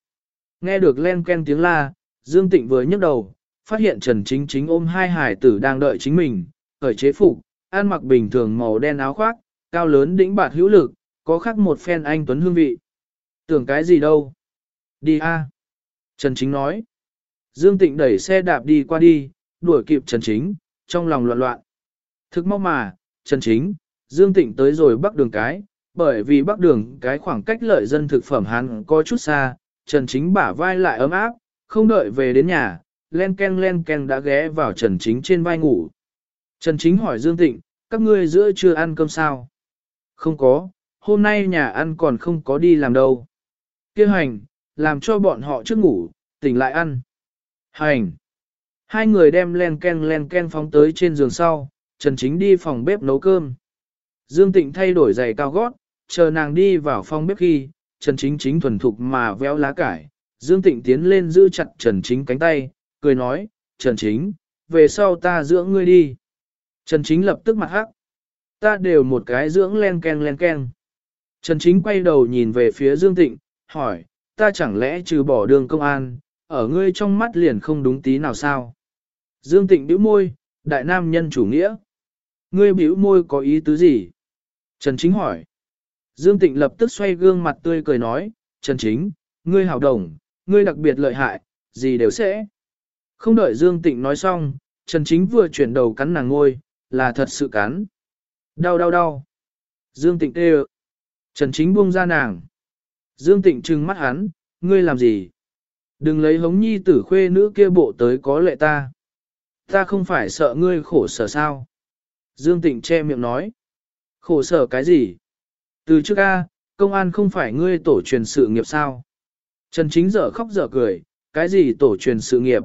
Nghe được len ken tiếng la, Dương Tịnh vừa nhấc đầu, phát hiện Trần Chính Chính ôm hai hải tử đang đợi chính mình, khởi chế phục, ăn mặc bình thường màu đen áo khoác, cao lớn đĩnh bạt hữu lực, có khắc một phen anh tuấn hương vị. Tưởng cái gì đâu? Đi a. Trần Chính nói. Dương Tịnh đẩy xe đạp đi qua đi, đuổi kịp Trần Chính, trong lòng loạn loạn. Thực mau mà, Trần Chính, Dương Tịnh tới rồi bắc đường cái, bởi vì bắc đường cái khoảng cách lợi dân thực phẩm hắn có chút xa, Trần Chính bả vai lại ấm áp, không đợi về đến nhà, len ken len ken đã ghé vào Trần Chính trên vai ngủ. Trần Chính hỏi Dương Tịnh, các ngươi giữa chưa ăn cơm sao? Không có, hôm nay nhà ăn còn không có đi làm đâu. Kêu hành, làm cho bọn họ trước ngủ, tỉnh lại ăn. Hành. Hai người đem len ken len ken phóng tới trên giường sau, Trần Chính đi phòng bếp nấu cơm. Dương Tịnh thay đổi giày cao gót, chờ nàng đi vào phòng bếp khi, Trần Chính chính thuần thục mà véo lá cải. Dương Tịnh tiến lên giữ chặt Trần Chính cánh tay, cười nói, Trần Chính, về sau ta dưỡng ngươi đi. Trần Chính lập tức mặt hắc. Ta đều một cái dưỡng len ken len ken. Trần Chính quay đầu nhìn về phía Dương Tịnh, hỏi, ta chẳng lẽ trừ bỏ đường công an, ở ngươi trong mắt liền không đúng tí nào sao? Dương Tịnh bĩu môi, đại nam nhân chủ nghĩa. Ngươi bĩu môi có ý tứ gì? Trần Chính hỏi. Dương Tịnh lập tức xoay gương mặt tươi cười nói, Trần Chính, ngươi hảo đồng, ngươi đặc biệt lợi hại, gì đều sẽ. Không đợi Dương Tịnh nói xong, Trần Chính vừa chuyển đầu cắn nàng ngôi, là thật sự cắn. Đau đau đau. Dương Tịnh kêu. Trần Chính buông ra nàng. Dương Tịnh trừng mắt hắn, ngươi làm gì? Đừng lấy hống nhi tử khuê nữ kia bộ tới có lệ ta. Ta không phải sợ ngươi khổ sở sao? Dương Tịnh che miệng nói. Khổ sở cái gì? Từ trước A, công an không phải ngươi tổ truyền sự nghiệp sao? Trần Chính dở khóc dở cười, cái gì tổ truyền sự nghiệp?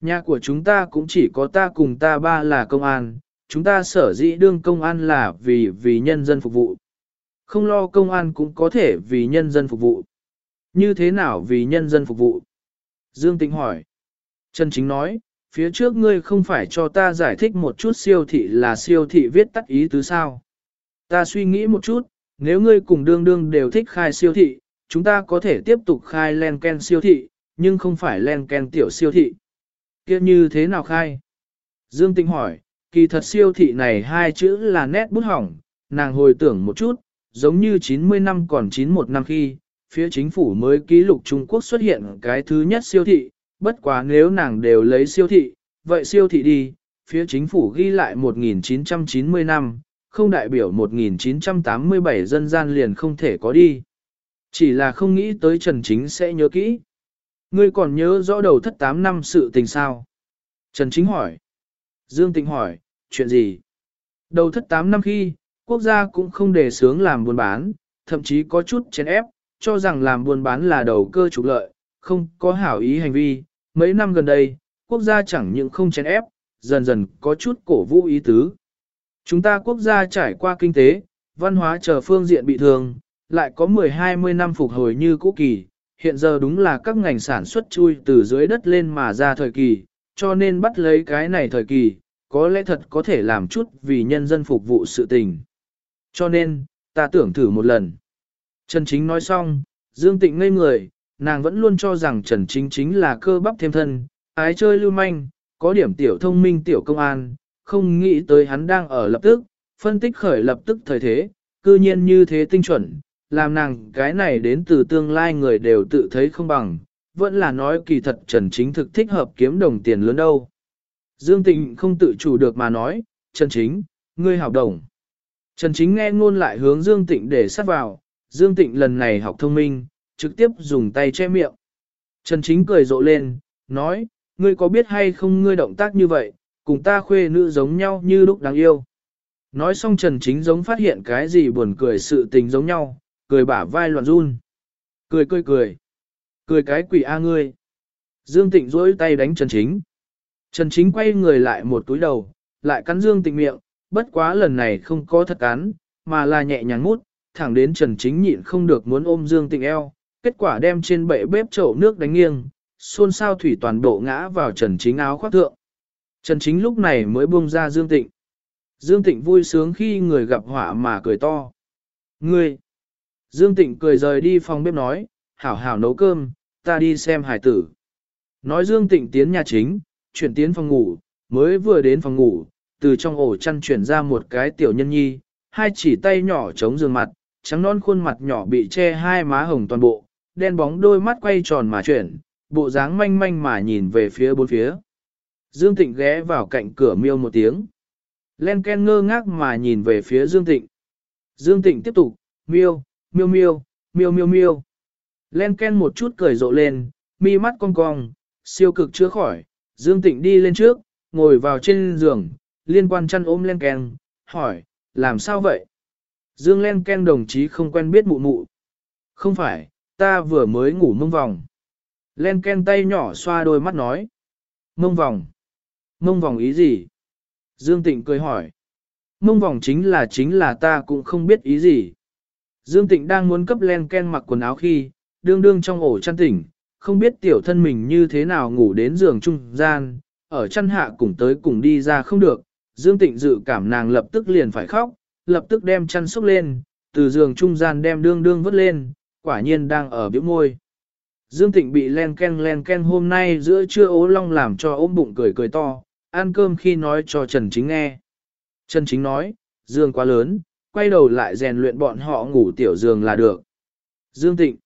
Nhà của chúng ta cũng chỉ có ta cùng ta ba là công an, chúng ta sở dĩ đương công an là vì vì nhân dân phục vụ. Không lo công an cũng có thể vì nhân dân phục vụ. Như thế nào vì nhân dân phục vụ? Dương Tĩnh hỏi. Trần Chính nói, phía trước ngươi không phải cho ta giải thích một chút siêu thị là siêu thị viết tắt ý tứ sao. Ta suy nghĩ một chút, nếu ngươi cùng đương đương đều thích khai siêu thị, chúng ta có thể tiếp tục khai len ken siêu thị, nhưng không phải len ken tiểu siêu thị. Kia như thế nào khai? Dương Tinh hỏi, kỳ thật siêu thị này hai chữ là nét bút hỏng, nàng hồi tưởng một chút, giống như 90 năm còn 91 năm khi, phía chính phủ mới ký lục Trung Quốc xuất hiện cái thứ nhất siêu thị, bất quá nếu nàng đều lấy siêu thị, vậy siêu thị đi, phía chính phủ ghi lại 1990 năm, không đại biểu 1987 dân gian liền không thể có đi. Chỉ là không nghĩ tới Trần Chính sẽ nhớ kỹ. Ngươi còn nhớ rõ đầu thất 8 năm sự tình sao? Trần Chính hỏi. Dương Tịnh hỏi, chuyện gì? Đầu thất 8 năm khi, quốc gia cũng không đề sướng làm buôn bán, thậm chí có chút chèn ép, cho rằng làm buôn bán là đầu cơ trục lợi, không có hảo ý hành vi. Mấy năm gần đây, quốc gia chẳng những không chèn ép, dần dần có chút cổ vũ ý tứ. Chúng ta quốc gia trải qua kinh tế, văn hóa chờ phương diện bị thương, lại có 10-20 năm phục hồi như cũ kỳ, hiện giờ đúng là các ngành sản xuất chui từ dưới đất lên mà ra thời kỳ, cho nên bắt lấy cái này thời kỳ, có lẽ thật có thể làm chút vì nhân dân phục vụ sự tình. Cho nên, ta tưởng thử một lần. Trần Chính nói xong, Dương Tịnh ngây người, nàng vẫn luôn cho rằng Trần Chính chính là cơ bắp thêm thân, ái chơi lưu manh, có điểm tiểu thông minh tiểu công an, không nghĩ tới hắn đang ở lập tức, phân tích khởi lập tức thời thế, cư nhiên như thế tinh chuẩn, làm nàng cái này đến từ tương lai người đều tự thấy không bằng, vẫn là nói kỳ thật Trần Chính thực thích hợp kiếm đồng tiền lớn đâu. Dương Tịnh không tự chủ được mà nói, Trần Chính, ngươi học đồng. Trần Chính nghe ngôn lại hướng Dương Tịnh để sát vào, Dương Tịnh lần này học thông minh, trực tiếp dùng tay che miệng. Trần Chính cười rộ lên, nói, ngươi có biết hay không ngươi động tác như vậy, cùng ta khuê nữ giống nhau như lúc đáng yêu. Nói xong Trần Chính giống phát hiện cái gì buồn cười sự tình giống nhau, cười bả vai loạn run. Cười cười cười. Cười cái quỷ A ngươi. Dương Tịnh rỗi tay đánh Trần Chính. Trần Chính quay người lại một túi đầu, lại cắn Dương Tịnh miệng, bất quá lần này không có thật cắn, mà là nhẹ nhàng mút, thẳng đến Trần Chính nhịn không được muốn ôm Dương Tịnh eo, kết quả đem trên bệ bếp chậu nước đánh nghiêng, xôn xao thủy toàn bộ ngã vào Trần Chính áo khoác thượng. Trần Chính lúc này mới buông ra Dương Tịnh. Dương Tịnh vui sướng khi người gặp họa mà cười to. Ngươi! Dương Tịnh cười rời đi phòng bếp nói, hảo hảo nấu cơm, ta đi xem hải tử. Nói Dương Tịnh tiến nhà chính, chuyển tiến phòng ngủ, mới vừa đến phòng ngủ, từ trong ổ chăn chuyển ra một cái tiểu nhân nhi, hai chỉ tay nhỏ chống giường mặt, trắng non khuôn mặt nhỏ bị che hai má hồng toàn bộ, đen bóng đôi mắt quay tròn mà chuyển, bộ dáng manh manh mà nhìn về phía bốn phía. Dương Tịnh ghé vào cạnh cửa miêu một tiếng. Len Ken ngơ ngác mà nhìn về phía Dương Tịnh. Dương Tịnh tiếp tục, miêu, miêu miêu, miêu miêu miêu. Len Ken một chút cười rộ lên, mi mắt cong cong, siêu cực chữa khỏi. Dương Tịnh đi lên trước, ngồi vào trên giường, liên quan chăn ôm Len Ken, hỏi, làm sao vậy? Dương Len Ken đồng chí không quen biết mụ mụ. Không phải, ta vừa mới ngủ mông vòng. Len Ken tay nhỏ xoa đôi mắt nói. Mông vòng. Mông vòng ý gì? Dương Tịnh cười hỏi. Mông vòng chính là chính là ta cũng không biết ý gì. Dương Tịnh đang muốn cấp len ken mặc quần áo khi, đương đương trong ổ chăn tỉnh, không biết tiểu thân mình như thế nào ngủ đến giường trung gian, ở chăn hạ cùng tới cùng đi ra không được. Dương Tịnh dự cảm nàng lập tức liền phải khóc, lập tức đem chăn xúc lên, từ giường trung gian đem đương đương vứt lên, quả nhiên đang ở biểu môi. Dương Tịnh bị len ken len ken hôm nay giữa trưa ố long làm cho ôm bụng cười cười to, ăn cơm khi nói cho Trần Chính nghe. Trần Chính nói, Dương quá lớn, quay đầu lại rèn luyện bọn họ ngủ tiểu giường là được. Dương Tịnh,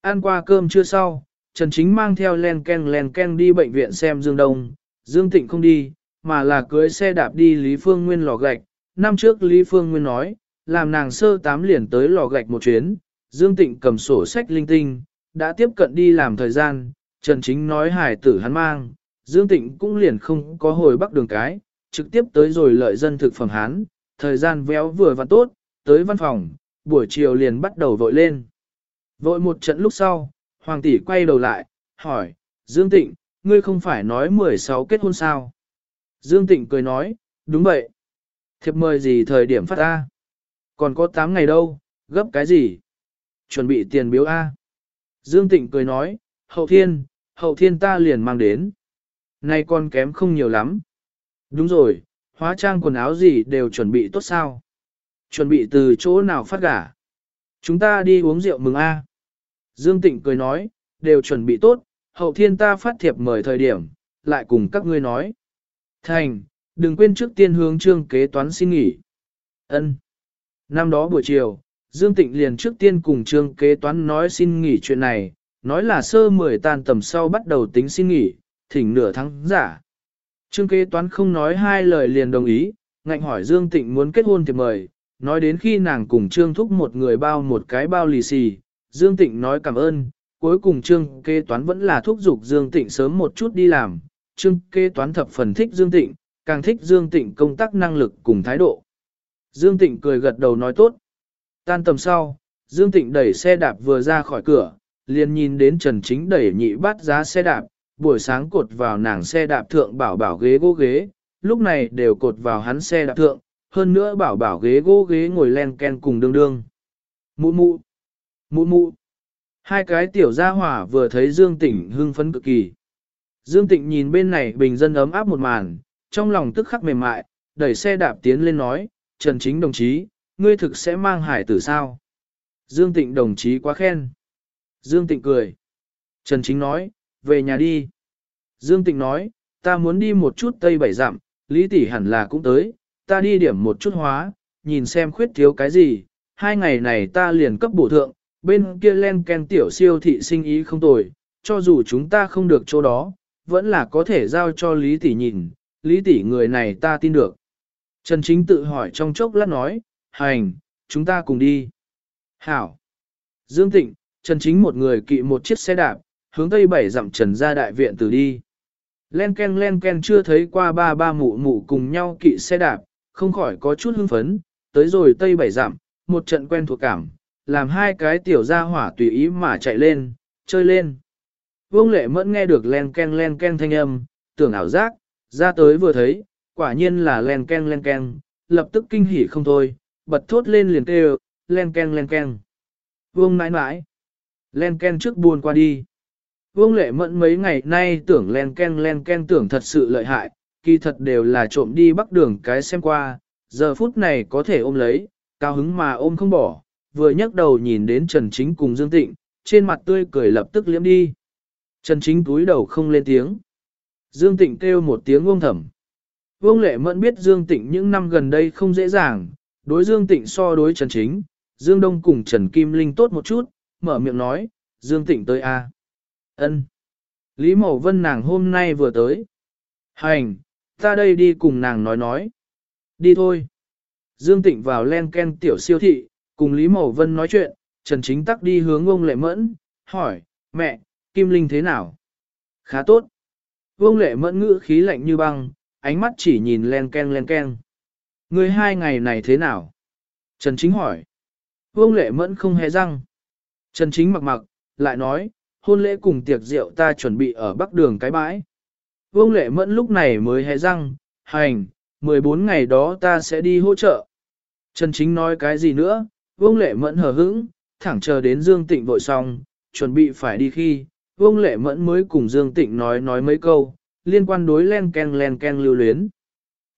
ăn qua cơm chưa sau, Trần Chính mang theo len ken len ken đi bệnh viện xem Dương Đông, Dương Tịnh không đi, mà là cưới xe đạp đi Lý Phương Nguyên lò gạch. Năm trước Lý Phương Nguyên nói, làm nàng sơ tám liền tới lò gạch một chuyến, Dương Tịnh cầm sổ sách linh tinh, đã tiếp cận đi làm thời gian, Trần Chính nói hải tử hắn mang, Dương Tịnh cũng liền không có hồi bắc đường cái, trực tiếp tới rồi lợi dân thực phẩm hán, thời gian véo vừa và tốt, tới văn phòng, buổi chiều liền bắt đầu vội lên. Vội một trận lúc sau, Hoàng tỷ quay đầu lại, hỏi, Dương Tịnh, ngươi không phải nói 16 kết hôn sao? Dương Tịnh cười nói, đúng vậy. Thiệp mời gì thời điểm phát A? Còn có 8 ngày đâu, gấp cái gì? Chuẩn bị tiền biếu A. Dương Tịnh cười nói, hậu thiên, hậu thiên ta liền mang đến. Nay con kém không nhiều lắm. Đúng rồi, hóa trang quần áo gì đều chuẩn bị tốt sao? Chuẩn bị từ chỗ nào phát gả? Chúng ta đi uống rượu mừng A. Dương Tịnh cười nói, đều chuẩn bị tốt, hậu thiên ta phát thiệp mời thời điểm, lại cùng các ngươi nói. Thành, đừng quên trước tiên hướng trương kế toán xin nghỉ. Ân. Năm đó buổi chiều, Dương Tịnh liền trước tiên cùng trương kế toán nói xin nghỉ chuyện này, nói là sơ mười tan tầm sau bắt đầu tính xin nghỉ, thỉnh nửa tháng giả. Trương kế toán không nói hai lời liền đồng ý, ngạnh hỏi Dương Tịnh muốn kết hôn thì mời, nói đến khi nàng cùng Trương Thúc một người bao một cái bao lì xì, Dương Tịnh nói cảm ơn, cuối cùng Trương kế toán vẫn là thúc giục Dương Tịnh sớm một chút đi làm, Trương kế toán thập phần thích Dương Tịnh, càng thích Dương Tịnh công tác năng lực cùng thái độ. Dương Tịnh cười gật đầu nói tốt. Tan tầm sau, Dương Tịnh đẩy xe đạp vừa ra khỏi cửa, liền nhìn đến Trần Chính đẩy nhị bát giá xe đạp, buổi sáng cột vào nàng xe đạp thượng bảo bảo ghế gỗ ghế, lúc này đều cột vào hắn xe đạp thượng, hơn nữa bảo bảo ghế gỗ ghế ngồi len ken cùng đương đương. Mụ mụ, mụ mụ. Hai cái tiểu gia hỏa vừa thấy Dương Tịnh hưng phấn cực kỳ. Dương Tịnh nhìn bên này bình dân ấm áp một màn, trong lòng tức khắc mềm mại, đẩy xe đạp tiến lên nói, Trần Chính đồng chí, ngươi thực sẽ mang hải tử sao? Dương Tịnh đồng chí quá khen. Dương Tịnh cười. Trần Chính nói, về nhà đi. Dương Tịnh nói, ta muốn đi một chút tây bảy dặm, Lý tỷ hẳn là cũng tới, ta đi điểm một chút hóa, nhìn xem khuyết thiếu cái gì, hai ngày này ta liền cấp bổ thượng, bên kia len ken tiểu siêu thị sinh ý không tồi, cho dù chúng ta không được chỗ đó, vẫn là có thể giao cho Lý tỷ nhìn, Lý tỷ người này ta tin được. Trần Chính tự hỏi trong chốc lát nói, hành, chúng ta cùng đi. Hảo. Dương Tịnh, Trần Chính một người kỵ một chiếc xe đạp, hướng tây bảy dặm trần ra đại viện từ đi. Len ken len ken chưa thấy qua ba ba mụ mụ cùng nhau kỵ xe đạp, không khỏi có chút hưng phấn, tới rồi tây bảy dặm, một trận quen thuộc cảm, làm hai cái tiểu gia hỏa tùy ý mà chạy lên, chơi lên. Vương lệ mẫn nghe được len ken len ken thanh âm, tưởng ảo giác, ra tới vừa thấy, quả nhiên là len ken len ken, lập tức kinh hỉ không thôi, bật thốt lên liền kêu, len ken len ken. Vương nãi nãi, len ken trước buồn qua đi. Vương lệ mẫn mấy ngày nay tưởng len ken len ken tưởng thật sự lợi hại, kỳ thật đều là trộm đi bắc đường cái xem qua, giờ phút này có thể ôm lấy, cao hứng mà ôm không bỏ, vừa nhấc đầu nhìn đến Trần Chính cùng Dương Tịnh, trên mặt tươi cười lập tức liếm đi. Trần Chính túi đầu không lên tiếng. Dương Tịnh kêu một tiếng ông thầm. Vương Lệ Mẫn biết Dương Tịnh những năm gần đây không dễ dàng, đối Dương Tịnh so đối Trần Chính, Dương Đông cùng Trần Kim Linh tốt một chút, mở miệng nói, Dương Tịnh tới a. Ân. Lý Mậu Vân nàng hôm nay vừa tới. Hành, ta đây đi cùng nàng nói nói. Đi thôi. Dương Tịnh vào len ken tiểu siêu thị, cùng Lý Mậu Vân nói chuyện, Trần Chính Tắc đi hướng ông Lệ Mẫn, hỏi, mẹ, Kim Linh thế nào? Khá tốt. Vương Lệ Mẫn ngữ khí lạnh như băng, ánh mắt chỉ nhìn len ken len ken. Người hai ngày này thế nào? Trần Chính hỏi. Vương Lệ Mẫn không hề răng. Trần Chính mặc mặc, lại nói, hôn lễ cùng tiệc rượu ta chuẩn bị ở bắc đường cái bãi. Vương Lệ Mẫn lúc này mới hé răng, hành, 14 ngày đó ta sẽ đi hỗ trợ. Trần Chính nói cái gì nữa, Vương Lệ Mẫn hờ hững, thẳng chờ đến Dương Tịnh vội xong, chuẩn bị phải đi khi, Vương Lệ Mẫn mới cùng Dương Tịnh nói nói mấy câu, liên quan đối len ken len ken lưu luyến.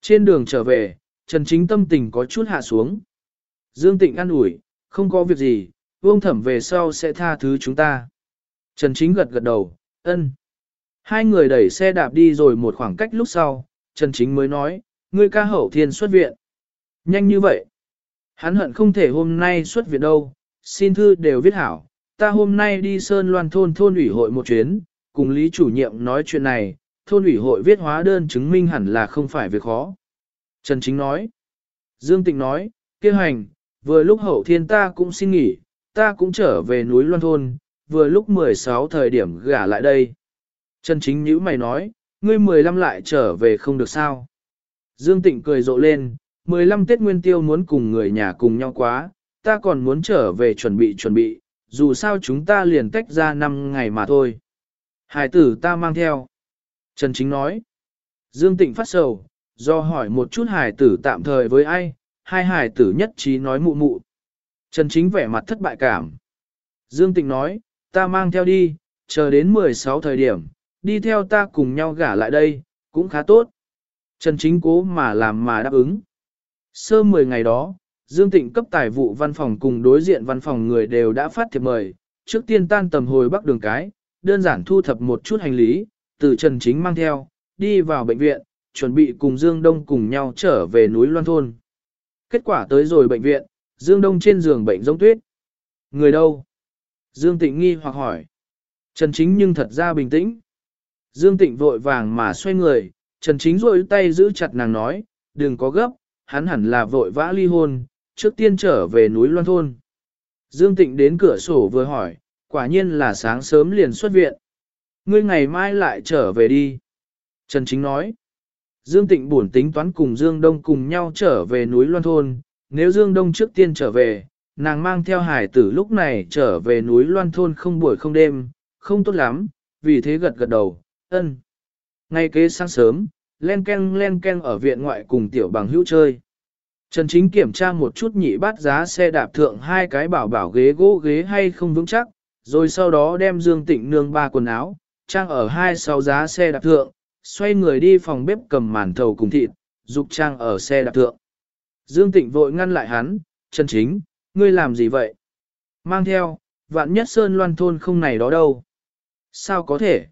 Trên đường trở về, Trần Chính tâm tình có chút hạ xuống. Dương Tịnh an ủi, không có việc gì, Vương Thẩm về sau sẽ tha thứ chúng ta. Trần Chính gật gật đầu, ân. Hai người đẩy xe đạp đi rồi một khoảng cách lúc sau, Trần Chính mới nói, ngươi ca hậu thiên xuất viện. Nhanh như vậy. Hắn hận không thể hôm nay xuất viện đâu, xin thư đều viết hảo. Ta hôm nay đi Sơn Loan thôn thôn ủy hội một chuyến, cùng Lý chủ nhiệm nói chuyện này, thôn ủy hội viết hóa đơn chứng minh hẳn là không phải việc khó. Trần Chính nói. Dương Tịnh nói, kêu hành, vừa lúc hậu thiên ta cũng xin nghỉ, ta cũng trở về núi Loan thôn, vừa lúc 16 thời điểm gả lại đây. Trần Chính nhữ mày nói, ngươi 15 lại trở về không được sao. Dương Tịnh cười rộ lên, 15 Tết Nguyên Tiêu muốn cùng người nhà cùng nhau quá, ta còn muốn trở về chuẩn bị chuẩn bị, dù sao chúng ta liền tách ra 5 ngày mà thôi. Hải tử ta mang theo. Trần Chính nói. Dương Tịnh phát sầu, do hỏi một chút hải tử tạm thời với ai, hai hải tử nhất trí nói mụ mụ. Trần Chính vẻ mặt thất bại cảm. Dương Tịnh nói, ta mang theo đi, chờ đến 16 thời điểm, đi theo ta cùng nhau gả lại đây, cũng khá tốt. Trần Chính cố mà làm mà đáp ứng. Sơ 10 ngày đó, Dương Tịnh cấp tài vụ văn phòng cùng đối diện văn phòng người đều đã phát thiệp mời, trước tiên tan tầm hồi bắc đường cái, đơn giản thu thập một chút hành lý, từ Trần Chính mang theo, đi vào bệnh viện, chuẩn bị cùng Dương Đông cùng nhau trở về núi Loan Thôn. Kết quả tới rồi bệnh viện, Dương Đông trên giường bệnh giống tuyết. Người đâu? Dương Tịnh nghi hoặc hỏi. Trần Chính nhưng thật ra bình tĩnh. Dương Tịnh vội vàng mà xoay người, Trần Chính rôi tay giữ chặt nàng nói, đừng có gấp, hắn hẳn là vội vã ly hôn, trước tiên trở về núi Loan Thôn. Dương Tịnh đến cửa sổ vừa hỏi, quả nhiên là sáng sớm liền xuất viện. Ngươi ngày mai lại trở về đi. Trần Chính nói, Dương Tịnh buồn tính toán cùng Dương Đông cùng nhau trở về núi Loan Thôn, nếu Dương Đông trước tiên trở về, nàng mang theo hải tử lúc này trở về núi Loan Thôn không buổi không đêm, không tốt lắm, vì thế gật gật đầu, ân. Ngay kế sáng sớm, len ken len ken ở viện ngoại cùng tiểu bằng hữu chơi. Trần Chính kiểm tra một chút nhị bát giá xe đạp thượng hai cái bảo bảo ghế gỗ ghế hay không vững chắc, rồi sau đó đem Dương Tịnh nương ba quần áo, trang ở hai sau giá xe đạp thượng, xoay người đi phòng bếp cầm màn thầu cùng thịt, dục trang ở xe đạp thượng. Dương Tịnh vội ngăn lại hắn, Trần Chính, ngươi làm gì vậy? Mang theo, vạn nhất sơn loan thôn không này đó đâu. Sao có thể?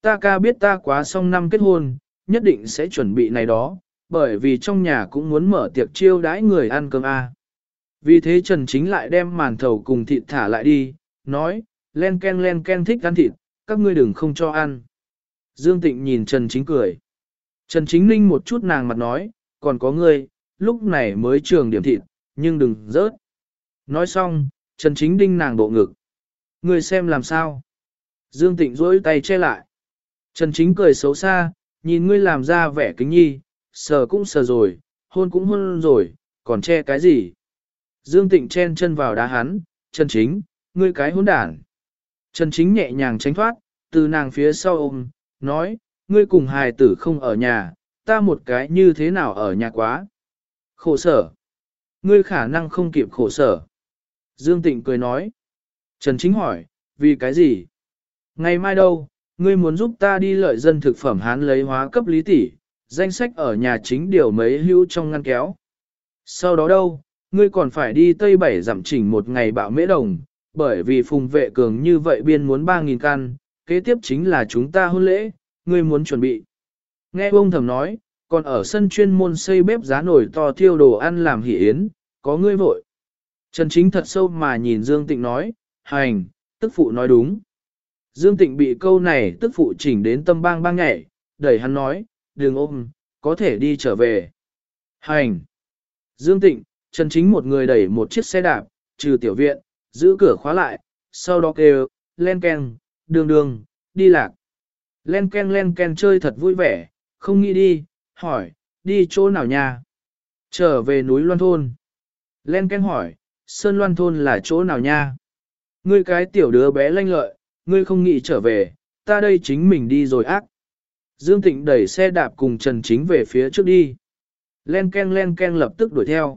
Ta ca biết ta quá xong năm kết hôn, nhất định sẽ chuẩn bị này đó, bởi vì trong nhà cũng muốn mở tiệc chiêu đãi người ăn cơm a. Vì thế Trần Chính lại đem màn thầu cùng thịt thả lại đi, nói, len ken len ken thích ăn thịt, các ngươi đừng không cho ăn. Dương Tịnh nhìn Trần Chính cười. Trần Chính ninh một chút nàng mặt nói, còn có ngươi, lúc này mới trường điểm thịt, nhưng đừng rớt. Nói xong, Trần Chính đinh nàng bộ ngực. Ngươi xem làm sao? Dương Tịnh duỗi tay che lại. Trần Chính cười xấu xa, nhìn ngươi làm ra vẻ kính nhi, sờ cũng sờ rồi, hôn cũng hôn rồi, còn che cái gì? Dương Tịnh chen chân vào đá hắn, Trần Chính, ngươi cái hôn đản. Trần Chính nhẹ nhàng tránh thoát, từ nàng phía sau ôm, nói, ngươi cùng hài tử không ở nhà, ta một cái như thế nào ở nhà quá. Khổ sở. Ngươi khả năng không kịp khổ sở. Dương Tịnh cười nói. Trần Chính hỏi, vì cái gì? Ngày mai đâu, ngươi muốn giúp ta đi lợi dân thực phẩm hán lấy hóa cấp lý tỷ, danh sách ở nhà chính điều mấy hữu trong ngăn kéo. Sau đó đâu, ngươi còn phải đi Tây Bảy giảm chỉnh một ngày bạo mễ đồng, bởi vì phùng vệ cường như vậy biên muốn 3.000 căn, kế tiếp chính là chúng ta hôn lễ, ngươi muốn chuẩn bị. Nghe ông thầm nói, còn ở sân chuyên môn xây bếp giá nổi to thiêu đồ ăn làm hỷ yến, có ngươi vội. Trần Chính thật sâu mà nhìn Dương Tịnh nói, hành, tức phụ nói đúng. Dương Tịnh bị câu này tức phụ chỉnh đến tâm bang bang nhảy, đẩy hắn nói, đừng ôm, có thể đi trở về. Hành! Dương Tịnh, Trần Chính một người đẩy một chiếc xe đạp, trừ tiểu viện, giữ cửa khóa lại, sau đó kêu, len ken, đường đường, đi lạc. Len ken len ken chơi thật vui vẻ, không nghĩ đi, hỏi, đi chỗ nào nha? Trở về núi Loan Thôn. Len ken hỏi, Sơn Loan Thôn là chỗ nào nha? Ngươi cái tiểu đứa bé lanh lợi, ngươi không nghĩ trở về, ta đây chính mình đi rồi ác. Dương Tịnh đẩy xe đạp cùng Trần Chính về phía trước đi. Len ken len ken lập tức đuổi theo.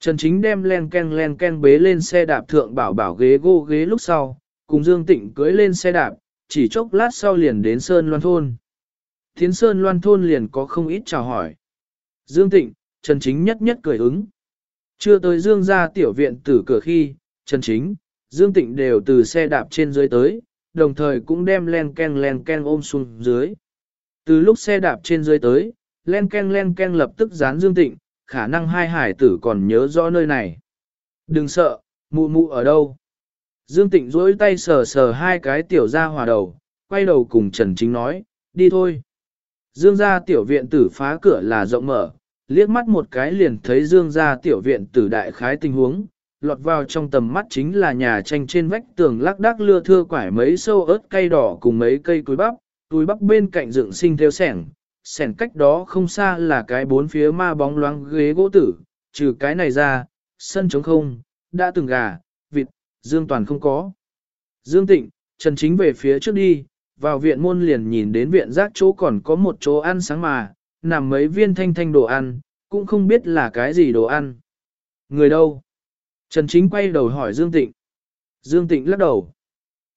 Trần Chính đem len ken len ken bế lên xe đạp thượng bảo bảo ghế gô ghế lúc sau, cùng Dương Tịnh cưới lên xe đạp, chỉ chốc lát sau liền đến Sơn Loan Thôn. Thiến Sơn Loan Thôn liền có không ít chào hỏi. Dương Tịnh, Trần Chính nhất nhất cười ứng. Chưa tới Dương ra tiểu viện tử cửa khi, Trần Chính, Dương Tịnh đều từ xe đạp trên dưới tới, đồng thời cũng đem len ken len ken ôm xuống dưới. Từ lúc xe đạp trên dưới tới, len ken len ken lập tức dán Dương Tịnh, khả năng hai hải tử còn nhớ rõ nơi này. Đừng sợ, mụ mụ ở đâu. Dương Tịnh duỗi tay sờ sờ hai cái tiểu ra hòa đầu, quay đầu cùng Trần Chính nói, đi thôi. Dương gia tiểu viện tử phá cửa là rộng mở, liếc mắt một cái liền thấy Dương gia tiểu viện tử đại khái tình huống, lọt vào trong tầm mắt chính là nhà tranh trên vách tường lác đác lưa thưa quải mấy sâu ớt cây đỏ cùng mấy cây túi bắp, túi bắp bên cạnh dựng sinh theo sẻng, sẻng cách đó không xa là cái bốn phía ma bóng loáng ghế gỗ tử, trừ cái này ra, sân trống không, đã từng gà, vịt, Dương toàn không có. Dương Tịnh, Trần Chính về phía trước đi, vào viện môn liền nhìn đến viện rác chỗ còn có một chỗ ăn sáng mà, nằm mấy viên thanh thanh đồ ăn, cũng không biết là cái gì đồ ăn. Người đâu? Trần Chính quay đầu hỏi Dương Tịnh. Dương Tịnh lắc đầu.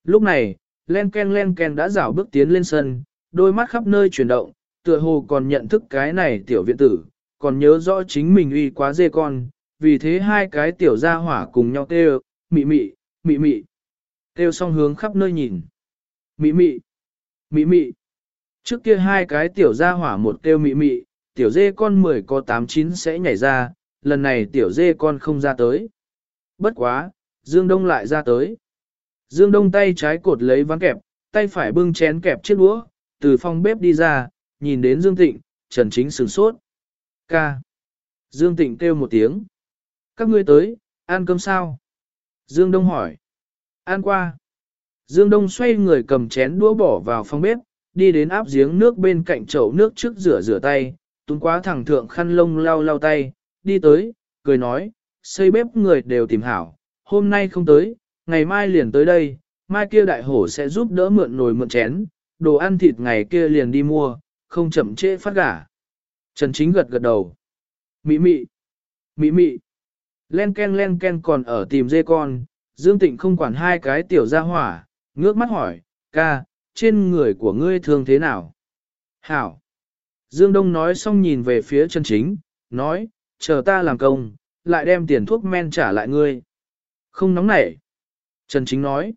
Lúc này, len ken len ken đã rảo bước tiến lên sân, đôi mắt khắp nơi chuyển động, tựa hồ còn nhận thức cái này tiểu viện tử, còn nhớ rõ chính mình uy quá dê con, vì thế hai cái tiểu gia hỏa cùng nhau kêu, mị mị, mị mị. Kêu xong hướng khắp nơi nhìn. Mị mị, mị mị. Trước kia hai cái tiểu gia hỏa một kêu mị mị, tiểu dê con 10 có 8-9 sẽ nhảy ra, lần này tiểu dê con không ra tới. Bất quá, Dương Đông lại ra tới. Dương Đông tay trái cột lấy ván kẹp, tay phải bưng chén kẹp chiếc đũa, từ phòng bếp đi ra, nhìn đến Dương Tịnh, Trần Chính sửng sốt. Ca. Dương Tịnh kêu một tiếng. Các ngươi tới, ăn cơm sao? Dương Đông hỏi. Ăn qua. Dương Đông xoay người cầm chén đũa bỏ vào phòng bếp, đi đến áp giếng nước bên cạnh chậu nước trước rửa rửa tay, tuấn quá thẳng thượng khăn lông lau lau tay, đi tới, cười nói, xây bếp người đều tìm hảo, hôm nay không tới, ngày mai liền tới đây, mai kia đại hổ sẽ giúp đỡ mượn nồi mượn chén, đồ ăn thịt ngày kia liền đi mua, không chậm trễ phát gả. Trần Chính gật gật đầu. Mị mị. Mị mị. Len ken len ken còn ở tìm dê con, Dương Tịnh không quản hai cái tiểu gia hỏa, ngước mắt hỏi, ca, trên người của ngươi thương thế nào? Hảo. Dương Đông nói xong nhìn về phía chân chính, nói, chờ ta làm công, lại đem tiền thuốc men trả lại ngươi. Không nóng nảy. Trần Chính nói.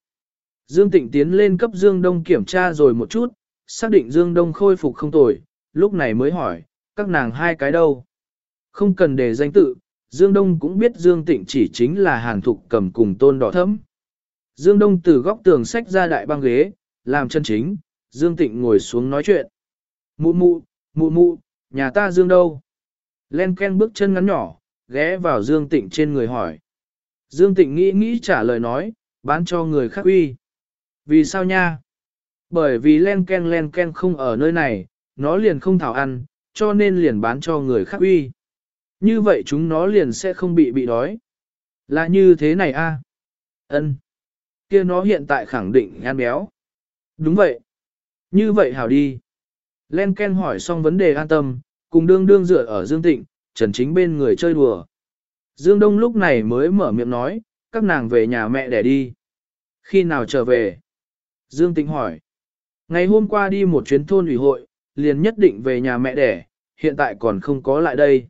Dương Tịnh tiến lên cấp Dương Đông kiểm tra rồi một chút, xác định Dương Đông khôi phục không tồi, lúc này mới hỏi, các nàng hai cái đâu? Không cần để danh tự, Dương Đông cũng biết Dương Tịnh chỉ chính là hàn thục cầm cùng tôn đỏ thấm. Dương Đông từ góc tường sách ra đại băng ghế, làm chân chính, Dương Tịnh ngồi xuống nói chuyện. Mụ mụ, mụ mụ, nhà ta Dương đâu? Len Ken bước chân ngắn nhỏ, ghé vào Dương Tịnh trên người hỏi. Dương Tịnh nghĩ nghĩ trả lời nói, bán cho người khác uy. Vì sao nha? Bởi vì Len Ken Len Ken không ở nơi này, nó liền không thảo ăn, cho nên liền bán cho người khác uy. Như vậy chúng nó liền sẽ không bị bị đói. Là như thế này a? Ân. Kia nó hiện tại khẳng định ăn béo. Đúng vậy. Như vậy hảo đi. Len Ken hỏi xong vấn đề an tâm, cùng đương đương dựa ở Dương Tịnh, Trần Chính bên người chơi đùa. Dương Đông lúc này mới mở miệng nói, các nàng về nhà mẹ để đi. Khi nào trở về? Dương Tịnh hỏi. Ngày hôm qua đi một chuyến thôn ủy hội, liền nhất định về nhà mẹ đẻ, hiện tại còn không có lại đây.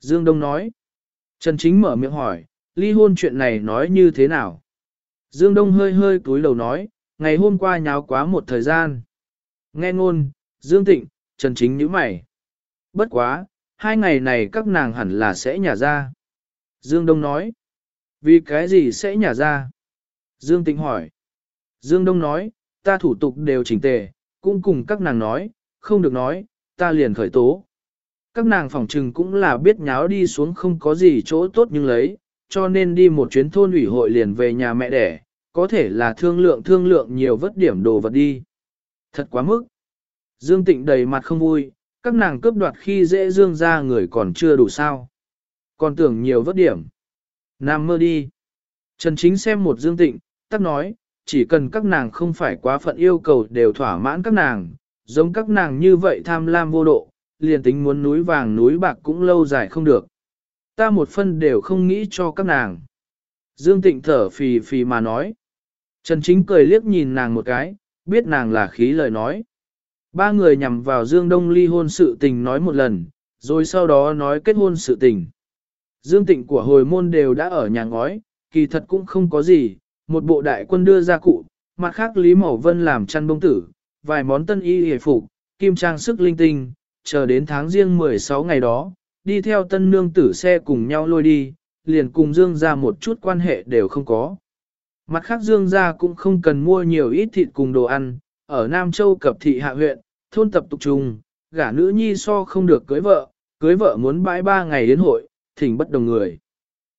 Dương Đông nói. Trần Chính mở miệng hỏi, ly hôn chuyện này nói như thế nào? Dương Đông hơi hơi cúi đầu nói, ngày hôm qua nháo quá một thời gian. Nghe ngôn, Dương Tịnh, Trần Chính nhíu mày. Bất quá, hai ngày này các nàng hẳn là sẽ nhả ra. Dương Đông nói. Vì cái gì sẽ nhả ra? Dương Tịnh hỏi. Dương Đông nói, ta thủ tục đều chỉnh tề, cũng cùng các nàng nói, không được nói, ta liền khởi tố. Các nàng phòng trừng cũng là biết nháo đi xuống không có gì chỗ tốt nhưng lấy, cho nên đi một chuyến thôn ủy hội liền về nhà mẹ đẻ, có thể là thương lượng thương lượng nhiều vất điểm đồ vật đi. Thật quá mức. Dương Tịnh đầy mặt không vui, các nàng cướp đoạt khi dễ dương ra người còn chưa đủ sao. Còn tưởng nhiều vất điểm. Nam mơ đi. Trần Chính xem một Dương Tịnh, tắc nói, chỉ cần các nàng không phải quá phận yêu cầu đều thỏa mãn các nàng, giống các nàng như vậy tham lam vô độ, liền tính muốn núi vàng núi bạc cũng lâu dài không được. Ta một phân đều không nghĩ cho các nàng. Dương Tịnh thở phì phì mà nói. Trần Chính cười liếc nhìn nàng một cái, biết nàng là khí lời nói. Ba người nhằm vào Dương Đông ly hôn sự tình nói một lần, rồi sau đó nói kết hôn sự tình. Dương Tịnh của hồi môn đều đã ở nhà ngói, kỳ thật cũng không có gì, một bộ đại quân đưa ra cụ, mặt khác Lý Mẫu Vân làm chăn bông tử, vài món tân y hề phục, kim trang sức linh tinh, chờ đến tháng riêng 16 ngày đó, đi theo tân nương tử xe cùng nhau lôi đi, liền cùng Dương ra một chút quan hệ đều không có. Mặt khác Dương gia cũng không cần mua nhiều ít thịt cùng đồ ăn, ở Nam Châu Cập Thị Hạ huyện, thôn tập tục trùng, gả nữ nhi so không được cưới vợ, cưới vợ muốn bãi ba ngày đến hội, thỉnh bất đồng người.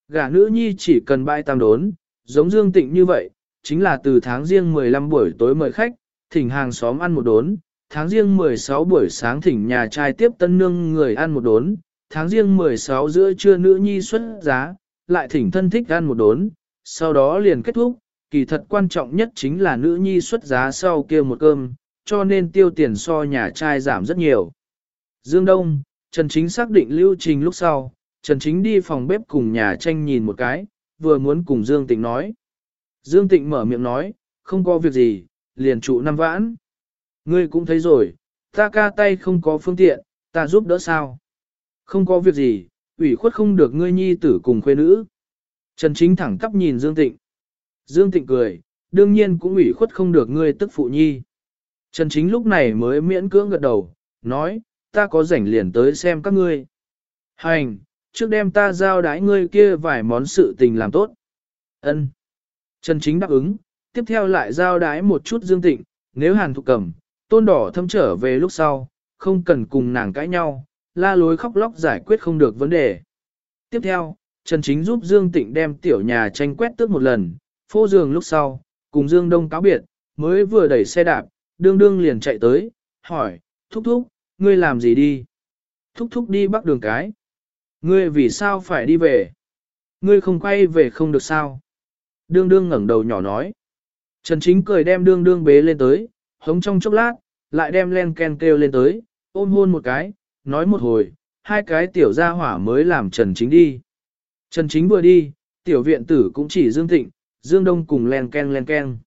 Gả nữ nhi chỉ cần bãi tam đốn, giống Dương Tịnh như vậy, chính là từ tháng riêng 15 buổi tối mời khách, thỉnh hàng xóm ăn một đốn, tháng riêng 16 buổi sáng thỉnh nhà trai tiếp tân nương người ăn một đốn, tháng riêng 16 giữa trưa nữ nhi xuất giá, lại thỉnh thân thích ăn một đốn, sau đó liền kết thúc, kỳ thật quan trọng nhất chính là nữ nhi xuất giá sau kia một cơm, cho nên tiêu tiền so nhà trai giảm rất nhiều. Dương Đông, Trần Chính xác định lưu trình lúc sau, Trần Chính đi phòng bếp cùng nhà tranh nhìn một cái, vừa muốn cùng Dương Tịnh nói. Dương Tịnh mở miệng nói, không có việc gì, liền trụ năm vãn. Ngươi cũng thấy rồi, ta ca tay không có phương tiện, ta giúp đỡ sao? Không có việc gì, ủy khuất không được ngươi nhi tử cùng khuê nữ. Trần Chính thẳng tắp nhìn Dương Tịnh. Dương Tịnh cười, đương nhiên cũng ủy khuất không được ngươi tức phụ nhi. Trần Chính lúc này mới miễn cưỡng gật đầu, nói, ta có rảnh liền tới xem các ngươi. Hành, trước đêm ta giao đái ngươi kia vài món sự tình làm tốt. Ân. Trần Chính đáp ứng, tiếp theo lại giao đái một chút Dương Tịnh, nếu Hàn Thục Cầm, tôn đỏ thâm trở về lúc sau, không cần cùng nàng cãi nhau, la lối khóc lóc giải quyết không được vấn đề. Tiếp theo, Trần Chính giúp Dương Tịnh đem tiểu nhà tranh quét tước một lần, phô giường lúc sau, cùng Dương Đông cáo biệt, mới vừa đẩy xe đạp, đương đương liền chạy tới, hỏi, thúc thúc, ngươi làm gì đi? Thúc thúc đi bắc đường cái. Ngươi vì sao phải đi về? Ngươi không quay về không được sao? Đương đương ngẩng đầu nhỏ nói. Trần Chính cười đem đương đương bế lên tới, hống trong chốc lát, lại đem len ken kêu lên tới, ôm hôn một cái, nói một hồi, hai cái tiểu gia hỏa mới làm Trần Chính đi. Trần Chính vừa đi, tiểu viện tử cũng chỉ Dương Tịnh, Dương Đông cùng len ken len ken.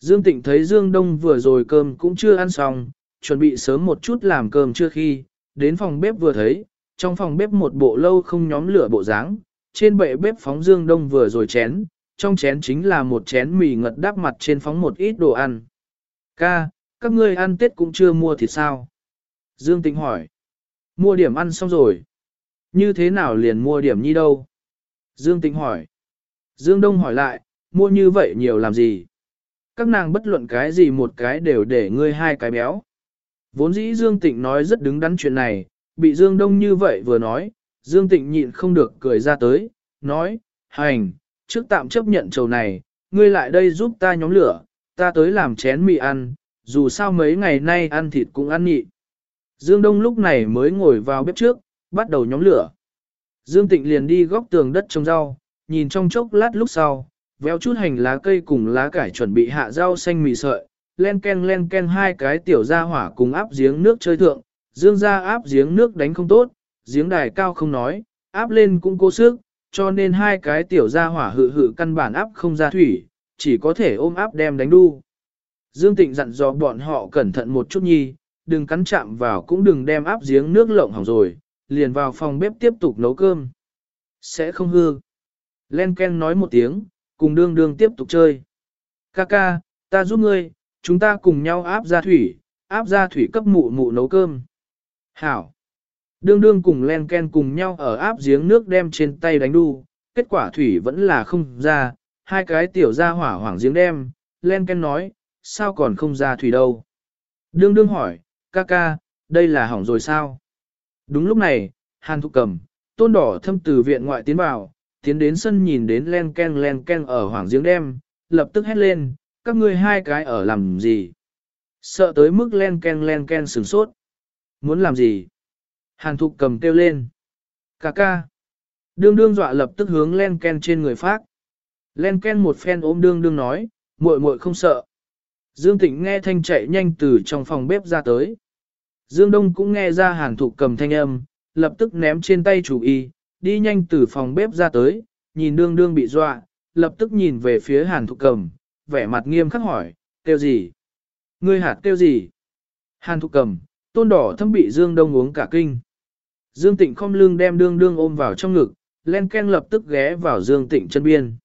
Dương Tịnh thấy Dương Đông vừa rồi cơm cũng chưa ăn xong, chuẩn bị sớm một chút làm cơm chưa khi, đến phòng bếp vừa thấy, trong phòng bếp một bộ lâu không nhóm lửa bộ dáng, trên bệ bếp phóng Dương Đông vừa rồi chén, trong chén chính là một chén mì ngật đắp mặt trên phóng một ít đồ ăn. Ca, các ngươi ăn Tết cũng chưa mua thì sao? Dương Tịnh hỏi. Mua điểm ăn xong rồi. Như thế nào liền mua điểm nhi đâu? Dương Tĩnh hỏi. Dương Đông hỏi lại, mua như vậy nhiều làm gì? Các nàng bất luận cái gì một cái đều để ngươi hai cái béo. Vốn dĩ Dương Tịnh nói rất đứng đắn chuyện này, bị Dương Đông như vậy vừa nói, Dương Tịnh nhịn không được cười ra tới, nói, hành, trước tạm chấp nhận trầu này, ngươi lại đây giúp ta nhóm lửa, ta tới làm chén mì ăn, dù sao mấy ngày nay ăn thịt cũng ăn nhị. Dương Đông lúc này mới ngồi vào bếp trước, bắt đầu nhóm lửa. Dương Tịnh liền đi góc tường đất trồng rau, nhìn trong chốc lát lúc sau, véo chút hành lá cây cùng lá cải chuẩn bị hạ rau xanh mì sợi, len ken len ken hai cái tiểu ra hỏa cùng áp giếng nước chơi thượng, dương ra áp giếng nước đánh không tốt, giếng đài cao không nói, áp lên cũng cố sức, cho nên hai cái tiểu ra hỏa hự hự căn bản áp không ra thủy, chỉ có thể ôm áp đem đánh đu. Dương Tịnh dặn dò bọn họ cẩn thận một chút nhi, đừng cắn chạm vào cũng đừng đem áp giếng nước lộng hỏng rồi, liền vào phòng bếp tiếp tục nấu cơm. Sẽ không hư. Len Ken nói một tiếng, cùng đương đương tiếp tục chơi. Kaka, ta giúp ngươi, chúng ta cùng nhau áp ra thủy, áp ra thủy cấp mụ mụ nấu cơm. Hảo. Đương đương cùng Len Ken cùng nhau ở áp giếng nước đem trên tay đánh đu, kết quả thủy vẫn là không ra, hai cái tiểu ra hỏa hoảng giếng đem, Len Ken nói, sao còn không ra thủy đâu. Đương đương hỏi, ca ca, đây là hỏng rồi sao? Đúng lúc này, Hàn Thục Cầm, tôn đỏ thâm từ viện ngoại tiến vào, tiến đến sân nhìn đến len ken len ken ở hoàng giếng đêm, lập tức hét lên, các ngươi hai cái ở làm gì? Sợ tới mức len ken len ken sửng sốt. Muốn làm gì? Hàn Thục Cầm kêu lên. Cà ca. Đương đương dọa lập tức hướng len ken trên người phát. Len ken một phen ôm đương đương nói, muội muội không sợ. Dương Tịnh nghe thanh chạy nhanh từ trong phòng bếp ra tới. Dương Đông cũng nghe ra hàn thục cầm thanh âm, lập tức ném trên tay chủ y, đi nhanh từ phòng bếp ra tới, nhìn đương đương bị dọa, lập tức nhìn về phía hàn thục cầm, vẻ mặt nghiêm khắc hỏi, kêu gì? Ngươi hạt kêu gì? Hàn thục cầm, tôn đỏ thâm bị Dương Đông uống cả kinh. Dương Tịnh không lưng đem đương đương ôm vào trong ngực, len ken lập tức ghé vào Dương Tịnh chân biên.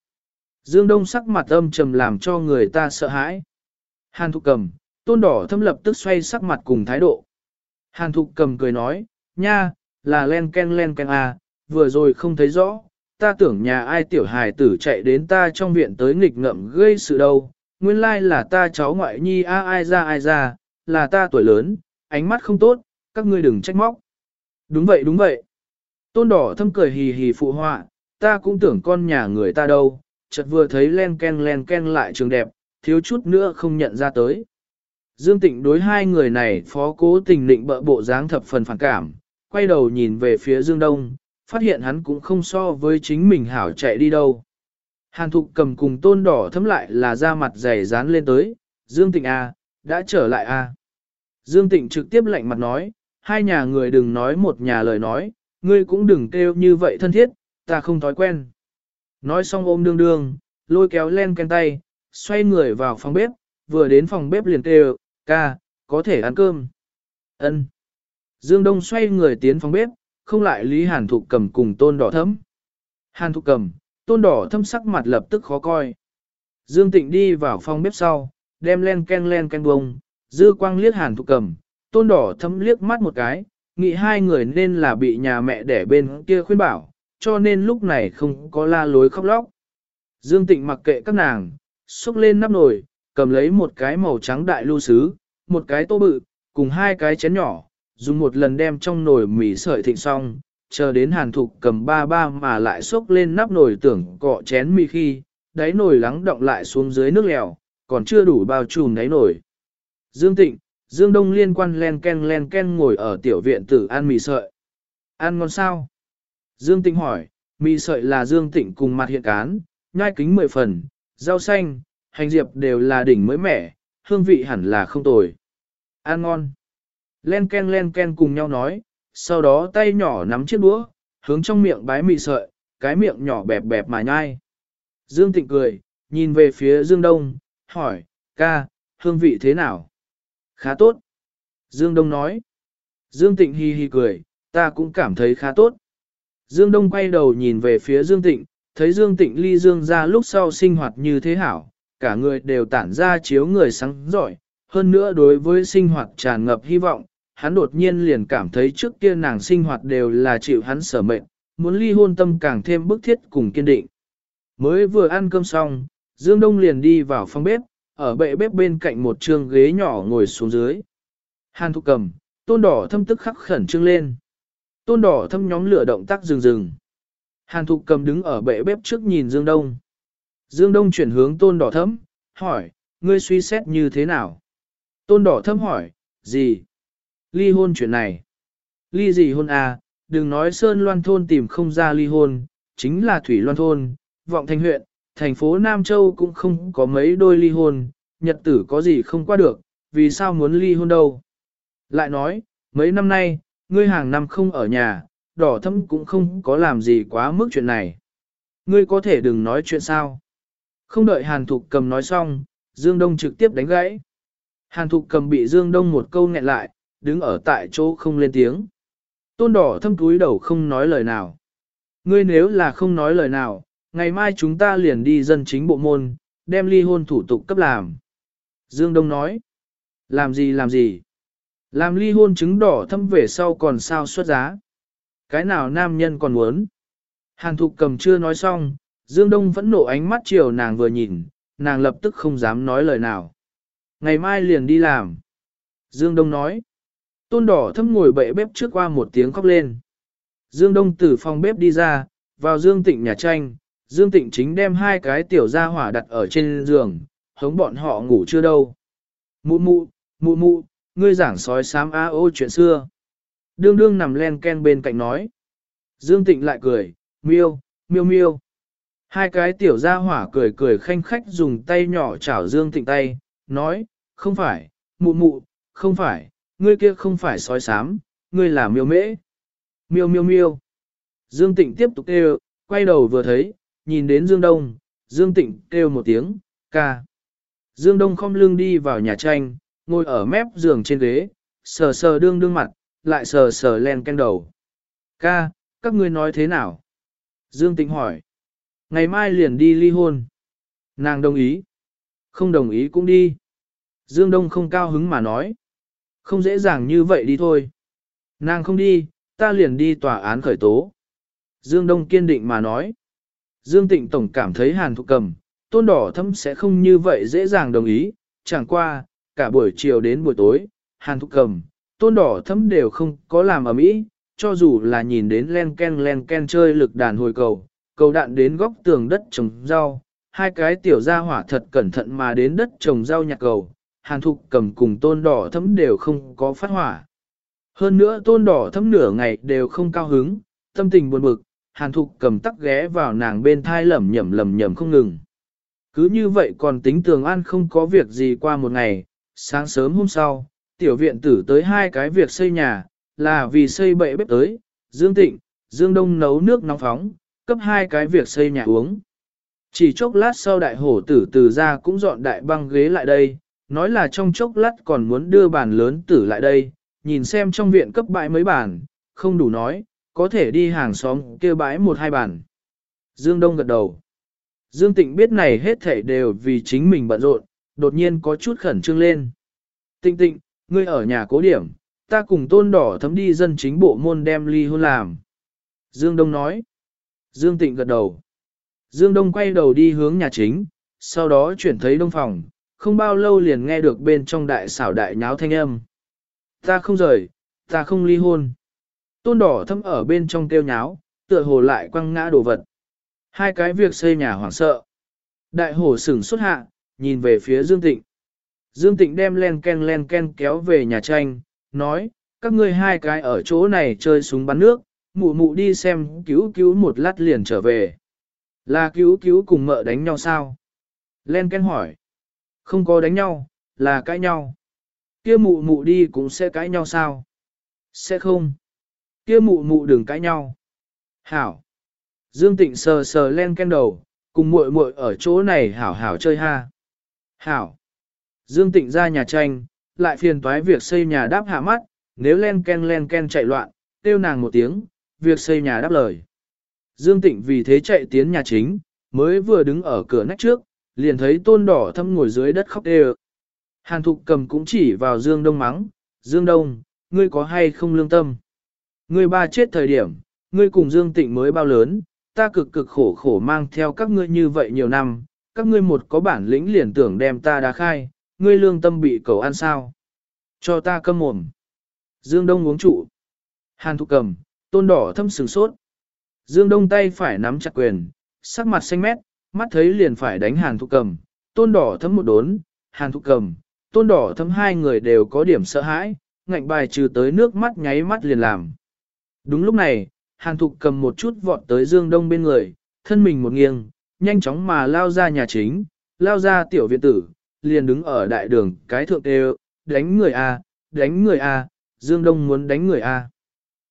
Dương Đông sắc mặt âm trầm làm cho người ta sợ hãi. Hàn thục cầm, tôn đỏ thâm lập tức xoay sắc mặt cùng thái độ. Hàn thục cầm cười nói, nha, là len ken len ken à, vừa rồi không thấy rõ, ta tưởng nhà ai tiểu hài tử chạy đến ta trong viện tới nghịch ngợm gây sự đâu, nguyên lai là ta cháu ngoại nhi a ai ra ai ra, là ta tuổi lớn, ánh mắt không tốt, các ngươi đừng trách móc. Đúng vậy đúng vậy. Tôn đỏ thâm cười hì hì phụ họa, ta cũng tưởng con nhà người ta đâu, chợt vừa thấy len ken len ken lại trường đẹp, thiếu chút nữa không nhận ra tới. Dương Tịnh đối hai người này phó cố tình định bợ bộ dáng thập phần phản cảm, quay đầu nhìn về phía Dương Đông, phát hiện hắn cũng không so với chính mình hảo chạy đi đâu. Hàn Thục cầm cùng tôn đỏ thấm lại là da mặt dày dán lên tới, Dương Tịnh A, à, đã trở lại A. À. Dương Tịnh trực tiếp lạnh mặt nói, hai nhà người đừng nói một nhà lời nói, ngươi cũng đừng kêu như vậy thân thiết, ta không thói quen. Nói xong ôm đương đương, lôi kéo len ken tay, xoay người vào phòng bếp, vừa đến phòng bếp liền kêu, ca, có thể ăn cơm. Ân. Dương Đông xoay người tiến phòng bếp, không lại lý Hàn Thục cầm cùng tôn đỏ thấm. Hàn Thục cầm, tôn đỏ thâm sắc mặt lập tức khó coi. Dương Tịnh đi vào phòng bếp sau, đem len ken len ken bông, dư quang liếc Hàn Thục cầm, tôn đỏ thâm liếc mắt một cái, nghĩ hai người nên là bị nhà mẹ đẻ bên kia khuyên bảo, cho nên lúc này không có la lối khóc lóc. Dương Tịnh mặc kệ các nàng, xúc lên nắp nồi, cầm lấy một cái màu trắng đại lưu sứ, một cái tô bự, cùng hai cái chén nhỏ, dùng một lần đem trong nồi mì sợi thịnh xong, chờ đến hàn thục cầm ba ba mà lại xúc lên nắp nồi tưởng cọ chén mì khi, đáy nồi lắng động lại xuống dưới nước lèo, còn chưa đủ bao trùm đáy nồi. Dương Tịnh, Dương Đông liên quan len ken len ken ngồi ở tiểu viện tử ăn mì sợi. Ăn ngon sao? Dương Tịnh hỏi, mì sợi là Dương Tịnh cùng mặt hiện cán, nhai kính mười phần, rau xanh, hành diệp đều là đỉnh mới mẻ, hương vị hẳn là không tồi. Ăn ngon. Len ken len ken cùng nhau nói, sau đó tay nhỏ nắm chiếc đũa, hướng trong miệng bái mì sợi, cái miệng nhỏ bẹp bẹp mà nhai. Dương Tịnh cười, nhìn về phía Dương Đông, hỏi, ca, hương vị thế nào? Khá tốt. Dương Đông nói. Dương Tịnh hi hi cười, ta cũng cảm thấy khá tốt. Dương Đông quay đầu nhìn về phía Dương Tịnh, thấy Dương Tịnh ly Dương ra lúc sau sinh hoạt như thế hảo, cả người đều tản ra chiếu người sáng giỏi, hơn nữa đối với sinh hoạt tràn ngập hy vọng, hắn đột nhiên liền cảm thấy trước kia nàng sinh hoạt đều là chịu hắn sở mệnh, muốn ly hôn tâm càng thêm bức thiết cùng kiên định. Mới vừa ăn cơm xong, Dương Đông liền đi vào phòng bếp, ở bệ bếp bên cạnh một trường ghế nhỏ ngồi xuống dưới. Hàn thục cầm, tôn đỏ thâm tức khắc khẩn trương lên. Tôn đỏ thâm nhóm lửa động tác rừng rừng. Hàn thục cầm đứng ở bệ bếp trước nhìn Dương Đông. Dương Đông chuyển hướng tôn đỏ thấm hỏi, ngươi suy xét như thế nào? Tôn đỏ thấm hỏi, gì? Ly hôn chuyện này. Ly gì hôn à, đừng nói Sơn Loan Thôn tìm không ra ly hôn, chính là Thủy Loan Thôn, Vọng Thành huyện, thành phố Nam Châu cũng không có mấy đôi ly hôn, nhật tử có gì không qua được, vì sao muốn ly hôn đâu. Lại nói, mấy năm nay, ngươi hàng năm không ở nhà, đỏ thâm cũng không có làm gì quá mức chuyện này. Ngươi có thể đừng nói chuyện sao. Không đợi Hàn Thục cầm nói xong, Dương Đông trực tiếp đánh gãy. Hàn Thục cầm bị Dương Đông một câu nghẹn lại, đứng ở tại chỗ không lên tiếng. Tôn đỏ thâm túi đầu không nói lời nào. Ngươi nếu là không nói lời nào, ngày mai chúng ta liền đi dân chính bộ môn, đem ly hôn thủ tục cấp làm. Dương Đông nói, làm gì làm gì? Làm ly hôn chứng đỏ thâm về sau còn sao xuất giá? Cái nào nam nhân còn muốn? Hàn thục cầm chưa nói xong, Dương Đông vẫn nộ ánh mắt chiều nàng vừa nhìn, nàng lập tức không dám nói lời nào. Ngày mai liền đi làm. Dương Đông nói. Tôn đỏ thâm ngồi bệ bếp trước qua một tiếng khóc lên. Dương Đông từ phòng bếp đi ra, vào Dương Tịnh nhà tranh, Dương Tịnh chính đem hai cái tiểu gia hỏa đặt ở trên giường, hống bọn họ ngủ chưa đâu. Mụ mụ, mụ mụ, ngươi giảng sói sám a ô chuyện xưa. Đương đương nằm len ken bên cạnh nói. Dương Tịnh lại cười, miêu, miêu miêu. Hai cái tiểu gia hỏa cười cười khanh khách dùng tay nhỏ chảo Dương Tịnh tay, nói, không phải, mụ mụ, không phải, ngươi kia không phải sói sám, ngươi là miêu mễ. Miêu miêu miêu. Dương Tịnh tiếp tục kêu, quay đầu vừa thấy, nhìn đến Dương Đông, Dương Tịnh kêu một tiếng, ca. Dương Đông không lưng đi vào nhà tranh, ngồi ở mép giường trên ghế, sờ sờ đương đương mặt, lại sờ sờ len ken đầu. Ca, các ngươi nói thế nào? Dương Tịnh hỏi. Ngày mai liền đi ly hôn. Nàng đồng ý. Không đồng ý cũng đi. Dương Đông không cao hứng mà nói. Không dễ dàng như vậy đi thôi. Nàng không đi, ta liền đi tòa án khởi tố. Dương Đông kiên định mà nói. Dương Tịnh Tổng cảm thấy hàn thục cầm, tôn đỏ thâm sẽ không như vậy dễ dàng đồng ý, chẳng qua, cả buổi chiều đến buổi tối, hàn thục cầm, tôn đỏ thâm đều không có làm ở mỹ, cho dù là nhìn đến len ken len ken chơi lực đàn hồi cầu, cầu đạn đến góc tường đất trồng rau, hai cái tiểu gia hỏa thật cẩn thận mà đến đất trồng rau nhặt cầu, hàn thục cầm cùng tôn đỏ thấm đều không có phát hỏa. Hơn nữa tôn đỏ thấm nửa ngày đều không cao hứng, tâm tình buồn bực, hàn thục cầm tắc ghé vào nàng bên thai lẩm nhẩm lẩm nhẩm không ngừng. Cứ như vậy còn tính tường an không có việc gì qua một ngày, sáng sớm hôm sau, tiểu viện tử tới hai cái việc xây nhà, là vì xây bệ bếp tới, Dương Tịnh, Dương Đông nấu nước nóng phóng, cấp hai cái việc xây nhà uống. Chỉ chốc lát sau đại hổ tử từ ra cũng dọn đại băng ghế lại đây, nói là trong chốc lát còn muốn đưa bàn lớn tử lại đây, nhìn xem trong viện cấp bãi mấy bàn, không đủ nói, có thể đi hàng xóm kêu bãi một hai bàn. Dương Đông gật đầu. Dương Tịnh biết này hết thảy đều vì chính mình bận rộn, đột nhiên có chút khẩn trương lên. Tịnh tịnh, ngươi ở nhà cố điểm, ta cùng tôn đỏ thấm đi dân chính bộ môn đem ly hôn làm. Dương Đông nói. Dương Tịnh gật đầu. Dương Đông quay đầu đi hướng nhà chính, sau đó chuyển thấy đông phòng, không bao lâu liền nghe được bên trong đại xảo đại nháo thanh âm. Ta không rời, ta không ly hôn. Tôn đỏ thâm ở bên trong kêu nháo, tựa hồ lại quăng ngã đồ vật. Hai cái việc xây nhà hoảng sợ. Đại hổ sửng xuất hạ, nhìn về phía Dương Tịnh. Dương Tịnh đem len ken len ken kéo về nhà tranh, nói, các ngươi hai cái ở chỗ này chơi súng bắn nước, mụ mụ đi xem cứu cứu một lát liền trở về. Là cứu cứu cùng mợ đánh nhau sao? Len ken hỏi. Không có đánh nhau, là cãi nhau. Kia mụ mụ đi cũng sẽ cãi nhau sao? Sẽ không. Kia mụ mụ đừng cãi nhau. Hảo. Dương Tịnh sờ sờ len ken đầu, cùng muội muội ở chỗ này hảo hảo chơi ha. Hảo. Dương Tịnh ra nhà tranh, lại phiền toái việc xây nhà đáp hạ mắt, nếu len ken len ken chạy loạn, tiêu nàng một tiếng, việc xây nhà đáp lời. Dương Tịnh vì thế chạy tiến nhà chính, mới vừa đứng ở cửa nách trước, liền thấy tôn đỏ thâm ngồi dưới đất khóc đê Hàn thục cầm cũng chỉ vào Dương Đông mắng, Dương Đông, ngươi có hay không lương tâm? Ngươi ba chết thời điểm, ngươi cùng Dương Tịnh mới bao lớn, ta cực cực khổ khổ mang theo các ngươi như vậy nhiều năm, các ngươi một có bản lĩnh liền tưởng đem ta đá khai, ngươi lương tâm bị cầu ăn sao? Cho ta câm mồm. Dương Đông uống trụ. Hàn thục cầm, tôn đỏ thâm sừng sốt. Dương Đông tay phải nắm chặt quyền, sắc mặt xanh mét, mắt thấy liền phải đánh hàn thục cầm, tôn đỏ thâm một đốn, hàn thục cầm, tôn đỏ thâm hai người đều có điểm sợ hãi, ngạnh bài trừ tới nước mắt nháy mắt liền làm. Đúng lúc này, hàn thục cầm một chút vọt tới Dương Đông bên người, thân mình một nghiêng, nhanh chóng mà lao ra nhà chính, lao ra tiểu viện tử, liền đứng ở đại đường cái thượng đều, đánh người A, đánh người A, Dương Đông muốn đánh người A.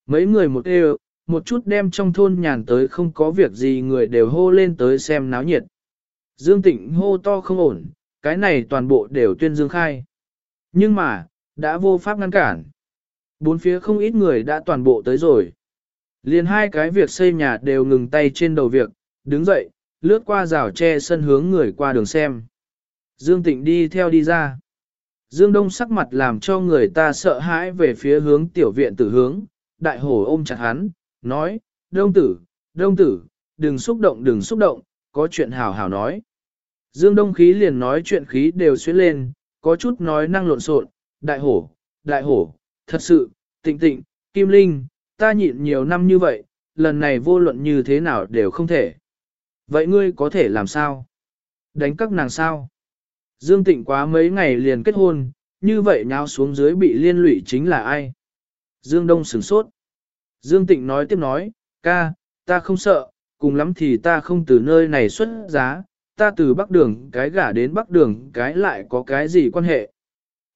Mấy người một đều, một chút đem trong thôn nhàn tới không có việc gì người đều hô lên tới xem náo nhiệt. Dương Tịnh hô to không ổn, cái này toàn bộ đều tuyên dương khai. Nhưng mà, đã vô pháp ngăn cản. Bốn phía không ít người đã toàn bộ tới rồi. Liền hai cái việc xây nhà đều ngừng tay trên đầu việc, đứng dậy, lướt qua rào tre sân hướng người qua đường xem. Dương Tịnh đi theo đi ra. Dương Đông sắc mặt làm cho người ta sợ hãi về phía hướng tiểu viện tử hướng, đại hổ ôm chặt hắn, nói, Đông tử, Đông tử, đừng xúc động đừng xúc động, có chuyện hảo hảo nói. Dương Đông khí liền nói chuyện khí đều xuyến lên, có chút nói năng lộn xộn, đại hổ, đại hổ, thật sự, tịnh tịnh, kim linh, ta nhịn nhiều năm như vậy, lần này vô luận như thế nào đều không thể. Vậy ngươi có thể làm sao? Đánh các nàng sao? Dương Tịnh quá mấy ngày liền kết hôn, như vậy nháo xuống dưới bị liên lụy chính là ai? Dương Đông sửng sốt. Dương Tịnh nói tiếp nói, ca, ta không sợ, cùng lắm thì ta không từ nơi này xuất giá, ta từ Bắc Đường cái gả đến Bắc Đường cái lại có cái gì quan hệ.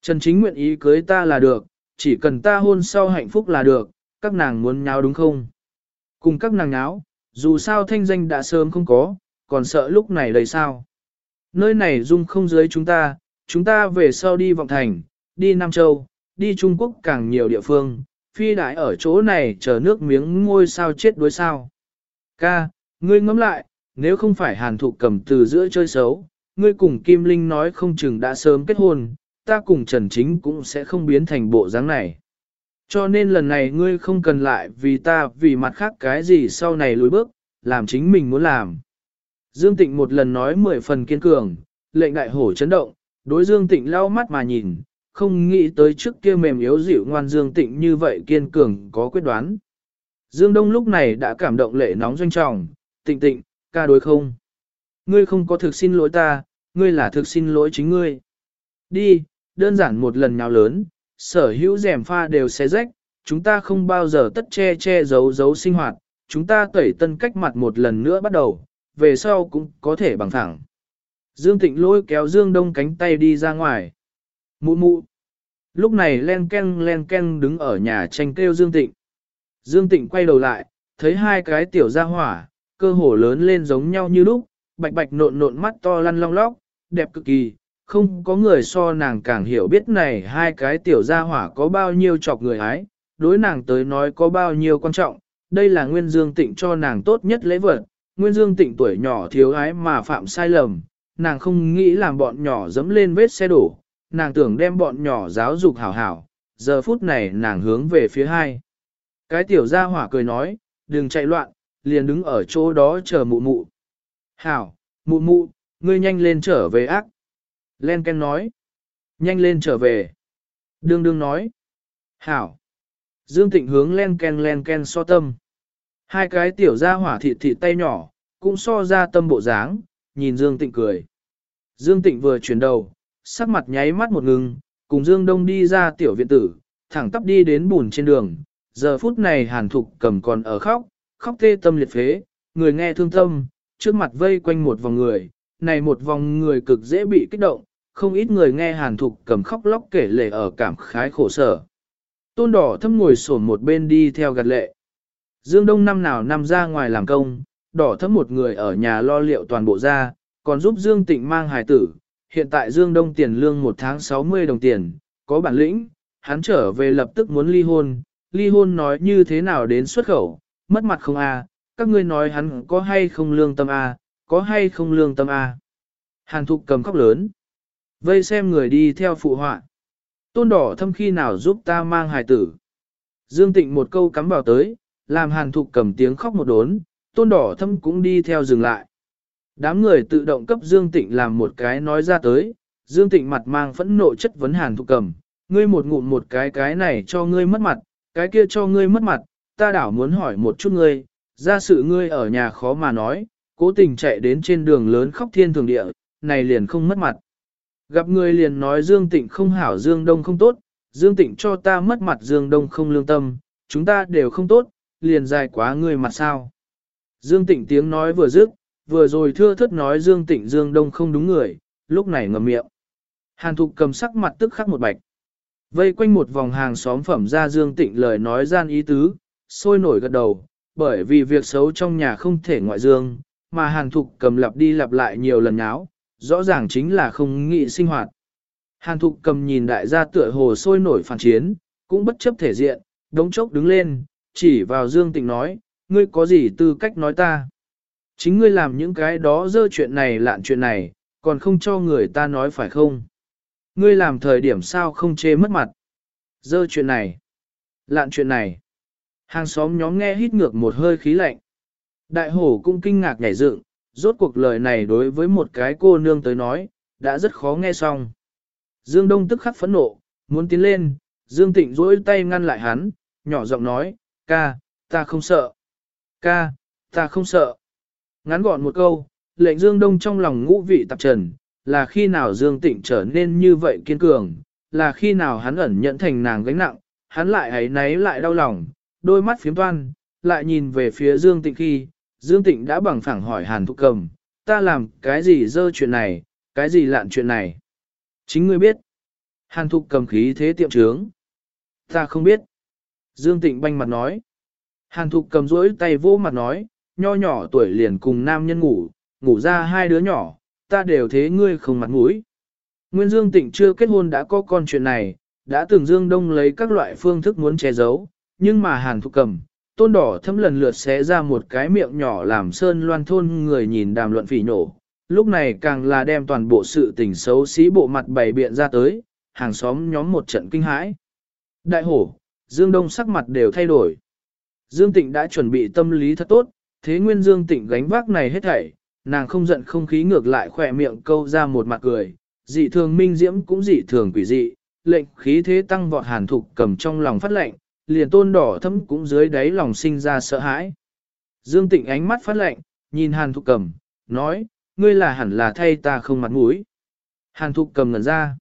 Trần Chính nguyện ý cưới ta là được, chỉ cần ta hôn sau hạnh phúc là được, các nàng muốn nháo đúng không? Cùng các nàng nháo, dù sao thanh danh đã sớm không có, còn sợ lúc này lấy sao? Nơi này dung không dưới chúng ta, chúng ta về sau đi vọng thành, đi Nam Châu, đi Trung Quốc càng nhiều địa phương, phi đại ở chỗ này chờ nước miếng ngôi sao chết đuối sao. Ca, ngươi ngẫm lại, nếu không phải hàn thụ cầm từ giữa chơi xấu, ngươi cùng Kim Linh nói không chừng đã sớm kết hôn, ta cùng Trần Chính cũng sẽ không biến thành bộ dáng này. Cho nên lần này ngươi không cần lại vì ta vì mặt khác cái gì sau này lùi bước, làm chính mình muốn làm. Dương Tịnh một lần nói mười phần kiên cường, lệnh đại hổ chấn động, đối Dương Tịnh lau mắt mà nhìn, không nghĩ tới trước kia mềm yếu dịu ngoan Dương Tịnh như vậy kiên cường có quyết đoán. Dương Đông lúc này đã cảm động lệ nóng doanh trọng, tịnh tịnh, ca đối không? Ngươi không có thực xin lỗi ta, ngươi là thực xin lỗi chính ngươi. Đi, đơn giản một lần nhào lớn, sở hữu rèm pha đều xé rách, chúng ta không bao giờ tất che che giấu giấu sinh hoạt, chúng ta tẩy tân cách mặt một lần nữa bắt đầu, về sau cũng có thể bằng thẳng. Dương Tịnh lôi kéo Dương Đông cánh tay đi ra ngoài. Mụ mụ. Lúc này len ken len ken đứng ở nhà tranh kêu Dương Tịnh. Dương Tịnh quay đầu lại, thấy hai cái tiểu gia hỏa, cơ hồ lớn lên giống nhau như lúc, bạch bạch nộn nộn mắt to lăn long lóc, đẹp cực kỳ, không có người so nàng càng hiểu biết này hai cái tiểu gia hỏa có bao nhiêu chọc người ái, đối nàng tới nói có bao nhiêu quan trọng, đây là Nguyên Dương Tịnh cho nàng tốt nhất lễ vật, Nguyên Dương Tịnh tuổi nhỏ thiếu ái mà phạm sai lầm, nàng không nghĩ làm bọn nhỏ dẫm lên vết xe đổ, nàng tưởng đem bọn nhỏ giáo dục hảo hảo, giờ phút này nàng hướng về phía hai. Cái tiểu gia hỏa cười nói, đừng chạy loạn, liền đứng ở chỗ đó chờ mụ mụ. Hảo, mụ mụ, ngươi nhanh lên trở về ác. Len Ken nói. Nhanh lên trở về. Đương đương nói. Hảo. Dương Tịnh hướng Len Ken Len Ken so tâm. Hai cái tiểu gia hỏa thịt thịt tay nhỏ, cũng so ra tâm bộ dáng, nhìn Dương Tịnh cười. Dương Tịnh vừa chuyển đầu, sắc mặt nháy mắt một ngừng, cùng Dương Đông đi ra tiểu viện tử, thẳng tắp đi đến bùn trên đường. Giờ phút này hàn thục cầm còn ở khóc, khóc tê tâm liệt phế, người nghe thương tâm, trước mặt vây quanh một vòng người, này một vòng người cực dễ bị kích động, không ít người nghe hàn thục cầm khóc lóc kể lệ ở cảm khái khổ sở. Tôn đỏ thâm ngồi sổn một bên đi theo gạt lệ. Dương Đông năm nào năm ra ngoài làm công, đỏ thấm một người ở nhà lo liệu toàn bộ ra, còn giúp Dương Tịnh mang hài tử. Hiện tại Dương Đông tiền lương một tháng 60 đồng tiền, có bản lĩnh, hắn trở về lập tức muốn ly hôn, ly hôn nói như thế nào đến xuất khẩu, mất mặt không a? các ngươi nói hắn có hay không lương tâm a, có hay không lương tâm a. Hàn thục cầm khóc lớn, vây xem người đi theo phụ họa. Tôn đỏ thâm khi nào giúp ta mang hài tử. Dương Tịnh một câu cắm vào tới, làm hàn thục cầm tiếng khóc một đốn, tôn đỏ thâm cũng đi theo dừng lại. Đám người tự động cấp Dương Tịnh làm một cái nói ra tới, Dương Tịnh mặt mang phẫn nộ chất vấn hàn thục cầm, ngươi một ngụm một cái cái này cho ngươi mất mặt, cái kia cho ngươi mất mặt, ta đảo muốn hỏi một chút ngươi, ra sự ngươi ở nhà khó mà nói, cố tình chạy đến trên đường lớn khóc thiên thường địa, này liền không mất mặt. Gặp người liền nói Dương Tịnh không hảo Dương Đông không tốt, Dương Tịnh cho ta mất mặt Dương Đông không lương tâm, chúng ta đều không tốt, liền dài quá ngươi mặt sao. Dương Tịnh tiếng nói vừa dứt, vừa rồi thưa thất nói Dương Tịnh Dương Đông không đúng người, lúc này ngậm miệng. Hàn Thục cầm sắc mặt tức khắc một bạch. Vây quanh một vòng hàng xóm phẩm ra Dương Tịnh lời nói gian ý tứ, sôi nổi gật đầu, bởi vì việc xấu trong nhà không thể ngoại dương, mà Hàn Thục cầm lặp đi lặp lại nhiều lần nháo, rõ ràng chính là không nghị sinh hoạt. Hàn Thục cầm nhìn đại gia tựa hồ sôi nổi phản chiến, cũng bất chấp thể diện, đống chốc đứng lên, chỉ vào Dương Tịnh nói, ngươi có gì tư cách nói ta? Chính ngươi làm những cái đó dơ chuyện này lạn chuyện này, còn không cho người ta nói phải không? Ngươi làm thời điểm sao không chê mất mặt? Dơ chuyện này, lạn chuyện này. Hàng xóm nhóm nghe hít ngược một hơi khí lạnh. Đại hổ cũng kinh ngạc nhảy dựng, rốt cuộc lời này đối với một cái cô nương tới nói, đã rất khó nghe xong. Dương Đông tức khắc phẫn nộ, muốn tiến lên, Dương Tịnh duỗi tay ngăn lại hắn, nhỏ giọng nói, ca, ta không sợ. Ca, ta không sợ. Ngắn gọn một câu, lệnh Dương Đông trong lòng ngũ vị tạp trần, là khi nào Dương Tịnh trở nên như vậy kiên cường, là khi nào hắn ẩn nhận thành nàng gánh nặng, hắn lại ấy náy lại đau lòng, đôi mắt phiếm toan, lại nhìn về phía Dương Tịnh khi, Dương Tịnh đã bằng phẳng hỏi Hàn Thục Cầm, ta làm cái gì dơ chuyện này, cái gì lạn chuyện này. Chính ngươi biết. Hàn Thục Cầm khí thế tiệm trướng. Ta không biết. Dương Tịnh banh mặt nói. Hàn Thục Cầm rỗi tay vô mặt nói, nho nhỏ tuổi liền cùng nam nhân ngủ, ngủ ra hai đứa nhỏ, ta đều thế ngươi không mặt mũi. Nguyên Dương Tịnh chưa kết hôn đã có con chuyện này, đã từng Dương Đông lấy các loại phương thức muốn che giấu, nhưng mà Hàn Thục Cầm, tôn đỏ thấm lần lượt xé ra một cái miệng nhỏ làm sơn loan thôn người nhìn đàm luận phỉ nổ. Lúc này càng là đem toàn bộ sự tình xấu xí bộ mặt bày biện ra tới, hàng xóm nhóm một trận kinh hãi. Đại hổ, Dương Đông sắc mặt đều thay đổi. Dương Tịnh đã chuẩn bị tâm lý thật tốt, thế nguyên Dương Tịnh gánh vác này hết thảy, nàng không giận không khí ngược lại khỏe miệng câu ra một mặt cười, dị thường minh diễm cũng dị thường quỷ dị, lệnh khí thế tăng vọt hàn thục cầm trong lòng phát lệnh, liền tôn đỏ thấm cũng dưới đáy lòng sinh ra sợ hãi. Dương Tịnh ánh mắt phát lệnh, nhìn Hàn Thục Cầm, nói, ngươi là hẳn là thay ta không mặt mũi. Hàn Thục Cầm ngẩn ra.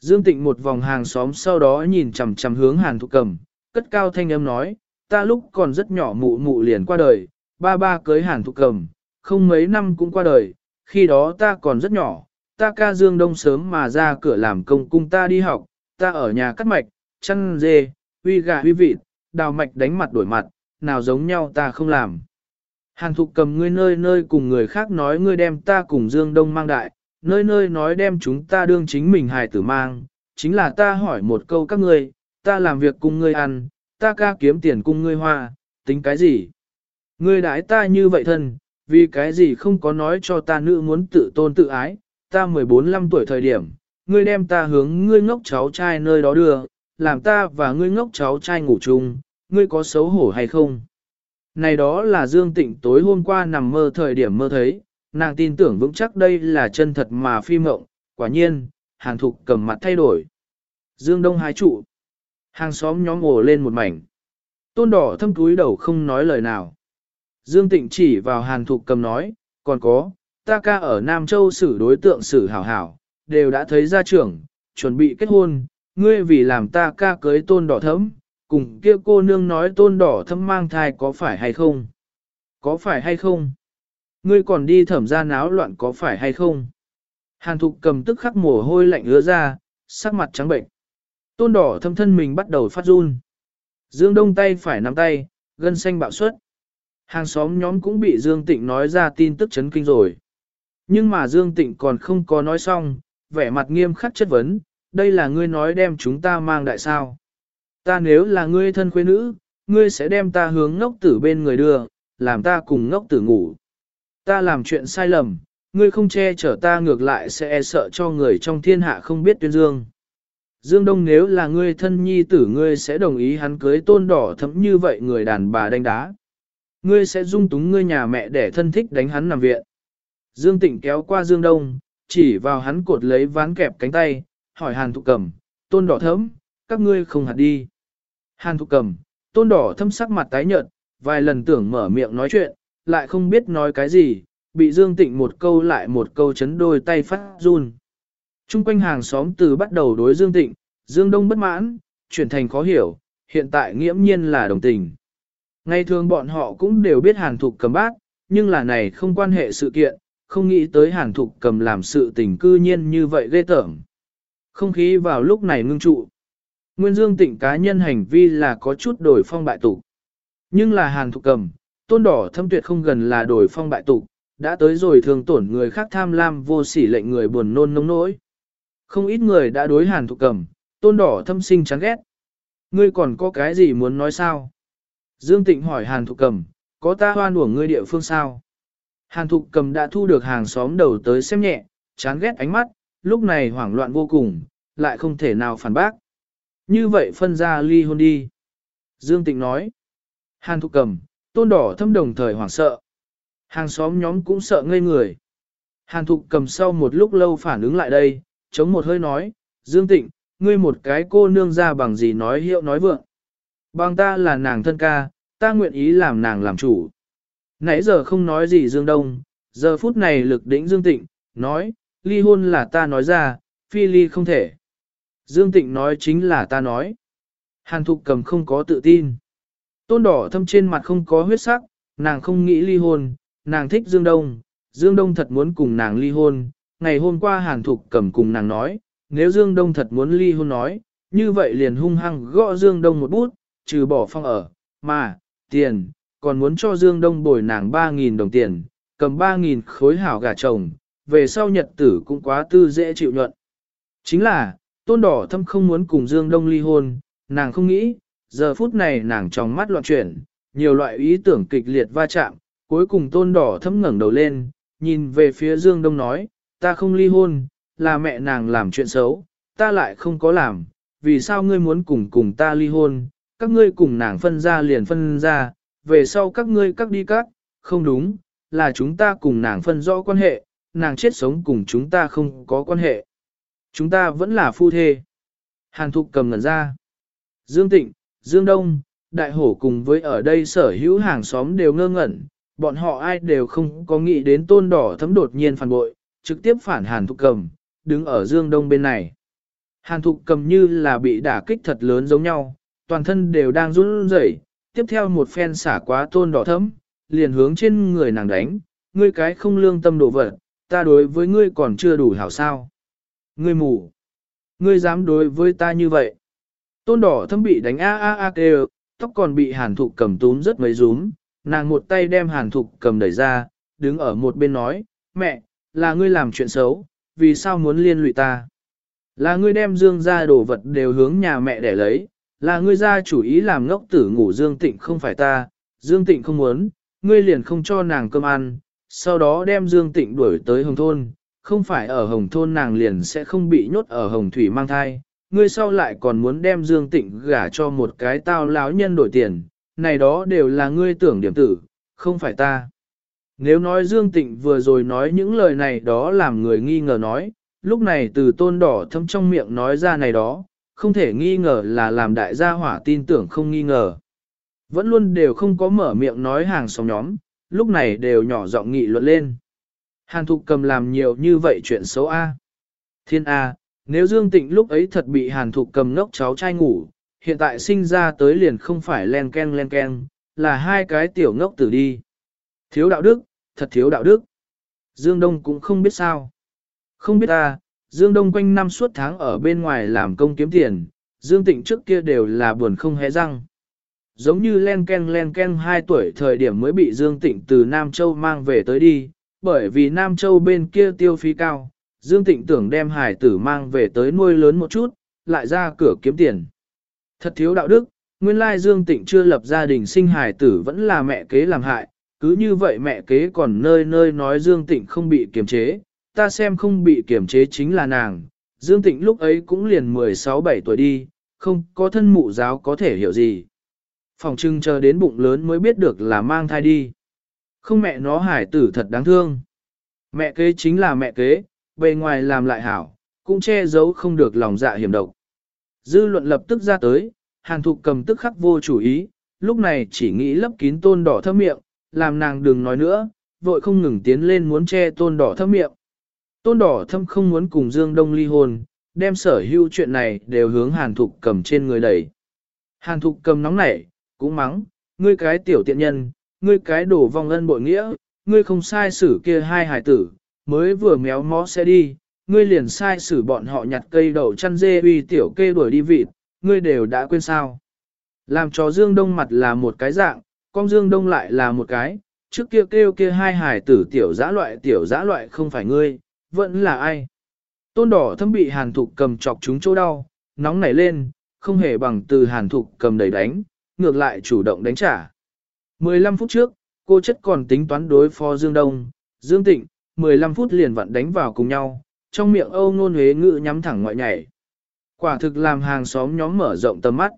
Dương Tịnh một vòng hàng xóm sau đó nhìn chằm chằm hướng Hàn Thục Cầm, cất cao thanh âm nói, ta lúc còn rất nhỏ mụ mụ liền qua đời, ba ba cưới Hàn Thục Cầm, không mấy năm cũng qua đời, khi đó ta còn rất nhỏ, ta ca Dương Đông sớm mà ra cửa làm công cung ta đi học, ta ở nhà cắt mạch, chăn dê, huy gà huy vịt, đào mạch đánh mặt đổi mặt, nào giống nhau ta không làm. Hàn thục cầm ngươi nơi nơi cùng người khác nói ngươi đem ta cùng Dương Đông mang đại, nơi nơi nói đem chúng ta đương chính mình hài tử mang, chính là ta hỏi một câu các ngươi, ta làm việc cùng ngươi ăn, ta ca kiếm tiền cùng ngươi hoa, tính cái gì? Ngươi đãi ta như vậy thân, vì cái gì không có nói cho ta nữ muốn tự tôn tự ái, ta 14-15 tuổi thời điểm, ngươi đem ta hướng ngươi ngốc cháu trai nơi đó đưa, làm ta và ngươi ngốc cháu trai ngủ chung, ngươi có xấu hổ hay không? Này đó là Dương Tịnh tối hôm qua nằm mơ thời điểm mơ thấy, nàng tin tưởng vững chắc đây là chân thật mà phi mộng, quả nhiên, hàng thục cầm mặt thay đổi. Dương Đông hái trụ, hàng xóm nhóm ổ lên một mảnh. Tôn đỏ thâm túi đầu không nói lời nào. Dương Tịnh chỉ vào hàn thục cầm nói, còn có, ta ca ở Nam Châu xử đối tượng xử hảo hảo, đều đã thấy gia trưởng, chuẩn bị kết hôn, ngươi vì làm ta ca cưới tôn đỏ thấm, cùng kia cô nương nói tôn đỏ thấm mang thai có phải hay không? Có phải hay không? Ngươi còn đi thẩm ra náo loạn có phải hay không? Hàn thục cầm tức khắc mồ hôi lạnh ứa ra, sắc mặt trắng bệnh. Tôn đỏ thâm thân mình bắt đầu phát run. Dương đông tay phải nắm tay, gân xanh bạo suất. Hàng xóm nhóm cũng bị Dương Tịnh nói ra tin tức chấn kinh rồi. Nhưng mà Dương Tịnh còn không có nói xong, vẻ mặt nghiêm khắc chất vấn, đây là ngươi nói đem chúng ta mang đại sao. Ta nếu là ngươi thân quê nữ, ngươi sẽ đem ta hướng ngốc tử bên người đưa, làm ta cùng ngốc tử ngủ. Ta làm chuyện sai lầm, ngươi không che chở ta ngược lại sẽ e sợ cho người trong thiên hạ không biết tuyên dương. Dương Đông nếu là ngươi thân nhi tử ngươi sẽ đồng ý hắn cưới tôn đỏ thấm như vậy người đàn bà đánh đá. Ngươi sẽ dung túng ngươi nhà mẹ để thân thích đánh hắn nằm viện. Dương Tịnh kéo qua Dương Đông, chỉ vào hắn cột lấy ván kẹp cánh tay, hỏi Hàn Thục Cẩm, tôn đỏ thấm, các ngươi không hạt đi. Hàn Thục Cẩm, tôn đỏ thâm sắc mặt tái nhợt, vài lần tưởng mở miệng nói chuyện, lại không biết nói cái gì, bị Dương Tịnh một câu lại một câu chấn đôi tay phát run. Trung quanh hàng xóm từ bắt đầu đối Dương Tịnh, Dương Đông bất mãn, chuyển thành khó hiểu, hiện tại nghiễm nhiên là đồng tình. Ngày thường bọn họ cũng đều biết hàn thục cầm bác, nhưng là này không quan hệ sự kiện, không nghĩ tới hàn thục cầm làm sự tình cư nhiên như vậy ghê tởm. Không khí vào lúc này ngưng trụ. Nguyên Dương Tịnh cá nhân hành vi là có chút đổi phong bại tục. Nhưng là hàn thục cầm, tôn đỏ thâm tuyệt không gần là đổi phong bại tục, đã tới rồi thường tổn người khác tham lam vô sỉ lệnh người buồn nôn nông nỗi. Không ít người đã đối hàn thục cầm, tôn đỏ thâm sinh chán ghét. Ngươi còn có cái gì muốn nói sao? Dương Tịnh hỏi hàn thục cầm, có ta hoan uổng ngươi địa phương sao? Hàn thục cầm đã thu được hàng xóm đầu tới xem nhẹ, chán ghét ánh mắt, lúc này hoảng loạn vô cùng, lại không thể nào phản bác. Như vậy phân ra ly hôn đi. Dương Tịnh nói. Hàn thục cầm, tôn đỏ thâm đồng thời hoảng sợ. Hàng xóm nhóm cũng sợ ngây người. Hàn thục cầm sau một lúc lâu phản ứng lại đây, chống một hơi nói, Dương Tịnh, ngươi một cái cô nương ra bằng gì nói hiệu nói vượng. Bằng ta là nàng thân ca, ta nguyện ý làm nàng làm chủ. Nãy giờ không nói gì Dương Đông, giờ phút này lực đỉnh Dương Tịnh, nói, ly hôn là ta nói ra, phi ly không thể. Dương Tịnh nói chính là ta nói. Hàn Thục cầm không có tự tin. Tôn đỏ thâm trên mặt không có huyết sắc, nàng không nghĩ ly hôn, nàng thích Dương Đông, Dương Đông thật muốn cùng nàng ly hôn. Ngày hôm qua Hàn Thục cầm cùng nàng nói, nếu Dương Đông thật muốn ly hôn nói, như vậy liền hung hăng gõ Dương Đông một bút, trừ bỏ phong ở, mà, tiền, còn muốn cho Dương Đông bồi nàng 3.000 đồng tiền, cầm 3.000 khối hảo gà chồng, về sau nhật tử cũng quá tư dễ chịu nhuận. Chính là, tôn đỏ thâm không muốn cùng Dương Đông ly hôn, nàng không nghĩ, giờ phút này nàng trong mắt loạn chuyển, nhiều loại ý tưởng kịch liệt va chạm, cuối cùng tôn đỏ thâm ngẩng đầu lên, nhìn về phía Dương Đông nói, ta không ly hôn, là mẹ nàng làm chuyện xấu, ta lại không có làm, vì sao ngươi muốn cùng cùng ta ly hôn, các ngươi cùng nàng phân ra liền phân ra, về sau các ngươi các đi các, không đúng, là chúng ta cùng nàng phân rõ quan hệ, nàng chết sống cùng chúng ta không có quan hệ. Chúng ta vẫn là phu thê. Hàn Thục cầm ngẩn ra. Dương Tịnh, Dương Đông, Đại Hổ cùng với ở đây sở hữu hàng xóm đều ngơ ngẩn, bọn họ ai đều không có nghĩ đến tôn đỏ thấm đột nhiên phản bội, trực tiếp phản Hàn Thục cầm, đứng ở Dương Đông bên này. Hàn Thục cầm như là bị đả kích thật lớn giống nhau, toàn thân đều đang run rẩy. tiếp theo một phen xả quá tôn đỏ thấm, liền hướng trên người nàng đánh, ngươi cái không lương tâm đồ vật, ta đối với ngươi còn chưa đủ hảo sao. Ngươi mù, ngươi dám đối với ta như vậy. Tôn đỏ thấm bị đánh a a a kêu, tóc còn bị hàn thục cầm túm rất mấy rúm, nàng một tay đem hàn thục cầm đẩy ra, đứng ở một bên nói, mẹ, là ngươi làm chuyện xấu, vì sao muốn liên lụy ta? Là ngươi đem dương ra đồ vật đều hướng nhà mẹ để lấy, là ngươi ra chủ ý làm ngốc tử ngủ Dương Tịnh không phải ta, Dương Tịnh không muốn, ngươi liền không cho nàng cơm ăn, sau đó đem Dương Tịnh đuổi tới Hồng Thôn, không phải ở Hồng Thôn nàng liền sẽ không bị nhốt ở Hồng Thủy mang thai, ngươi sau lại còn muốn đem Dương Tịnh gả cho một cái tao láo nhân đổi tiền, này đó đều là ngươi tưởng điểm tử, không phải ta. Nếu nói Dương Tịnh vừa rồi nói những lời này đó làm người nghi ngờ nói, lúc này từ tôn đỏ thâm trong miệng nói ra này đó, không thể nghi ngờ là làm đại gia hỏa tin tưởng không nghi ngờ. Vẫn luôn đều không có mở miệng nói hàng xóm nhóm, lúc này đều nhỏ giọng nghị luận lên. Hàn thục cầm làm nhiều như vậy chuyện xấu A. Thiên A, nếu Dương Tịnh lúc ấy thật bị hàn thục cầm nốc cháu trai ngủ, hiện tại sinh ra tới liền không phải len ken len ken, là hai cái tiểu ngốc tử đi. Thiếu đạo đức, thật thiếu đạo đức. Dương Đông cũng không biết sao. Không biết ta, Dương Đông quanh năm suốt tháng ở bên ngoài làm công kiếm tiền, Dương Tịnh trước kia đều là buồn không hé răng. Giống như len ken len ken 2 tuổi thời điểm mới bị Dương Tịnh từ Nam Châu mang về tới đi, bởi vì Nam Châu bên kia tiêu phí cao, Dương Tịnh tưởng đem hải tử mang về tới nuôi lớn một chút, lại ra cửa kiếm tiền. Thật thiếu đạo đức, nguyên lai Dương Tịnh chưa lập gia đình sinh hải tử vẫn là mẹ kế làm hại, cứ như vậy mẹ kế còn nơi nơi nói Dương Tịnh không bị kiềm chế, ta xem không bị kiềm chế chính là nàng. Dương Tịnh lúc ấy cũng liền 16-17 tuổi đi, không có thân mụ giáo có thể hiểu gì. Phòng trưng chờ đến bụng lớn mới biết được là mang thai đi. Không mẹ nó hải tử thật đáng thương. Mẹ kế chính là mẹ kế, bề ngoài làm lại hảo, cũng che giấu không được lòng dạ hiểm độc. Dư luận lập tức ra tới, hàn thục cầm tức khắc vô chủ ý, lúc này chỉ nghĩ lấp kín tôn đỏ thơm miệng, làm nàng đừng nói nữa, vội không ngừng tiến lên muốn che tôn đỏ thâm miệng. Tôn đỏ thâm không muốn cùng Dương Đông ly hôn, đem sở hữu chuyện này đều hướng hàn thục cầm trên người đẩy. Hàn thục cầm nóng nảy, cũng mắng, ngươi cái tiểu tiện nhân, ngươi cái đổ vong ân bội nghĩa, ngươi không sai xử kia hai hải tử, mới vừa méo mó sẽ đi, ngươi liền sai xử bọn họ nhặt cây đậu chăn dê uy tiểu kê đuổi đi vịt, ngươi đều đã quên sao. Làm cho Dương Đông mặt là một cái dạng, con Dương Đông lại là một cái, trước kia kêu kia hai hải tử tiểu giã loại tiểu giã loại không phải ngươi, vẫn là ai. Tôn đỏ thâm bị hàn thục cầm chọc chúng chỗ đau, nóng nảy lên, không hề bằng từ hàn thục cầm đẩy đánh, ngược lại chủ động đánh trả. 15 phút trước, cô chất còn tính toán đối phó Dương Đông, Dương Tịnh, 15 phút liền vặn đánh vào cùng nhau, trong miệng âu ngôn huế ngự nhắm thẳng ngoại nhảy. Quả thực làm hàng xóm nhóm mở rộng tầm mắt.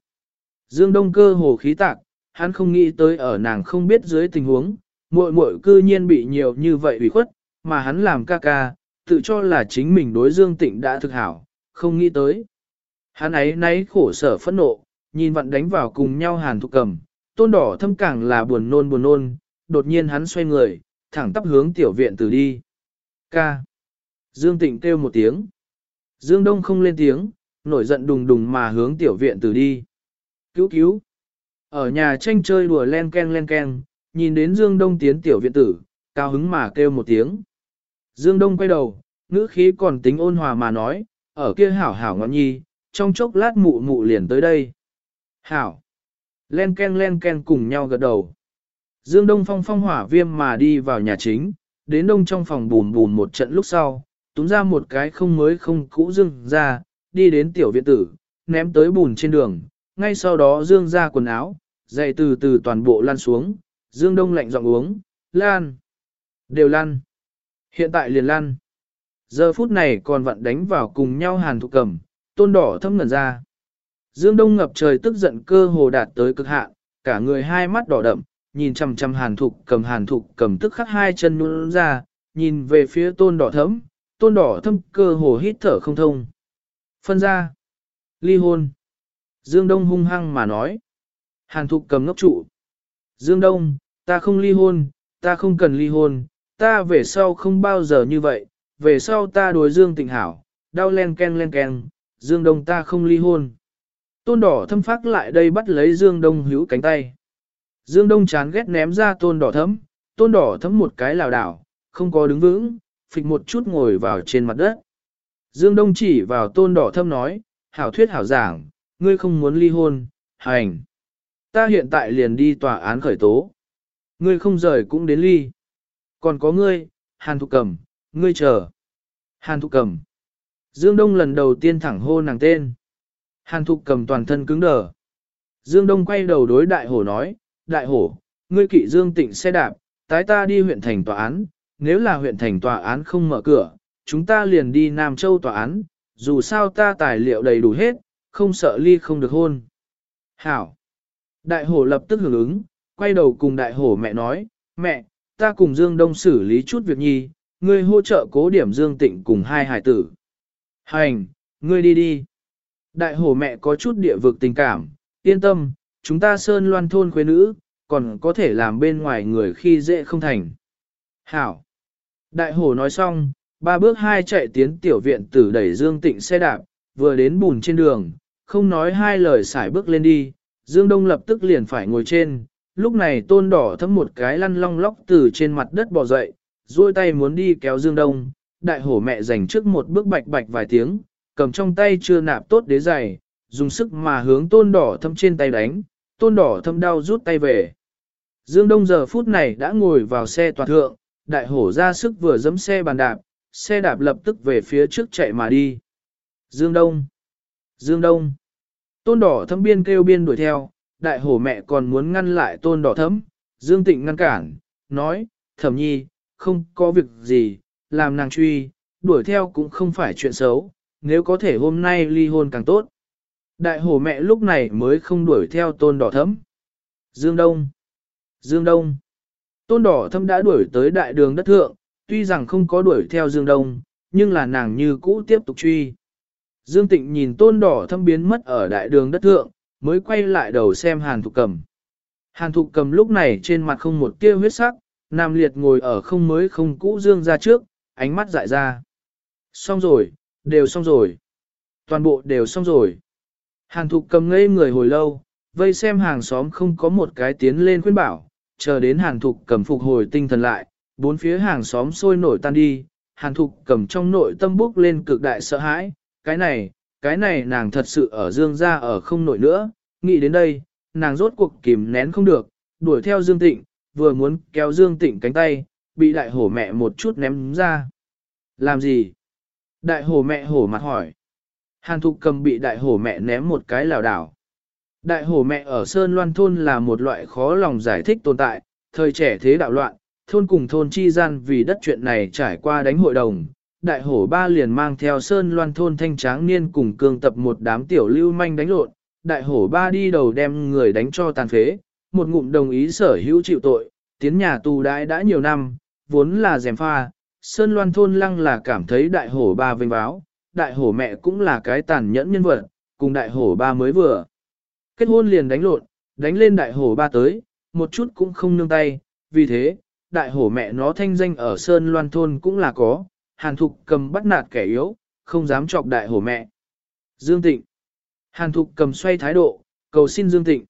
Dương Đông cơ hồ khí tạc, hắn không nghĩ tới ở nàng không biết dưới tình huống, muội muội cư nhiên bị nhiều như vậy ủy khuất, mà hắn làm ca ca, tự cho là chính mình đối Dương Tịnh đã thực hảo, không nghĩ tới. Hắn ấy nấy khổ sở phẫn nộ, nhìn vặn đánh vào cùng nhau hàn thục cầm, tôn đỏ thâm càng là buồn nôn buồn nôn, đột nhiên hắn xoay người, thẳng tắp hướng tiểu viện từ đi. Ca. Dương Tịnh kêu một tiếng. Dương Đông không lên tiếng, nổi giận đùng đùng mà hướng tiểu viện từ đi. Cứu cứu. Ở nhà tranh chơi đùa len ken len ken, nhìn đến Dương Đông tiến tiểu viện tử, cao hứng mà kêu một tiếng. Dương Đông quay đầu, ngữ khí còn tính ôn hòa mà nói, ở kia hảo hảo ngọn nhi, trong chốc lát mụ mụ liền tới đây. Hảo. Len ken len ken cùng nhau gật đầu. Dương Đông phong phong hỏa viêm mà đi vào nhà chính, đến đông trong phòng bùn bùn một trận lúc sau, túm ra một cái không mới không cũ dương ra, đi đến tiểu viện tử, ném tới bùn trên đường, ngay sau đó dương ra quần áo, dậy từ từ toàn bộ lan xuống, dương đông lạnh giọng uống, lan, đều lan, hiện tại liền lan. Giờ phút này còn vặn đánh vào cùng nhau hàn thục cầm, tôn đỏ thâm ngần ra. Dương đông ngập trời tức giận cơ hồ đạt tới cực hạn, cả người hai mắt đỏ đậm, nhìn chằm chằm hàn thục cầm hàn thục cầm tức khắc hai chân nhún ra, nhìn về phía tôn đỏ thấm, tôn đỏ thâm cơ hồ hít thở không thông. Phân ra. Ly hôn. Dương Đông hung hăng mà nói. Hàn thục cầm ngốc trụ. Dương Đông, ta không ly hôn, ta không cần ly hôn, ta về sau không bao giờ như vậy, về sau ta đối Dương Tịnh hảo, đau len ken len ken, Dương Đông ta không ly hôn. Tôn đỏ thâm phát lại đây bắt lấy Dương Đông hữu cánh tay. Dương Đông chán ghét ném ra tôn đỏ thấm, tôn đỏ thấm một cái lào đảo, không có đứng vững, phịch một chút ngồi vào trên mặt đất. Dương Đông chỉ vào tôn đỏ thâm nói, hảo thuyết hảo giảng, ngươi không muốn ly hôn, hành. Ta hiện tại liền đi tòa án khởi tố. Ngươi không rời cũng đến ly. Còn có ngươi, Hàn Thục Cầm, ngươi chờ. Hàn Thục Cầm. Dương Đông lần đầu tiên thẳng hô nàng tên. Hàn Thục Cầm toàn thân cứng đờ. Dương Đông quay đầu đối đại hổ nói, đại hổ, ngươi kỵ Dương Tịnh xe đạp, tái ta đi huyện thành tòa án, nếu là huyện thành tòa án không mở cửa, chúng ta liền đi Nam Châu tòa án, dù sao ta tài liệu đầy đủ hết, không sợ ly không được hôn. Hảo. Đại hổ lập tức hưởng ứng, quay đầu cùng đại hổ mẹ nói, mẹ, ta cùng Dương Đông xử lý chút việc nhi, ngươi hỗ trợ cố điểm Dương Tịnh cùng hai hải tử. Hành, ngươi đi đi. Đại hổ mẹ có chút địa vực tình cảm, yên tâm, chúng ta sơn loan thôn khuê nữ, còn có thể làm bên ngoài người khi dễ không thành. Hảo. Đại hổ nói xong, ba bước hai chạy tiến tiểu viện tử đẩy Dương Tịnh xe đạp, vừa đến bùn trên đường, không nói hai lời xải bước lên đi, Dương Đông lập tức liền phải ngồi trên, lúc này tôn đỏ thấm một cái lăn long lóc từ trên mặt đất bò dậy, duỗi tay muốn đi kéo Dương Đông, đại hổ mẹ dành trước một bước bạch bạch vài tiếng, cầm trong tay chưa nạp tốt đế giày, dùng sức mà hướng tôn đỏ thấm trên tay đánh, tôn đỏ thâm đau rút tay về. Dương Đông giờ phút này đã ngồi vào xe toàn thượng, đại hổ ra sức vừa dấm xe bàn đạp, xe đạp lập tức về phía trước chạy mà đi. Dương Đông! Dương Đông! Tôn đỏ thâm biên kêu biên đuổi theo, đại hổ mẹ còn muốn ngăn lại tôn đỏ thấm, Dương Tịnh ngăn cản, nói, thẩm nhi, không có việc gì, làm nàng truy, đuổi theo cũng không phải chuyện xấu, nếu có thể hôm nay ly hôn càng tốt. Đại hổ mẹ lúc này mới không đuổi theo tôn đỏ thấm. Dương Đông! Dương Đông! Tôn đỏ thâm đã đuổi tới đại đường đất thượng, tuy rằng không có đuổi theo Dương Đông, nhưng là nàng như cũ tiếp tục truy. Dương Tịnh nhìn tôn đỏ thâm biến mất ở đại đường đất thượng, mới quay lại đầu xem Hàn Thục Cầm. Hàn Thục Cầm lúc này trên mặt không một tia huyết sắc, Nam Liệt ngồi ở không mới không cũ Dương ra trước, ánh mắt dại ra. Xong rồi, đều xong rồi. Toàn bộ đều xong rồi. Hàn Thục Cầm ngây người hồi lâu, vây xem hàng xóm không có một cái tiến lên khuyên bảo, chờ đến Hàn Thục Cầm phục hồi tinh thần lại, bốn phía hàng xóm sôi nổi tan đi, Hàn Thục Cầm trong nội tâm bước lên cực đại sợ hãi, cái này, cái này nàng thật sự ở Dương ra ở không nổi nữa, nghĩ đến đây, nàng rốt cuộc kìm nén không được, đuổi theo Dương Tịnh, vừa muốn kéo Dương Tịnh cánh tay, bị đại hổ mẹ một chút ném ra. Làm gì? Đại hổ mẹ hổ mặt hỏi. Hàn Thục cầm bị đại hổ mẹ ném một cái lảo đảo. Đại hổ mẹ ở Sơn Loan Thôn là một loại khó lòng giải thích tồn tại, thời trẻ thế đạo loạn, thôn cùng thôn chi gian vì đất chuyện này trải qua đánh hội đồng, đại hổ ba liền mang theo sơn loan thôn thanh tráng niên cùng cường tập một đám tiểu lưu manh đánh lộn, đại hổ ba đi đầu đem người đánh cho tàn phế, một ngụm đồng ý sở hữu chịu tội, tiến nhà tù đãi đã nhiều năm, vốn là dèm pha, sơn loan thôn lăng là cảm thấy đại hổ ba vinh báo, đại hổ mẹ cũng là cái tàn nhẫn nhân vật, cùng đại hổ ba mới vừa. Kết hôn liền đánh lộn, đánh lên đại hổ ba tới, một chút cũng không nương tay, vì thế, đại hổ mẹ nó thanh danh ở Sơn Loan Thôn cũng là có, Hàn Thục cầm bắt nạt kẻ yếu, không dám chọc đại hổ mẹ. Dương Tịnh. Hàn Thục cầm xoay thái độ, cầu xin Dương Tịnh.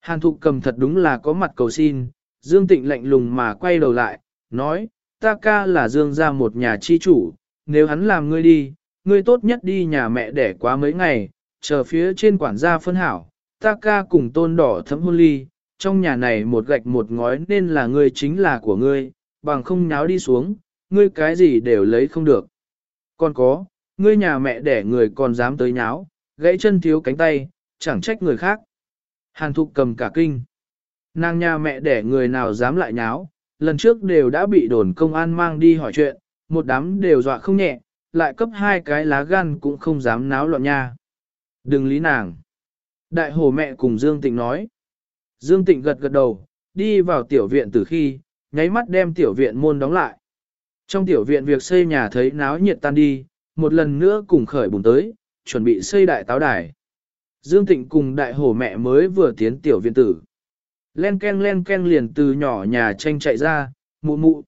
Hàn Thục cầm thật đúng là có mặt cầu xin, Dương Tịnh lạnh lùng mà quay đầu lại, nói, ta ca là Dương ra một nhà chi chủ, nếu hắn làm ngươi đi, ngươi tốt nhất đi nhà mẹ đẻ quá mấy ngày, chờ phía trên quản gia phân hảo, ta ca cùng tôn đỏ thấm hôn ly, trong nhà này một gạch một ngói nên là ngươi chính là của ngươi, bằng không nháo đi xuống, ngươi cái gì đều lấy không được. Còn có, ngươi nhà mẹ đẻ người còn dám tới nháo, gãy chân thiếu cánh tay, chẳng trách người khác. Hàn thục cầm cả kinh. Nàng nhà mẹ đẻ người nào dám lại nháo, lần trước đều đã bị đồn công an mang đi hỏi chuyện, một đám đều dọa không nhẹ, lại cấp hai cái lá gan cũng không dám náo loạn nha. Đừng lý nàng. Đại hồ mẹ cùng Dương Tịnh nói. Dương Tịnh gật gật đầu, đi vào tiểu viện từ khi, nháy mắt đem tiểu viện môn đóng lại. Trong tiểu viện việc xây nhà thấy náo nhiệt tan đi, một lần nữa cùng khởi bùng tới, chuẩn bị xây đại táo đài. Dương Tịnh cùng đại hổ mẹ mới vừa tiến tiểu viện tử. Len ken len ken liền từ nhỏ nhà tranh chạy ra, mụ mụ.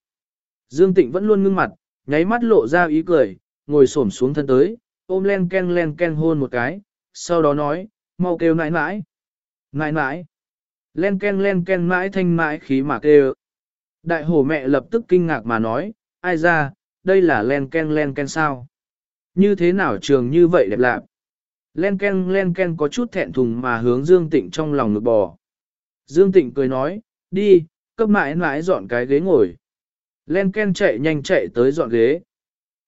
Dương Tịnh vẫn luôn ngưng mặt, nháy mắt lộ ra ý cười, ngồi xổm xuống thân tới, ôm len ken len ken hôn một cái, sau đó nói, mau kêu nãi nãi. Nãi nãi. Len ken len ken mãi thanh mãi khí mà kêu. Đại hổ mẹ lập tức kinh ngạc mà nói, ai ra, đây là len ken len ken sao? Như thế nào trường như vậy đẹp lạc? Len ken len ken có chút thẹn thùng mà hướng Dương Tịnh trong lòng ngực bò. Dương Tịnh cười nói, đi, cấp mãi mãi dọn cái ghế ngồi. Len ken chạy nhanh chạy tới dọn ghế.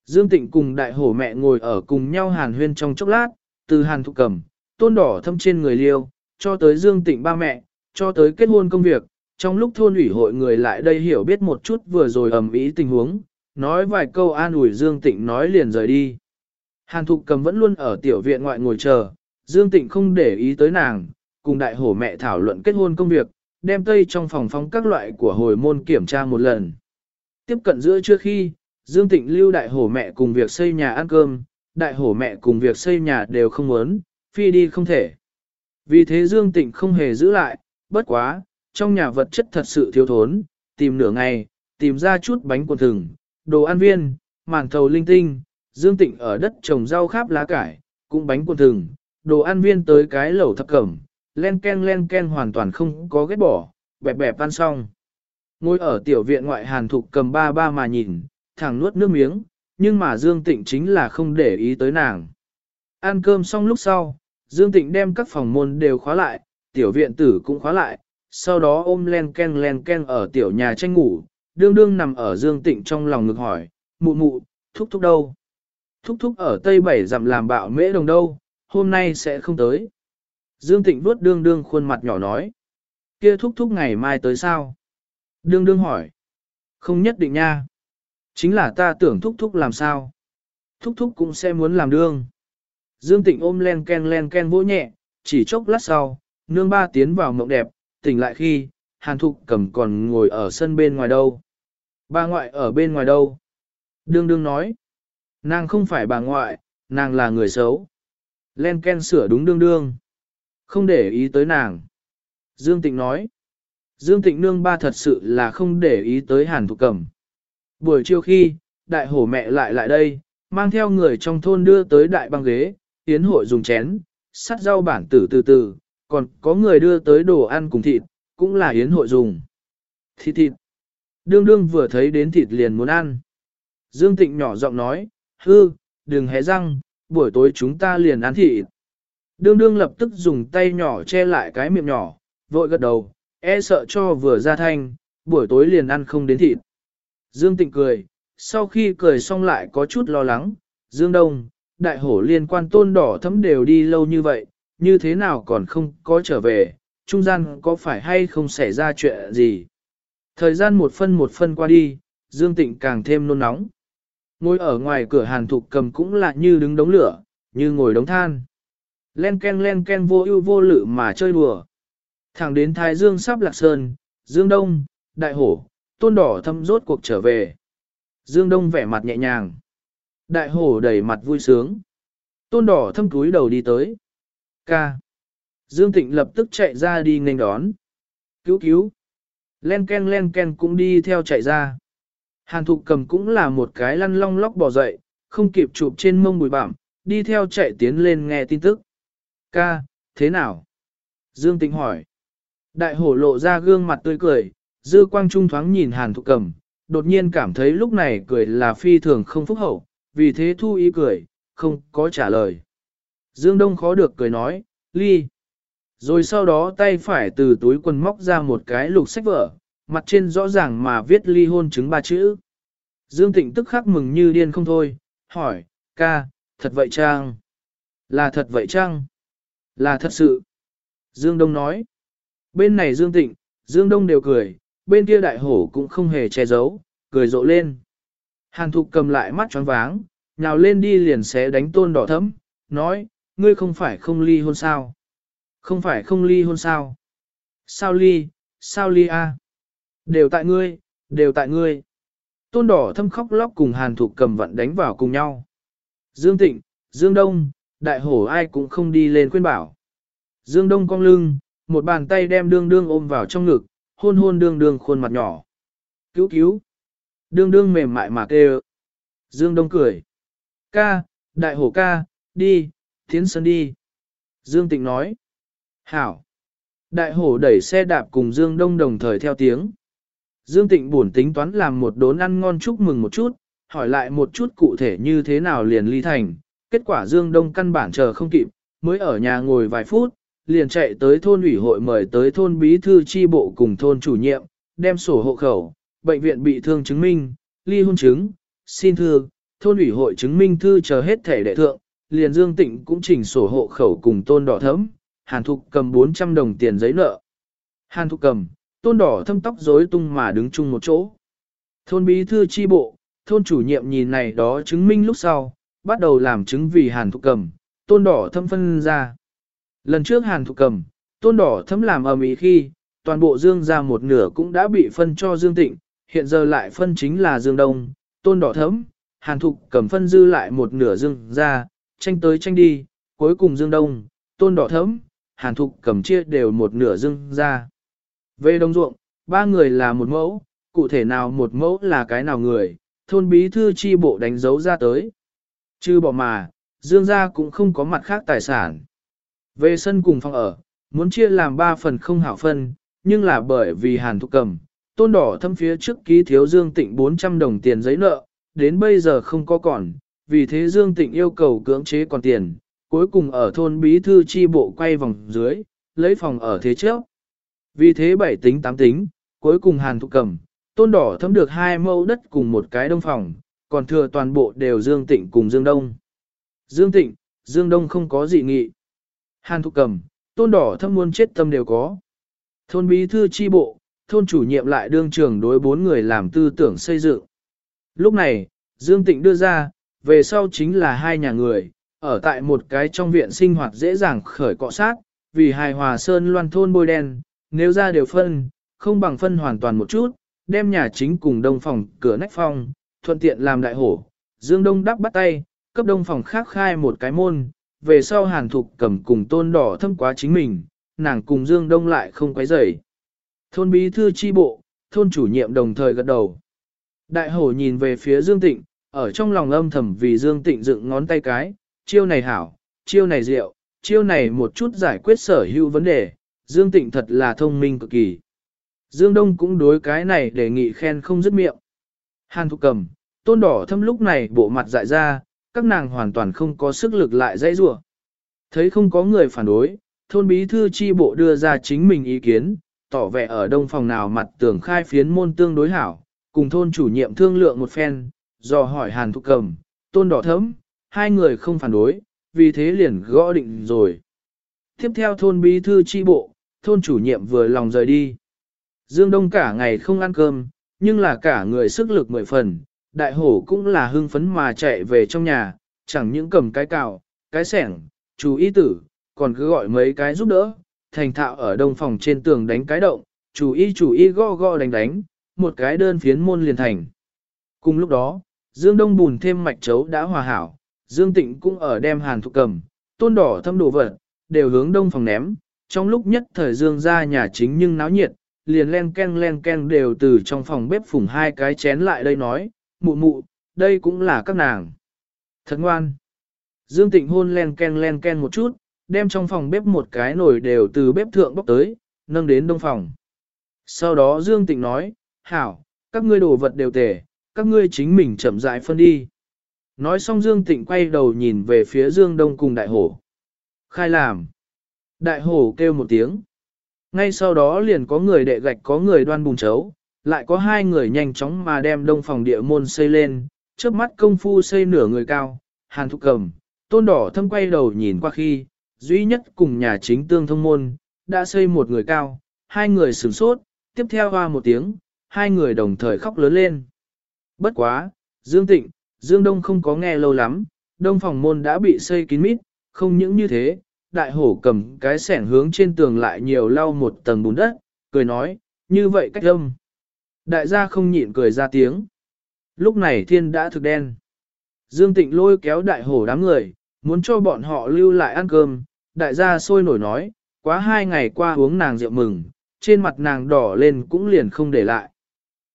Dương Tịnh cùng đại hổ mẹ ngồi ở cùng nhau hàn huyên trong chốc lát, từ hàn thụ cầm, tôn đỏ thâm trên người liêu, cho tới Dương Tịnh ba mẹ, cho tới kết hôn công việc, trong lúc thôn ủy hội người lại đây hiểu biết một chút vừa rồi ầm ý tình huống, nói vài câu an ủi Dương Tịnh nói liền rời đi. Hàn Thục Cầm vẫn luôn ở tiểu viện ngoại ngồi chờ, Dương Tịnh không để ý tới nàng, cùng đại hổ mẹ thảo luận kết hôn công việc, đem tây trong phòng phong các loại của hồi môn kiểm tra một lần. Tiếp cận giữa trước khi, Dương Tịnh lưu đại hổ mẹ cùng việc xây nhà ăn cơm, đại hổ mẹ cùng việc xây nhà đều không muốn, phi đi không thể. Vì thế Dương Tịnh không hề giữ lại, bất quá, trong nhà vật chất thật sự thiếu thốn, tìm nửa ngày, tìm ra chút bánh cuộn thừng, đồ ăn viên, màn thầu linh tinh, dương tịnh ở đất trồng rau khắp lá cải, cũng bánh cuộn thừng, đồ ăn viên tới cái lẩu thập cẩm, len ken len ken hoàn toàn không có ghét bỏ, bẹp bẹp ăn xong. Ngồi ở tiểu viện ngoại hàn thục cầm ba ba mà nhìn, thẳng nuốt nước miếng, nhưng mà Dương Tịnh chính là không để ý tới nàng. Ăn cơm xong lúc sau, Dương Tịnh đem các phòng môn đều khóa lại, tiểu viện tử cũng khóa lại, sau đó ôm len ken len ken ở tiểu nhà tranh ngủ, đương đương nằm ở Dương Tịnh trong lòng ngực hỏi, mụ mụ, thúc thúc đâu? Thúc thúc ở Tây Bảy dặm làm bạo mễ đồng đâu, hôm nay sẽ không tới. Dương Tịnh vuốt đương đương khuôn mặt nhỏ nói, kia thúc thúc ngày mai tới sao? Đương đương hỏi, không nhất định nha. Chính là ta tưởng thúc thúc làm sao? Thúc thúc cũng sẽ muốn làm đương. Dương Tịnh ôm len ken len ken vỗ nhẹ, chỉ chốc lát sau, nương ba tiến vào mộng đẹp, tỉnh lại khi, hàn thục cầm còn ngồi ở sân bên ngoài đâu. Bà ngoại ở bên ngoài đâu? Đương đương nói. Nàng không phải bà ngoại, nàng là người xấu. Len Ken sửa đúng đương đương. Không để ý tới nàng. Dương Tịnh nói. Dương Tịnh nương ba thật sự là không để ý tới hàn thục Cẩm. Buổi chiều khi, đại hổ mẹ lại lại đây, mang theo người trong thôn đưa tới đại băng ghế, tiến hội dùng chén, sắt rau bản tử từ từ, còn có người đưa tới đồ ăn cùng thịt, cũng là yến hội dùng. Thịt thịt. Đương đương vừa thấy đến thịt liền muốn ăn. Dương Tịnh nhỏ giọng nói, hư, đừng hé răng, buổi tối chúng ta liền ăn thịt. Đương đương lập tức dùng tay nhỏ che lại cái miệng nhỏ, vội gật đầu, e sợ cho vừa ra thanh, buổi tối liền ăn không đến thịt. Dương Tịnh cười, sau khi cười xong lại có chút lo lắng, Dương Đông, đại hổ liên quan tôn đỏ thấm đều đi lâu như vậy, như thế nào còn không có trở về, trung gian có phải hay không xảy ra chuyện gì. Thời gian một phân một phân qua đi, Dương Tịnh càng thêm nôn nóng. Ngồi ở ngoài cửa hàn thục cầm cũng là như đứng đống lửa, như ngồi đống than. Len ken len ken vô ưu vô lự mà chơi đùa. Thẳng đến Thái Dương sắp lạc sơn, Dương Đông, Đại Hổ, Tôn Đỏ thâm rốt cuộc trở về. Dương Đông vẻ mặt nhẹ nhàng. Đại Hổ đầy mặt vui sướng. Tôn Đỏ thâm túi đầu đi tới. Ca. Dương Tịnh lập tức chạy ra đi nghênh đón. Cứu cứu. Len ken len ken cũng đi theo chạy ra. Hàn thục cầm cũng là một cái lăn long lóc bỏ dậy, không kịp chụp trên mông bùi bặm, đi theo chạy tiến lên nghe tin tức. Ca, thế nào? Dương Tịnh hỏi. Đại hổ lộ ra gương mặt tươi cười, dư quang trung thoáng nhìn hàn thục cầm, đột nhiên cảm thấy lúc này cười là phi thường không phúc hậu, vì thế thu ý cười, không có trả lời. Dương Đông khó được cười nói, ly. Rồi sau đó tay phải từ túi quần móc ra một cái lục sách vở, mặt trên rõ ràng mà viết ly hôn chứng ba chữ. Dương Tịnh tức khắc mừng như điên không thôi, hỏi, ca, thật vậy chăng? Là thật vậy chăng? Là thật sự. Dương Đông nói. Bên này Dương Tịnh, Dương Đông đều cười, bên kia đại hổ cũng không hề che giấu, cười rộ lên. Hàn Thục cầm lại mắt tròn váng, nhào lên đi liền xé đánh tôn đỏ thấm, nói, ngươi không phải không ly hôn sao? Không phải không ly hôn sao? Sao ly, sao ly a? Đều tại ngươi, đều tại ngươi. Tôn đỏ thâm khóc lóc cùng hàn thục cầm vận đánh vào cùng nhau. Dương Tịnh, Dương Đông, đại hổ ai cũng không đi lên khuyên bảo. Dương Đông cong lưng, một bàn tay đem đương đương ôm vào trong ngực, hôn hôn đương đương khuôn mặt nhỏ. Cứu cứu. Đương đương mềm mại mà kêu. Dương Đông cười. Ca, đại hổ ca, đi, Thiến sân đi. Dương Tịnh nói. Hảo. Đại hổ đẩy xe đạp cùng Dương Đông đồng thời theo tiếng. Dương Tịnh buồn tính toán làm một đốn ăn ngon chúc mừng một chút, hỏi lại một chút cụ thể như thế nào liền ly thành. Kết quả Dương Đông căn bản chờ không kịp, mới ở nhà ngồi vài phút, liền chạy tới thôn ủy hội mời tới thôn bí thư chi bộ cùng thôn chủ nhiệm, đem sổ hộ khẩu, bệnh viện bị thương chứng minh, ly hôn chứng, xin thư, thôn ủy hội chứng minh thư chờ hết thể đệ thượng, liền Dương Tịnh cũng chỉnh sổ hộ khẩu cùng tôn đỏ thấm, Hàn Thục cầm 400 đồng tiền giấy nợ. Hàn Thục cầm, tôn đỏ thâm tóc rối tung mà đứng chung một chỗ. Thôn bí thư chi bộ, thôn chủ nhiệm nhìn này đó chứng minh lúc sau, bắt đầu làm chứng vì Hàn Thục cầm, tôn đỏ thâm phân ra. Lần trước Hàn Thục cầm, tôn đỏ thâm làm ở mỹ khi, toàn bộ Dương ra một nửa cũng đã bị phân cho Dương Tịnh, hiện giờ lại phân chính là Dương Đông, tôn đỏ thấm, Hàn Thục cầm phân dư lại một nửa Dương ra, tranh tới tranh đi, cuối cùng Dương Đông, tôn đỏ thấm, Hàn Thục cầm chia đều một nửa Dương ra. Về đồng ruộng, ba người là một mẫu, cụ thể nào một mẫu là cái nào người, thôn bí thư chi bộ đánh dấu ra tới. Chứ bỏ mà, Dương gia cũng không có mặt khác tài sản. Về sân cùng phòng ở, muốn chia làm ba phần không hảo phân, nhưng là bởi vì hàn thục cầm, tôn đỏ thâm phía trước ký thiếu Dương Tịnh 400 đồng tiền giấy nợ, đến bây giờ không có còn, vì thế Dương Tịnh yêu cầu cưỡng chế còn tiền, cuối cùng ở thôn bí thư chi bộ quay vòng dưới, lấy phòng ở thế trước. Vì thế bảy tính tám tính, cuối cùng Hàn Thục Cầm, tôn đỏ thấm được hai mẫu đất cùng một cái đông phòng, còn thừa toàn bộ đều Dương Tịnh cùng Dương Đông. Dương Tịnh, Dương Đông không có dị nghị. Hàn Thục Cầm, tôn đỏ thâm muôn chết tâm đều có. Thôn bí thư chi bộ, thôn chủ nhiệm lại đương trưởng đối bốn người làm tư tưởng xây dựng. Lúc này, Dương Tịnh đưa ra, về sau chính là hai nhà người, ở tại một cái trong viện sinh hoạt dễ dàng khởi cọ sát, vì hài hòa sơn loan thôn bôi đen, nếu ra đều phân, không bằng phân hoàn toàn một chút, đem nhà chính cùng đông phòng cửa nách phong, thuận tiện làm đại hổ. Dương Đông đắp bắt tay, cấp đông phòng khác khai một cái môn, về sau hàn thục cầm cùng tôn đỏ thâm quá chính mình, nàng cùng Dương Đông lại không quấy rầy. Thôn bí thư chi bộ, thôn chủ nhiệm đồng thời gật đầu. Đại hổ nhìn về phía Dương Tịnh, ở trong lòng âm thầm vì Dương Tịnh dựng ngón tay cái, chiêu này hảo, chiêu này rượu, chiêu này một chút giải quyết sở hữu vấn đề, Dương Tịnh thật là thông minh cực kỳ. Dương Đông cũng đối cái này đề nghị khen không dứt miệng. Hàn Thục Cầm, tôn đỏ thâm lúc này bộ mặt dại ra, các nàng hoàn toàn không có sức lực lại dãy rủa. Thấy không có người phản đối, thôn bí thư chi bộ đưa ra chính mình ý kiến, tỏ vẻ ở đông phòng nào mặt tường khai phiến môn tương đối hảo, cùng thôn chủ nhiệm thương lượng một phen, do hỏi Hàn Thục Cầm, tôn đỏ thấm, hai người không phản đối, vì thế liền gõ định rồi. Tiếp theo thôn bí thư chi bộ, thôn chủ nhiệm vừa lòng rời đi. Dương Đông cả ngày không ăn cơm, nhưng là cả người sức lực mười phần, đại hổ cũng là hưng phấn mà chạy về trong nhà, chẳng những cầm cái cào, cái sẻng, chú ý tử, còn cứ gọi mấy cái giúp đỡ, thành thạo ở đông phòng trên tường đánh cái động, chú ý chú ý gõ gõ đánh đánh, một cái đơn phiến môn liền thành. Cùng lúc đó, Dương Đông bùn thêm mạch chấu đã hòa hảo, Dương Tịnh cũng ở đem hàn thục cầm, tôn đỏ thâm đồ vật, đều hướng đông phòng ném, trong lúc nhất thời Dương ra nhà chính nhưng náo nhiệt, liền len ken len ken đều từ trong phòng bếp phủng hai cái chén lại đây nói, mụ mụ, đây cũng là các nàng. Thật ngoan. Dương Tịnh hôn len ken len ken một chút, đem trong phòng bếp một cái nồi đều từ bếp thượng bốc tới, nâng đến đông phòng. Sau đó Dương Tịnh nói, hảo, các ngươi đồ vật đều tề, các ngươi chính mình chậm rãi phân đi. Nói xong Dương Tịnh quay đầu nhìn về phía Dương Đông cùng đại hổ. Khai làm. Đại hổ kêu một tiếng. Ngay sau đó liền có người đệ gạch có người đoan bùn chấu, lại có hai người nhanh chóng mà đem đông phòng địa môn xây lên, trước mắt công phu xây nửa người cao, hàn thúc cầm, tôn đỏ thâm quay đầu nhìn qua khi, duy nhất cùng nhà chính tương thông môn, đã xây một người cao, hai người sửng sốt, tiếp theo hoa một tiếng, hai người đồng thời khóc lớn lên. Bất quá, Dương Tịnh, Dương Đông không có nghe lâu lắm, đông phòng môn đã bị xây kín mít, không những như thế, đại hổ cầm cái sẻng hướng trên tường lại nhiều lau một tầng bùn đất, cười nói, như vậy cách âm. Đại gia không nhịn cười ra tiếng. Lúc này thiên đã thực đen. Dương Tịnh lôi kéo đại hổ đám người, muốn cho bọn họ lưu lại ăn cơm. Đại gia sôi nổi nói, quá hai ngày qua uống nàng rượu mừng, trên mặt nàng đỏ lên cũng liền không để lại.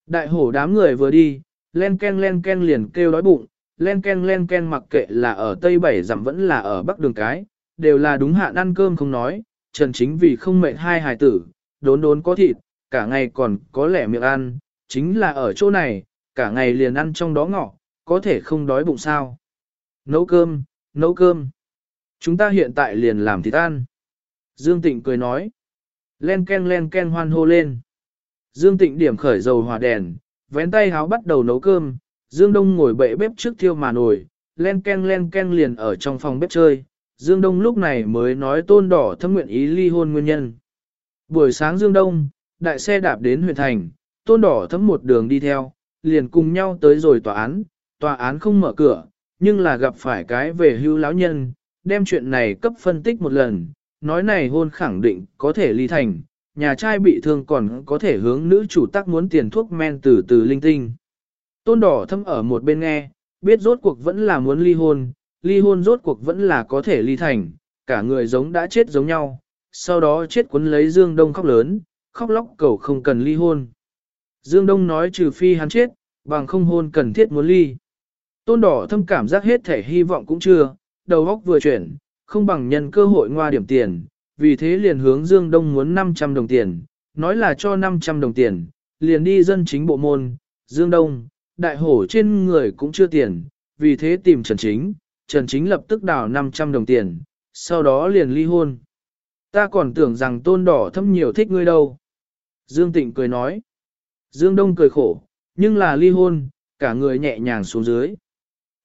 Đại hổ đám người vừa đi, len ken len ken liền kêu đói bụng, len ken len ken mặc kệ là ở Tây Bảy dặm vẫn là ở Bắc đường cái, đều là đúng hạn ăn cơm không nói, trần chính vì không mệt hai hài tử, đốn đốn có thịt, cả ngày còn có lẻ miệng ăn, chính là ở chỗ này, cả ngày liền ăn trong đó ngọ, có thể không đói bụng sao. Nấu cơm, nấu cơm. Chúng ta hiện tại liền làm thịt ăn. Dương Tịnh cười nói. Len ken len ken hoan hô lên. Dương Tịnh điểm khởi dầu hỏa đèn, vén tay háo bắt đầu nấu cơm. Dương Đông ngồi bệ bếp trước thiêu mà nồi, len ken len ken liền ở trong phòng bếp chơi. Dương Đông lúc này mới nói tôn đỏ thâm nguyện ý ly hôn nguyên nhân. Buổi sáng Dương Đông, đại xe đạp đến huyện thành, tôn đỏ thấm một đường đi theo, liền cùng nhau tới rồi tòa án, tòa án không mở cửa, nhưng là gặp phải cái về hưu lão nhân, đem chuyện này cấp phân tích một lần, nói này hôn khẳng định có thể ly thành, nhà trai bị thương còn có thể hướng nữ chủ tác muốn tiền thuốc men từ từ linh tinh. Tôn đỏ thâm ở một bên nghe, biết rốt cuộc vẫn là muốn ly hôn, ly hôn rốt cuộc vẫn là có thể ly thành, cả người giống đã chết giống nhau, sau đó chết cuốn lấy Dương Đông khóc lớn, khóc lóc cầu không cần ly hôn. Dương Đông nói trừ phi hắn chết, bằng không hôn cần thiết muốn ly. Tôn đỏ thâm cảm giác hết thể hy vọng cũng chưa, đầu óc vừa chuyển, không bằng nhân cơ hội ngoa điểm tiền, vì thế liền hướng Dương Đông muốn 500 đồng tiền, nói là cho 500 đồng tiền, liền đi dân chính bộ môn, Dương Đông, đại hổ trên người cũng chưa tiền, vì thế tìm Trần Chính, Trần Chính lập tức đào 500 đồng tiền, sau đó liền ly hôn. Ta còn tưởng rằng tôn đỏ thâm nhiều thích ngươi đâu. Dương Tịnh cười nói. Dương Đông cười khổ, nhưng là ly hôn, cả người nhẹ nhàng xuống dưới.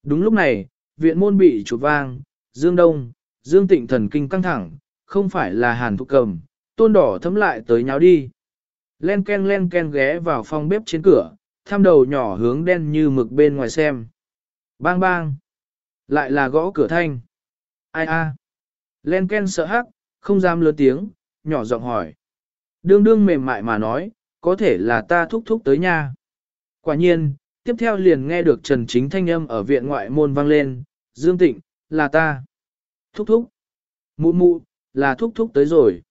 Đúng lúc này, viện môn bị chụp vang, Dương Đông, Dương Tịnh thần kinh căng thẳng, không phải là hàn thục cầm, tôn đỏ thấm lại tới nháo đi. Len ken len ken ghé vào phòng bếp trên cửa, thăm đầu nhỏ hướng đen như mực bên ngoài xem. Bang bang. Lại là gõ cửa thanh. Ai a? Len ken sợ hắc, không dám lớn tiếng, nhỏ giọng hỏi. Đương đương mềm mại mà nói, có thể là ta thúc thúc tới nha. Quả nhiên, tiếp theo liền nghe được Trần Chính thanh âm ở viện ngoại môn vang lên, Dương Tịnh, là ta. Thúc thúc. Mụ mụ, là thúc thúc tới rồi.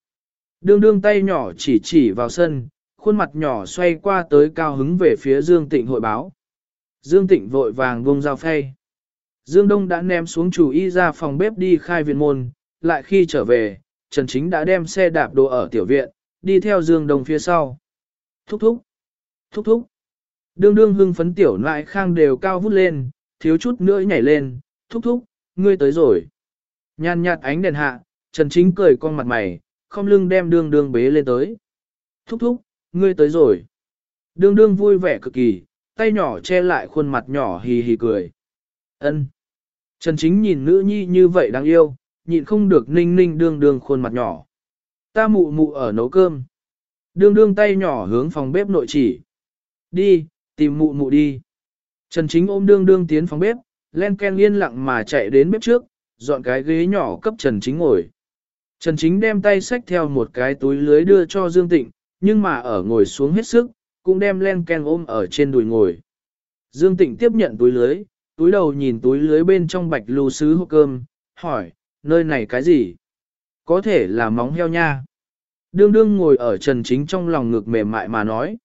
Đương đương tay nhỏ chỉ chỉ vào sân, khuôn mặt nhỏ xoay qua tới cao hứng về phía Dương Tịnh hội báo. Dương Tịnh vội vàng vông dao phay. Dương Đông đã ném xuống chủ y ra phòng bếp đi khai viện môn, lại khi trở về, Trần Chính đã đem xe đạp đồ ở tiểu viện, đi theo Dương Đông phía sau. Thúc thúc, thúc thúc. Đương đương hưng phấn tiểu lại khang đều cao vút lên, thiếu chút nữa nhảy lên, thúc thúc, ngươi tới rồi. Nhàn nhạt ánh đèn hạ, Trần Chính cười con mặt mày, không lưng đem đương đương bế lên tới. Thúc thúc, ngươi tới rồi. Đương đương vui vẻ cực kỳ, tay nhỏ che lại khuôn mặt nhỏ hì hì cười. Ân. Trần Chính nhìn nữ nhi như vậy đáng yêu, nhịn không được ninh ninh đương đương khuôn mặt nhỏ. Ta mụ mụ ở nấu cơm. Đương đương tay nhỏ hướng phòng bếp nội chỉ. Đi, tìm mụ mụ đi. Trần Chính ôm đương đương tiến phòng bếp, len ken yên lặng mà chạy đến bếp trước, dọn cái ghế nhỏ cấp Trần Chính ngồi. Trần Chính đem tay xách theo một cái túi lưới đưa cho Dương Tịnh, nhưng mà ở ngồi xuống hết sức, cũng đem len ken ôm ở trên đùi ngồi. Dương Tịnh tiếp nhận túi lưới, túi đầu nhìn túi lưới bên trong bạch lưu sứ hộp cơm, hỏi, nơi này cái gì? Có thể là móng heo nha. Đương đương ngồi ở Trần Chính trong lòng ngực mềm mại mà nói.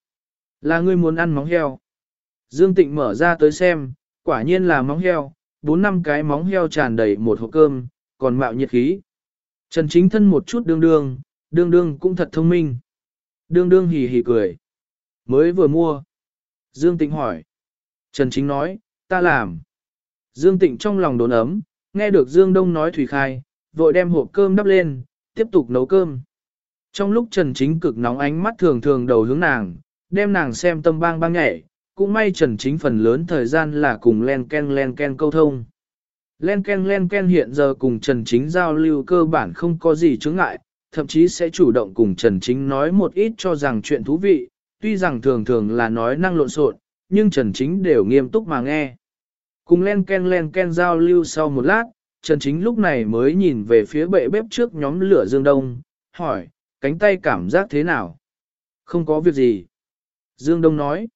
Là ngươi muốn ăn móng heo. Dương Tịnh mở ra tới xem, quả nhiên là móng heo, bốn năm cái móng heo tràn đầy một hộp cơm, còn mạo nhiệt khí. Trần Chính thân một chút đương đương, đương đương cũng thật thông minh. Đương đương hì hì cười. Mới vừa mua. Dương Tịnh hỏi. Trần Chính nói, ta làm. Dương Tịnh trong lòng đốn ấm, nghe được Dương Đông nói Thủy Khai, vội đem hộp cơm đắp lên, tiếp tục nấu cơm. Trong lúc Trần Chính cực nóng ánh mắt thường thường đầu hướng nàng, đem nàng xem tâm bang bang nhảy, cũng may Trần Chính phần lớn thời gian là cùng len ken len ken câu thông. Len ken len ken hiện giờ cùng Trần Chính giao lưu cơ bản không có gì chướng ngại, thậm chí sẽ chủ động cùng Trần Chính nói một ít cho rằng chuyện thú vị, tuy rằng thường thường là nói năng lộn xộn, nhưng Trần Chính đều nghiêm túc mà nghe. Cùng len ken len ken giao lưu sau một lát, Trần Chính lúc này mới nhìn về phía bệ bếp trước nhóm lửa Dương Đông, hỏi, cánh tay cảm giác thế nào? Không có việc gì. Dương Đông nói.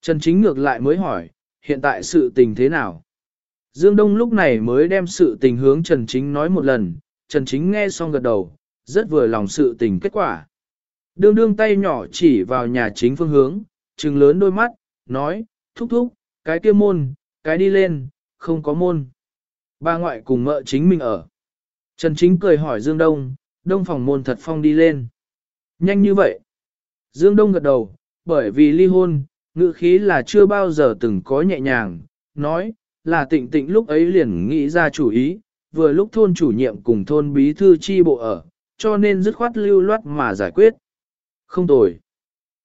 Trần Chính ngược lại mới hỏi, hiện tại sự tình thế nào? Dương Đông lúc này mới đem sự tình hướng Trần Chính nói một lần, Trần Chính nghe xong gật đầu, rất vừa lòng sự tình kết quả. Đương đương tay nhỏ chỉ vào nhà chính phương hướng, trừng lớn đôi mắt, nói, thúc thúc, cái kia môn, cái đi lên, không có môn. Ba ngoại cùng mợ chính mình ở. Trần Chính cười hỏi Dương Đông, đông phòng môn thật phong đi lên. Nhanh như vậy. Dương Đông gật đầu, bởi vì ly hôn, ngữ khí là chưa bao giờ từng có nhẹ nhàng, nói, là tịnh tịnh lúc ấy liền nghĩ ra chủ ý, vừa lúc thôn chủ nhiệm cùng thôn bí thư chi bộ ở, cho nên dứt khoát lưu loát mà giải quyết. Không tồi.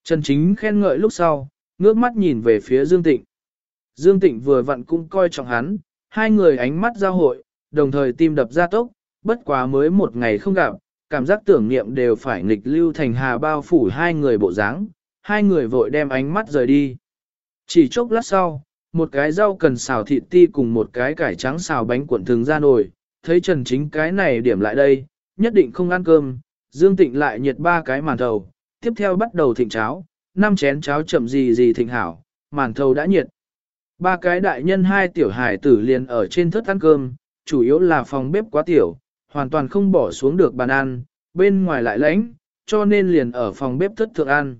Trần Chính khen ngợi lúc sau, ngước mắt nhìn về phía Dương Tịnh. Dương Tịnh vừa vặn cũng coi trọng hắn, hai người ánh mắt giao hội, đồng thời tim đập ra tốc, bất quá mới một ngày không gặp, cảm giác tưởng niệm đều phải nghịch lưu thành hà bao phủ hai người bộ dáng, hai người vội đem ánh mắt rời đi. Chỉ chốc lát sau, một cái rau cần xào thịt ti cùng một cái cải trắng xào bánh cuộn thường ra nồi, thấy Trần Chính cái này điểm lại đây, nhất định không ăn cơm, Dương Tịnh lại nhiệt ba cái màn thầu, tiếp theo bắt đầu thịnh cháo, năm chén cháo chậm gì gì thịnh hảo, màn thầu đã nhiệt. Ba cái đại nhân hai tiểu hải tử liền ở trên thất ăn cơm, chủ yếu là phòng bếp quá tiểu, hoàn toàn không bỏ xuống được bàn ăn, bên ngoài lại lãnh, cho nên liền ở phòng bếp thất thượng ăn.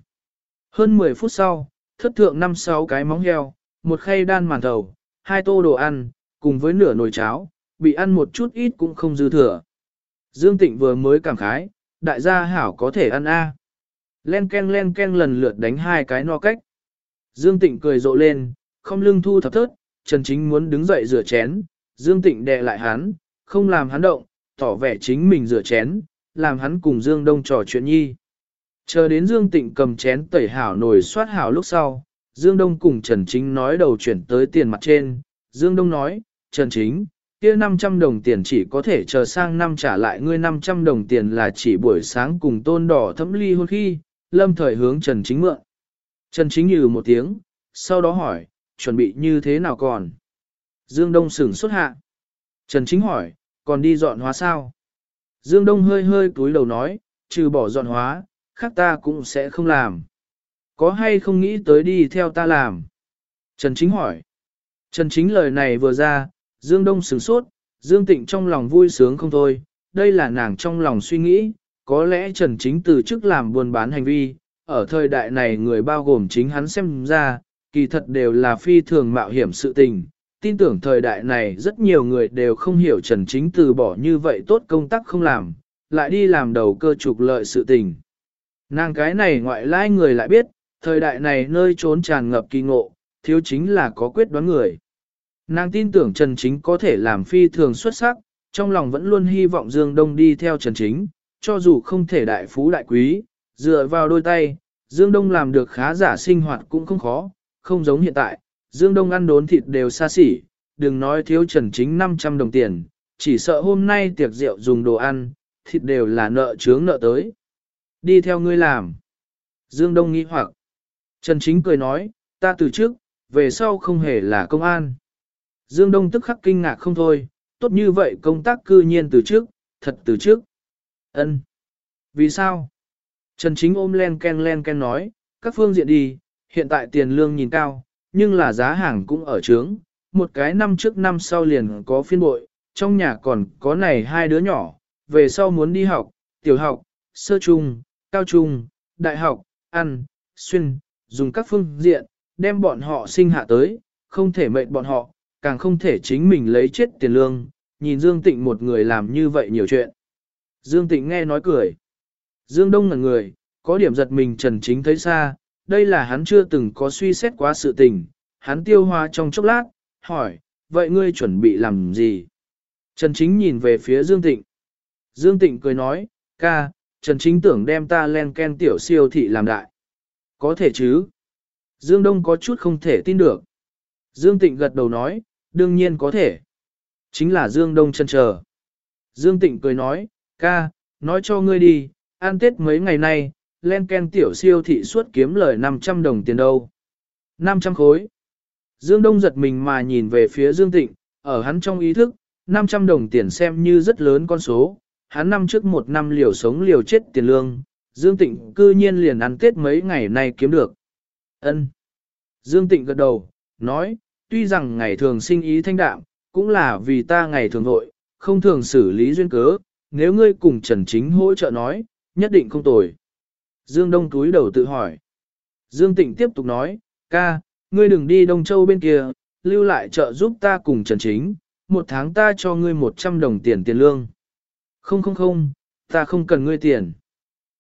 Hơn 10 phút sau, thất thượng 5-6 cái móng heo, một khay đan màn thầu, hai tô đồ ăn, cùng với nửa nồi cháo, bị ăn một chút ít cũng không dư thừa. Dương Tịnh vừa mới cảm khái, đại gia hảo có thể ăn a. Len ken len ken lần lượt đánh hai cái no cách. Dương Tịnh cười rộ lên, không lưng thu thập thớt, Trần Chính muốn đứng dậy rửa chén, Dương Tịnh đè lại hắn, không làm hắn động, tỏ vẻ chính mình rửa chén, làm hắn cùng Dương Đông trò chuyện nhi. Chờ đến Dương Tịnh cầm chén tẩy hảo nồi soát hảo lúc sau, Dương Đông cùng Trần Chính nói đầu chuyển tới tiền mặt trên. Dương Đông nói, Trần Chính, kia 500 đồng tiền chỉ có thể chờ sang năm trả lại ngươi 500 đồng tiền là chỉ buổi sáng cùng tôn đỏ thấm ly hôn khi, lâm thời hướng Trần Chính mượn. Trần Chính nhừ một tiếng, sau đó hỏi, chuẩn bị như thế nào còn? Dương Đông sửng xuất hạ. Trần Chính hỏi, còn đi dọn hóa sao? Dương Đông hơi hơi cúi đầu nói, trừ bỏ dọn hóa, khác ta cũng sẽ không làm. Có hay không nghĩ tới đi theo ta làm? Trần Chính hỏi. Trần Chính lời này vừa ra, Dương Đông sửng sốt, Dương Tịnh trong lòng vui sướng không thôi, đây là nàng trong lòng suy nghĩ, có lẽ Trần Chính từ chức làm buôn bán hành vi, ở thời đại này người bao gồm chính hắn xem ra, kỳ thật đều là phi thường mạo hiểm sự tình. Tin tưởng thời đại này rất nhiều người đều không hiểu Trần Chính từ bỏ như vậy tốt công tác không làm, lại đi làm đầu cơ trục lợi sự tình. Nàng cái này ngoại lai người lại biết, thời đại này nơi trốn tràn ngập kỳ ngộ, thiếu chính là có quyết đoán người. Nàng tin tưởng Trần Chính có thể làm phi thường xuất sắc, trong lòng vẫn luôn hy vọng Dương Đông đi theo Trần Chính, cho dù không thể đại phú đại quý, dựa vào đôi tay, Dương Đông làm được khá giả sinh hoạt cũng không khó, không giống hiện tại, Dương Đông ăn đốn thịt đều xa xỉ, đừng nói thiếu Trần Chính 500 đồng tiền, chỉ sợ hôm nay tiệc rượu dùng đồ ăn, thịt đều là nợ chướng nợ tới. Đi theo ngươi làm. Dương Đông nghĩ hoặc. Trần Chính cười nói, ta từ trước, về sau không hề là công an. Dương Đông tức khắc kinh ngạc không thôi, tốt như vậy công tác cư nhiên từ trước, thật từ trước. Ân. Vì sao? Trần Chính ôm len ken len ken nói, các phương diện đi, hiện tại tiền lương nhìn cao, nhưng là giá hàng cũng ở trướng, một cái năm trước năm sau liền có phiên bội, trong nhà còn có này hai đứa nhỏ, về sau muốn đi học, tiểu học, sơ trung, cao trung, đại học, ăn, xuyên, dùng các phương diện, đem bọn họ sinh hạ tới, không thể mệnh bọn họ, càng không thể chính mình lấy chết tiền lương, nhìn Dương Tịnh một người làm như vậy nhiều chuyện. Dương Tịnh nghe nói cười. Dương Đông là người, có điểm giật mình Trần Chính thấy xa, đây là hắn chưa từng có suy xét quá sự tình, hắn tiêu hóa trong chốc lát, hỏi, vậy ngươi chuẩn bị làm gì? Trần Chính nhìn về phía Dương Tịnh. Dương Tịnh cười nói, ca, Trần Chính tưởng đem ta len ken tiểu siêu thị làm đại. Có thể chứ? Dương Đông có chút không thể tin được. Dương Tịnh gật đầu nói, đương nhiên có thể. Chính là Dương Đông chân chờ. Dương Tịnh cười nói, ca, nói cho ngươi đi, ăn tết mấy ngày nay, len ken tiểu siêu thị suốt kiếm lời 500 đồng tiền đâu. 500 khối. Dương Đông giật mình mà nhìn về phía Dương Tịnh, ở hắn trong ý thức, 500 đồng tiền xem như rất lớn con số, hắn năm trước một năm liều sống liều chết tiền lương, Dương Tịnh cư nhiên liền ăn tết mấy ngày nay kiếm được. Ân. Dương Tịnh gật đầu, nói, tuy rằng ngày thường sinh ý thanh đạm, cũng là vì ta ngày thường vội, không thường xử lý duyên cớ, nếu ngươi cùng Trần Chính hỗ trợ nói, nhất định không tồi. Dương Đông túi đầu tự hỏi. Dương Tịnh tiếp tục nói, ca, ngươi đừng đi Đông Châu bên kia, lưu lại trợ giúp ta cùng Trần Chính, một tháng ta cho ngươi 100 đồng tiền tiền lương. Không không không, ta không cần ngươi tiền.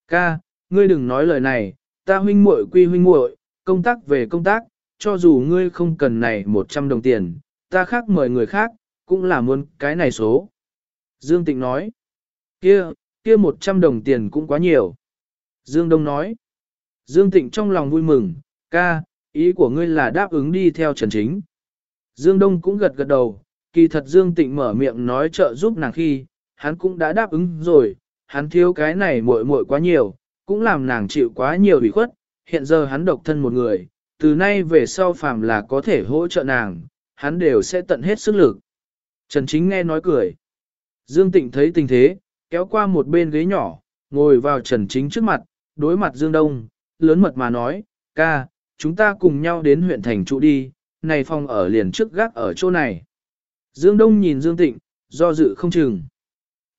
Ca, ngươi đừng nói lời này, ta huynh muội quy huynh muội, công tác về công tác, cho dù ngươi không cần này 100 đồng tiền, ta khác mời người khác, cũng là muốn cái này số. Dương Tịnh nói, kia, kia 100 đồng tiền cũng quá nhiều. Dương Đông nói, Dương Tịnh trong lòng vui mừng, ca, ý của ngươi là đáp ứng đi theo Trần Chính. Dương Đông cũng gật gật đầu, kỳ thật Dương Tịnh mở miệng nói trợ giúp nàng khi, hắn cũng đã đáp ứng rồi, hắn thiếu cái này muội muội quá nhiều, cũng làm nàng chịu quá nhiều ủy khuất, hiện giờ hắn độc thân một người, từ nay về sau phàm là có thể hỗ trợ nàng, hắn đều sẽ tận hết sức lực. Trần Chính nghe nói cười. Dương Tịnh thấy tình thế, kéo qua một bên ghế nhỏ, ngồi vào Trần Chính trước mặt, đối mặt Dương Đông, lớn mật mà nói, ca, chúng ta cùng nhau đến huyện thành trụ đi, này phòng ở liền trước gác ở chỗ này. Dương Đông nhìn Dương Tịnh, do dự không chừng.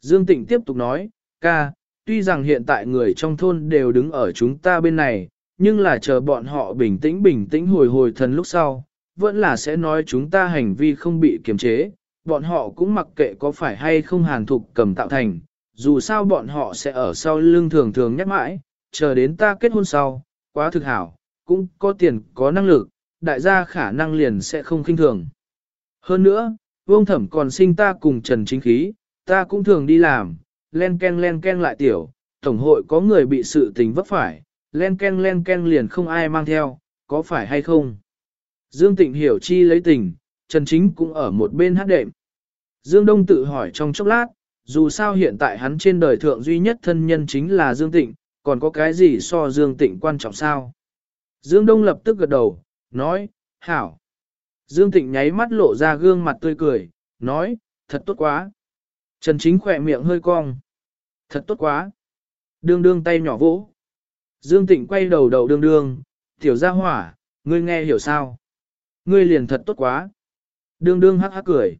Dương Tịnh tiếp tục nói, ca, tuy rằng hiện tại người trong thôn đều đứng ở chúng ta bên này, nhưng là chờ bọn họ bình tĩnh bình tĩnh hồi hồi thần lúc sau, vẫn là sẽ nói chúng ta hành vi không bị kiềm chế, bọn họ cũng mặc kệ có phải hay không hàn thục cầm tạo thành, dù sao bọn họ sẽ ở sau lưng thường thường nhắc mãi, chờ đến ta kết hôn sau, quá thực hảo, cũng có tiền có năng lực, đại gia khả năng liền sẽ không khinh thường. Hơn nữa, vương thẩm còn sinh ta cùng Trần Chính Khí, ta cũng thường đi làm, len ken len ken lại tiểu, tổng hội có người bị sự tình vấp phải, len ken len ken liền không ai mang theo, có phải hay không? Dương Tịnh hiểu chi lấy tình, Trần Chính cũng ở một bên hát đệm. Dương Đông tự hỏi trong chốc lát, dù sao hiện tại hắn trên đời thượng duy nhất thân nhân chính là Dương Tịnh, còn có cái gì so Dương Tịnh quan trọng sao? Dương Đông lập tức gật đầu, nói, hảo. Dương Tịnh nháy mắt lộ ra gương mặt tươi cười, nói, thật tốt quá. Trần Chính khỏe miệng hơi cong. Thật tốt quá. Đương đương tay nhỏ vỗ. Dương Tịnh quay đầu đầu đương đương, tiểu gia hỏa, ngươi nghe hiểu sao? Ngươi liền thật tốt quá. Đương đương hắc hắc cười.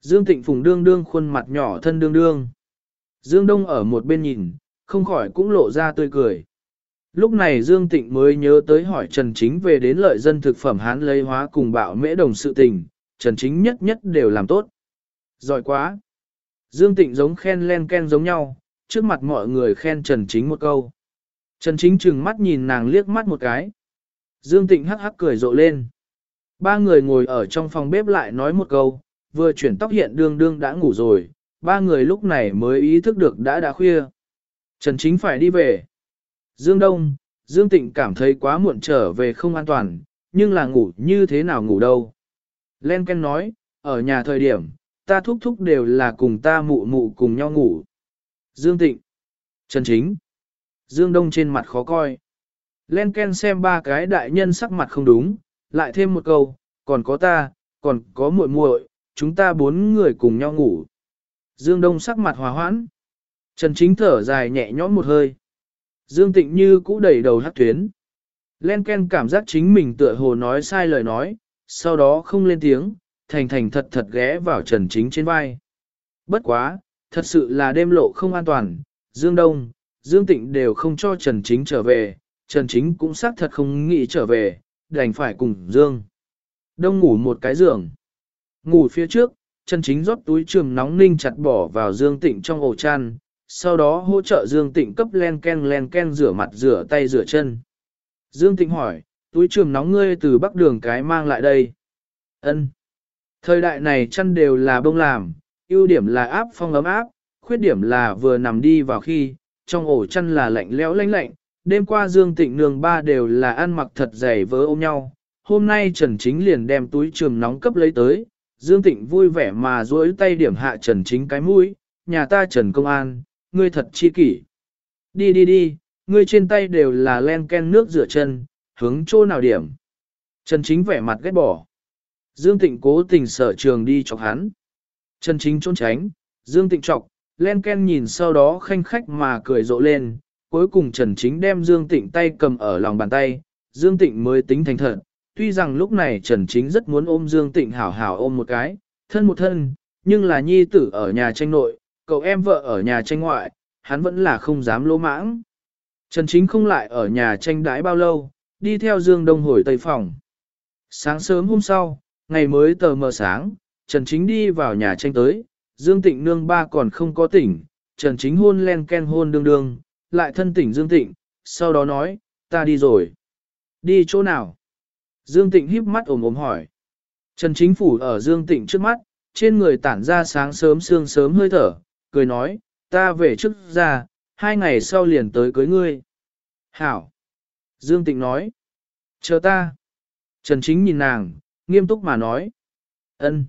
Dương Tịnh phùng đương đương khuôn mặt nhỏ thân đương đương. Dương Đông ở một bên nhìn, không khỏi cũng lộ ra tươi cười. Lúc này Dương Tịnh mới nhớ tới hỏi Trần Chính về đến lợi dân thực phẩm hán lấy hóa cùng bạo mễ đồng sự tình, Trần Chính nhất nhất đều làm tốt. Giỏi quá! Dương Tịnh giống khen len ken giống nhau, trước mặt mọi người khen Trần Chính một câu. Trần Chính chừng mắt nhìn nàng liếc mắt một cái. Dương Tịnh hắc hắc cười rộ lên. Ba người ngồi ở trong phòng bếp lại nói một câu, vừa chuyển tóc hiện đương đương đã ngủ rồi, ba người lúc này mới ý thức được đã đã khuya. Trần Chính phải đi về. Dương Đông, Dương Tịnh cảm thấy quá muộn trở về không an toàn, nhưng là ngủ như thế nào ngủ đâu. Len Ken nói, ở nhà thời điểm, ta thúc thúc đều là cùng ta mụ mụ cùng nhau ngủ. Dương Tịnh, Trần Chính, Dương Đông trên mặt khó coi. Len Ken xem ba cái đại nhân sắc mặt không đúng, lại thêm một câu, còn có ta, còn có muội muội, chúng ta bốn người cùng nhau ngủ. Dương Đông sắc mặt hòa hoãn. Trần Chính thở dài nhẹ nhõm một hơi. Dương Tịnh như cũ đẩy đầu hát tuyến. Len Ken cảm giác chính mình tựa hồ nói sai lời nói, sau đó không lên tiếng, thành thành thật thật ghé vào Trần Chính trên vai. Bất quá, thật sự là đêm lộ không an toàn, Dương Đông, Dương Tịnh đều không cho Trần Chính trở về, Trần Chính cũng xác thật không nghĩ trở về, đành phải cùng Dương. Đông ngủ một cái giường. Ngủ phía trước, Trần Chính rót túi trường nóng ninh chặt bỏ vào Dương Tịnh trong ổ chăn, sau đó hỗ trợ Dương Tịnh cấp len ken len ken rửa mặt rửa tay rửa chân. Dương Tịnh hỏi, túi trường nóng ngươi từ bắc đường cái mang lại đây. Ân. Thời đại này chăn đều là bông làm, ưu điểm là áp phong ấm áp, khuyết điểm là vừa nằm đi vào khi, trong ổ chăn là lạnh lẽo lạnh lạnh. Đêm qua Dương Tịnh nương ba đều là ăn mặc thật dày vớ ôm nhau. Hôm nay Trần Chính liền đem túi trường nóng cấp lấy tới. Dương Tịnh vui vẻ mà duỗi tay điểm hạ Trần Chính cái mũi, nhà ta Trần Công An, ngươi thật chi kỷ. Đi đi đi, ngươi trên tay đều là len ken nước rửa chân, hướng chỗ nào điểm. Trần Chính vẻ mặt ghét bỏ. Dương Tịnh cố tình sở trường đi chọc hắn. Trần Chính trốn tránh, Dương Tịnh chọc, len ken nhìn sau đó khanh khách mà cười rộ lên. Cuối cùng Trần Chính đem Dương Tịnh tay cầm ở lòng bàn tay, Dương Tịnh mới tính thành thật. Tuy rằng lúc này Trần Chính rất muốn ôm Dương Tịnh hảo hảo ôm một cái, thân một thân, nhưng là nhi tử ở nhà tranh nội, cậu em vợ ở nhà tranh ngoại, hắn vẫn là không dám lỗ mãng. Trần Chính không lại ở nhà tranh đãi bao lâu, đi theo Dương Đông hồi Tây Phòng. Sáng sớm hôm sau, ngày mới tờ mờ sáng, Trần Chính đi vào nhà tranh tới, Dương Tịnh nương ba còn không có tỉnh, Trần Chính hôn len ken hôn đương đương, lại thân tỉnh Dương Tịnh, sau đó nói, ta đi rồi. Đi chỗ nào? Dương Tịnh híp mắt ồm ồm hỏi. Trần Chính phủ ở Dương Tịnh trước mắt, trên người tản ra sáng sớm sương sớm hơi thở, cười nói, ta về trước ra, hai ngày sau liền tới cưới ngươi. Hảo! Dương Tịnh nói, chờ ta. Trần Chính nhìn nàng, nghiêm túc mà nói. ân.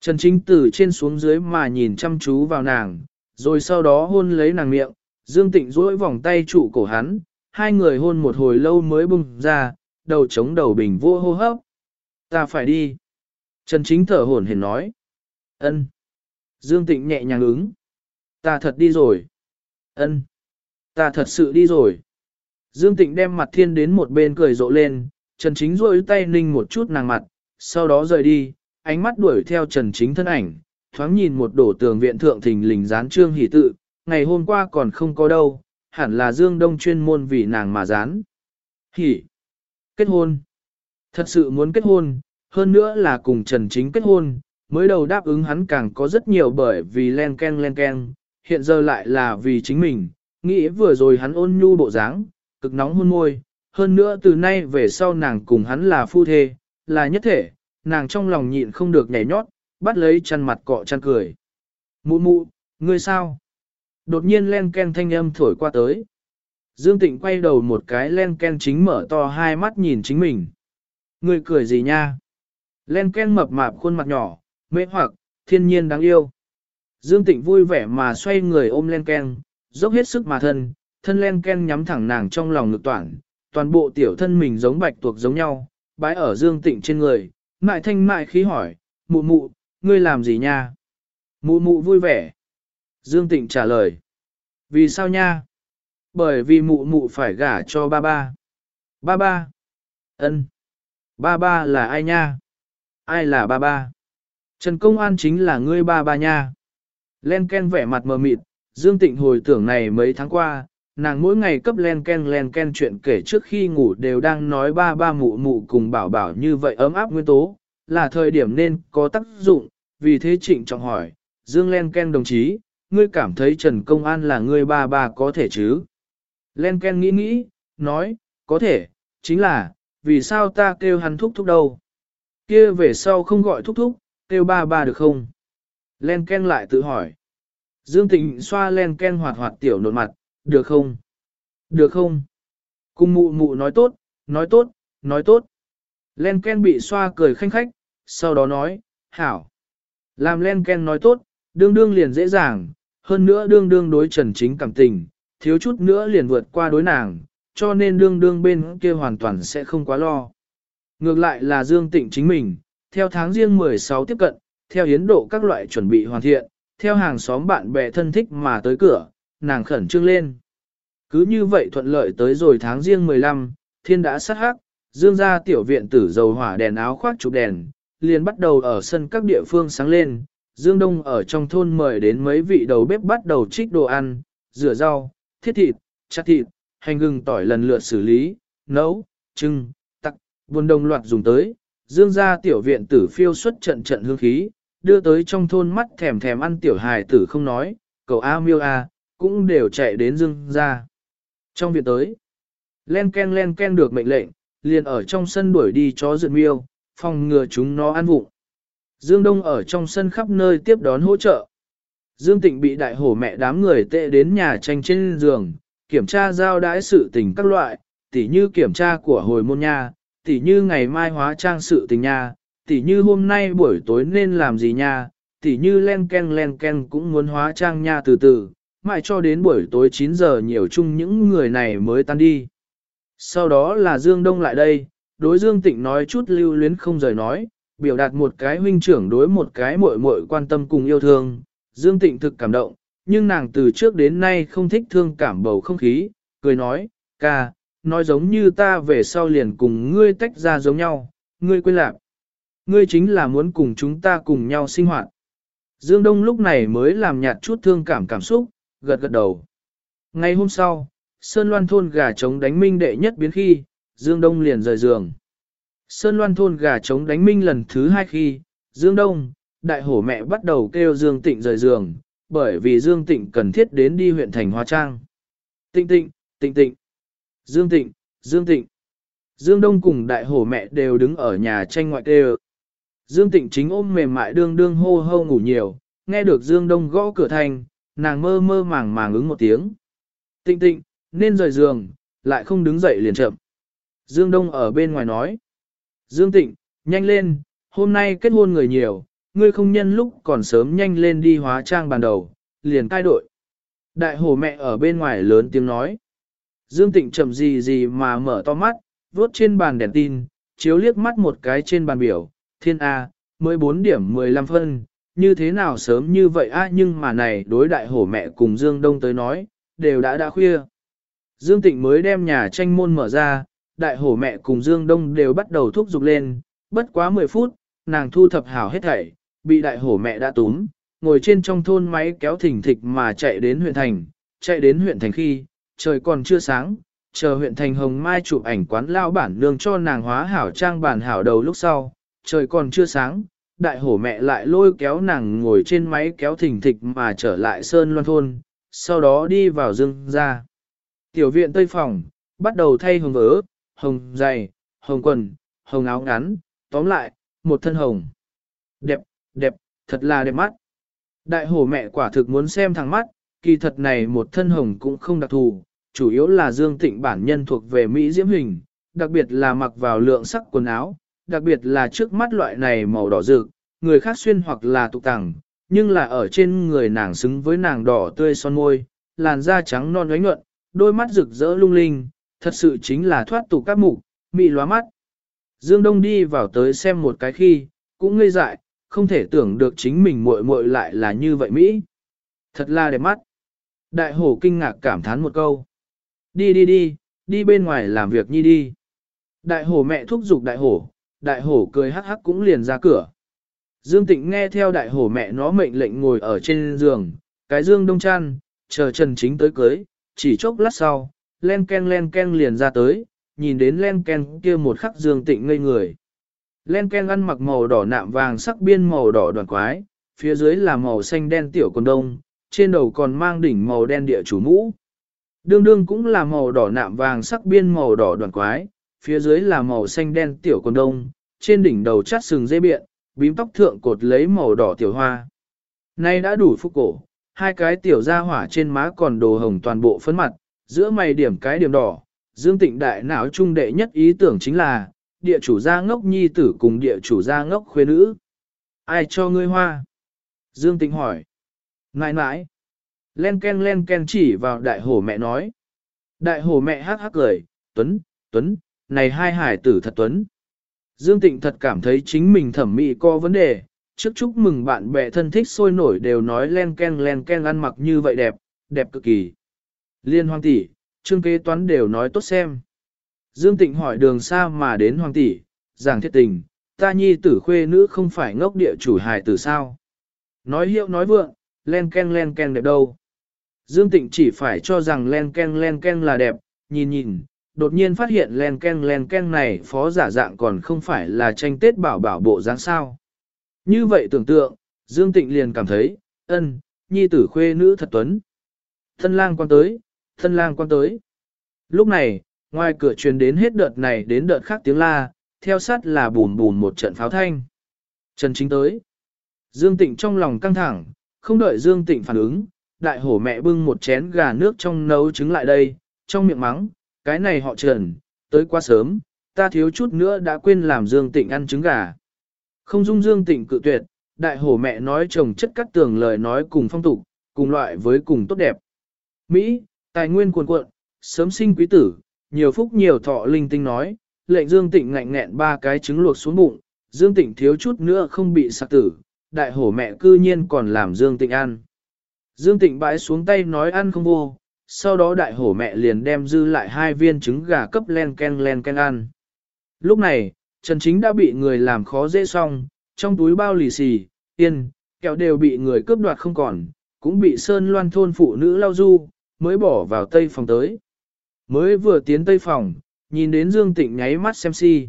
Trần Chính từ trên xuống dưới mà nhìn chăm chú vào nàng, rồi sau đó hôn lấy nàng miệng, Dương Tịnh duỗi vòng tay trụ cổ hắn, hai người hôn một hồi lâu mới bùng ra, đầu chống đầu bình vô hô hấp. Ta phải đi. Trần Chính thở hổn hển nói. ân. Dương Tịnh nhẹ nhàng ứng ta thật đi rồi. Ân, ta thật sự đi rồi. Dương Tịnh đem mặt thiên đến một bên cười rộ lên, Trần Chính duỗi tay ninh một chút nàng mặt, sau đó rời đi, ánh mắt đuổi theo Trần Chính thân ảnh, thoáng nhìn một đổ tường viện thượng thình lình dán trương hỷ tự, ngày hôm qua còn không có đâu, hẳn là Dương Đông chuyên môn vì nàng mà dán. Hỷ, kết hôn, thật sự muốn kết hôn, hơn nữa là cùng Trần Chính kết hôn, mới đầu đáp ứng hắn càng có rất nhiều bởi vì len ken len ken, hiện giờ lại là vì chính mình, nghĩ vừa rồi hắn ôn nhu bộ dáng, cực nóng hôn môi, hơn nữa từ nay về sau nàng cùng hắn là phu thê, là nhất thể, nàng trong lòng nhịn không được nhảy nhót, bắt lấy chăn mặt cọ chăn cười. Mụ mụ, ngươi sao? đột nhiên len ken thanh âm thổi qua tới. Dương Tịnh quay đầu một cái len ken chính mở to hai mắt nhìn chính mình. Ngươi cười gì nha? Len ken mập mạp khuôn mặt nhỏ, mê hoặc, thiên nhiên đáng yêu. Dương Tịnh vui vẻ mà xoay người ôm len ken, dốc hết sức mà thân, thân len ken nhắm thẳng nàng trong lòng ngực toàn, toàn bộ tiểu thân mình giống bạch tuộc giống nhau, bái ở Dương Tịnh trên người, mại thanh mại khí hỏi, mụ mụ, ngươi làm gì nha? Mụ mụ vui vẻ. Dương Tịnh trả lời. Vì sao nha? Bởi vì mụ mụ phải gả cho ba ba. Ba ba. ân Ba ba là ai nha? Ai là ba ba? Trần Công An chính là ngươi ba ba nha. Len Ken vẻ mặt mờ mịt, Dương Tịnh hồi tưởng này mấy tháng qua, nàng mỗi ngày cấp Len Ken Len Ken chuyện kể trước khi ngủ đều đang nói ba ba mụ mụ cùng bảo bảo như vậy ấm áp nguyên tố, là thời điểm nên có tác dụng, vì thế trịnh trọng hỏi, Dương Len Ken đồng chí, ngươi cảm thấy Trần Công An là ngươi ba ba có thể chứ? Len Ken nghĩ nghĩ, nói, có thể, chính là, vì sao ta kêu hắn thúc thúc đâu? Kia về sau không gọi thúc thúc, kêu ba ba được không? Len Ken lại tự hỏi. Dương Tịnh xoa Len Ken hoạt hoạt tiểu nột mặt, được không? Được không? Cung mụ mụ nói tốt, nói tốt, nói tốt. Len Ken bị xoa cười khanh khách, sau đó nói, hảo. Làm Len Ken nói tốt, đương đương liền dễ dàng, hơn nữa đương đương đối trần chính cảm tình, thiếu chút nữa liền vượt qua đối nàng, cho nên đương đương bên kia hoàn toàn sẽ không quá lo. Ngược lại là Dương Tịnh chính mình, theo tháng riêng 16 tiếp cận, theo hiến độ các loại chuẩn bị hoàn thiện, theo hàng xóm bạn bè thân thích mà tới cửa, nàng khẩn trương lên. Cứ như vậy thuận lợi tới rồi tháng riêng 15, thiên đã sát hắc, dương ra tiểu viện tử dầu hỏa đèn áo khoác chụp đèn, liền bắt đầu ở sân các địa phương sáng lên. Dương Đông ở trong thôn mời đến mấy vị đầu bếp bắt đầu trích đồ ăn, rửa rau, thiết thịt, chặt thịt, hành gừng tỏi lần lượt xử lý, nấu, trưng, tặc, buồn đồng loạt dùng tới. Dương ra tiểu viện tử phiêu xuất trận trận hương khí, đưa tới trong thôn mắt thèm thèm ăn tiểu hài tử không nói, cậu A miêu A, cũng đều chạy đến dương ra. Trong việc tới, len ken len ken được mệnh lệnh, liền ở trong sân đuổi đi chó rượt miêu, phòng ngừa chúng nó ăn vụng. Dương Đông ở trong sân khắp nơi tiếp đón hỗ trợ. Dương Tịnh bị đại hổ mẹ đám người tệ đến nhà tranh trên giường, kiểm tra giao đãi sự tình các loại, tỉ như kiểm tra của hồi môn nha, tỉ như ngày mai hóa trang sự tình nha, tỉ như hôm nay buổi tối nên làm gì nha, tỉ như len ken len ken cũng muốn hóa trang nha từ từ, mãi cho đến buổi tối 9 giờ nhiều chung những người này mới tan đi. Sau đó là Dương Đông lại đây, đối Dương Tịnh nói chút lưu luyến không rời nói, biểu đạt một cái huynh trưởng đối một cái muội muội quan tâm cùng yêu thương. Dương Tịnh thực cảm động, nhưng nàng từ trước đến nay không thích thương cảm bầu không khí, cười nói, ca, nói giống như ta về sau liền cùng ngươi tách ra giống nhau, ngươi quên lạc. Ngươi chính là muốn cùng chúng ta cùng nhau sinh hoạt. Dương Đông lúc này mới làm nhạt chút thương cảm cảm xúc, gật gật đầu. Ngày hôm sau, Sơn Loan thôn gà trống đánh minh đệ nhất biến khi, Dương Đông liền rời giường. Sơn Loan thôn gà trống đánh minh lần thứ hai khi, Dương Đông, đại hổ mẹ bắt đầu kêu Dương Tịnh rời giường, bởi vì Dương Tịnh cần thiết đến đi huyện thành Hoa Trang. Tịnh tịnh, tịnh tịnh, Dương Tịnh, Dương Tịnh. Dương Đông cùng đại hổ mẹ đều đứng ở nhà tranh ngoại kêu. Dương Tịnh chính ôm mềm mại đương đương hô hô ngủ nhiều, nghe được Dương Đông gõ cửa thành, nàng mơ mơ màng màng ứng một tiếng. Tịnh tịnh, nên rời giường, lại không đứng dậy liền chậm. Dương Đông ở bên ngoài nói. Dương Tịnh, nhanh lên, hôm nay kết hôn người nhiều, ngươi không nhân lúc còn sớm nhanh lên đi hóa trang bàn đầu, liền cai đội. Đại hồ mẹ ở bên ngoài lớn tiếng nói. Dương Tịnh chậm gì gì mà mở to mắt, vốt trên bàn đèn tin, chiếu liếc mắt một cái trên bàn biểu, thiên A, 14 điểm 15 phân, như thế nào sớm như vậy a nhưng mà này đối đại hổ mẹ cùng Dương Đông tới nói, đều đã đã khuya. Dương Tịnh mới đem nhà tranh môn mở ra, đại hổ mẹ cùng Dương Đông đều bắt đầu thúc giục lên, bất quá 10 phút, nàng thu thập hảo hết thảy, bị đại hổ mẹ đã túm, ngồi trên trong thôn máy kéo thỉnh thịch mà chạy đến huyện thành, chạy đến huyện thành khi, trời còn chưa sáng, chờ huyện thành hồng mai chụp ảnh quán lao bản nương cho nàng hóa hảo trang bản hảo đầu lúc sau, trời còn chưa sáng, đại hổ mẹ lại lôi kéo nàng ngồi trên máy kéo thỉnh thịch mà trở lại sơn loan thôn, sau đó đi vào dương ra. Tiểu viện tây phòng, bắt đầu thay hồng vỡ, hồng dày, hồng quần, hồng áo ngắn, tóm lại, một thân hồng. Đẹp, đẹp, thật là đẹp mắt. Đại hổ mẹ quả thực muốn xem thằng mắt, kỳ thật này một thân hồng cũng không đặc thù, chủ yếu là Dương Tịnh bản nhân thuộc về Mỹ diễm hình, đặc biệt là mặc vào lượng sắc quần áo, đặc biệt là trước mắt loại này màu đỏ rực, người khác xuyên hoặc là tục tẳng, nhưng là ở trên người nàng xứng với nàng đỏ tươi son môi, làn da trắng non ánh nhuận, đôi mắt rực rỡ lung linh, thật sự chính là thoát tục các mục, mị lóa mắt. Dương Đông đi vào tới xem một cái khi, cũng ngây dại, không thể tưởng được chính mình muội muội lại là như vậy Mỹ. Thật là đẹp mắt. Đại hổ kinh ngạc cảm thán một câu. Đi đi đi, đi bên ngoài làm việc nhi đi. Đại hổ mẹ thúc giục đại hổ, đại hổ cười hắc hắc cũng liền ra cửa. Dương Tịnh nghe theo đại hổ mẹ nó mệnh lệnh ngồi ở trên giường, cái dương đông chăn, chờ Trần Chính tới cưới, chỉ chốc lát sau, len ken len ken liền ra tới, nhìn đến len ken kia một khắc Dương Tịnh ngây người. Len ken ăn mặc màu đỏ nạm vàng sắc biên màu đỏ đoàn quái, phía dưới là màu xanh đen tiểu quần đông, trên đầu còn mang đỉnh màu đen địa chủ mũ. Đương đương cũng là màu đỏ nạm vàng sắc biên màu đỏ đoàn quái, phía dưới là màu xanh đen tiểu quần đông, trên đỉnh đầu chát sừng dây biện, bím tóc thượng cột lấy màu đỏ tiểu hoa. Nay đã đủ phúc cổ, hai cái tiểu ra hỏa trên má còn đồ hồng toàn bộ phấn mặt, giữa mày điểm cái điểm đỏ. Dương Tịnh đại não trung đệ nhất ý tưởng chính là, địa chủ gia ngốc nhi tử cùng địa chủ gia ngốc khuê nữ. Ai cho ngươi hoa? Dương Tịnh hỏi. Ngại nãi. Len ken len ken chỉ vào đại hổ mẹ nói. Đại hổ mẹ hắc hắc cười, Tuấn, Tuấn, này hai hải tử thật Tuấn. Dương Tịnh thật cảm thấy chính mình thẩm mỹ có vấn đề, trước chúc mừng bạn bè thân thích sôi nổi đều nói len ken len ken ăn mặc như vậy đẹp, đẹp cực kỳ. Liên hoàng tỷ, trương kế toán đều nói tốt xem. Dương Tịnh hỏi đường xa mà đến hoàng tỷ, giảng thiết tình, ta nhi tử khuê nữ không phải ngốc địa chủ hài tử sao. Nói hiệu nói vượng, len ken len ken đẹp đâu. Dương Tịnh chỉ phải cho rằng len ken len ken là đẹp, nhìn nhìn, đột nhiên phát hiện len ken len ken này phó giả dạng còn không phải là tranh tết bảo bảo bộ dáng sao. Như vậy tưởng tượng, Dương Tịnh liền cảm thấy, ân, nhi tử khuê nữ thật tuấn. Thân lang quan tới, thân lang quan tới. Lúc này, ngoài cửa truyền đến hết đợt này đến đợt khác tiếng la, theo sát là bùn bùn một trận pháo thanh. Trần Chính tới. Dương Tịnh trong lòng căng thẳng, không đợi Dương Tịnh phản ứng, đại hổ mẹ bưng một chén gà nước trong nấu trứng lại đây, trong miệng mắng, cái này họ Trần, tới quá sớm, ta thiếu chút nữa đã quên làm Dương Tịnh ăn trứng gà. Không dung Dương Tịnh cự tuyệt, đại hổ mẹ nói chồng chất cắt tường lời nói cùng phong tục, cùng loại với cùng tốt đẹp. Mỹ, tài nguyên cuồn cuộn, sớm sinh quý tử, nhiều phúc nhiều thọ linh tinh nói, lệnh Dương Tịnh ngạnh nghẹn ba cái trứng luộc xuống bụng, Dương Tịnh thiếu chút nữa không bị sạc tử, đại hổ mẹ cư nhiên còn làm Dương Tịnh ăn. Dương Tịnh bãi xuống tay nói ăn không vô, sau đó đại hổ mẹ liền đem dư lại hai viên trứng gà cấp len ken len ken ăn. Lúc này, Trần Chính đã bị người làm khó dễ xong, trong túi bao lì xì, tiền, kẹo đều bị người cướp đoạt không còn, cũng bị Sơn Loan thôn phụ nữ lao du, mới bỏ vào tây phòng tới. Mới vừa tiến tây phòng, nhìn đến Dương Tịnh nháy mắt xem si.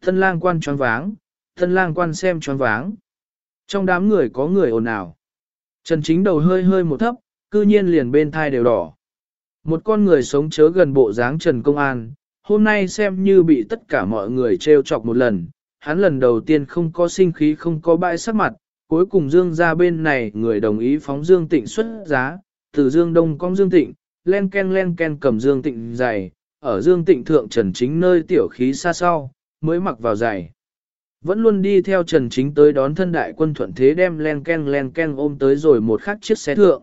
Thân lang quan choáng váng, thân lang quan xem choáng váng. Trong đám người có người ồn ào. Trần Chính đầu hơi hơi một thấp, cư nhiên liền bên thai đều đỏ. Một con người sống chớ gần bộ dáng Trần Công An, hôm nay xem như bị tất cả mọi người trêu chọc một lần, hắn lần đầu tiên không có sinh khí không có bãi sắc mặt, cuối cùng Dương ra bên này người đồng ý phóng Dương Tịnh xuất giá, từ Dương Đông cong Dương Tịnh, len ken len ken cầm Dương Tịnh giày, ở Dương Tịnh thượng Trần Chính nơi tiểu khí xa sau, mới mặc vào giày. Vẫn luôn đi theo Trần Chính tới đón thân đại quân thuận thế đem len ken len ken ôm tới rồi một khắc chiếc xe thượng.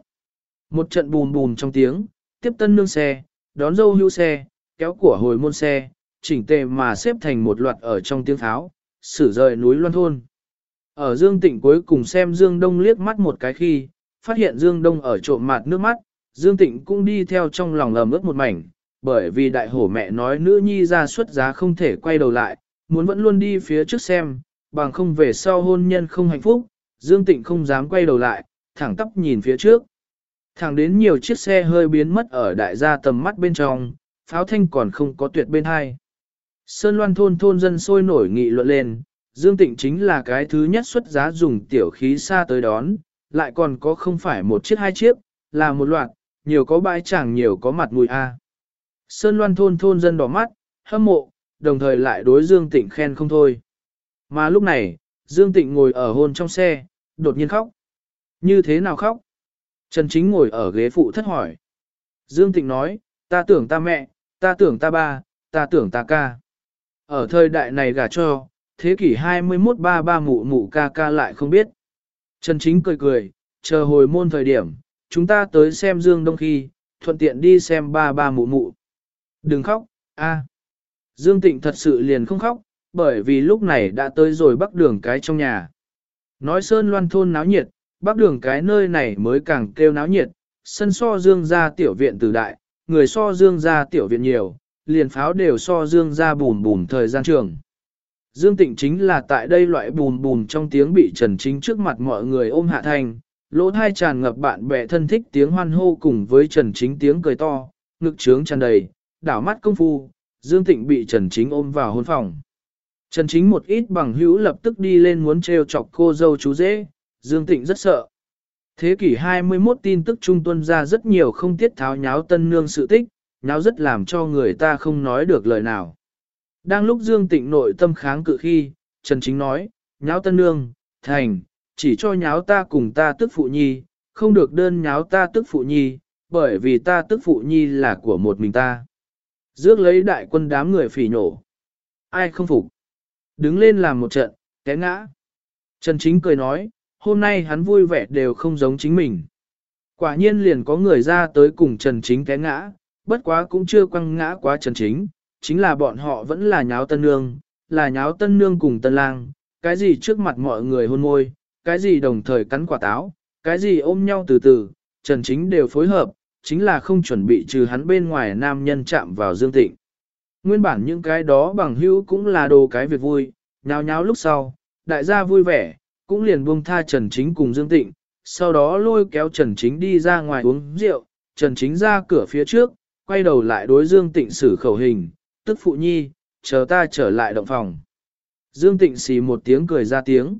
Một trận bùn bùn trong tiếng, tiếp tân nương xe, đón dâu hưu xe, kéo của hồi môn xe, chỉnh tề mà xếp thành một loạt ở trong tiếng tháo, xử rời núi loan thôn. Ở Dương Tịnh cuối cùng xem Dương Đông liếc mắt một cái khi, phát hiện Dương Đông ở trộm mặt nước mắt, Dương Tịnh cũng đi theo trong lòng lầm ướt một mảnh, bởi vì đại hổ mẹ nói nữ nhi ra xuất giá không thể quay đầu lại, muốn vẫn luôn đi phía trước xem, bằng không về sau hôn nhân không hạnh phúc, Dương Tịnh không dám quay đầu lại, thẳng tắp nhìn phía trước. Thẳng đến nhiều chiếc xe hơi biến mất ở đại gia tầm mắt bên trong, pháo thanh còn không có tuyệt bên hai. Sơn loan thôn thôn dân sôi nổi nghị luận lên, Dương Tịnh chính là cái thứ nhất xuất giá dùng tiểu khí xa tới đón, lại còn có không phải một chiếc hai chiếc, là một loạt, nhiều có bãi chẳng nhiều có mặt mùi a. Sơn loan thôn thôn dân đỏ mắt, hâm mộ, đồng thời lại đối Dương Tịnh khen không thôi. Mà lúc này, Dương Tịnh ngồi ở hôn trong xe, đột nhiên khóc. Như thế nào khóc? Trần Chính ngồi ở ghế phụ thất hỏi. Dương Tịnh nói, ta tưởng ta mẹ, ta tưởng ta ba, ta tưởng ta ca. Ở thời đại này gả cho, thế kỷ 21 ba ba mụ mụ ca ca lại không biết. Trần Chính cười cười, chờ hồi môn thời điểm, chúng ta tới xem Dương Đông khi, thuận tiện đi xem ba ba mụ mụ. Đừng khóc, a. Dương Tịnh thật sự liền không khóc, bởi vì lúc này đã tới rồi bắc đường cái trong nhà. Nói sơn loan thôn náo nhiệt, bắc đường cái nơi này mới càng kêu náo nhiệt, sân so dương ra tiểu viện từ đại, người so dương ra tiểu viện nhiều, liền pháo đều so dương ra bùn bùn thời gian trường. Dương Tịnh chính là tại đây loại bùn bùn trong tiếng bị Trần Chính trước mặt mọi người ôm hạ thành, lỗ thai tràn ngập bạn bè thân thích tiếng hoan hô cùng với Trần Chính tiếng cười to, ngực trướng tràn đầy, đảo mắt công phu, Dương Tịnh bị Trần Chính ôm vào hôn phòng. Trần Chính một ít bằng hữu lập tức đi lên muốn treo chọc cô dâu chú dễ, Dương Tịnh rất sợ. Thế kỷ 21 tin tức trung tuân ra rất nhiều không tiết tháo nháo tân nương sự tích, nháo rất làm cho người ta không nói được lời nào. Đang lúc Dương Tịnh nội tâm kháng cự khi, Trần Chính nói, nháo tân nương, thành, chỉ cho nháo ta cùng ta tức phụ nhi, không được đơn nháo ta tức phụ nhi, bởi vì ta tức phụ nhi là của một mình ta. Dước lấy đại quân đám người phỉ nhổ. Ai không phục? Đứng lên làm một trận, té ngã. Trần Chính cười nói, hôm nay hắn vui vẻ đều không giống chính mình. Quả nhiên liền có người ra tới cùng Trần Chính té ngã, bất quá cũng chưa quăng ngã quá Trần Chính, chính là bọn họ vẫn là nháo tân nương, là nháo tân nương cùng tân lang, cái gì trước mặt mọi người hôn môi, cái gì đồng thời cắn quả táo, cái gì ôm nhau từ từ, Trần Chính đều phối hợp, chính là không chuẩn bị trừ hắn bên ngoài nam nhân chạm vào Dương Tịnh. Nguyên bản những cái đó bằng hữu cũng là đồ cái việc vui, nháo nháo lúc sau, đại gia vui vẻ, cũng liền buông tha Trần Chính cùng Dương Tịnh, sau đó lôi kéo Trần Chính đi ra ngoài uống rượu, Trần Chính ra cửa phía trước, quay đầu lại đối Dương Tịnh xử khẩu hình, tức phụ nhi, chờ ta trở lại động phòng. Dương Tịnh xì một tiếng cười ra tiếng.